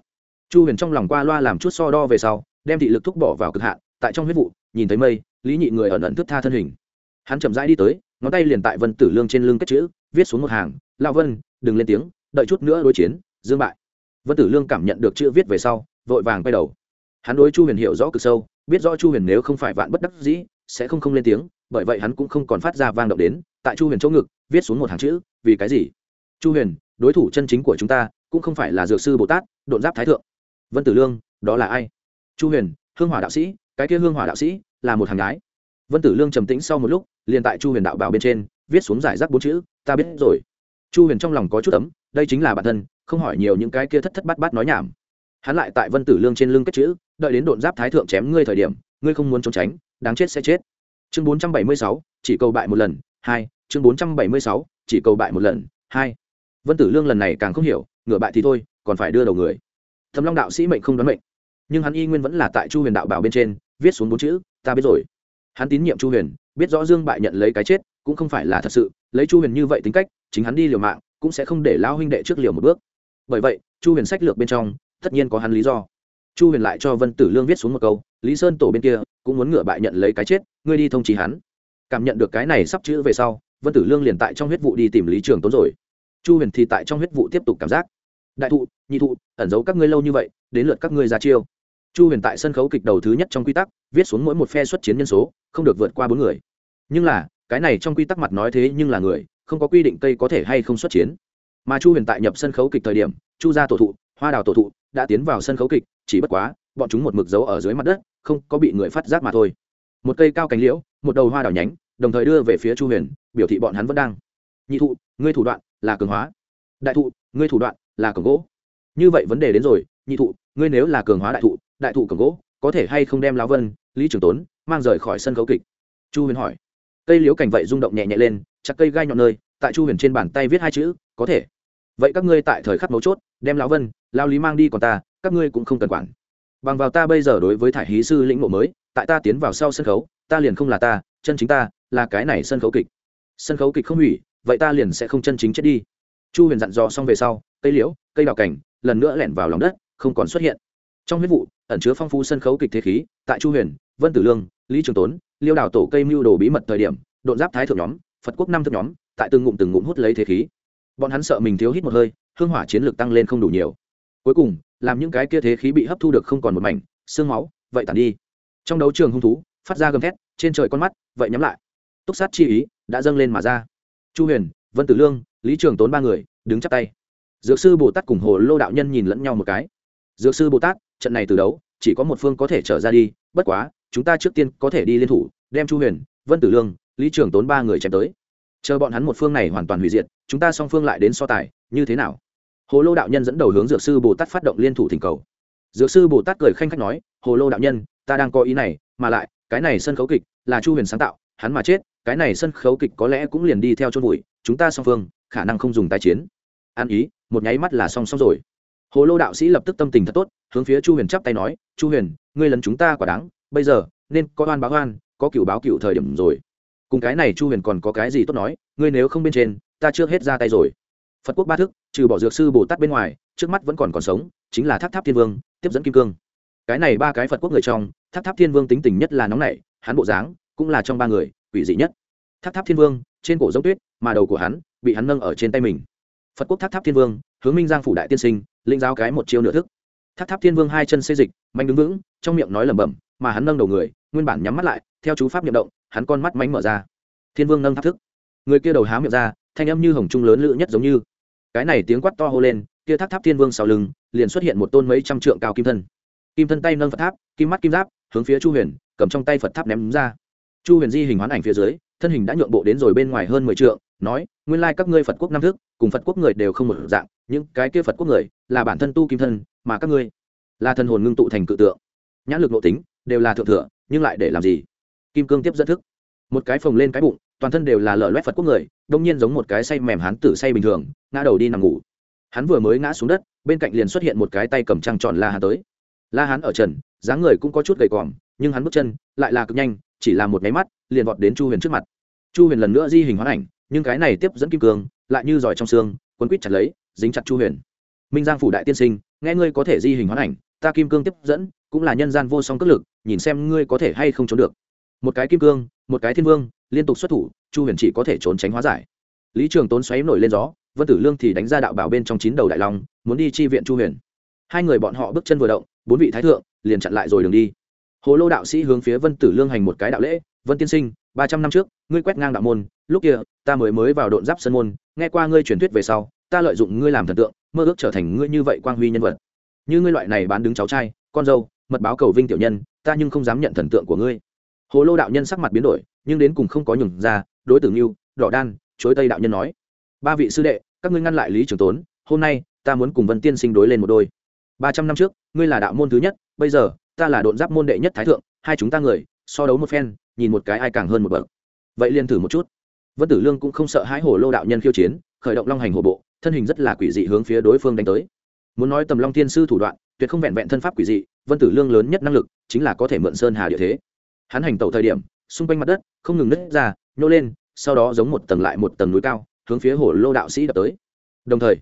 Chu huyền trong lòng qua loa làm chút so đo về sau, đem thị lực thúc bỏ vào cực hạn, tại trong huyết vụ, nhìn thấy mây, lý nhị người ẩn ẩn thức tha thân hình. Hắn chậm rãi đi tới, ngón tay liền tại vân tử lương trên lưng kết chữ, viết xuống một hàng lao vân, đừng lên tiếng, đợi chút nữa đối chiến, dương bại vân tử lương cảm nhận được chữ viết về sau, vội vàng quay đầu. Hắn đối chu huyền hiểu rõ cực sâu, biết rõ chu huyền nếu không phải vạn bất đắc dĩ, sẽ không không lên tiếng, bởi vậy hắn cũng không còn phát ra vang động đến, tại chu huyền chỗ ngực, viết xuống một hàng chữ, vì cái gì? Chu huyền, đối thủ chân chính của chúng ta, cũng không phải là dược sư bồ tát, độn giáp thái thượng. Vân tử lương, đó là ai? Chu huyền, hương hỏa đạo sĩ, cái kia hương hỏa đạo sĩ, là một hàng gái. Vân tử lương trầm tĩnh sau một lúc, liền tại chu huyền đạo bảo bên trên, viết xuống giải rác bốn chữ, ta biết rồi. Chu huyền trong lòng có chút ấm, đây chính là bản thân không hỏi nhiều những cái kia thất thất bát bát nói nhảm. Hắn lại tại vân tử lương trên lưng kết chữ, đợi đến độn giáp thái thượng chém ngươi thời điểm, ngươi không muốn trốn tránh, đáng chết sẽ chết. Chương bốn trăm bảy mươi sáu, chỉ cầu bại một lần, hai, chương bốn trăm bảy mươi sáu, chỉ cầu bại một lần, hai. Vân tử lương lần này càng không hiểu, ngửa bại thì thôi, còn phải đưa đầu người. Thầm long đạo sĩ mệnh không đoán mệnh, nhưng hắn y nguyên vẫn là tại chu huyền đạo bảo bên trên, viết xuống bốn chữ, ta biết rồi. Hắn tín nhiệm chu huyền, biết rõ dương bại nhận lấy cái chết, cũng không phải là thật sự, lấy chu huyền như vậy tính cách, chính hắn đi liều mạng, cũng sẽ không để lao huynh đệ trước liều một bước bởi vậy, chu huyền sách lược bên trong, tất nhiên có hắn lý do. Chu huyền lại cho vân tử lương viết xuống một câu, lý sơn tổ bên kia cũng muốn ngựa bại nhận lấy cái chết, ngươi đi thông trí hắn. Cảm nhận được cái này sắp chữ về sau, vân tử lương liền tại trong huyết vụ đi tìm lý trường tốn rồi. Chu huyền thì tại trong huyết vụ tiếp tục cảm giác. Đại thụ, nhị thụ, ẩn giấu các ngươi lâu như vậy, đến lượt các ngươi ra chiêu. Chu huyền tại sân khấu kịch đầu thứ nhất trong quy tắc, viết xuống mỗi một phe xuất chiến nhân số, không được vượt qua bốn người. Nhưng là, cái này trong quy tắc mặt nói thế nhưng là người, không có quy định cây có thể hay không xuất chiến mà chu huyền tại nhập sân khấu kịch thời điểm chu gia tổ thụ hoa đào tổ thụ đã tiến vào sân khấu kịch chỉ bất quá bọn chúng một mực dấu ở dưới mặt đất không có bị người phát giác mà thôi một cây cao cánh liễu một đầu hoa đào nhánh đồng thời đưa về phía chu huyền biểu thị bọn hắn vẫn đang nhị thụ ngươi thủ đoạn là cường hóa đại thụ ngươi thủ đoạn là cường gỗ như vậy vấn đề đến rồi nhị thụ ngươi nếu là cường hóa đại thụ đại thụ cường gỗ có thể hay không đem lao vân lý trường tốn mang rời khỏi sân khấu kịch chu huyền hỏi cây liễu cảnh vậy rung động nhẹ nhẹ lên chặt cây gai nhọn nơi tại chu huyền trên bàn tay viết hai chữ có thể. Vậy các ngươi tại thời khắc mấu chốt, đem lão vân lao lý mang đi còn ta, các ngươi cũng không cần quản. Bằng vào ta bây giờ đối với thải hí sư lĩnh ngộ mới, tại ta tiến vào sau sân khấu, ta liền không là ta, chân chính ta, là cái này sân khấu kịch. Sân khấu kịch không hủy, vậy ta liền sẽ không chân chính chết đi. Chu huyền dặn dò xong về sau, cây liễu, cây đào cảnh, lần nữa lẻn vào lòng đất, không còn xuất hiện. Trong huyết vụ, ẩn chứa phong phú sân khấu kịch thế khí, tại chu huyền, vân tử lương, lý trường tốn, liêu đào tổ cây mưu đồ bí mật thời điểm đội giáp thái thượng nhóm, phật quốc năm thượng nhóm, tại từng ngụm từng ngụm hút lấy thế khí bọn hắn sợ mình thiếu hít một hơi, hương hỏa chiến lược tăng lên không đủ nhiều. Cuối cùng, làm những cái kia thế khí bị hấp thu được không còn một mảnh, xương máu, vậy tàn đi. Trong đấu trường hung thú, phát ra gầm thét, trên trời con mắt, vậy nhắm lại. Túc sát chi ý, đã dâng lên mà ra. Chu huyền, vân tử lương, lý trường tốn ba người, đứng chắp tay. Dược sư bồ tát cùng hồ lô đạo nhân nhìn lẫn nhau một cái. Dược sư bồ tát, trận này từ đấu, chỉ có một phương có thể trở ra đi, bất quá, chúng ta trước tiên có thể đi liên thủ, đem chu huyền, vân tử lương, lý trường tốn ba người chém tới chờ bọn hắn một phương này hoàn toàn hủy diệt, chúng ta song phương lại đến so tài, như thế nào? Hồ lô đạo nhân dẫn đầu hướng dược sư bồ tát phát động liên thủ thỉnh cầu. Dược sư bồ tát cười khanh khách nói, hồ lô đạo nhân, ta đang có ý này, mà lại, cái này sân khấu kịch là chu huyền sáng tạo, hắn mà chết, cái này sân khấu kịch có lẽ cũng liền đi theo chôn vùi, chúng ta song phương, khả năng không dùng tái chiến. An ý, một nháy mắt là song song rồi. Hồ lô đạo sĩ lập tức tâm tình thật tốt, hướng phía chu huyền chắp tay nói, chu huyền, ngươi lấn chúng ta quả đáng, bây giờ, nên có oan báo oan, có cựu báo cựu thời điểm rồi cùng cái này chu huyền còn có cái gì tốt nói, ngươi nếu không bên trên, ta chưa hết ra tay rồi. Phật quốc ba thức, trừ bỏ dược sư bồ tát bên ngoài, trước mắt vẫn còn còn sống, chính là tháp tháp thiên vương, tiếp dẫn kim cương. Cái này ba cái phật quốc người trong tháp tháp thiên vương tính tình nhất là nóng nảy, hắn bộ dáng cũng là trong ba người, quỷ dị nhất. Tháp tháp thiên vương, trên cổ giống tuyết, mà đầu của hắn bị hắn nâng ở trên tay mình. Phật quốc tháp tháp thiên vương, hướng minh giang phủ đại tiên sinh linh giáo cái một chiêu nửa thức. Tháp tháp thiên vương hai chân xê dịch mạnh đứng vững, trong miệng nói lẩm bẩm, mà hắn nâng đầu người, nguyên bản nhắm mắt lại, theo chú pháp nhậm động hắn con mắt mánh mở ra. Thiên vương nâng tháp thức. Người kia đầu há miệng ra, thanh âm như hồng trung lớn lự nhất giống như. Cái này tiếng quát to hô lên, kia tháp tháp thiên vương sau lưng, liền xuất hiện một tôn mấy trăm trượng cao kim thân. Kim thân tay nâng phật tháp, kim mắt kim giáp, hướng phía chu huyền, cầm trong tay phật tháp ném ra. Chu huyền di hình hoán ảnh phía dưới, thân hình đã nhượng bộ đến rồi bên ngoài hơn mười trượng, nói, nguyên lai các ngươi phật quốc năm thức, cùng phật quốc người đều không một dạng, những cái kia phật quốc người, là bản thân tu kim thân, mà các ngươi là thần hồn ngưng tụ thành cự tượng. Nhãn lực nội tính, đều là thượng thừa, nhưng lại để làm gì? Kim cương tiếp dẫn thức. Một cái phồng lên cái bụng, toàn thân đều là lở loét phật quốc người, đông nhiên giống một cái say mềm hắn tử say bình thường, ngã đầu đi nằm ngủ. Hắn vừa mới ngã xuống đất, bên cạnh liền xuất hiện một cái tay cầm trăng tròn la hắn tới. La hắn ở trần, dáng người cũng có chút gầy còm, nhưng hắn bước chân lại là cực nhanh, chỉ là một máy mắt, liền vọt đến chu huyền trước mặt. Chu huyền lần nữa di hình hoán ảnh, nhưng cái này tiếp dẫn kim cương, lại như giỏi trong xương, quấn quýt chặt lấy, dính chặt chu huyền. Minh giang phủ đại tiên sinh, nghe ngươi có thể di hình hoán ảnh, ta kim cương tiếp dẫn, cũng là nhân gian vô song cất lực, nhìn xem ngươi có thể hay không trốn được một cái kim cương, một cái thiên vương, liên tục xuất thủ, chu huyền chỉ có thể trốn tránh hóa giải. Lý trường tốn xoáy nổi lên gió, vân tử lương thì đánh ra đạo bảo bên trong chín đầu đại long, muốn đi chi viện chu huyền. Hai người bọn họ bước chân vừa động, bốn vị thái thượng liền chặn lại rồi đường đi. Hồ lô đạo sĩ hướng phía vân tử lương hành một cái đạo lễ, vân tiên sinh, ba trăm năm trước, ngươi quét ngang đạo môn, lúc kia, ta mới mới vào độn giáp sân môn, nghe qua ngươi truyền thuyết về sau, ta lợi dụng ngươi làm thần tượng, mơ ước trở thành ngươi như vậy quang huy nhân vật. Như ngươi loại này bán đứng cháu trai, con dâu, mật báo cầu vinh tiểu nhân, ta nhưng không dám nhận thần tượng của ngươi hồ lô đạo nhân sắc mặt biến đổi, nhưng đến cùng không có nhường ra, đối tử ngưu, đỏ đan, chối tây đạo nhân nói, ba vị sư đệ, các ngươi ngăn lại lý trường tốn, hôm nay, ta muốn cùng vân tiên sinh đối lên một đôi. Ba trăm năm trước, ngươi là đạo môn thứ nhất, bây giờ, ta là độn giáp môn đệ nhất thái thượng, hai chúng ta người, so đấu một phen, nhìn một cái ai càng hơn một bậc. Vậy liền thử một chút. Vân tử lương cũng không sợ hãi hồ lô đạo nhân khiêu chiến, khởi động long hành hồ bộ, thân hình rất là quỷ dị hướng phía đối phương đánh tới. Muốn nói tầm long tiên sư thủ đoạn, tuyệt không vẹn vẹn thân pháp quỷ dị, vân tử lương lớn nhất năng lực, chính là có thể mượn sơn hà địa thế hắn hành tẩu thời điểm, xung quanh mặt đất, không ngừng nứt ra, nhô lên, sau đó giống một tầng lại một tầng núi cao, hướng phía hồ lô đạo sĩ đập tới. Đồng thời,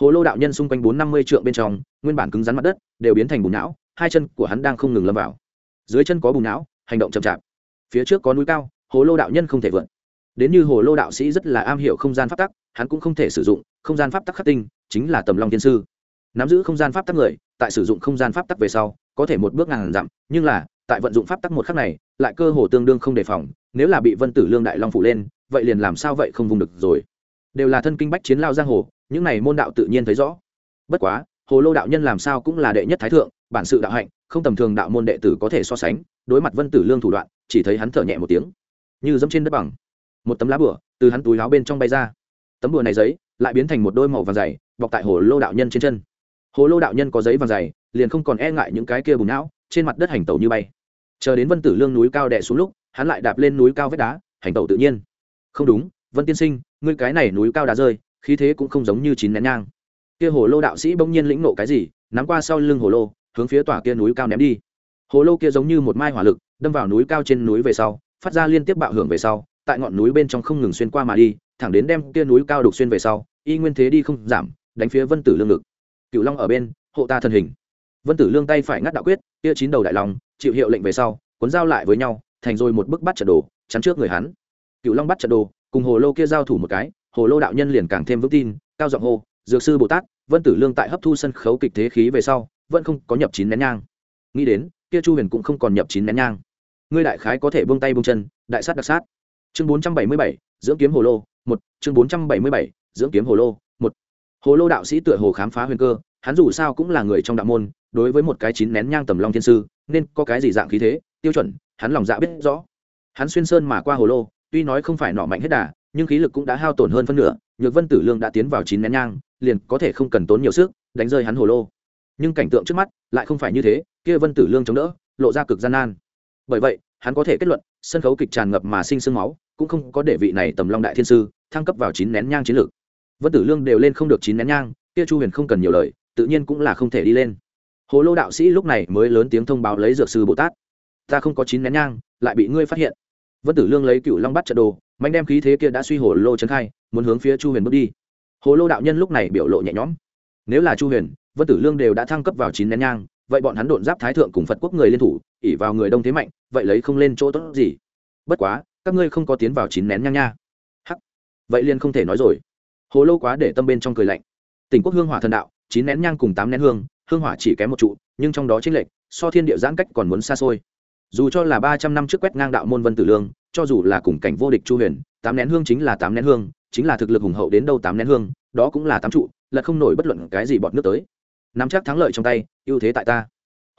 hồ lô đạo nhân xung quanh bốn năm mươi trượng bên trong, nguyên bản cứng rắn mặt đất, đều biến thành bùn não, hai chân của hắn đang không ngừng lâm vào. Dưới chân có bùn não, hành động chậm chạp. Phía trước có núi cao, hồ lô đạo nhân không thể vượt. Đến như hồ lô đạo sĩ rất là am hiểu không gian pháp tắc, hắn cũng không thể sử dụng, không gian pháp tắc khắc tinh, chính là tầm long tiên sư. Nắm giữ không gian pháp tắc người, tại sử dụng không gian pháp tắc về sau, có thể một bước ngàn dặm, nhưng là, tại vận dụng pháp tắc một khắc này lại cơ hồ tương đương không đề phòng, nếu là bị vân tử lương đại long phủ lên, vậy liền làm sao vậy không vùng được rồi. Đều là thân kinh bách chiến lao giang hồ, những này môn đạo tự nhiên thấy rõ. Bất quá, hồ lô đạo nhân làm sao cũng là đệ nhất thái thượng, bản sự đạo hạnh, không tầm thường đạo môn đệ tử có thể so sánh, đối mặt vân tử lương thủ đoạn, chỉ thấy hắn thở nhẹ một tiếng. Như dẫm trên đất bằng. Một tấm lá bửa từ hắn túi áo bên trong bay ra. Tấm bửa này giấy, lại biến thành một đôi màu vàng dày, bọc tại hồ lô đạo nhân trên chân. Hồ lô đạo nhân có giấy vàng dày, liền không còn e ngại những cái kia bùn não, trên mặt đất hành tẩu như bay chờ đến vân tử lương núi cao đẻ xuống lúc, hắn lại đạp lên núi cao vách đá, hành tẩu tự nhiên. Không đúng, vân tiên sinh, ngươi cái này núi cao đá rơi, khí thế cũng không giống như chín nén nhang. Kia hồ lô đạo sĩ bỗng nhiên lĩnh nộ cái gì, nắm qua sau lưng hồ lô, hướng phía tòa kia núi cao ném đi. Hồ lô kia giống như một mai hỏa lực, đâm vào núi cao trên núi về sau, phát ra liên tiếp bạo hưởng về sau, tại ngọn núi bên trong không ngừng xuyên qua mà đi, thẳng đến đem kia núi cao đục xuyên về sau, y nguyên thế đi không giảm, đánh phía vân tử lương ngực. Cựu long ở bên, hộ ta thân hình. Vân tử lương tay phải ngắt đạo quyết, kia chín đầu đại long chịu hiệu lệnh về sau, cuốn giao lại với nhau, thành rồi một bức bắt trận đồ, chắn trước người hắn. Cựu long bắt trận đồ, cùng hồ lô kia giao thủ một cái, hồ lô đạo nhân liền càng thêm vững tin, cao giọng hô, dược sư bồ tát, vân tử lương tại hấp thu sân khấu kịch thế khí về sau, vẫn không có nhập chín nén nhang. Nghĩ đến, kia chu huyền cũng không còn nhập chín nén nhang. Ngươi đại khái có thể buông tay buông chân, đại sát đặc sát. Chương bốn trăm bảy mươi bảy, dưỡng kiếm hồ lô, một. Chương bốn trăm bảy mươi bảy, dưỡng kiếm hồ lô, một. Hồ lô đạo sĩ tựa hồ khám phá huyền cơ hắn dù sao cũng là người trong đạo môn, đối với một cái chín nén nhang tầm long thiên sư, nên có cái gì dạng khí thế, tiêu chuẩn, hắn lòng dạ biết rõ. Hắn xuyên sơn mà qua hồ lô, tuy nói không phải nọ mạnh hết đà, nhưng khí lực cũng đã hao tổn hơn phân nửa, nhược vân tử lương đã tiến vào chín nén nhang, liền có thể không cần tốn nhiều sức, đánh rơi hắn hồ lô. Nhưng cảnh tượng trước mắt lại không phải như thế, kia vân tử lương chống đỡ, lộ ra cực gian nan. Bởi vậy, hắn có thể kết luận, sân khấu kịch tràn ngập mà sinh sương máu, cũng không có để vị này tầm long đại thiên sư thăng cấp vào chín nén nhang chiến lược. Vân tử lương đều lên không được chín nén nhang, kia chu huyền không cần nhiều lời tự nhiên cũng là không thể đi lên. Hồ lô đạo sĩ lúc này mới lớn tiếng thông báo lấy dược sư bồ tát. Ta không có chín nén nhang, lại bị ngươi phát hiện. Vân tử lương lấy cựu long bắt trận đồ mạnh đem khí thế kia đã suy hồ lô trấn khai, muốn hướng phía chu huyền bước đi. Hồ lô đạo nhân lúc này biểu lộ nhẹ nhõm. Nếu là chu huyền, vân tử lương đều đã thăng cấp vào chín nén nhang, vậy bọn hắn đột giáp thái thượng cùng phật quốc người liên thủ ỉ vào người đông thế mạnh, vậy lấy không lên chỗ tốt gì? Bất quá, các ngươi không có tiến vào chín nén nhang nha. Hắc. Vậy liền không thể nói rồi. Hồ lô quá để tâm bên trong cười lạnh tỉnh quốc hương hỏa thần đạo, chín nén nhang cùng tám nén hương hương hỏa chỉ kém một trụ, nhưng trong đó chính lệch, so thiên địa giãn cách còn muốn xa xôi. Dù cho là ba trăm năm trước quét ngang đạo môn vân tử lương, cho dù là cùng cảnh vô địch chu huyền, tám nén hương chính là tám nén hương, chính là thực lực hùng hậu đến đâu tám nén hương, đó cũng là tám trụ, là không nổi bất luận cái gì bọt nước tới. Nắm chắc thắng lợi trong tay, ưu thế tại ta.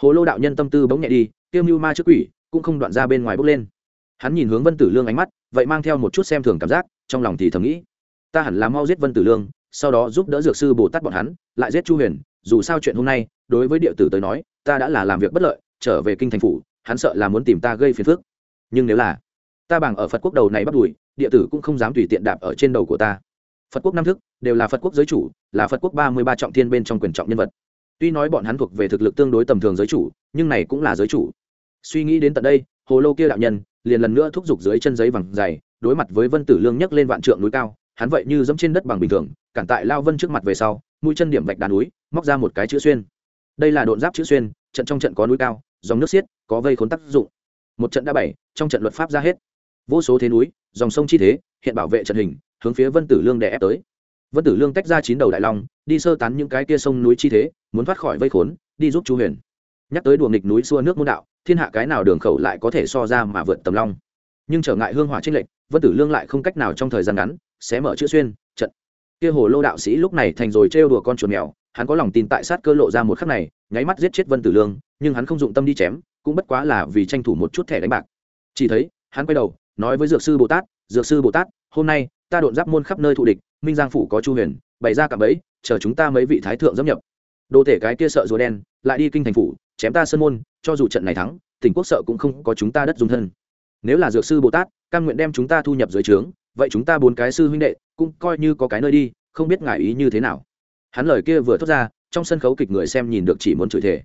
Hồ lô đạo nhân tâm tư bỗng nhẹ đi tiêu mưu ma trước quỷ, cũng không đoạn ra bên ngoài bước lên. Hắn nhìn hướng vân tử lương ánh mắt, vậy mang theo một chút xem thường cảm giác, trong lòng thì thầm nghĩ, ta hẳn là mau giết vân tử lương sau đó giúp đỡ dược sư bồ tát bọn hắn, lại giết chu huyền. Dù sao chuyện hôm nay, đối với địa tử tới nói, ta đã là làm việc bất lợi, trở về kinh thành phủ, hắn sợ là muốn tìm ta gây phiền phức. Nhưng nếu là ta bằng ở phật quốc đầu này bắt đùi địa tử cũng không dám tùy tiện đạp ở trên đầu của ta. Phật quốc năm thức, đều là phật quốc giới chủ, là phật quốc ba mươi ba trọng thiên bên trong quyền trọng nhân vật. Tuy nói bọn hắn thuộc về thực lực tương đối tầm thường giới chủ, nhưng này cũng là giới chủ. Suy nghĩ đến tận đây, hồ lô kia đạo nhân, liền lần nữa thúc giục dưới chân giấy vàng dày, đối mặt với vân tử lương nhấc lên vạn trượng núi cao, hắn vậy như dẫm trên đất bằng bình thường cản tại lao vân trước mặt về sau, mũi chân điểm vạch đá núi, móc ra một cái chữ xuyên. Đây là độn giáp chữ xuyên, trận trong trận có núi cao, dòng nước xiết, có vây khốn tác dụng. Một trận đã bảy, trong trận luật pháp ra hết. Vô số thế núi, dòng sông chi thế, hiện bảo vệ trận hình, hướng phía vân tử lương đè ép tới. Vân tử lương tách ra chín đầu đại long, đi sơ tán những cái kia sông núi chi thế, muốn thoát khỏi vây khốn, đi giúp chu huyền. Nhắc tới đùa nghịch núi xua nước môn đạo, thiên hạ cái nào đường khẩu lại có thể so ra mà vượt tầm long? Nhưng trở ngại hương hỏa trinh lệnh vân tử lương lại không cách nào trong thời gian ngắn, sẽ mở chữ xuyên kia hồ lô đạo sĩ lúc này thành rồi trêu đùa con chuột mèo, hắn có lòng tin tại sát cơ lộ ra một khắc này, nháy mắt giết chết vân tử lương, nhưng hắn không dụng tâm đi chém, cũng bất quá là vì tranh thủ một chút thẻ đánh bạc. Chỉ thấy, hắn quay đầu, nói với dược sư bồ tát, dược sư bồ tát, hôm nay, ta đột giáp môn khắp nơi thụ địch, minh giang phủ có chu huyền, bày ra cạm bẫy, chờ chúng ta mấy vị thái thượng dâm nhập. Đồ thể cái kia sợ rùa đen, lại đi kinh thành phủ, chém ta sơn môn, cho dù trận này thắng, tỉnh quốc sợ cũng không có chúng ta đất dung thân. Nếu là dược sư bồ tát căn nguyện đem chúng ta thu nhập dưới trướng, vậy chúng ta bốn cái sư huynh đệ cũng coi như có cái nơi đi, không biết ngại ý như thế nào. Hắn lời kia vừa thốt ra, trong sân khấu kịch người xem nhìn được chỉ muốn chửi thể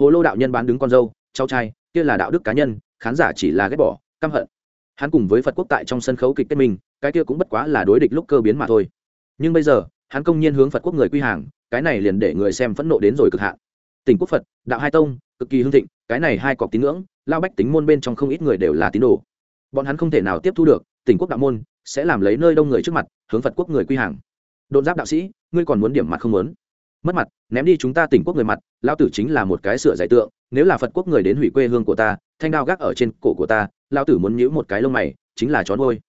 hồ lô đạo nhân bán đứng con dâu, cháu trai, kia là đạo đức cá nhân, khán giả chỉ là ghét bỏ, căm hận. Hắn cùng với phật quốc tại trong sân khấu kịch kết minh, cái kia cũng bất quá là đối địch lúc cơ biến mà thôi. Nhưng bây giờ, hắn công nhiên hướng phật quốc người quy hàng, cái này liền để người xem phẫn nộ đến rồi cực hạn. Tỉnh quốc phật, đạo hai tông, cực kỳ hưng thịnh, cái này hai cọc tín ngưỡng, lao bách tính môn bên trong không ít người đều là tín đồ. Bọn hắn không thể nào tiếp thu được, tỉnh quốc đạo môn sẽ làm lấy nơi đông người trước mặt, hướng phật quốc người quy hàng. Đột giáp đạo sĩ, ngươi còn muốn điểm mặt không muốn? Mất mặt, ném đi chúng ta tỉnh quốc người mặt lao tử chính là một cái sửa giải tượng, nếu là phật quốc người đến hủy quê hương của ta, thanh đao gác ở trên cổ của ta lao tử muốn nhữ một cái lông mày, chính là chó nuôi.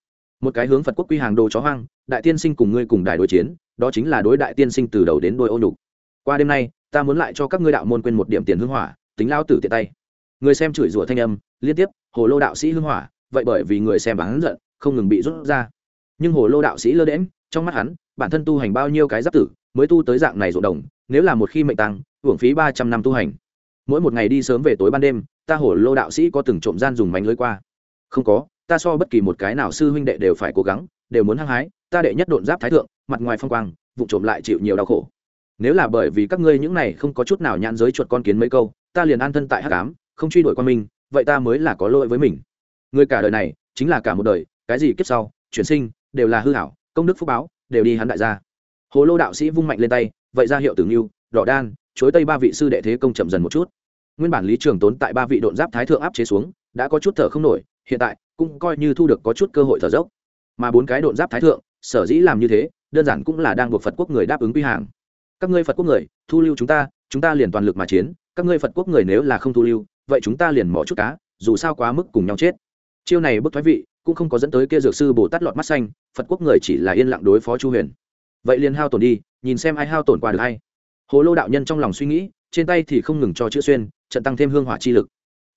Một cái hướng phật quốc quy hàng đồ chó hoang, đại tiên sinh cùng ngươi cùng đài đối chiến, đó chính là đối đại tiên sinh từ đầu đến đôi ô nhục. Qua đêm nay, ta muốn lại cho các ngươi đạo môn quên một điểm tiền hưng hỏa, tính lao tử tiện tay. Người xem chửi rủa thanh âm, liên tiếp, hồ lô đạo sĩ hưng hỏa, vậy bởi vì người xem bán giận không ngừng bị rút ra. Nhưng hồ lô đạo sĩ lơ đễm trong mắt hắn, bản thân tu hành bao nhiêu cái giáp tử mới tu tới dạng này ruộng đồng, nếu là một khi mệnh tăng, hưởng phí ba trăm năm tu hành. Mỗi một ngày đi sớm về tối ban đêm, ta hổ lô đạo sĩ có từng trộm gian dùng mánh lưới qua. Không có, ta so bất kỳ một cái nào sư huynh đệ đều phải cố gắng, đều muốn hăng hái, ta đệ nhất độn giáp thái thượng, mặt ngoài phong quang, vụ trộm lại chịu nhiều đau khổ. Nếu là bởi vì các ngươi những này không có chút nào nhãn giới chuột con kiến mấy câu, ta liền an thân tại hắc ám, không truy đuổi qua mình, vậy ta mới là có lỗi với mình. Người cả đời này, chính là cả một đời cái gì kiếp sau, chuyển sinh, đều là hư hảo công đức phúc báo, đều đi hắn đại gia. Hồ lô đạo sĩ vung mạnh lên tay, vậy ra hiệu tử nghiêu đỏ đan, chối tây ba vị sư đệ thế công chậm dần một chút. Nguyên bản lý trường tốn tại ba vị độn giáp thái thượng áp chế xuống, đã có chút thở không nổi, hiện tại cũng coi như thu được có chút cơ hội thở dốc. Mà bốn cái độn giáp thái thượng, sở dĩ làm như thế, đơn giản cũng là đang buộc phật quốc người đáp ứng quy hàng. Các ngươi phật quốc người, thu lưu chúng ta chúng ta liền toàn lực mà chiến, các ngươi phật quốc người nếu là không thu lưu, vậy chúng ta liền mỏ chút cá, dù sao quá mức cùng nhau chết. Chiêu này bức thoái vị cũng không có dẫn tới kia dược sư bồ tát lọt mắt xanh, phật quốc người chỉ là yên lặng đối phó chu huyền. Vậy liền hao tổn đi, nhìn xem ai hao tổn qua được hay hồ lô đạo nhân trong lòng suy nghĩ, trên tay thì không ngừng cho chữ xuyên, trận tăng thêm hương hỏa chi lực.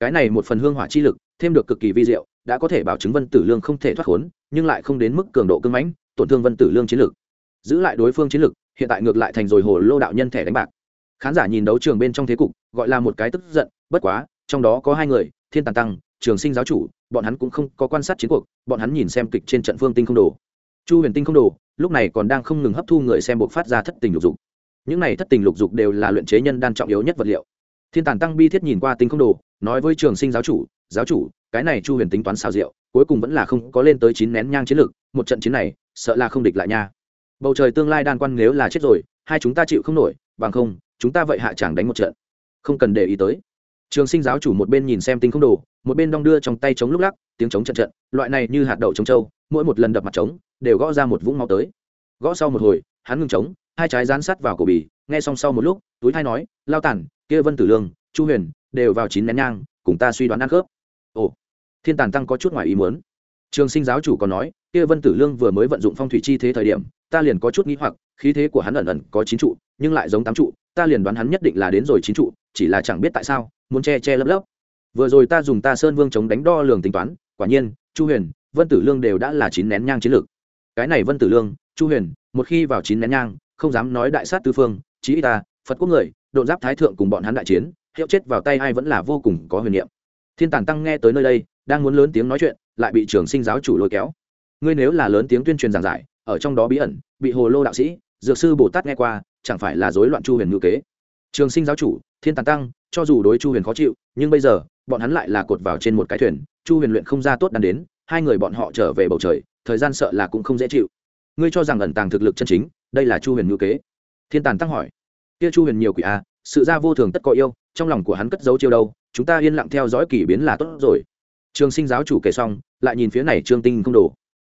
Cái này một phần hương hỏa chi lực, thêm được cực kỳ vi diệu, đã có thể bảo chứng vân tử lương không thể thoát khốn, nhưng lại không đến mức cường độ cưng mãnh, tổn thương vân tử lương chiến lực. Giữ lại đối phương chiến lực, hiện tại ngược lại thành rồi hồ lô đạo nhân thẻ đánh bạc. Khán giả nhìn đấu trường bên trong thế cục, gọi là một cái tức giận, bất quá, trong đó có hai người, thiên tàn tăng trường sinh giáo chủ, bọn hắn cũng không có quan sát chiến cuộc, bọn hắn nhìn xem kịch trên trận phương tinh không đồ. Chu huyền tinh không đồ, lúc này còn đang không ngừng hấp thu người xem buộc phát ra thất tình lục dục. Những này thất tình lục dục đều là luyện chế nhân đan trọng yếu nhất vật liệu. Thiên tàn tăng bi thiết nhìn qua tinh không đồ, nói với trường sinh giáo chủ giáo chủ, cái này chu huyền tính toán xào rượu, cuối cùng vẫn là không có lên tới chín nén nhang chiến lược, một trận chiến này, sợ là không địch lại nha. Bầu trời tương lai đan quan nếu là chết rồi, hai chúng ta chịu không nổi, bằng không, chúng ta vậy hạ chẳng đánh một trận. Không cần để ý tới trường sinh giáo chủ một bên nhìn xem tinh không đồ, một bên đong đưa trong tay chống lúc lắc, tiếng chống trận trận, loại này như hạt đậu trống trâu, mỗi một lần đập mặt trống, đều gõ ra một vũng máu tới. Gõ sau một hồi, hắn ngừng trống, hai trái dán sắt vào cổ bì, nghe xong sau một lúc, túi thai nói, lao tản, kia vân tử lương, chu huyền, đều vào chín nén nhang, cùng ta suy đoán ăn khớp. Ồ, thiên tàn tăng có chút ngoài ý muốn. Trường sinh giáo chủ còn nói, kia vân tử lương vừa mới vận dụng phong thủy chi thế thời điểm, ta liền có chút nghĩ hoặc, khí thế của hắn ẩn ẩn có chín trụ, nhưng lại giống tám trụ, ta liền đoán hắn nhất định là đến rồi chín trụ, chỉ là chẳng biết tại sao muốn che che lấp lấp. Vừa rồi ta dùng ta sơn vương chống đánh đo lường tính toán, quả nhiên, chu huyền, vân tử lương đều đã là chín nén nhang chiến lược. Cái này vân tử lương, chu huyền, một khi vào chín nén nhang, không dám nói đại sát tư phương, chí ta, phật quốc người, độn giáp thái thượng cùng bọn hắn đại chiến, hiệu chết vào tay ai vẫn là vô cùng có huyền niệm. Thiên tản tăng nghe tới nơi đây, đang muốn lớn tiếng nói chuyện, lại bị trường sinh giáo chủ lôi kéo. Ngươi nếu là lớn tiếng tuyên truyền giảng giải, ở trong đó bí ẩn, bị hồ lô đạo sĩ, dược sư bồ tát nghe qua, chẳng phải là rối loạn chu huyền ngữ kế. Trường sinh giáo chủ, thiên tản tăng cho dù đối chu huyền khó chịu, nhưng bây giờ, bọn hắn lại là cột vào trên một cái thuyền, chu huyền luyện không ra tốt đàn đến, hai người bọn họ trở về bầu trời, thời gian sợ là cũng không dễ chịu. Ngươi cho rằng ẩn tàng thực lực chân chính, đây là chu huyền ngữ kế. Thiên tàn tăng hỏi. Kia chu huyền nhiều quỷ à sự ra vô thường tất có yêu, trong lòng của hắn cất giấu chiêu đâu, chúng ta yên lặng theo dõi kỳ biến là tốt rồi. Trường sinh giáo chủ kể xong, lại nhìn phía này trương tinh không đổ.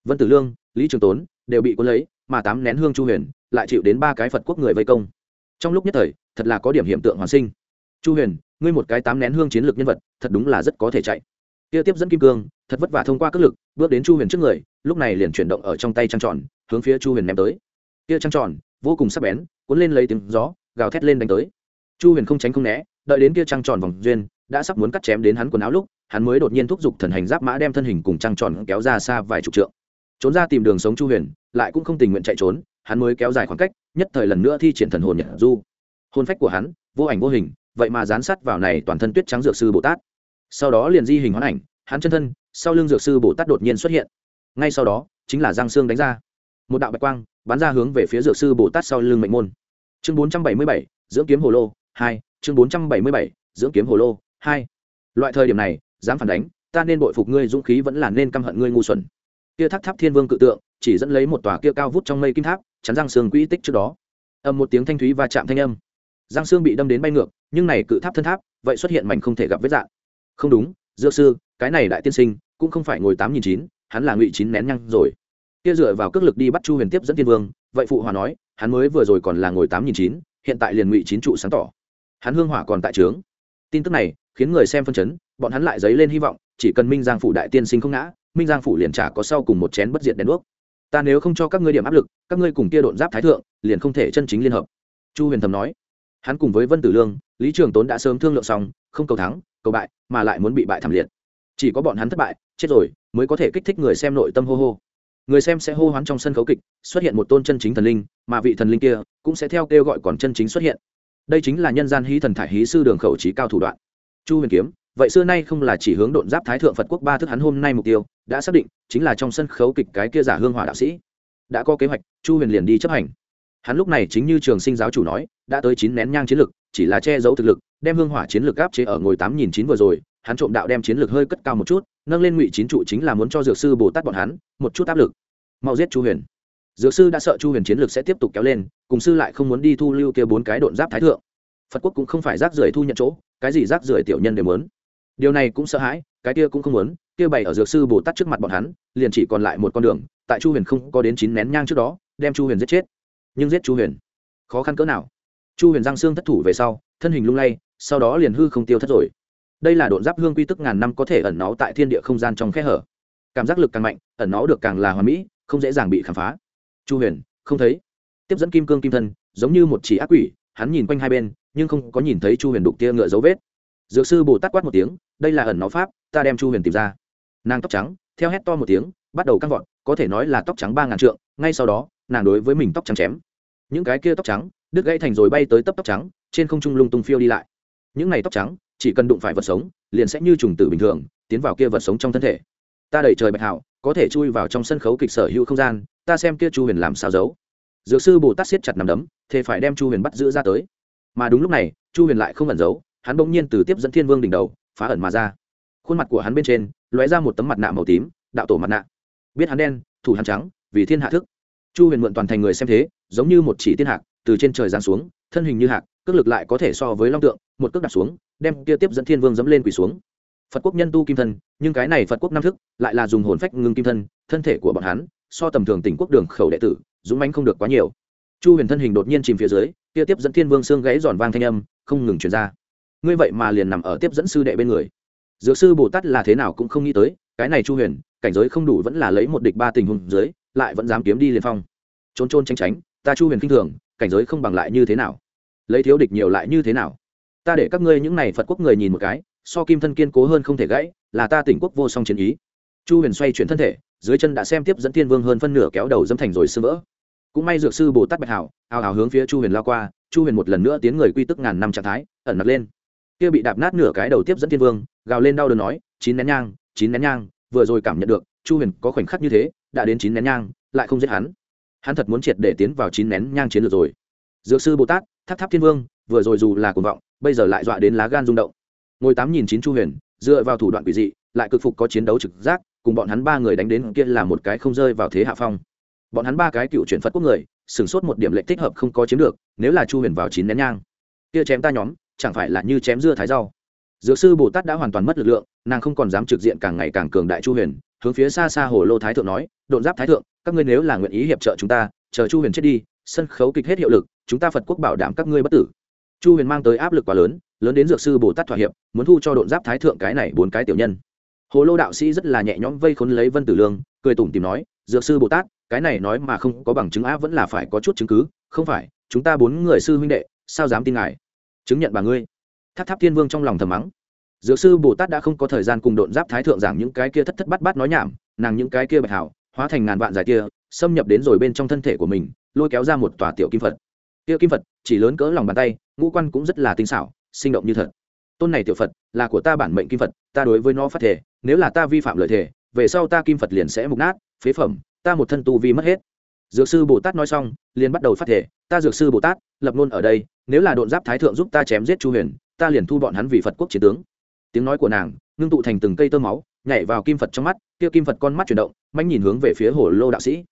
Vân tử lương, lý trường tốn, đều bị cuốn lấy, mà tám nén hương chu huyền lại chịu đến ba cái phật quốc người vây công. Trong lúc nhất thời, thật là có điểm hiện tượng hoàn sinh chu huyền, ngươi một cái tám nén hương chiến lược nhân vật, thật đúng là rất có thể chạy. Kia tiếp dẫn kim cương, thật vất vả thông qua các lực, bước đến chu huyền trước người, lúc này liền chuyển động ở trong tay trăng tròn, hướng phía chu huyền ném tới. Kia trăng tròn, vô cùng sắc bén, cuốn lên lấy tiếng gió, gào thét lên đánh tới. Chu huyền không tránh không né, đợi đến kia trăng tròn vòng duyên, đã sắp muốn cắt chém đến hắn quần áo lúc, hắn mới đột nhiên thúc giục thần hành giáp mã đem thân hình cùng trăng tròn kéo ra xa vài chục trượng. Trốn ra tìm đường sống chu huyền, lại cũng không tình nguyện chạy trốn, hắn mới kéo dài khoảng cách, nhất thời lần nữa thi triển thần hồn nhật du. Hôn phách của hắn, vô ảnh vô hình vậy mà dán sát vào này toàn thân tuyết trắng dược sư bồ tát. Sau đó liền di hình hoán ảnh, hắn chân thân, sau lưng dược sư bồ tát đột nhiên xuất hiện. Ngay sau đó, chính là giang xương đánh ra. Một đạo bạch quang bắn ra hướng về phía dược sư bồ tát sau lưng mệnh môn. Chương bốn trăm bảy mươi bảy, dưỡng kiếm hồ lô, hai, chương bốn trăm bảy mươi bảy, dưỡng kiếm hồ lô, hai. Loại thời điểm này, dám phản đánh, ta nên bội phục ngươi dũng khí vẫn là nên căm hận ngươi ngu xuẩn. Kia tháp tháp thiên vương cự tượng, chỉ dẫn lấy một tòa kia cao vút trong mây kim tháp, chắn răng xương quỹ tích trước đó. Âm một tiếng thanh thúy va chạm thanh âm giang xương bị đâm đến bay ngược, nhưng này cự tháp thân tháp, vậy xuất hiện mảnh không thể gặp vết dạng không đúng, dược sư, cái này đại tiên sinh, cũng không phải ngồi tám nghìn chín, hắn là ngụy chín nén nhăng rồi. Kia dựa vào cước lực đi bắt chu huyền tiếp dẫn tiên vương, vậy phụ hòa nói, hắn mới vừa rồi còn là ngồi tám nghìn chín, hiện tại liền ngụy chín trụ sáng tỏ. Hắn hương hỏa còn tại trướng. Tin tức này, khiến người xem phân chấn, bọn hắn lại dấy lên hy vọng, chỉ cần minh giang phủ đại tiên sinh không ngã, minh giang phủ liền trả có sau cùng một chén bất diệt đèn đuốc. Ta nếu không cho các ngươi điểm áp lực, các ngươi cùng kia độn giáp thái thượng, liền không thể chân chính liên hợp. Chu huyền thầm nói hắn cùng với vân tử lương, lý trường tốn đã sớm thương lượng xong, không cầu thắng, cầu bại, mà lại muốn bị bại thảm liệt. Chỉ có bọn hắn thất bại, chết rồi, mới có thể kích thích người xem nội tâm hô hô. Người xem sẽ hô hoán trong sân khấu kịch, xuất hiện một tôn chân chính thần linh, mà vị thần linh kia cũng sẽ theo kêu gọi còn chân chính xuất hiện. Đây chính là nhân gian hí thần thải hí sư đường khẩu trí cao thủ đoạn. Chu huyền kiếm, vậy xưa nay không là chỉ hướng độn giáp thái thượng phật quốc ba thức hắn hôm nay mục tiêu, đã xác định chính là trong sân khấu kịch cái kia giả hương hỏa đạo sĩ. Đã có kế hoạch, chu huyền liền đi chấp hành hắn lúc này chính như trường sinh giáo chủ nói, đã tới chín nén nhang chiến lực, chỉ là che giấu thực lực, đem hương hỏa chiến lực áp chế ở ngồi tám nghìn chín vừa rồi, hắn trộm đạo đem chiến lực hơi cất cao một chút, nâng lên ngụy chín trụ chính là muốn cho dược sư bồ tát bọn hắn, một chút áp lực. Mau giết chu huyền. Dược sư đã sợ chu huyền chiến lực sẽ tiếp tục kéo lên, cùng sư lại không muốn đi thu lưu kia bốn cái độn giáp thái thượng. Phật quốc cũng không phải rác rưởi thu nhận chỗ, cái gì rác rưởi tiểu nhân đều muốn. Điều này cũng sợ hãi, cái kia cũng không muốn, kia bày ở dược sư bồ tát trước mặt bọn hắn, liền chỉ còn lại một con đường, tại chu huyền không có đến chín nén nhang trước đó, đem chu huyền giết chết nhưng giết chu huyền. Khó khăn cỡ nào? Chu huyền giang xương thất thủ về sau, thân hình lung lay, sau đó liền hư không tiêu thất rồi. Đây là độn giáp hương quy tức ngàn năm có thể ẩn nó tại thiên địa không gian trong khe hở. Cảm giác lực càng mạnh, ẩn nó được càng là hoàn mỹ, không dễ dàng bị khám phá. Chu huyền, không thấy. Tiếp dẫn kim cương kim thân, giống như một chỉ ác quỷ, hắn nhìn quanh hai bên, nhưng không có nhìn thấy chu huyền đục tia ngựa dấu vết. Dược sư bồ tát quát một tiếng, đây là ẩn nó pháp, ta đem chu huyền tìm ra. Nàng tóc trắng, theo hét to một tiếng, bắt đầu căng vọt, có thể nói là tóc trắng ba ngàn trượng, ngay sau đó nàng đối với mình tóc trắng chém. Những cái kia tóc trắng, đứt gãy thành rồi bay tới tấp tóc trắng, trên không trung lung tung phiêu đi lại. Những này tóc trắng, chỉ cần đụng phải vật sống, liền sẽ như trùng tử bình thường, tiến vào kia vật sống trong thân thể. Ta đẩy trời bạch hảo, có thể chui vào trong sân khấu kịch sở hữu không gian, ta xem kia chu huyền làm sao giấu. Dược sư bồ tát siết chặt nằm đấm thế phải đem chu huyền bắt giữ ra tới. Mà đúng lúc này, chu huyền lại không ẩn giấu, hắn bỗng nhiên từ tiếp dẫn thiên vương đỉnh đầu, phá ẩn mà ra. Khuôn mặt của hắn bên trên, lóe ra một tấm mặt nạ màu tím, đạo tổ mặt nạ. Biết hắn đen, thủ hắn trắng, vì thiên hạ thức chu huyền mượn toàn thành người xem thế, giống như một chỉ tiên hạc, từ trên trời giáng xuống, thân hình như hạc, cước lực lại có thể so với long tượng, một cước đặt xuống, đem kia tiếp dẫn thiên vương dẫm lên quỳ xuống. Phật quốc nhân tu kim thân, nhưng cái này phật quốc năm thức, lại là dùng hồn phách ngưng kim thân thân thể của bọn hắn, so tầm thường tỉnh quốc đường khẩu đệ tử, dũng mãnh không được quá nhiều. Chu huyền thân hình đột nhiên chìm phía dưới, kia tiếp dẫn thiên vương xương gãy giòn vang thanh âm, không ngừng truyền ra. Ngươi vậy mà liền nằm ở tiếp dẫn sư đệ bên người. Dược sư bồ tát là thế nào cũng không nghĩ tới, cái này chu huyền, cảnh giới không đủ vẫn là lấy một địch ba tình huống dưới lại vẫn dám kiếm đi liền phong. Trốn trôn tránh tránh, ta chu huyền kinh thường, cảnh giới không bằng lại như thế nào? Lấy thiếu địch nhiều lại như thế nào? Ta để các ngươi những này phật quốc người nhìn một cái, so kim thân kiên cố hơn không thể gãy, là ta tỉnh quốc vô song chiến ý. Chu huyền xoay chuyển thân thể, dưới chân đã xem tiếp dẫn thiên vương hơn phân nửa kéo đầu dâm thành rồi sơ vỡ. Cũng may dược sư bồ tát bạch hảo, hào hào hướng phía chu huyền lao qua, chu huyền một lần nữa tiến người quy tức ngàn năm trạng thái, ẩn nặc lên. Kia bị đạp nát nửa cái đầu tiếp dẫn thiên vương, gào lên đau đớn nói, chín nén nhang, chín nén nhang vừa rồi cảm nhận được, chu huyền có khoảnh khắc như thế, đã đến chín nén nhang, lại không giết hắn. Hắn thật muốn triệt để tiến vào chín nén nhang chiến lược rồi. Dược sư bồ tát, tháp tháp thiên vương, vừa rồi dù là cuồng vọng, bây giờ lại dọa đến lá gan rung động. Ngồi tám nghìn chín chu huyền, dựa vào thủ đoạn quỷ dị, lại cực phục có chiến đấu trực giác, cùng bọn hắn ba người đánh đến kia là một cái không rơi vào thế hạ phong. Bọn hắn ba cái cựu chuyển phật quốc người, sửng sốt một điểm lệnh thích hợp không có chiếm được, nếu là chu huyền vào chín nén nhang, kia chém ta nhóm, chẳng phải là như chém dưa thái rau dược sư bồ tát đã hoàn toàn mất lực lượng, nàng không còn dám trực diện càng ngày càng cường đại chu huyền, hướng phía xa xa hồ lô thái thượng nói, độn giáp thái thượng, các ngươi nếu là nguyện ý hiệp trợ chúng ta, chờ chu huyền chết đi, sân khấu kịch hết hiệu lực, chúng ta phật quốc bảo đảm các ngươi bất tử. Chu huyền mang tới áp lực quá lớn lớn đến dược sư bồ tát thỏa hiệp, muốn thu cho độn giáp thái thượng cái này bốn cái tiểu nhân. Hồ lô đạo sĩ rất là nhẹ nhõm vây khốn lấy vân tử lương, cười tủm tìm nói, dược sư bồ tát, cái này nói mà không có bằng chứng á vẫn là phải có chút chứng cứ, không phải, chúng ta bốn người sư huynh đệ, sao dám tin ngài? Chứng nhận bà ngươi tháp tháp thiên vương trong lòng thầm mắng. Dược sư bồ tát đã không có thời gian cùng độn giáp thái thượng giảng những cái kia thất thất bát bát nói nhảm nàng những cái kia bạch hảo hóa thành ngàn vạn dài kia xâm nhập đến rồi bên trong thân thể của mình lôi kéo ra một tòa tiểu kim phật. Kia kim phật chỉ lớn cỡ lòng bàn tay ngũ quan cũng rất là tinh xảo sinh động như thật. Tôn này tiểu phật là của ta bản mệnh kim phật ta đối với nó phát thể nếu là ta vi phạm lời thể, về sau ta kim phật liền sẽ mục nát phế phẩm ta một thân tu vi mất hết. Dược sư bồ tát nói xong liền bắt đầu phát thể ta dược sư bồ tát lập luôn ở đây nếu là độn giáp thái thượng giúp ta chém giết chu huyền ta liền thu bọn hắn vì phật quốc chiến tướng. Tiếng nói của nàng, ngưng tụ thành từng cây tơ máu, nhảy vào kim phật trong mắt, kia kim phật con mắt chuyển động manh nhìn hướng về phía hồ lô đạo sĩ.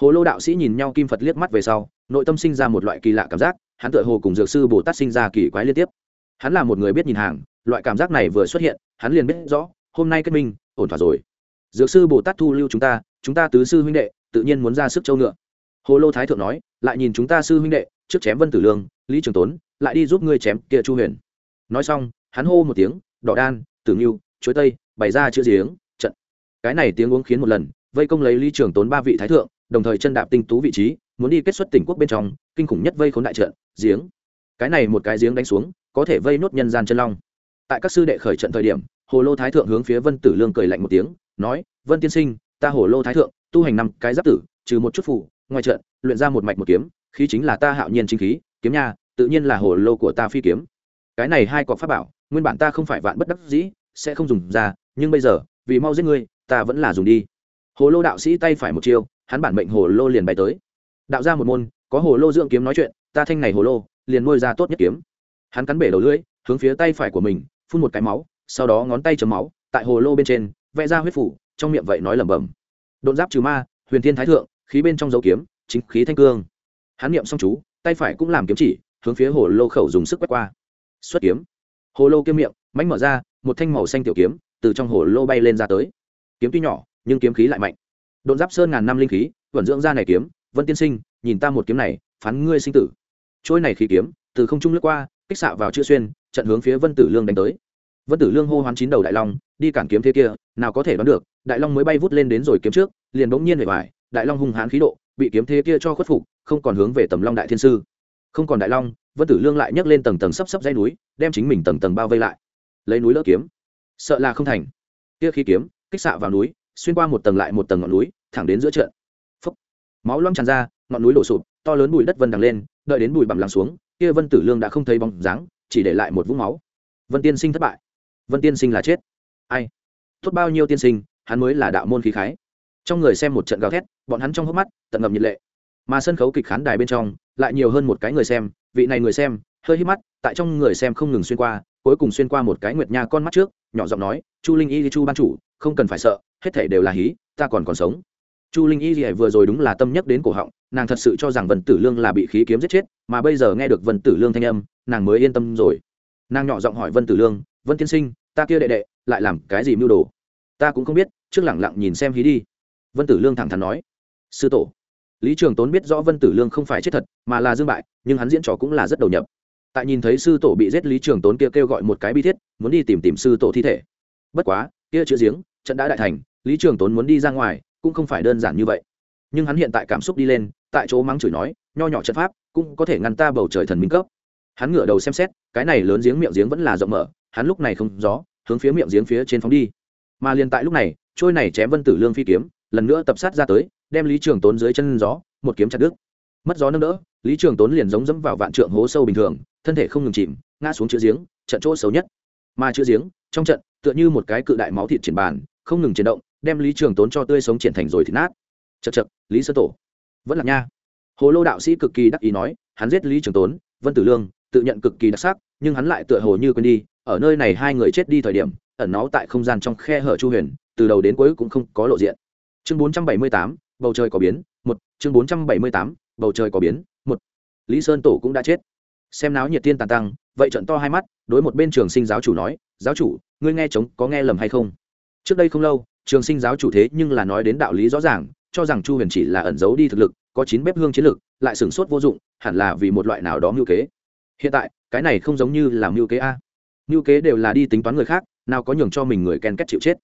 Hồ lô đạo sĩ nhìn nhau kim phật liếc mắt về sau, nội tâm sinh ra một loại kỳ lạ cảm giác, hắn tựa hồ cùng dược sư bồ tát sinh ra kỳ quái liên tiếp. Hắn là một người biết nhìn hàng, loại cảm giác này vừa xuất hiện, hắn liền biết rõ, hôm nay kết minh, ổn thỏa rồi. Dược sư bồ tát thu lưu chúng ta chúng ta tứ sư huynh đệ, tự nhiên muốn ra sức châu ngựa. Hồ lô thái thượng nói, lại nhìn chúng ta sư huynh đệ, trước chém vân tử lương, lý trường tốn, lại đi giúp ngươi chém kia chu huyền nói xong, hắn hô một tiếng, đỏ đan, tử nghiêu chuối tây, bày ra chữ giếng, trận. Cái này tiếng uống khiến một lần, vây công lấy lý trường tốn ba vị thái thượng, đồng thời chân đạp tinh tú vị trí, muốn đi kết xuất tỉnh quốc bên trong, kinh khủng nhất vây khốn đại trận, giếng. Cái này một cái giếng đánh xuống, có thể vây nốt nhân gian chân long. Tại các sư đệ khởi trận thời điểm, hồ lô thái thượng hướng phía vân tử lương cười lạnh một tiếng, nói, vân tiên sinh, ta hồ lô thái thượng, tu hành năm cái giáp tử, trừ một chút phủ ngoài trận, luyện ra một mạch một kiếm, khí chính là ta hạo nhiên chính khí, kiếm nha, tự nhiên là hồ lô của ta phi kiếm cái này hai cọc pháp bảo, nguyên bản ta không phải vạn bất đắc dĩ, sẽ không dùng ra, nhưng bây giờ, vì mau giết ngươi, ta vẫn là dùng đi. Hồ lô đạo sĩ tay phải một chiêu, hắn bản mệnh hồ lô liền bay tới. Đạo ra một môn, có hồ lô dưỡng kiếm nói chuyện, ta thanh này hồ lô, liền nuôi ra tốt nhất kiếm. Hắn cắn bể đầu lưỡi, hướng phía tay phải của mình, phun một cái máu, sau đó ngón tay chấm máu, tại hồ lô bên trên, vẽ ra huyết phủ, trong miệng vậy nói lẩm bẩm. Đột giáp trừ ma, huyền thiên thái thượng, khí bên trong dấu kiếm, chính khí thanh cương. Hắn niệm xong chú, tay phải cũng làm kiếm chỉ, hướng phía hồ lô khẩu dùng sức quét qua xuất kiếm. Hồ lô kiếm miệng, mánh mở ra, một thanh màu xanh tiểu kiếm từ trong hồ lô bay lên ra tới. Kiếm tuy nhỏ, nhưng kiếm khí lại mạnh. Đột giáp sơn ngàn năm linh khí vẩn dưỡng ra này kiếm, vân tiên sinh, nhìn ta một kiếm này, phán ngươi sinh tử. Trôi này khí kiếm, từ không trung lướt qua, kích xạ vào chữ xuyên, trận hướng phía vân tử lương đánh tới. Vân tử lương hô hoán chín đầu đại long, đi cản kiếm thế kia, nào có thể đoán được, đại long mới bay vút lên đến rồi kiếm trước, liền bỗng nhiên về vải đại long hung hãn khí độ, bị kiếm thế kia cho khuất phục, không còn hướng về tầm long đại thiên sư. Không còn đại long vân tử lương lại nhấc lên tầng tầng sấp sấp dây núi, đem chính mình tầng tầng bao vây lại. Lấy núi lỡ kiếm. Sợ là không thành. Kia khí kiếm, kích xạ vào núi, xuyên qua một tầng lại một tầng ngọn núi, thẳng đến giữa trận. Phúc. máu loang tràn ra, ngọn núi đổ sụp, to lớn bụi đất vân đằng lên, đợi đến bụi bằm lắng xuống, kia vân tử lương đã không thấy bóng dáng, chỉ để lại một vũng máu. Vân tiên sinh thất bại. Vân tiên sinh là chết. Ai? Tốt bao nhiêu tiên sinh, hắn mới là đạo môn khí khái. Trong người xem một trận gào thét, bọn hắn trong hốc mắt, tận ngầm nhiệt lệ. Mà sân khấu kịch khán đài bên trong lại nhiều hơn một cái người xem, vị này người xem, hơi hít mắt, tại trong người xem không ngừng xuyên qua, cuối cùng xuyên qua một cái nguyệt nha con mắt trước, nhỏ giọng nói, chu linh y chu ban chủ, không cần phải sợ, hết thể đều là hí, ta còn còn sống. Chu linh y vừa rồi đúng là tâm nhắc đến cổ họng, nàng thật sự cho rằng vân tử lương là bị khí kiếm giết chết, mà bây giờ nghe được vân tử lương thanh âm, nàng mới yên tâm rồi. Nàng nhỏ giọng hỏi vân tử lương, vân tiên sinh, ta kia đệ đệ, lại làm cái gì mưu đồ? Ta cũng không biết, trước lẳng lặng nhìn xem hí đi. Vân tử lương thẳng thắn nói, sư tổ lý trường tốn biết rõ vân tử lương không phải chết thật, mà là dương bại, nhưng hắn diễn trò cũng là rất đầu nhập. Tại nhìn thấy sư tổ bị giết, lý trường tốn kia kêu gọi một cái bi thiết, muốn đi tìm tìm sư tổ thi thể. Bất quá, kia chữ giếng, trận đã đại thành, lý trường tốn muốn đi ra ngoài, cũng không phải đơn giản như vậy. Nhưng hắn hiện tại cảm xúc đi lên, tại chỗ mắng chửi nói, nho nhỏ trận pháp, cũng có thể ngăn ta bầu trời thần minh cấp. Hắn ngửa đầu xem xét, cái này lớn giếng miệng giếng vẫn là rộng mở, hắn lúc này không gió hướng phía miệng giếng phía trên phóng đi. Mà liền tại lúc này, trôi này chém vân tử lương phi kiếm, lần nữa tập sát ra tới đem lý trường tốn dưới chân gió, một kiếm chặt đứt. Mất gió nâng đỡ, lý trường tốn liền giống dẫm vào vạn trượng hố sâu bình thường, thân thể không ngừng chìm, ngã xuống chữ giếng, trận chỗ xấu nhất. Mà chữ giếng, trong trận, tựa như một cái cự đại máu thịt triển bàn, không ngừng chuyển động, đem lý trường tốn cho tươi sống triển thành rồi thịt nát. Chật chật lý sơ tổ. Vẫn là nha. Hồ lô đạo sĩ cực kỳ đắc ý nói, hắn giết lý trường tốn, vân tử lương, tự nhận cực kỳ đặc sắc, nhưng hắn lại tựa hồ như quên đi, ở nơi này hai người chết đi thời điểm, ẩn náu tại không gian trong khe hở chu huyền, từ đầu đến cuối cũng không có lộ diện. Chương bốn trăm bảy mươi tám bầu trời có biến, một, chương bốn trăm bảy mươi tám, bầu trời có biến, một. Lý sơn tổ cũng đã chết. Xem náo nhiệt tiên tàn tăng, vậy trận to hai mắt, đối một bên trường sinh giáo chủ nói, giáo chủ, ngươi nghe chống có nghe lầm hay không? Trước đây không lâu, trường sinh giáo chủ thế nhưng là nói đến đạo lý rõ ràng, cho rằng chu huyền chỉ là ẩn giấu đi thực lực, có chín bếp hương chiến lực, lại sửng sốt vô dụng, hẳn là vì một loại nào đó mưu kế. Hiện tại, cái này không giống như là mưu kế a. Mưu kế đều là đi tính toán người khác, nào có nhường cho mình người ken kết chịu chết.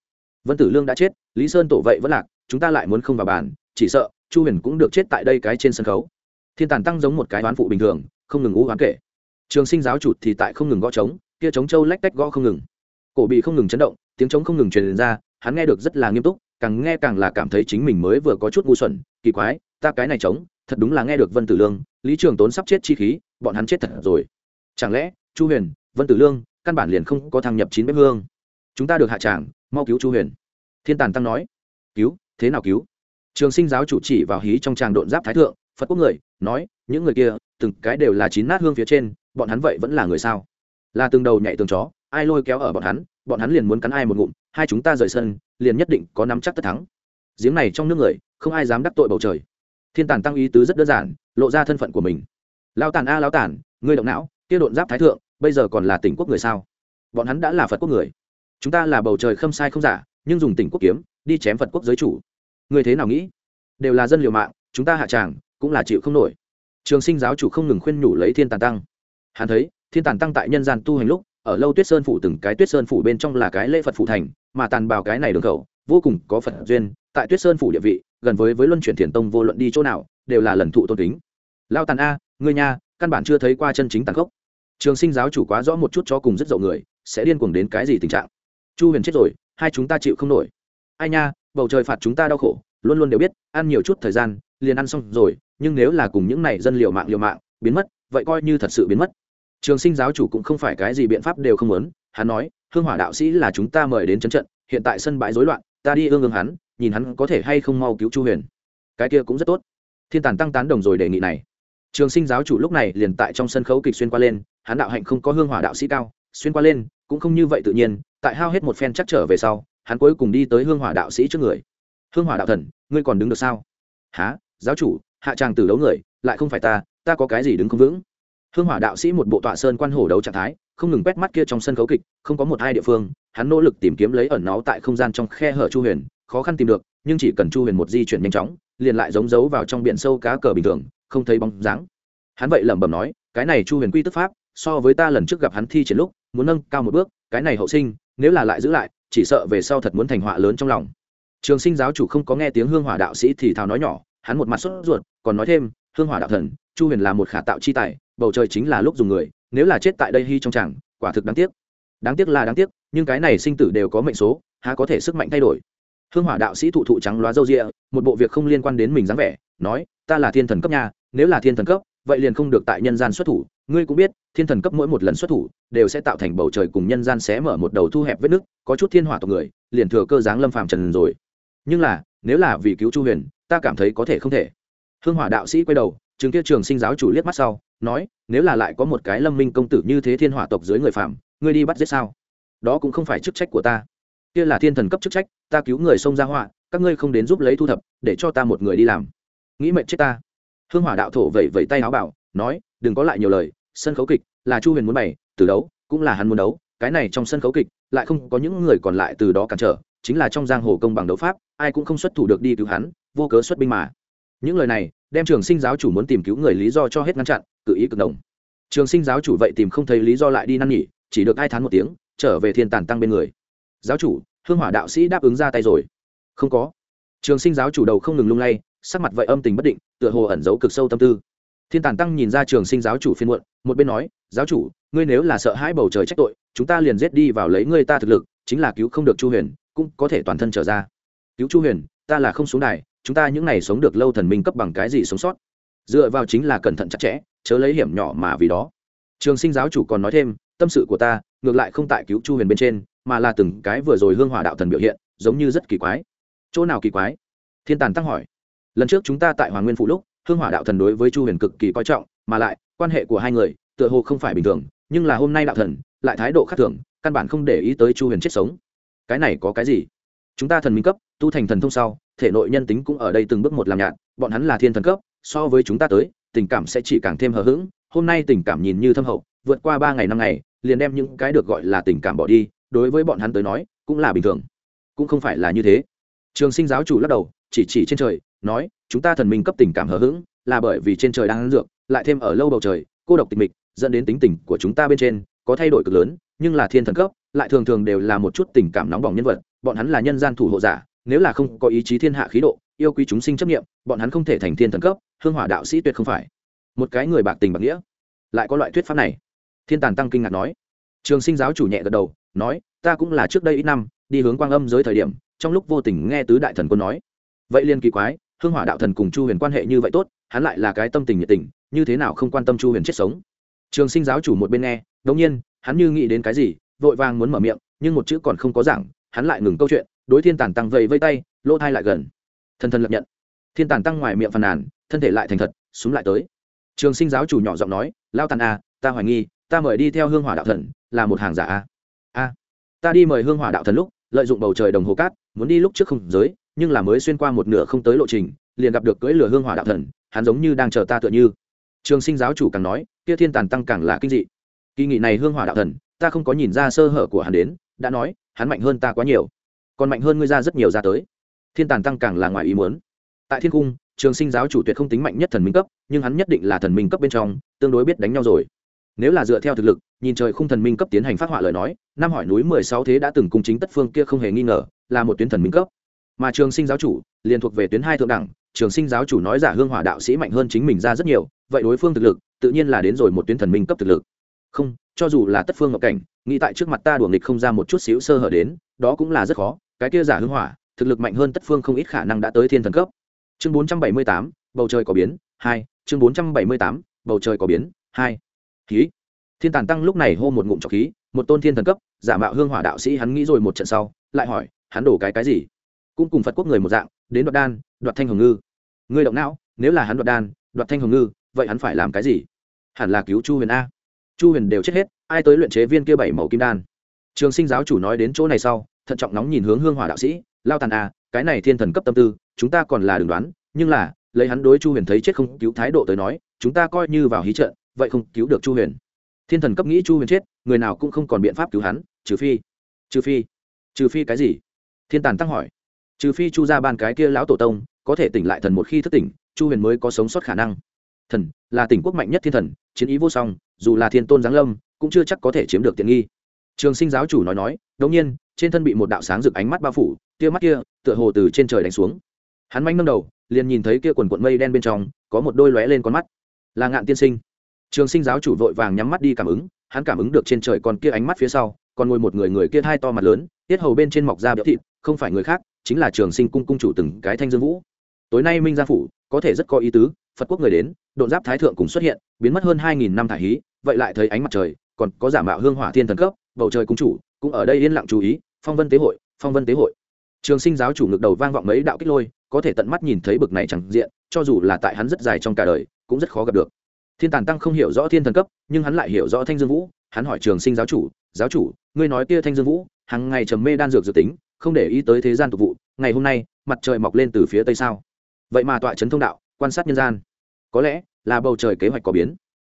Vân tử lương đã chết, lý sơn tổ vậy vẫn lạc, chúng ta lại muốn không vào bàn chỉ sợ, chu huyền cũng được chết tại đây cái trên sân khấu. Thiên tàn tăng giống một cái oán phụ bình thường, không ngừng ngũ oán kể. Trường sinh giáo chụt thì tại không ngừng gõ trống, kia trống châu lách tách gõ không ngừng. Cổ bị không ngừng chấn động, tiếng trống không ngừng truyền ra, hắn nghe được rất là nghiêm túc, càng nghe càng là cảm thấy chính mình mới vừa có chút ngu xuẩn, kỳ quái, ta cái này trống, thật đúng là nghe được vân tử lương, lý trường tốn sắp chết chi khí, bọn hắn chết thật rồi. Chẳng lẽ, chu huyền, vân tử lương, căn bản liền không có thăng nhập chín bếp hương? Chúng ta được hạ tràng, mau cứu chu huyền. Thiên tàn tăng nói. Cứu, thế nào cứu? Trường sinh giáo chủ chỉ vào hí trong tràng độn giáp thái thượng, phật quốc người, nói, những người kia, từng cái đều là chín nát hương phía trên, bọn hắn vậy vẫn là người sao? Là từng đầu nhảy tường chó, ai lôi kéo ở bọn hắn bọn hắn liền muốn cắn ai một ngụm, hai chúng ta rời sân, liền nhất định có nắm chắc tất thắng. Giếng này trong nước người, không ai dám đắc tội bầu trời. Thiên tản tăng ý tứ rất đơn giản, lộ ra thân phận của mình. Lao tàn a, lao tàn, ngươi động não, kia độn giáp thái thượng, bây giờ còn là tỉnh quốc người sao? Bọn hắn đã là phật quốc người. Chúng ta là bầu trời không sai không giả, nhưng dùng tỉnh quốc kiếm, đi chém phật quốc giới chủ. Ngươi thế nào nghĩ? Đều là dân liều mạng, chúng ta hạ tràng, cũng là chịu không nổi. Trường sinh giáo chủ không ngừng khuyên nhủ lấy thiên tàn tăng. Hắn thấy, thiên tàn tăng tại nhân gian tu hành lúc, ở lâu tuyết sơn phủ từng cái tuyết sơn phủ bên trong là cái lễ phật phủ thành, mà tàn bào cái này đường khẩu, vô cùng có phật duyên. Tại tuyết sơn phủ địa vị, gần với với luân chuyển thiền tông vô luận đi chỗ nào, đều là lần thụ tôn kính. Lao tàn a, ngươi nha, căn bản chưa thấy qua chân chính tàn khốc. Trường sinh giáo chủ quá rõ một chút cho cùng rất dậu người, sẽ điên cuồng đến cái gì tình trạng? Chu huyền chết rồi, hai chúng ta chịu không nổi. Ai nha bầu trời phạt chúng ta đau khổ, luôn luôn đều biết, ăn nhiều chút thời gian, liền ăn xong rồi, nhưng nếu là cùng những này dân liều mạng liều mạng, biến mất, vậy coi như thật sự biến mất. Trường sinh giáo chủ cũng không phải cái gì biện pháp đều không muốn, hắn nói, hương hỏa đạo sĩ là chúng ta mời đến trấn trận, hiện tại sân bãi rối loạn, ta đi ương ương hắn, nhìn hắn có thể hay không mau cứu chu huyền. Cái kia cũng rất tốt. Thiên tản tăng tán đồng rồi đề nghị này. Trường sinh giáo chủ lúc này liền tại trong sân khấu kịch xuyên qua lên, hắn đạo hạnh không có hương hỏa đạo sĩ cao, xuyên qua lên, cũng không như vậy tự nhiên, tại hao hết một phen chắc trở về sau hắn cuối cùng đi tới hương hỏa đạo sĩ trước người. Hương hỏa đạo thần, ngươi còn đứng được sao? Há giáo chủ, hạ tràng tử đấu người, lại không phải ta ta có cái gì đứng không vững? Hương hỏa đạo sĩ một bộ tọa sơn quan hổ đấu trạng thái, không ngừng quét mắt kia trong sân khấu kịch, không có một hai địa phương, hắn nỗ lực tìm kiếm lấy ẩn náu tại không gian trong khe hở chu huyền, khó khăn tìm được, nhưng chỉ cần chu huyền một di chuyển nhanh chóng, liền lại giống giấu vào trong biển sâu cá cờ bình thường, không thấy bóng dáng. Hắn vậy lẩm bẩm nói, cái này chu huyền quy tức pháp, so với ta lần trước gặp hắn thi triển lúc, muốn nâng cao một bước, cái này hậu sinh, nếu là lại giữ lại chỉ sợ về sau thật muốn thành họa lớn trong lòng. Trường sinh giáo chủ không có nghe tiếng hương hỏa đạo sĩ thì thào nói nhỏ, hắn một mặt sốt ruột, còn nói thêm, hương hỏa đạo thần, chu huyền là một khả tạo chi tài, bầu trời chính là lúc dùng người, nếu là chết tại đây hy trong chẳng quả thực đáng tiếc. Đáng tiếc là đáng tiếc, nhưng cái này sinh tử đều có mệnh số, há có thể sức mạnh thay đổi. Hương hỏa đạo sĩ thụ thụ trắng loá râu rịa một bộ việc không liên quan đến mình dáng vẻ, nói, ta là thiên thần cấp nhà nếu là thiên thần cấp vậy liền không được tại nhân gian xuất thủ. Ngươi cũng biết, thiên thần cấp mỗi một lần xuất thủ đều sẽ tạo thành bầu trời cùng nhân gian xé mở một đầu thu hẹp vết nứt, có chút thiên hỏa tộc người, liền thừa cơ dáng lâm phàm trần rồi. Nhưng là, nếu là vì cứu chu huyền, ta cảm thấy có thể không thể. Hương hỏa đạo sĩ quay đầu, chứng kia trường sinh giáo chủ liếc mắt sau, nói, nếu là lại có một cái lâm minh công tử như thế thiên hỏa tộc dưới người phạm ngươi đi bắt giết sao? Đó cũng không phải chức trách của ta. Kia là thiên thần cấp chức trách, ta cứu người xông ra họa, các ngươi không đến giúp lấy thu thập, để cho ta một người đi làm. Nghĩ mệnh chết ta hương hỏa đạo thổ vẩy vẩy tay áo bảo, nói, đừng có lại nhiều lời, sân khấu kịch, là chu huyền muốn bày, từ đấu, cũng là hắn muốn đấu, cái này trong sân khấu kịch, lại không có những người còn lại từ đó cản trở, chính là trong giang hồ công bằng đấu pháp, ai cũng không xuất thủ được đi cứu hắn, vô cớ xuất binh mà. Những lời này, đem trường sinh giáo chủ muốn tìm cứu người lý do cho hết ngăn chặn, tự ý cực đồng trường sinh giáo chủ vậy tìm không thấy lý do lại đi năn nhỉ chỉ được hai tháng một tiếng, trở về thiên tản tăng bên người. Giáo chủ, hương hỏa đạo sĩ đáp ứng ra tay rồi. Không có. Trường sinh giáo chủ đầu không ngừng lung lay sắc mặt vậy âm tình bất định, tựa hồ ẩn giấu cực sâu tâm tư. Thiên tản tăng nhìn ra trường sinh giáo chủ phiên muộn, một bên nói, giáo chủ, ngươi nếu là sợ hãi bầu trời trách tội, chúng ta liền giết đi vào lấy ngươi ta thực lực, chính là cứu không được chu huyền, cũng có thể toàn thân trở ra. Cứu chu huyền, ta là không xuống đài, chúng ta những n à y sống được lâu thần minh cấp bằng cái gì sống sót? Dựa vào chính là cẩn thận chặt chẽ, chớ lấy hiểm nhỏ mà vì đó. Trường sinh giáo chủ còn nói thêm, tâm sự của ta, ngược lại không tại cứu chu huyền bên trên, mà là từng cái vừa rồi hương hỏa đạo thần biểu hiện, giống như rất kỳ quái. Chỗ nào kỳ quái? Thiên tàn tăng hỏi lần trước chúng ta tại hoàng nguyên phụ lúc, hương hỏa đạo thần đối với chu huyền cực kỳ coi trọng, mà lại, quan hệ của hai người, tựa hồ không phải bình thường, nhưng là hôm nay đạo thần, lại thái độ khác thường, căn bản không để ý tới chu huyền chết sống. Cái này có cái gì? Chúng ta thần minh cấp, tu thành thần thông sau, thể nội nhân tính cũng ở đây từng bước một làm nhạt, bọn hắn là thiên thần cấp, so với chúng ta tới, tình cảm sẽ chỉ càng thêm hờ hững, hôm nay tình cảm nhìn như thâm hậu, vượt qua ba ngày năm ngày, liền đem những cái được gọi là tình cảm bỏ đi, đối với bọn hắn tới nói, cũng là bình thường. Cũng không phải là như thế. Trường sinh giáo chủ lắc đầu, chỉ chỉ trên trời nói, chúng ta thần minh cấp tình cảm hờ hững, là bởi vì trên trời đang ăn dược, lại thêm ở lâu bầu trời, cô độc tịch mịch, dẫn đến tính tình của chúng ta bên trên có thay đổi cực lớn, nhưng là thiên thần cấp, lại thường thường đều là một chút tình cảm nóng bỏng nhân vật, bọn hắn là nhân gian thủ hộ giả, nếu là không có ý chí thiên hạ khí độ, yêu quý chúng sinh chấp nghiệm bọn hắn không thể thành thiên thần cấp, hương hỏa đạo sĩ tuyệt không phải. Một cái người bạc tình bạc nghĩa. Lại có loại thuyết pháp này. Thiên tàn tăng kinh ngạc nói. Trường sinh giáo chủ nhẹ gật đầu, nói, ta cũng là trước đây ít năm, đi hướng quang âm giới thời điểm, trong lúc vô tình nghe tứ đại thần quân nói. Vậy liên kỳ quái hương hỏa đạo thần cùng chu huyền quan hệ như vậy tốt hắn lại là cái tâm tình nhiệt tình như thế nào không quan tâm chu huyền chết sống? Trường sinh giáo chủ một bên nghe đống nhiên hắn như nghĩ đến cái gì vội vàng muốn mở miệng nhưng một chữ còn không có giảng hắn lại ngừng câu chuyện đối thiên tản tăng vầy vây tay lỗ thai lại gần. Thân thân lập nhận. Thiên tản tăng ngoài miệng phàn nàn thân thể lại thành thật súng lại tới. Trường sinh giáo chủ nhỏ giọng nói lao tàn a à, ta hoài nghi ta mời đi theo hương hỏa đạo thần là một hàng giả a. A ta đi mời hương hỏa đạo thần lúc lợi dụng bầu trời đồng hồ cát muốn đi lúc trước không giới nhưng là mới xuyên qua một nửa không tới lộ trình, liền gặp được cưỡi lửa hương hỏa đạo thần, hắn giống như đang chờ ta tựa như. Trường sinh giáo chủ càng nói, kia thiên tàn tăng càng là kinh dị. Kỳ nghị này hương hỏa đạo thần, ta không có nhìn ra sơ hở của hắn đến, đã nói, hắn mạnh hơn ta quá nhiều. Còn mạnh hơn ngươi ra rất nhiều ra tới. Thiên tàn tăng càng là ngoài ý muốn. Tại thiên cung, trường sinh giáo chủ tuyệt không tính mạnh nhất thần minh cấp, nhưng hắn nhất định là thần minh cấp bên trong, tương đối biết đánh nhau rồi. Nếu là dựa theo thực lực, nhìn trời khung thần minh cấp tiến hành phát họa lời nói, năm hỏi núi mười sáu thế đã từng cung chính tất phương kia không hề nghi ngờ, là một tuyến thần minh cấp mà trường sinh giáo chủ liền thuộc về tuyến hai thượng đẳng. Trường sinh giáo chủ nói giả hương hỏa đạo sĩ mạnh hơn chính mình ra rất nhiều, vậy đối phương thực lực tự nhiên là đến rồi một tuyến thần minh cấp thực lực. Không, cho dù là tất phương ngọc cảnh, nghĩ tại trước mặt ta đuổi nghịch không ra một chút xíu sơ hở đến, đó cũng là rất khó. Cái kia giả hương hỏa, thực lực mạnh hơn tất phương không ít khả năng đã tới thiên thần cấp. Chương bốn trăm bảy mươi tám, bầu trời có biến, hai. Chương bốn trăm bảy mươi tám, bầu trời có biến, hai. Khí. Thiên tàn tăng lúc này hô một ngụm trọc khí, một tôn thiên thần cấp, giả mạo hương hỏa đạo sĩ hắn nghĩ rồi một trận sau, lại hỏi, hắn đổ cái cái gì? Cũng cùng phật quốc người một dạng, đến đoạt đan, đoạt thanh hồng ngư. Ngươi động não, nếu là hắn đoạt đan, đoạt thanh hồng ngư, vậy hắn phải làm cái gì? Hẳn là cứu chu huyền a. Chu huyền đều chết hết, ai tới luyện chế viên kia bảy màu kim đan? Trường sinh giáo chủ nói đến chỗ này sau, thận trọng nóng nhìn hướng hương hỏa đạo sĩ, lao tàn a, cái này thiên thần cấp tâm tư, chúng ta còn là đừng đoán, nhưng là, lấy hắn đối chu huyền thấy chết không cứu thái độ tới nói, chúng ta coi như vào hí trận, vậy không cứu được chu huyền. Thiên thần cấp nghĩ chu huyền chết, người nào cũng không còn biện pháp cứu hắn, trừ phi trừ phi trừ phi cái gì? Thiên tàn tăng hỏi trừ phi chu ra ban cái kia lão tổ tông, có thể tỉnh lại thần một khi thức tỉnh, chu huyền mới có sống sót khả năng. Thần, là tỉnh quốc mạnh nhất thiên thần, chiến ý vô song, dù là thiên tôn giáng lâm, cũng chưa chắc có thể chiếm được tiện nghi. Trường sinh giáo chủ nói nói đ ỗ n g nhiên, trên thân bị một đạo sáng rực ánh mắt bao phủ, tia mắt kia, tựa hồ từ trên trời đánh xuống. Hắn manh nâng đầu, liền nhìn thấy kia quần quận mây đen bên trong, có một đôi lóe lên con mắt. Là ngạn tiên sinh. Trường sinh giáo chủ vội vàng nhắm mắt đi cảm ứng, hắn cảm ứng được trên trời còn kia ánh mắt phía sau, còn ngồi một người người kia hai to mặt lớn, tiết hầu bên trên mọc da béo thịt, không phải người khác chính là trường sinh cung cung chủ từng cái thanh dương vũ. Tối nay minh gia phủ, có thể rất có ý tứ, phật quốc người đến, độn giáp thái thượng cùng xuất hiện, biến mất hơn hai nghìn năm thả hí, vậy lại thấy ánh mặt trời, còn có giả mạo hương hỏa thiên thần cấp, bầu trời cung chủ, cũng ở đây yên lặng chú ý, phong vân tế hội, phong vân tế hội. Trường sinh giáo chủ ngực đầu vang vọng mấy đạo kích lôi, có thể tận mắt nhìn thấy bực này chẳng diện, cho dù là tại hắn rất dài trong cả đời, cũng rất khó gặp được. Thiên tàn tăng không hiểu rõ thiên thần cấp, nhưng hắn lại hiểu rõ thanh dương vũ, hắn hỏi trường sinh giáo chủ giáo chủ, ngươi nói kia thanh dương vũ hàng ngày trầm mê đan dược dự tính không để ý tới thế gian tục vụ, ngày hôm nay, mặt trời mọc lên từ phía tây sao? Vậy mà tọa trấn thông đạo, quan sát nhân gian. Có lẽ là bầu trời kế hoạch có biến.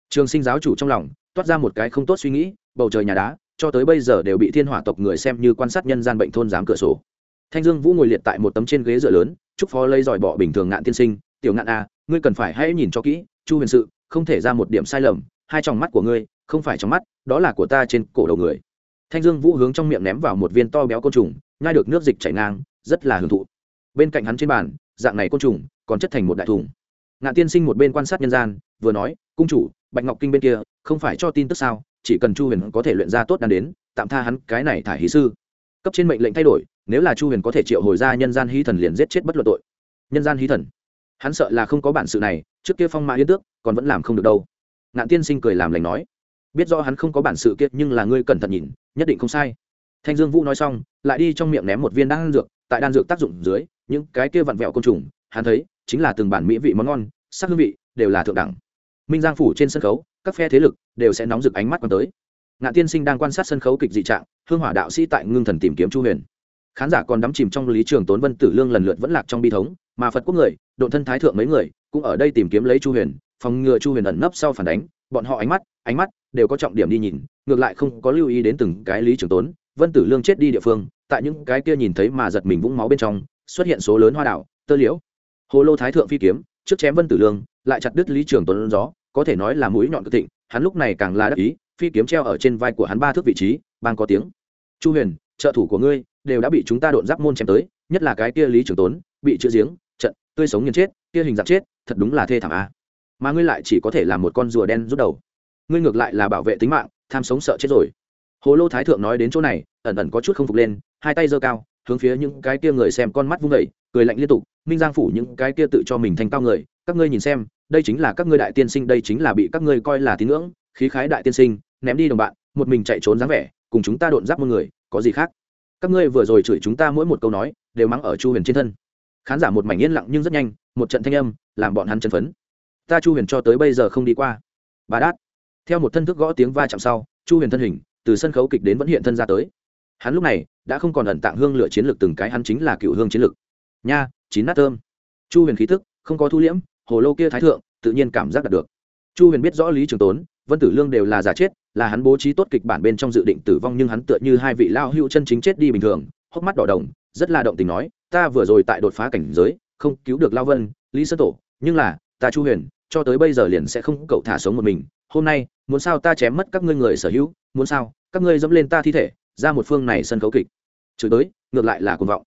Trường sinh giáo chủ trong lòng, toát ra một cái không tốt suy nghĩ, bầu trời nhà đá, cho tới bây giờ đều bị thiên hỏa tộc người xem như quan sát nhân gian bệnh thôn giám cửa sổ. Thanh dương vũ ngồi liệt tại một tấm trên ghế dựa lớn, chúc phó lấy dòi bỏ bình thường ngạn tiên sinh, tiểu ngạn a ngươi cần phải hãy nhìn cho kỹ, chu huyền sự, không thể ra một điểm sai lầm, hai trong mắt của ngươi, không phải trong mắt, đó là của ta trên cổ đầu người. Thanh dương vũ hướng trong miệng ném vào một viên to béo côn trùng nhai được nước dịch chảy ngang, rất là hưởng thụ. Bên cạnh hắn trên bàn, dạng này côn trùng, còn chất thành một đại thùng. Ngạn tiên sinh một bên quan sát nhân gian, vừa nói, cung chủ, bạch ngọc kinh bên kia, không phải cho tin tức sao? Chỉ cần chu huyền có thể luyện ra tốt đan đến, tạm tha hắn cái này thải hí sư. Cấp trên mệnh lệnh thay đổi, nếu là chu huyền có thể triệu hồi ra nhân gian hí thần liền giết chết bất luận tội. Nhân gian hí thần? Hắn sợ là không có bản sự này, trước kia phong mã yến tước, còn vẫn làm không được đâu. Ngạn tiên sinh cười làm lành nói, biết do hắn không có bản sự kiệt nhưng là ngươi cẩn thận nhìn, nhất định không sai thanh dương vũ nói xong, lại đi trong miệng ném một viên đan dược, tại đan dược tác dụng dưới, những cái kia vặn vẹo côn trùng, hắn thấy, chính là từng bản mỹ vị món ngon, sắc hương vị đều là thượng đẳng. Minh giang phủ trên sân khấu, các phe thế lực đều sẽ nóng rực ánh mắt còn tới. Ngạn tiên sinh đang quan sát sân khấu kịch dị trạng, hương hỏa đạo sĩ tại ngưng thần tìm kiếm chu huyền. Khán giả còn đắm chìm trong lý trường tốn, vân tử lương lần lượt vẫn lạc trong bi thống, mà phật quốc người, độn thân thái thượng mấy người, cũng ở đây tìm kiếm lấy chu huyền, phòng ngừa chu huyền ẩn nấp sau phản đánh bọn họ ánh mắt ánh mắt đều có trọng điểm đi nhìn, ngược lại không có lưu ý đến từng cái lý trường tốn vân tử lương chết đi địa phương, tại những cái kia nhìn thấy mà giật mình vũng máu bên trong, xuất hiện số lớn hoa đảo, tơ liễu. Hồ lô thái thượng phi kiếm, trước chém vân tử lương, lại chặt đứt lý trường tuấn gió, có thể nói là mũi nhọn cực thịnh, hắn lúc này càng là đắc ý, phi kiếm treo ở trên vai của hắn ba thước vị trí, bang có tiếng. Chu huyền, trợ thủ của ngươi đều đã bị chúng ta độn giáp môn chém tới, nhất là cái kia lý trường tốn bị chữ giếng, trận, tươi sống nghiền chết, kia hình dạng chết, thật đúng là thê thảm a. Mà ngươi lại chỉ có thể là một con rùa đen rút đầu. Ngươi ngược lại là bảo vệ tính mạng, tham sống sợ chết rồi hồ lô thái thượng nói đến chỗ này, ẩn ẩn có chút không phục lên, hai tay giơ cao, hướng phía những cái kia người xem con mắt vung vẩy cười lạnh liên tục, minh giang phủ những cái kia tự cho mình thành cao người, các ngươi nhìn xem, đây chính là các ngươi đại tiên sinh, đây chính là bị các ngươi coi là tín ngưỡng, khí khái đại tiên sinh, ném đi đồng bạn, một mình chạy trốn dáng vẻ, cùng chúng ta độn giáp một người, có gì khác? Các ngươi vừa rồi chửi chúng ta mỗi một câu nói, đều mắng ở chu huyền trên thân. Khán giả một mảnh yên lặng nhưng rất nhanh, một trận thanh âm, làm bọn hắn chân phấn. Ta chu huyền cho tới bây giờ không đi qua. Bà đát. Theo một thân thức gõ tiếng va chạm sau, chu huyền thân hình từ sân khấu kịch đến vẫn hiện thân ra tới. Hắn lúc này đã không còn ẩn tạng hương lửa chiến lược từng cái, hắn chính là cựu hương chiến lược. Nha, chín nát thơm. Chu huyền khí thức, không có thu liễm, hồ lô kia thái thượng, tự nhiên cảm giác đạt được. Chu huyền biết rõ lý trường tốn, vân tử lương đều là giả chết, là hắn bố trí tốt kịch bản bên trong dự định tử vong, nhưng hắn tựa như hai vị lao hữu chân chính chết đi bình thường, hốc mắt đỏ đồng, rất là động tình nói, ta vừa rồi tại đột phá cảnh giới, không cứu được lao vân, lý sơn tổ, nhưng là, ta chu huyền, cho tới bây giờ liền sẽ không cậu thả sống một mình hôm nay, muốn sao ta chém mất các ngươi người sở hữu, muốn sao, các ngươi dẫm lên ta thi thể, ra một phương này sân khấu kịch. Chửi tới, ngược lại là cuồng vọng.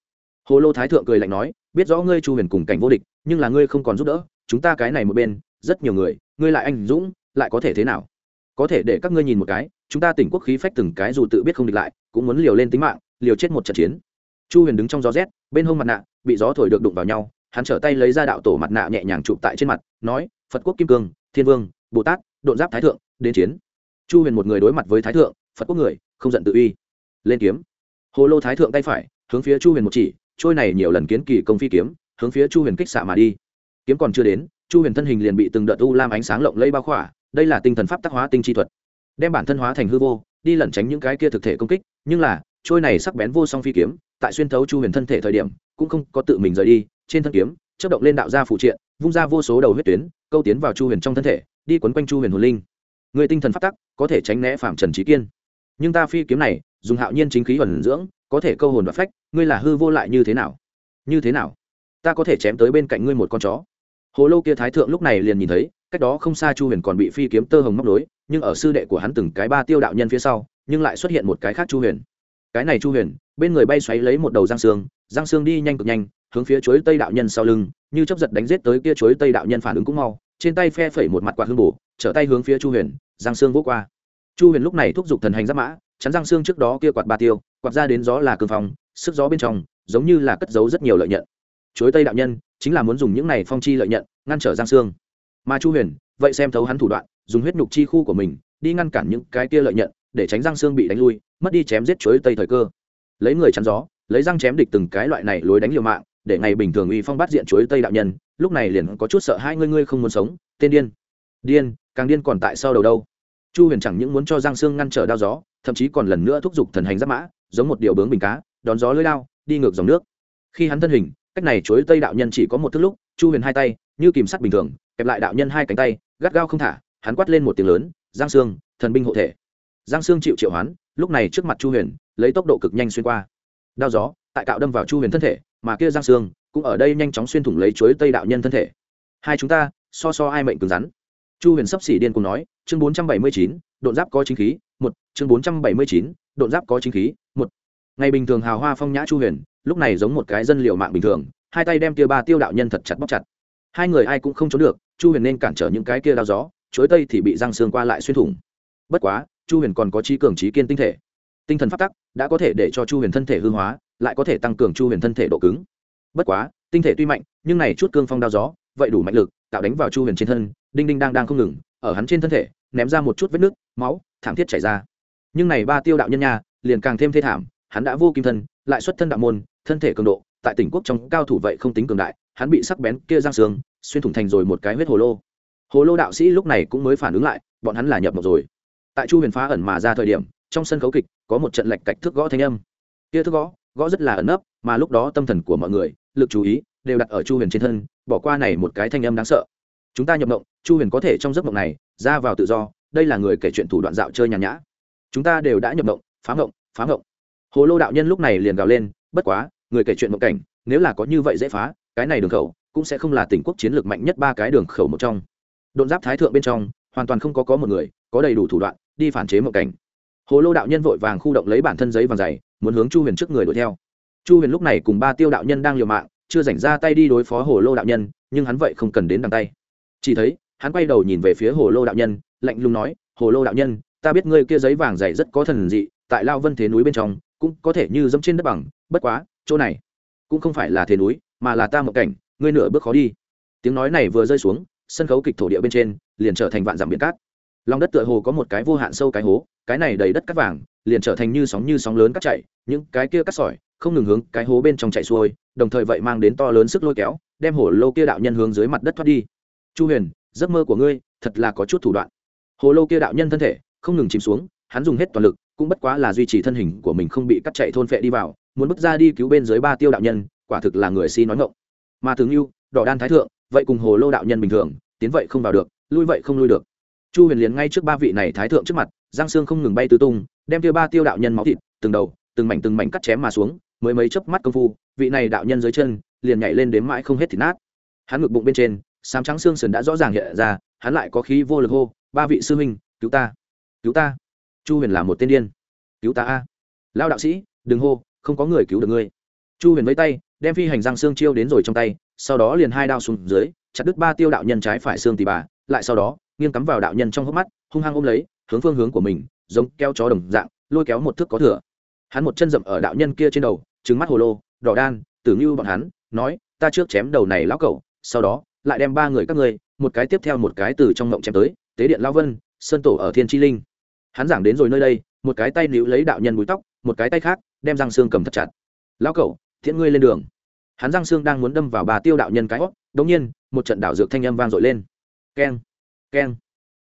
Hồ lô thái thượng cười lạnh nói, biết rõ ngươi chu huyền cùng cảnh vô địch, nhưng là ngươi không còn giúp đỡ, chúng ta cái này một bên, rất nhiều người, ngươi lại anh dũng, lại có thể thế nào? Có thể để các ngươi nhìn một cái, chúng ta tỉnh quốc khí phách từng cái dù tự biết không địch lại, cũng muốn liều lên tính mạng, liều chết một trận chiến. Chu huyền đứng trong gió rét, bên hông mặt nạ, bị gió thổi được đụng vào nhau, hắn trở tay lấy ra đạo tổ mặt nạ nhẹ nhàng chụp tại trên mặt, nói, phật quốc kim cương, thiên vương, bồ tát độn giáp thái thượng, đến chiến. Chu huyền một người đối mặt với thái thượng, phật quốc người, không giận tự uy. Lên kiếm. Hồ lô thái thượng tay phải, hướng phía chu huyền một chỉ, trôi này nhiều lần kiến kỳ công phi kiếm, hướng phía chu huyền kích xạ mà đi. Kiếm còn chưa đến, chu huyền thân hình liền bị từng đợt u lam ánh sáng lộng lây bao khỏa, đây là tinh thần pháp tác hóa tinh chi thuật. Đem bản thân hóa thành hư vô, đi lẩn tránh những cái kia thực thể công kích, nhưng là, trôi này sắc bén vô song phi kiếm, tại xuyên thấu chu huyền thân thể thời điểm, cũng không có tự mình rời đi, trên thân kiếm chất động lên đạo gia phụ triện, vung ra vô số đầu huyết tuyến, câu tiến vào chu huyền trong thân thể đi quấn quanh chu huyền hồn linh. Người tinh thần phát tắc, có thể tránh né phạm trần trí kiên. Nhưng ta phi kiếm này, dùng hạo nhiên chính khí ẩn dưỡng, có thể câu hồn và phách, ngươi là hư vô lại như thế nào? Như thế nào? Ta có thể chém tới bên cạnh ngươi một con chó. Hồ lô kia thái thượng lúc này liền nhìn thấy, cách đó không xa chu huyền còn bị phi kiếm tơ hồng móc đối nhưng ở sư đệ của hắn từng cái ba tiêu đạo nhân phía sau, nhưng lại xuất hiện một cái khác chu huyền. Cái này chu huyền, bên người bay xoáy lấy một đầu giang xương giang xương đi nhanh cực nhanh, hướng phía chuối tây đạo nhân sau lưng, như chấp giật đánh giết tới kia chuối tây đạo nhân phản ứng cũng mau trên tay phe phẩy một mặt quạt hương bổ, trở tay hướng phía chu huyền, giang xương vỗ qua. Chu huyền lúc này thúc giục thần hành giáp mã, chắn giang xương trước đó kia quạt ba tiêu, quạt ra đến gió là cương phong, sức gió bên trong, giống như là cất giấu rất nhiều lợi nhận. Chuối tây đạo nhân, chính là muốn dùng những này phong chi lợi nhận, ngăn trở giang xương mà chu huyền, vậy xem thấu hắn thủ đoạn, dùng huyết nhục chi khu của mình, đi ngăn cản những cái kia lợi nhận, để tránh giang xương bị đánh lui, mất đi chém giết chuối tây thời cơ. Lấy người chắn gió, lấy răng chém địch từng cái loại này lối đánh liều mạng để ngày bình thường uy phong bắt diện chuối tây đạo nhân, lúc này liền có chút sợ hai ngươi ngươi không muốn sống, tên điên. Điên, càng điên còn tại sau đầu đâu? Chu huyền chẳng những muốn cho giang sương ngăn trở đao gió, thậm chí còn lần nữa thúc giục thần hành giáp mã, giống một điều bướng bình cá, đón gió lưới lao, đi ngược dòng nước. Khi hắn thân hình, cách này chuối tây đạo nhân chỉ có một thức lúc, chu huyền hai tay, như kìm sắt bình thường, kẹp lại đạo nhân hai cánh tay, gắt gao không thả, hắn quát lên một tiếng lớn, giang sương, thần binh hộ thể. Giang sương chịu triệu hoán, lúc này trước mặt chu huyền, lấy tốc độ cực nhanh xuyên qua. Đao gió tại cạo đâm vào chu huyền thân thể, mà kia giang sương cũng ở đây nhanh chóng xuyên thủng lấy chuối tây đạo nhân thân thể. Hai chúng ta, so so ai mệnh cứng rắn. Chu huyền sắp xỉ điên cùng nói, chương bốn trăm bảy mươi chín, độn giáp có chính khí, một, chương bốn trăm bảy mươi chín, độn giáp có chính khí, một. Ngày bình thường hào hoa phong nhã chu huyền, lúc này giống một cái dân liệu mạng bình thường, hai tay đem kia ba tiêu đạo nhân thật chặt bóc chặt. Hai người ai cũng không trốn được, chu huyền nên cản trở những cái kia đao gió chối tây thì bị răng xương qua lại xuyên thủng. Bất quá, chu huyền còn có trí cường trí kiên tinh thể. Tinh thần phát tắc đã có thể để cho chu huyền thân thể hư hóa lại có thể tăng cường chu huyền thân thể độ cứng. Bất quá, tinh thể tuy mạnh, nhưng này chút cương phong đao gió, vậy đủ mạnh lực, tạo đánh vào chu huyền trên thân, đinh đinh đang đang không ngừng, ở hắn trên thân thể, ném ra một chút vết nước, máu, thảm thiết chảy ra. Nhưng này ba tiêu đạo nhân nha, liền càng thêm thê thảm, hắn đã vô kim thân, lại xuất thân đạo môn, thân thể cường độ, tại tỉnh quốc trong cao thủ vậy không tính cường đại, hắn bị sắc bén kia giang xương xuyên thủng thành rồi một cái huyết hồ lô. Hồ lô đạo sĩ lúc này cũng mới phản ứng lại, bọn hắn là nhập mộc rồi. Tại chu huyền phá ẩn mà ra thời điểm, trong sân khấu kịch, có một trận lệch cạch thước gõ thanh âm. Kia thước gõ gõ rất là ẩn nấp, mà lúc đó tâm thần của mọi người, lực chú ý, đều đặt ở chu huyền trên thân, bỏ qua này một cái thanh âm đáng sợ. Chúng ta nhập mộng, chu huyền có thể trong giấc mộng này, ra vào tự do, đây là người kể chuyện thủ đoạn dạo chơi nhàn nhã. Chúng ta đều đã nhập mộng, phá mộng phá mộng. Hồ lô đạo nhân lúc này liền gào lên, bất quá, người kể chuyện mộng cảnh, nếu là có như vậy dễ phá, cái này đường khẩu, cũng sẽ không là tỉnh quốc chiến lược mạnh nhất ba cái đường khẩu một trong. Độn giáp thái thượng bên trong, hoàn toàn không có có một người, có đầy đủ thủ đoạn, đi phản chế mộng cảnh. Hồ lô đạo nhân vội vàng khu động lấy bản thân giấy vàng dày muốn hướng chu huyền trước người đuổi theo. Chu huyền lúc này cùng ba tiêu đạo nhân đang liều mạng, chưa dành ra tay đi đối phó hồ lô đạo nhân, nhưng hắn vậy không cần đến đằng tay. Chỉ thấy, hắn quay đầu nhìn về phía hồ lô đạo nhân, lạnh lùng nói, hồ lô đạo nhân, ta biết ngươi kia giấy vàng dày rất có thần dị, tại lao vân thế núi bên trong, cũng có thể như dẫm trên đất bằng, bất quá, chỗ này cũng không phải là thế núi, mà là ta một cảnh, ngươi nửa bước khó đi. Tiếng nói này vừa rơi xuống, sân khấu kịch thổ địa bên trên, liền trở thành vạn dặm biển cát lòng đất tựa hồ có một cái vô hạn sâu cái hố, cái này đầy đất cắt vàng, liền trở thành như sóng như sóng lớn cắt chạy những cái kia cắt sỏi không ngừng hướng cái hố bên trong chạy xuôi, đồng thời vậy mang đến to lớn sức lôi kéo, đem hồ lô kia đạo nhân hướng dưới mặt đất thoát đi. Chu huyền, giấc mơ của ngươi thật là có chút thủ đoạn. Hồ lô kia đạo nhân thân thể không ngừng chìm xuống, hắn dùng hết toàn lực, cũng bất quá là duy trì thân hình của mình không bị cắt chạy thôn phệ đi vào, muốn bước ra đi cứu bên dưới ba tiêu đạo nhân, quả thực là người si nói ngộng. Mà thường yêu đỏ đan thái thượng, vậy cùng hồ lô đạo nhân bình thường, tiến vậy không vào được, lui vậy không lui được chu huyền liền ngay trước ba vị này thái thượng trước mặt, giang xương không ngừng bay tứ tung, đem tiêu ba tiêu đạo nhân máu thịt, từng đầu, từng mảnh từng mảnh cắt chém mà xuống, mới mấy chớp mắt công phu, vị này đạo nhân dưới chân, liền nhảy lên đến mãi không hết thịt nát. Hắn ngực bụng bên trên sám trắng xương sườn đã rõ ràng hiện ra, hắn lại có khí vô lực hô, ba vị sư huynh, cứu ta cứu ta. Chu huyền là một tên điên. Cứu ta a lao đạo sĩ, đừng hô, không có người cứu được ngươi. Chu huyền với tay, đem phi hành răng xương chiêu đến rồi trong tay, sau đó liền hai đao xuống dưới, chặt đứt ba tiêu đạo nhân trái phải xương tì bà, lại sau đó nghiêng cắm vào đạo nhân trong hốc mắt, hung hăng ôm lấy, hướng phương hướng của mình, giống keo chó đồng dạng, lôi kéo một thước có thừa. Hắn một chân dậm ở đạo nhân kia trên đầu trứng mắt hồ lô, đỏ đan, tử ngưu bọn hắn, nói, ta trước chém đầu này lão cẩu, sau đó, lại đem ba người các ngươi, một cái tiếp theo một cái từ trong ngộng chém tới, tế điện lao vân, sơn tổ ở thiên tri linh. Hắn giảng đến rồi nơi đây, một cái tay níu lấy đạo nhân búi tóc, một cái tay khác, đem răng xương cầm thật chặt. Lão cẩu, thiện ngươi lên đường. Hắn răng xương đang muốn đâm vào bà tiêu đạo nhân cái hót đống nhiên, một trận đảo dược thanh âm vang dội lên. Keng keng.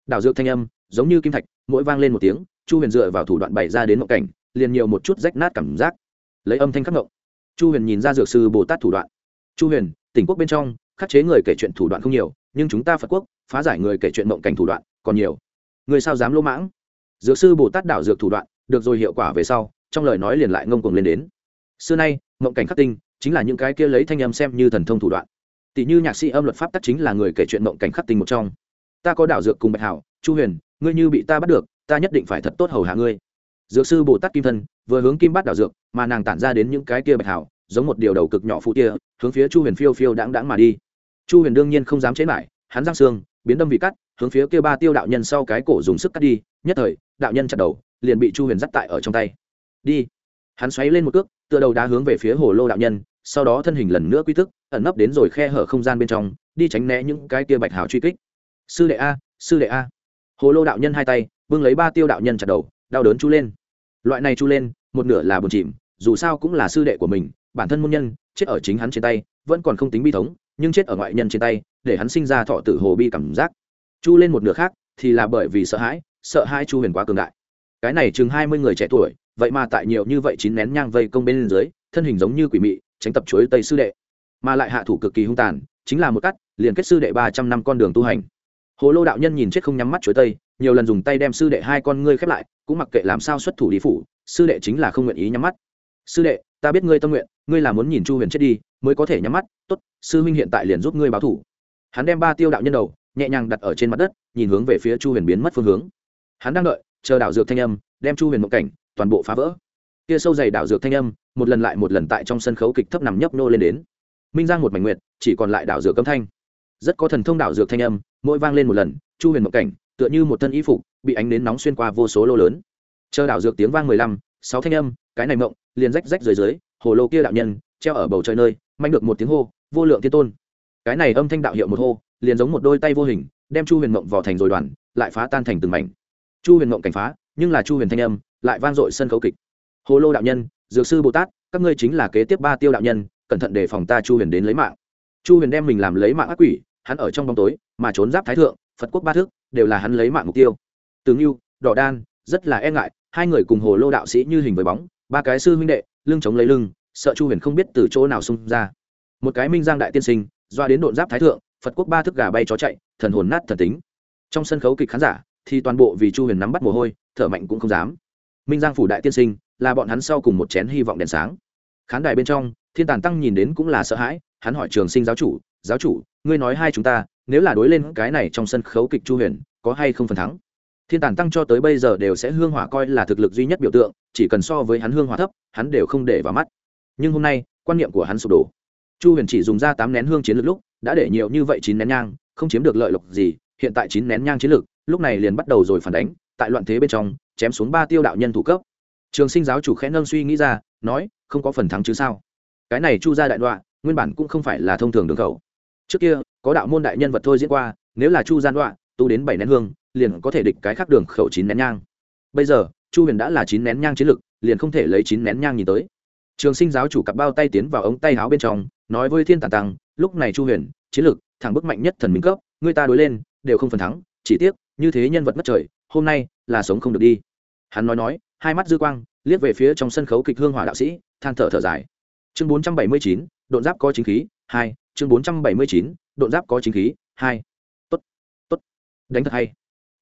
Đảo dược thanh âm, giống như kim thạch, mỗi vang lên một tiếng, chu huyền dựa vào thủ đoạn bày ra đến mộng cảnh, liền nhiều một chút rách nát cảm giác. Lấy âm thanh khắc mộng chu huyền nhìn ra dược sư bồ tát thủ đoạn. Chu huyền, tỉnh quốc bên trong, khắc chế người kể chuyện thủ đoạn không nhiều, nhưng chúng ta phật quốc, phá giải người kể chuyện mộng cảnh thủ đoạn, còn nhiều. Người sao dám lỗ mãng? Dược sư bồ tát đảo dược thủ đoạn, được rồi hiệu quả về sau, trong lời nói liền lại ngông cuồng lên đến. Xưa nay, mộng cảnh khắc tinh, chính là những cái kia lấy thanh âm xem như thần thông thủ đoạn. Tỷ như nhạc sĩ âm luật pháp tắc chính là người kể chuyện mộng cảnh khắc tinh một trong ta có đảo dược cùng bạch hảo, chu huyền, ngươi như bị ta bắt được, ta nhất định phải thật tốt hầu hạ ngươi. Dược sư bồ tát kim thân vừa hướng kim bát đảo dược, mà nàng tản ra đến những cái kia bạch hảo, giống một điều đầu cực nhỏ phụ tia, hướng phía chu huyền phiêu phiêu đáng đáng mà đi. Chu huyền đương nhiên không dám chế lại hắn giang xương, biến đâm vị cắt, hướng phía kia ba tiêu đạo nhân sau cái cổ dùng sức cắt đi, nhất thời, đạo nhân chặt đầu, liền bị chu huyền dắt tại ở trong tay. Đi. Hắn xoáy lên một cước, tựa đầu đá hướng về phía hồ lô đạo nhân, sau đó thân hình lần nữa quy tức, ẩn nấp đến rồi khe hở không gian bên trong, đi tránh né những cái kia bạch hào truy kích sư đệ a, sư đệ a. Hồ lô đạo nhân hai tay, bưng lấy ba tiêu đạo nhân chặt đầu, đau đớn chu lên. Loại này chu lên, một nửa là buồn chìm, dù sao cũng là sư đệ của mình, bản thân môn nhân, chết ở chính hắn trên tay, vẫn còn không tính bi thống, nhưng chết ở ngoại nhân trên tay, để hắn sinh ra thọ tử hồ bi cảm giác. Chu lên một nửa khác, thì là bởi vì sợ hãi, sợ hai chu huyền quá cường đại. Cái này chừng hai mươi người trẻ tuổi, vậy mà tại nhiều như vậy chín nén nhang vây công bên dưới, thân hình giống như quỷ mị, tránh tập chuối tây sư đệ. Mà lại hạ thủ cực kỳ hung tàn, chính là một cắt, liền kết sư đệ ba trăm năm con đường tu hành hồ lô đạo nhân nhìn chết không nhắm mắt chuối tây, nhiều lần dùng tay đem sư đệ hai con ngươi khép lại, cũng mặc kệ làm sao xuất thủ đi phủ, sư đệ chính là không nguyện ý nhắm mắt. Sư đệ, ta biết ngươi tâm nguyện, ngươi là muốn nhìn chu huyền chết đi, mới có thể nhắm mắt, tốt, sư huynh hiện tại liền giúp ngươi báo thủ. Hắn đem ba tiêu đạo nhân đầu, nhẹ nhàng đặt ở trên mặt đất, nhìn hướng về phía chu huyền biến mất phương hướng. Hắn đang đợi, chờ đảo dược thanh âm, đem chu huyền một cảnh, toàn bộ phá vỡ. Kia sâu dày đảo dược thanh âm, một lần lại một lần tại trong sân khấu kịch thấp nằm nhấp nô lên đến. Minh giang một mảnh nguyệt, chỉ còn lại đảo dược âm thanh rất có thần thông đạo dược thanh âm, mỗi vang lên một lần, chu huyền một cảnh, tựa như một thân y phục, bị ánh nến nóng xuyên qua vô số lô lớn. Chờ đạo dược tiếng vang mười lăm, sáu thanh âm, cái này mộng, liền rách rách dưới dưới hồ lô kia đạo nhân, treo ở bầu trời nơi, manh được một tiếng hô, vô lượng thiên tôn. Cái này âm thanh đạo hiệu một hô, liền giống một đôi tay vô hình, đem chu huyền mộng vào thành rồi đoàn, lại phá tan thành từng mảnh. Chu huyền mộng cảnh phá, nhưng là chu huyền thanh âm, lại vang dội sân khấu kịch. Hồ lô đạo nhân, dược sư bồ tát, các ngươi chính là kế tiếp ba tiêu đạo nhân, cẩn thận đề phòng ta chu huyền đến lấy mạng. Chu huyền đem mình làm lấy mạng ác quỷ hắn ở trong bóng tối, mà trốn giáp thái thượng, phật quốc ba thước, đều là hắn lấy mạng mục tiêu. Tướng yêu đỏ đan, rất là e ngại, hai người cùng hồ lô đạo sĩ như hình với bóng, ba cái sư huynh đệ, lưng chống lấy lưng, sợ chu huyền không biết từ chỗ nào xung ra. Một cái minh giang đại tiên sinh, doa đến độn giáp thái thượng, phật quốc ba thức gà bay chó chạy, thần hồn nát thần tính. Trong sân khấu kịch khán giả, thì toàn bộ vì chu huyền nắm bắt mồ hôi, thở mạnh cũng không dám. Minh giang phủ đại tiên sinh, là bọn hắn sau cùng một chén hy vọng đèn sáng. Khán đài bên trong, thiên tàn tăng nhìn đến cũng là sợ hãi, hắn hỏi trường sinh giáo chủ giáo chủ, ngươi nói hai chúng ta, nếu là đối lên cái này trong sân khấu kịch chu huyền, có hay không phần thắng? Thiên Tản tăng cho tới bây giờ đều sẽ hương hỏa coi là thực lực duy nhất biểu tượng, chỉ cần so với hắn hương hỏa thấp, hắn đều không để vào mắt. Nhưng hôm nay, quan niệm của hắn sụp đổ. Chu huyền chỉ dùng ra tám nén hương chiến lược lúc, đã để nhiều như vậy chín nén nhang, không chiếm được lợi lộc gì, hiện tại chín nén nhang chiến lược, lúc này liền bắt đầu rồi phản đánh, tại loạn thế bên trong, chém xuống ba tiêu đạo nhân thủ cấp. Trường sinh giáo chủ khẽ nâng suy nghĩ ra, nói, không có phần thắng chứ sao? Cái này chu gia đại đoạn, nguyên bản cũng không phải là thông thường đường khẩu trước kia, có đạo môn đại nhân vật thôi diễn qua, nếu là chu gian đoạn tu đến bảy nén hương, liền có thể địch cái khác đường khẩu chín nén nhang. Bây giờ, chu huyền đã là chín nén nhang chiến lực, liền không thể lấy chín nén nhang nhìn tới. Trường sinh giáo chủ cặp bao tay tiến vào ống tay áo bên trong, nói với thiên tàn tăng, lúc này chu huyền, chiến lực, thẳng bức mạnh nhất thần minh cấp, người ta đối lên, đều không phần thắng, chỉ tiếc, như thế nhân vật mất trời, hôm nay là sống không được đi. Hắn nói nói, hai mắt dư quang, liếc về phía trong sân khấu kịch hương hỏa đạo sĩ, than thở thở dài. Chương bốn trăm bảy mươi chín, độn giáp có chính khí, hai chương bốn trăm bảy mươi chín độn giáp có chính khí hai. Tốt tốt. Đánh thật hay.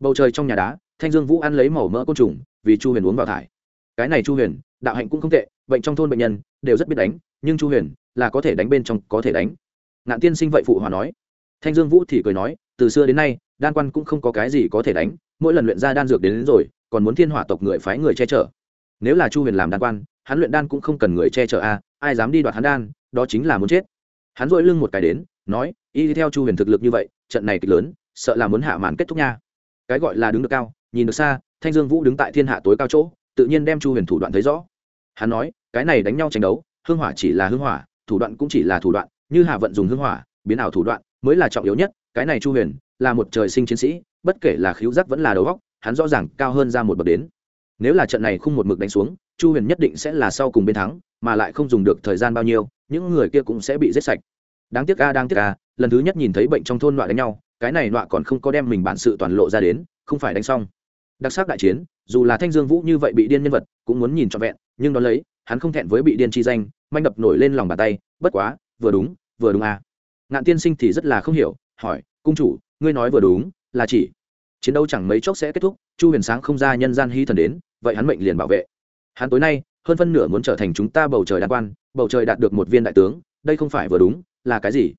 Bầu trời trong nhà đá thanh dương vũ ăn lấy màu mỡ côn trùng vì chu huyền uống vào thải. Cái này chu huyền đạo hạnh cũng không tệ bệnh trong thôn bệnh nhân đều rất biết đánh nhưng chu huyền là có thể đánh bên trong có thể đánh. Ngạn tiên sinh vậy phụ hòa nói. Thanh dương vũ thì cười nói từ xưa đến nay đan quan cũng không có cái gì có thể đánh mỗi lần luyện ra đan dược đến, đến rồi còn muốn thiên hỏa tộc người phái người che chở. Nếu là chu huyền làm đan quan hắn luyện đan cũng không cần người che chở a ai dám đi đoạt hắn đan đó chính là muốn chết hắn dội lưng một cái đến, nói, y theo chu huyền thực lực như vậy, trận này kịch lớn, sợ là muốn hạ màn kết thúc nha. Cái gọi là đứng được cao, nhìn được xa, thanh dương vũ đứng tại thiên hạ tối cao chỗ, tự nhiên đem chu huyền thủ đoạn thấy rõ. Hắn nói, cái này đánh nhau tranh đấu hương hỏa chỉ là hương hỏa, thủ đoạn cũng chỉ là thủ đoạn, như hạ vận dùng hương hỏa, biến ảo thủ đoạn mới là trọng yếu nhất, cái này chu huyền là một trời sinh chiến sĩ, bất kể là khiếu giác vẫn là đầu góc hắn rõ ràng cao hơn ra một bậc đến nếu là trận này không một mực đánh xuống, chu huyền nhất định sẽ là sau cùng bên thắng, mà lại không dùng được thời gian bao nhiêu, những người kia cũng sẽ bị giết sạch đáng tiếc a, đáng tiếc a, lần thứ nhất nhìn thấy bệnh trong thôn loại đánh nhau, cái này loại còn không có đem mình bản sự toàn lộ ra đến, không phải đánh xong đặc sắc đại chiến, dù là thanh dương vũ như vậy bị điên nhân vật, cũng muốn nhìn trọn vẹn, nhưng đón lấy, hắn không thẹn với bị điên chi danh, manh đập nổi lên lòng bàn tay, bất quá, vừa đúng vừa đúng à? ngạn tiên sinh thì rất là không hiểu, hỏi, cung chủ, ngươi nói vừa đúng, là chỉ chiến đấu chẳng mấy chốc sẽ kết thúc, chu huyền sáng không ra nhân gian hy thần đến vậy hắn mệnh liền bảo vệ. Hắn tối nay, hơn phân nửa muốn trở thành chúng ta bầu trời đạt quan, bầu trời đạt được một viên đại tướng, đây không phải vừa đúng, là cái gì?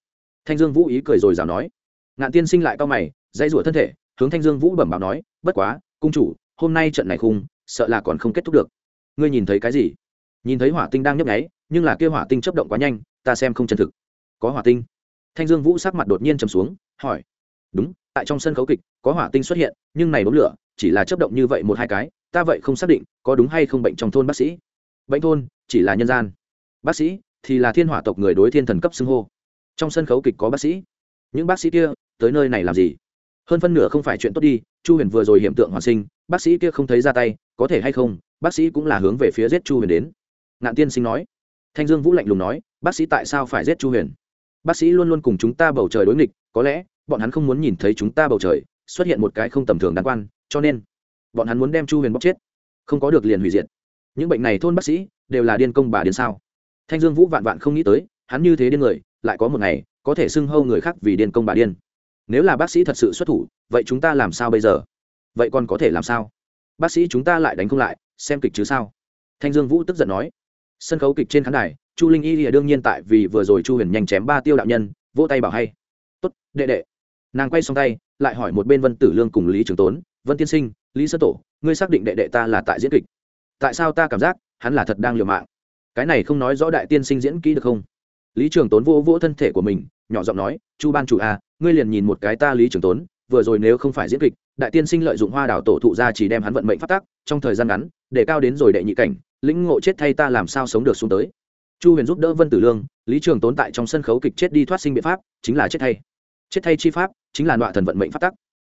Thanh dương vũ ý cười rồi rào nói. Ngạn tiên sinh lại cao mày, dãy rủa thân thể, hướng thanh dương vũ bẩm báo nói, bất quá, cung chủ, hôm nay trận này khung, sợ là còn không kết thúc được. Ngươi nhìn thấy cái gì? Nhìn thấy hỏa tinh đang nhấp nháy, nhưng là kia hỏa tinh chấp động quá nhanh, ta xem không chân thực. Có hỏa tinh. Thanh dương vũ sắc mặt đột nhiên trầm xuống, hỏi. Đúng, tại trong sân khấu kịch, có hỏa tinh xuất hiện, nhưng này đốm lửa, chỉ là chấp động như vậy một hai cái ta vậy không xác định có đúng hay không bệnh trong thôn bác sĩ. Bệnh thôn chỉ là nhân gian. Bác sĩ thì là thiên hỏa tộc người đối thiên thần cấp xưng hô. Trong sân khấu kịch có bác sĩ. Những bác sĩ kia tới nơi này làm gì? Hơn phân nửa không phải chuyện tốt đi, chu huyền vừa rồi hiểm tượng hoàn sinh, bác sĩ kia không thấy ra tay, có thể hay không, bác sĩ cũng là hướng về phía giết chu huyền đến. Ngạn tiên sinh nói. Thanh dương vũ lạnh lùng nói, bác sĩ tại sao phải giết chu huyền? Bác sĩ luôn luôn cùng chúng ta bầu trời đối nghịch, có lẽ bọn hắn không muốn nhìn thấy chúng ta bầu trời, xuất hiện một cái không tầm thường đáng quan, cho nên bọn hắn muốn đem chu huyền bóc chết. Không có được liền hủy diệt. Những bệnh này thôn bác sĩ đều là điên công bà điên sao? Thanh dương vũ vạn vạn không nghĩ tới, hắn như thế điên người, lại có một ngày, có thể xưng hâu người khác vì điên công bà điên. Nếu là bác sĩ thật sự xuất thủ, vậy chúng ta làm sao bây giờ? Vậy còn có thể làm sao? Bác sĩ chúng ta lại đánh không lại, xem kịch chứ sao? Thanh dương vũ tức giận nói. Sân khấu kịch trên khán đài, chu linh y lìa đương nhiên tại vì vừa rồi chu huyền nhanh chém ba tiêu đạo nhân, vỗ tay bảo hay. Tốt, đệ đệ. Nàng quay xong tay, lại hỏi một bên vân tử lương cùng lý trường tốn vân tiên sinh, lý sơ tổ, ngươi xác định đệ đệ ta là tại diễn kịch. Tại sao ta cảm giác hắn là thật đang liều mạng? Cái này không nói rõ đại tiên sinh diễn kỹ được không? Lý trường tốn vô vỗ thân thể của mình, nhỏ giọng nói, chu ban chủ à ngươi liền nhìn một cái ta lý trường tốn, vừa rồi nếu không phải diễn kịch, đại tiên sinh lợi dụng hoa đảo tổ thụ ra chỉ đem hắn vận mệnh phát tác trong thời gian ngắn, để cao đến rồi đệ nhị cảnh, lĩnh ngộ chết thay ta làm sao sống được xuống tới. Chu huyền giúp đỡ vân tử lương, lý trường tốn tại trong sân khấu kịch chết đi thoát sinh biện pháp, chính là chết thay. Chết thay chi pháp, chính là đoạn thần vận mệnh phát tắc.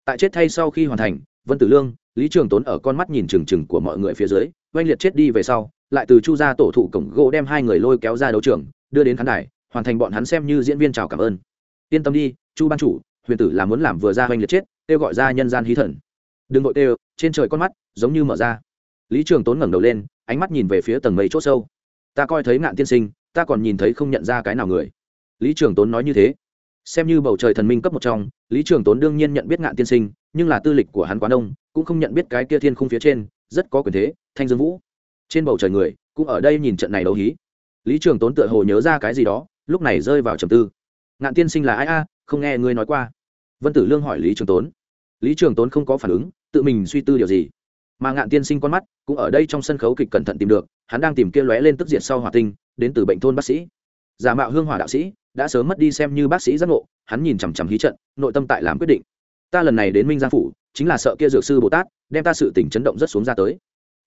Tại chết thay sau khi hoàn thành vân tử lương, lý trường tốn ở con mắt nhìn trừng trừng của mọi người phía dưới, oanh liệt chết đi về sau, lại từ chu ra tổ thụ cổng gỗ đem hai người lôi kéo ra đấu trường, đưa đến khán đài, hoàn thành bọn hắn xem như diễn viên chào cảm ơn. Yên tâm đi, chu ban chủ, huyền tử là muốn làm vừa ra oanh liệt chết, kêu gọi ra nhân gian hí thần. Đừng vội kêu, trên trời con mắt giống như mở ra. Lý trường tốn ngẩng đầu lên, ánh mắt nhìn về phía tầng mây chốt sâu. Ta coi thấy ngạn tiên sinh, ta còn nhìn thấy không nhận ra cái nào người. Lý trường tốn nói như thế xem như bầu trời thần minh cấp một trong, lý trường tốn đương nhiên nhận biết ngạn tiên sinh, nhưng là tư lịch của hắn quá đông cũng không nhận biết cái kia thiên khung phía trên, rất có quyền thế, thanh dương vũ. Trên bầu trời người, cũng ở đây nhìn trận này đấu hí. Lý trường tốn tựa hồ nhớ ra cái gì đó, lúc này rơi vào trầm tư. Ngạn tiên sinh là ai a? Không nghe ngươi nói qua. Vân tử lương hỏi lý trường tốn. Lý trường tốn không có phản ứng, tự mình suy tư điều gì. Mà ngạn tiên sinh con mắt, cũng ở đây trong sân khấu kịch cẩn thận tìm được, hắn đang tìm kia lóe lên tức diệt sau hỏa tinh, đến từ bệnh thôn bác sĩ. Giả mạo hương hỏa đạo sĩ đã sớm mất đi xem như bác sĩ giác ngộ, hắn nhìn chằm chằm hí trận, nội tâm tại làm quyết định. Ta lần này đến minh giang phủ, chính là sợ kia dược sư bồ tát đem ta sự tỉnh chấn động rất xuống ra tới.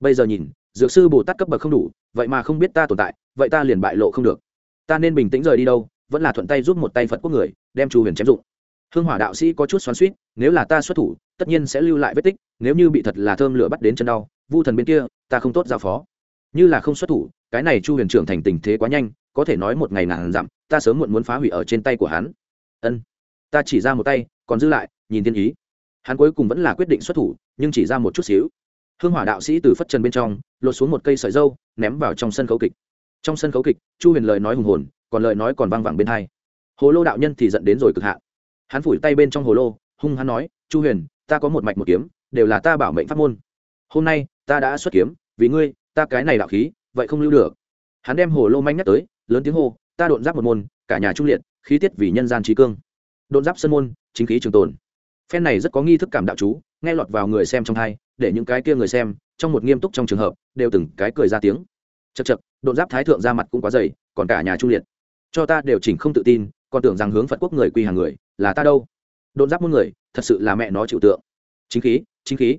Bây giờ nhìn, dược sư bồ tát cấp bậc không đủ, vậy mà không biết ta tồn tại, vậy ta liền bại lộ không được. Ta nên bình tĩnh rời đi đâu, vẫn là thuận tay giúp một tay phật quốc người, đem chu huyền chém dụng. Hương hỏa đạo sĩ có chút xoắn suýt nếu là ta xuất thủ, tất nhiên sẽ lưu lại vết tích, nếu như bị thật là thơm lửa bắt đến chân đau, vu thần bên kia, ta không tốt giao phó. Như là không xuất thủ, cái này chu huyền trưởng thành tình thế quá nhanh có thể nói một ngày nàng dặm, ta sớm muộn muốn phá hủy ở trên tay của hắn. Ân, ta chỉ ra một tay, còn giữ lại, nhìn thiên ý. Hắn cuối cùng vẫn là quyết định xuất thủ, nhưng chỉ ra một chút xíu. Hương hỏa đạo sĩ từ phất trần bên trong, lột xuống một cây sợi dâu, ném vào trong sân khấu kịch. Trong sân khấu kịch, chu huyền lời nói hùng hồn, còn lời nói còn vang vẳng bên hai. Hồ lô đạo nhân thì dẫn đến rồi cực hạn. Hắn phủi tay bên trong hồ lô, hung hắn nói, chu huyền, ta có một mạch một kiếm, đều là ta bảo mệnh pháp môn. Hôm nay, ta đã xuất kiếm, vì ngươi, ta cái này đạo khí, vậy không lưu được. Hắn đem hồ lô manh nhắc tới lớn tiếng hô, ta độn giáp một môn, cả nhà trung liệt, khí tiết vì nhân gian trí cương. Độn giáp sân môn, chính khí trường tồn. Phen này rất có nghi thức cảm đạo chú, nghe lọt vào người xem trong hai, để những cái kia người xem, trong một nghiêm túc trong trường hợp, đều từng cái cười ra tiếng. Chật chật độn giáp thái thượng ra mặt cũng quá dày, còn cả nhà trung liệt. Cho ta đều chỉnh không tự tin, còn tưởng rằng hướng phật quốc người quy hàng người, là ta đâu? Độn giáp muôn người, thật sự là mẹ nó chịu tượng. Chính khí chính khí.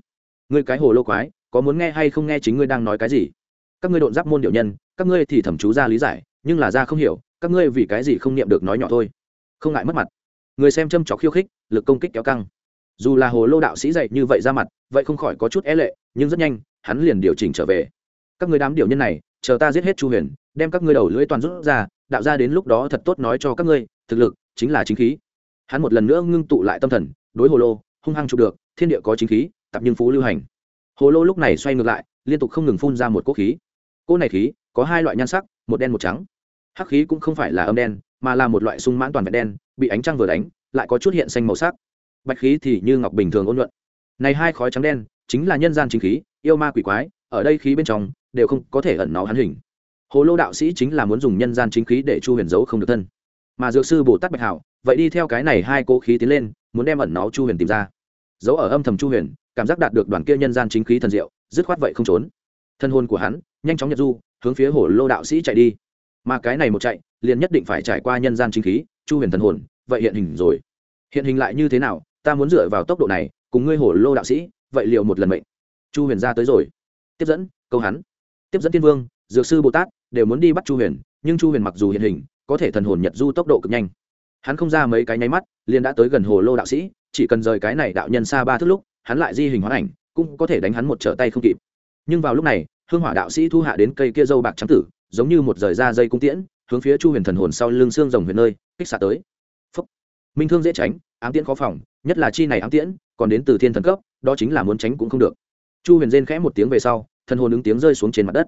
Ngươi cái hồ lô quái, có muốn nghe hay không nghe chính ngươi đang nói cái gì? Các ngươi độn giáp môn điệu nhân, các ngươi thì thẩm chú ra lý giải nhưng là ra không hiểu, các ngươi vì cái gì không niệm được nói nhỏ thôi. Không ngại mất mặt. Người xem châm trọc khiêu khích, lực công kích kéo căng. Dù là hồ lô đạo sĩ dạy như vậy ra mặt, vậy không khỏi có chút é lệ, nhưng rất nhanh, hắn liền điều chỉnh trở về. Các người đám điều nhân này, chờ ta giết hết chu huyền, đem các ngươi đầu lưỡi toàn rút ra, đạo ra đến lúc đó thật tốt nói cho các ngươi, thực lực chính là chính khí. Hắn một lần nữa ngưng tụ lại tâm thần, đối hồ lô, hung hăng chụp được, thiên địa có chính khí, tập nhưng phú lưu hành. Hồ lô lúc này xoay ngược lại, liên tục không ngừng phun ra một cỗ khí. Cỗ này khí có hai loại nhan sắc, một đen một trắng hắc khí cũng không phải là âm đen, mà là một loại sung mãn toàn vẹn đen, bị ánh trăng vừa đánh, lại có chút hiện xanh màu sắc. Bạch khí thì như ngọc bình thường ôn nhuận. Này hai khói trắng đen, chính là nhân gian chính khí, yêu ma quỷ quái, ở đây khí bên trong, đều không có thể ẩn nó hắn hình. Hồ lô đạo sĩ chính là muốn dùng nhân gian chính khí để chu huyền giấu không được thân. Mà dược sư bồ tát bạch hảo vậy đi theo cái này hai cố khí tiến lên, muốn đem ẩn nó chu huyền tìm ra. Giấu ở âm thầm chu huyền, cảm giác đạt được đoàn kia nhân gian chính khí thần diệu, dứt khoát vậy không trốn. Thân hôn của hắn, nhanh chóng nhật du, hướng phía hồ lô đạo sĩ chạy đi mà cái này một chạy, liền nhất định phải trải qua nhân gian chính khí, chu huyền thần hồn, vậy hiện hình rồi. Hiện hình lại như thế nào, ta muốn dựa vào tốc độ này, cùng ngươi hồ lô đạo sĩ, vậy liệu một lần mệnh. Chu huyền ra tới rồi. Tiếp dẫn, câu hắn. Tiếp dẫn tiên vương, dược sư bồ tát, đều muốn đi bắt chu huyền, nhưng chu huyền mặc dù hiện hình, có thể thần hồn nhật du tốc độ cực nhanh. Hắn không ra mấy cái nháy mắt, liền đã tới gần hồ lô đạo sĩ, chỉ cần rời cái này đạo nhân xa ba thước lúc, hắn lại di hình hoán ảnh, cũng có thể đánh hắn một trở tay không kịp. Nhưng vào lúc này, hương hỏa đạo sĩ thu hạ đến cây kia dâu bạc trắng tử giống như một rời ra dây cung tiễn, hướng phía chu huyền thần hồn sau lưng xương rồng huyền nơi, kích xạ tới. Phúc. minh thương dễ tránh, ám tiễn khó phòng, nhất là chi này ám tiễn, còn đến từ thiên thần cấp, đó chính là muốn tránh cũng không được. Chu huyền rên khẽ một tiếng về sau, thần hồn ứng tiếng rơi xuống trên mặt đất.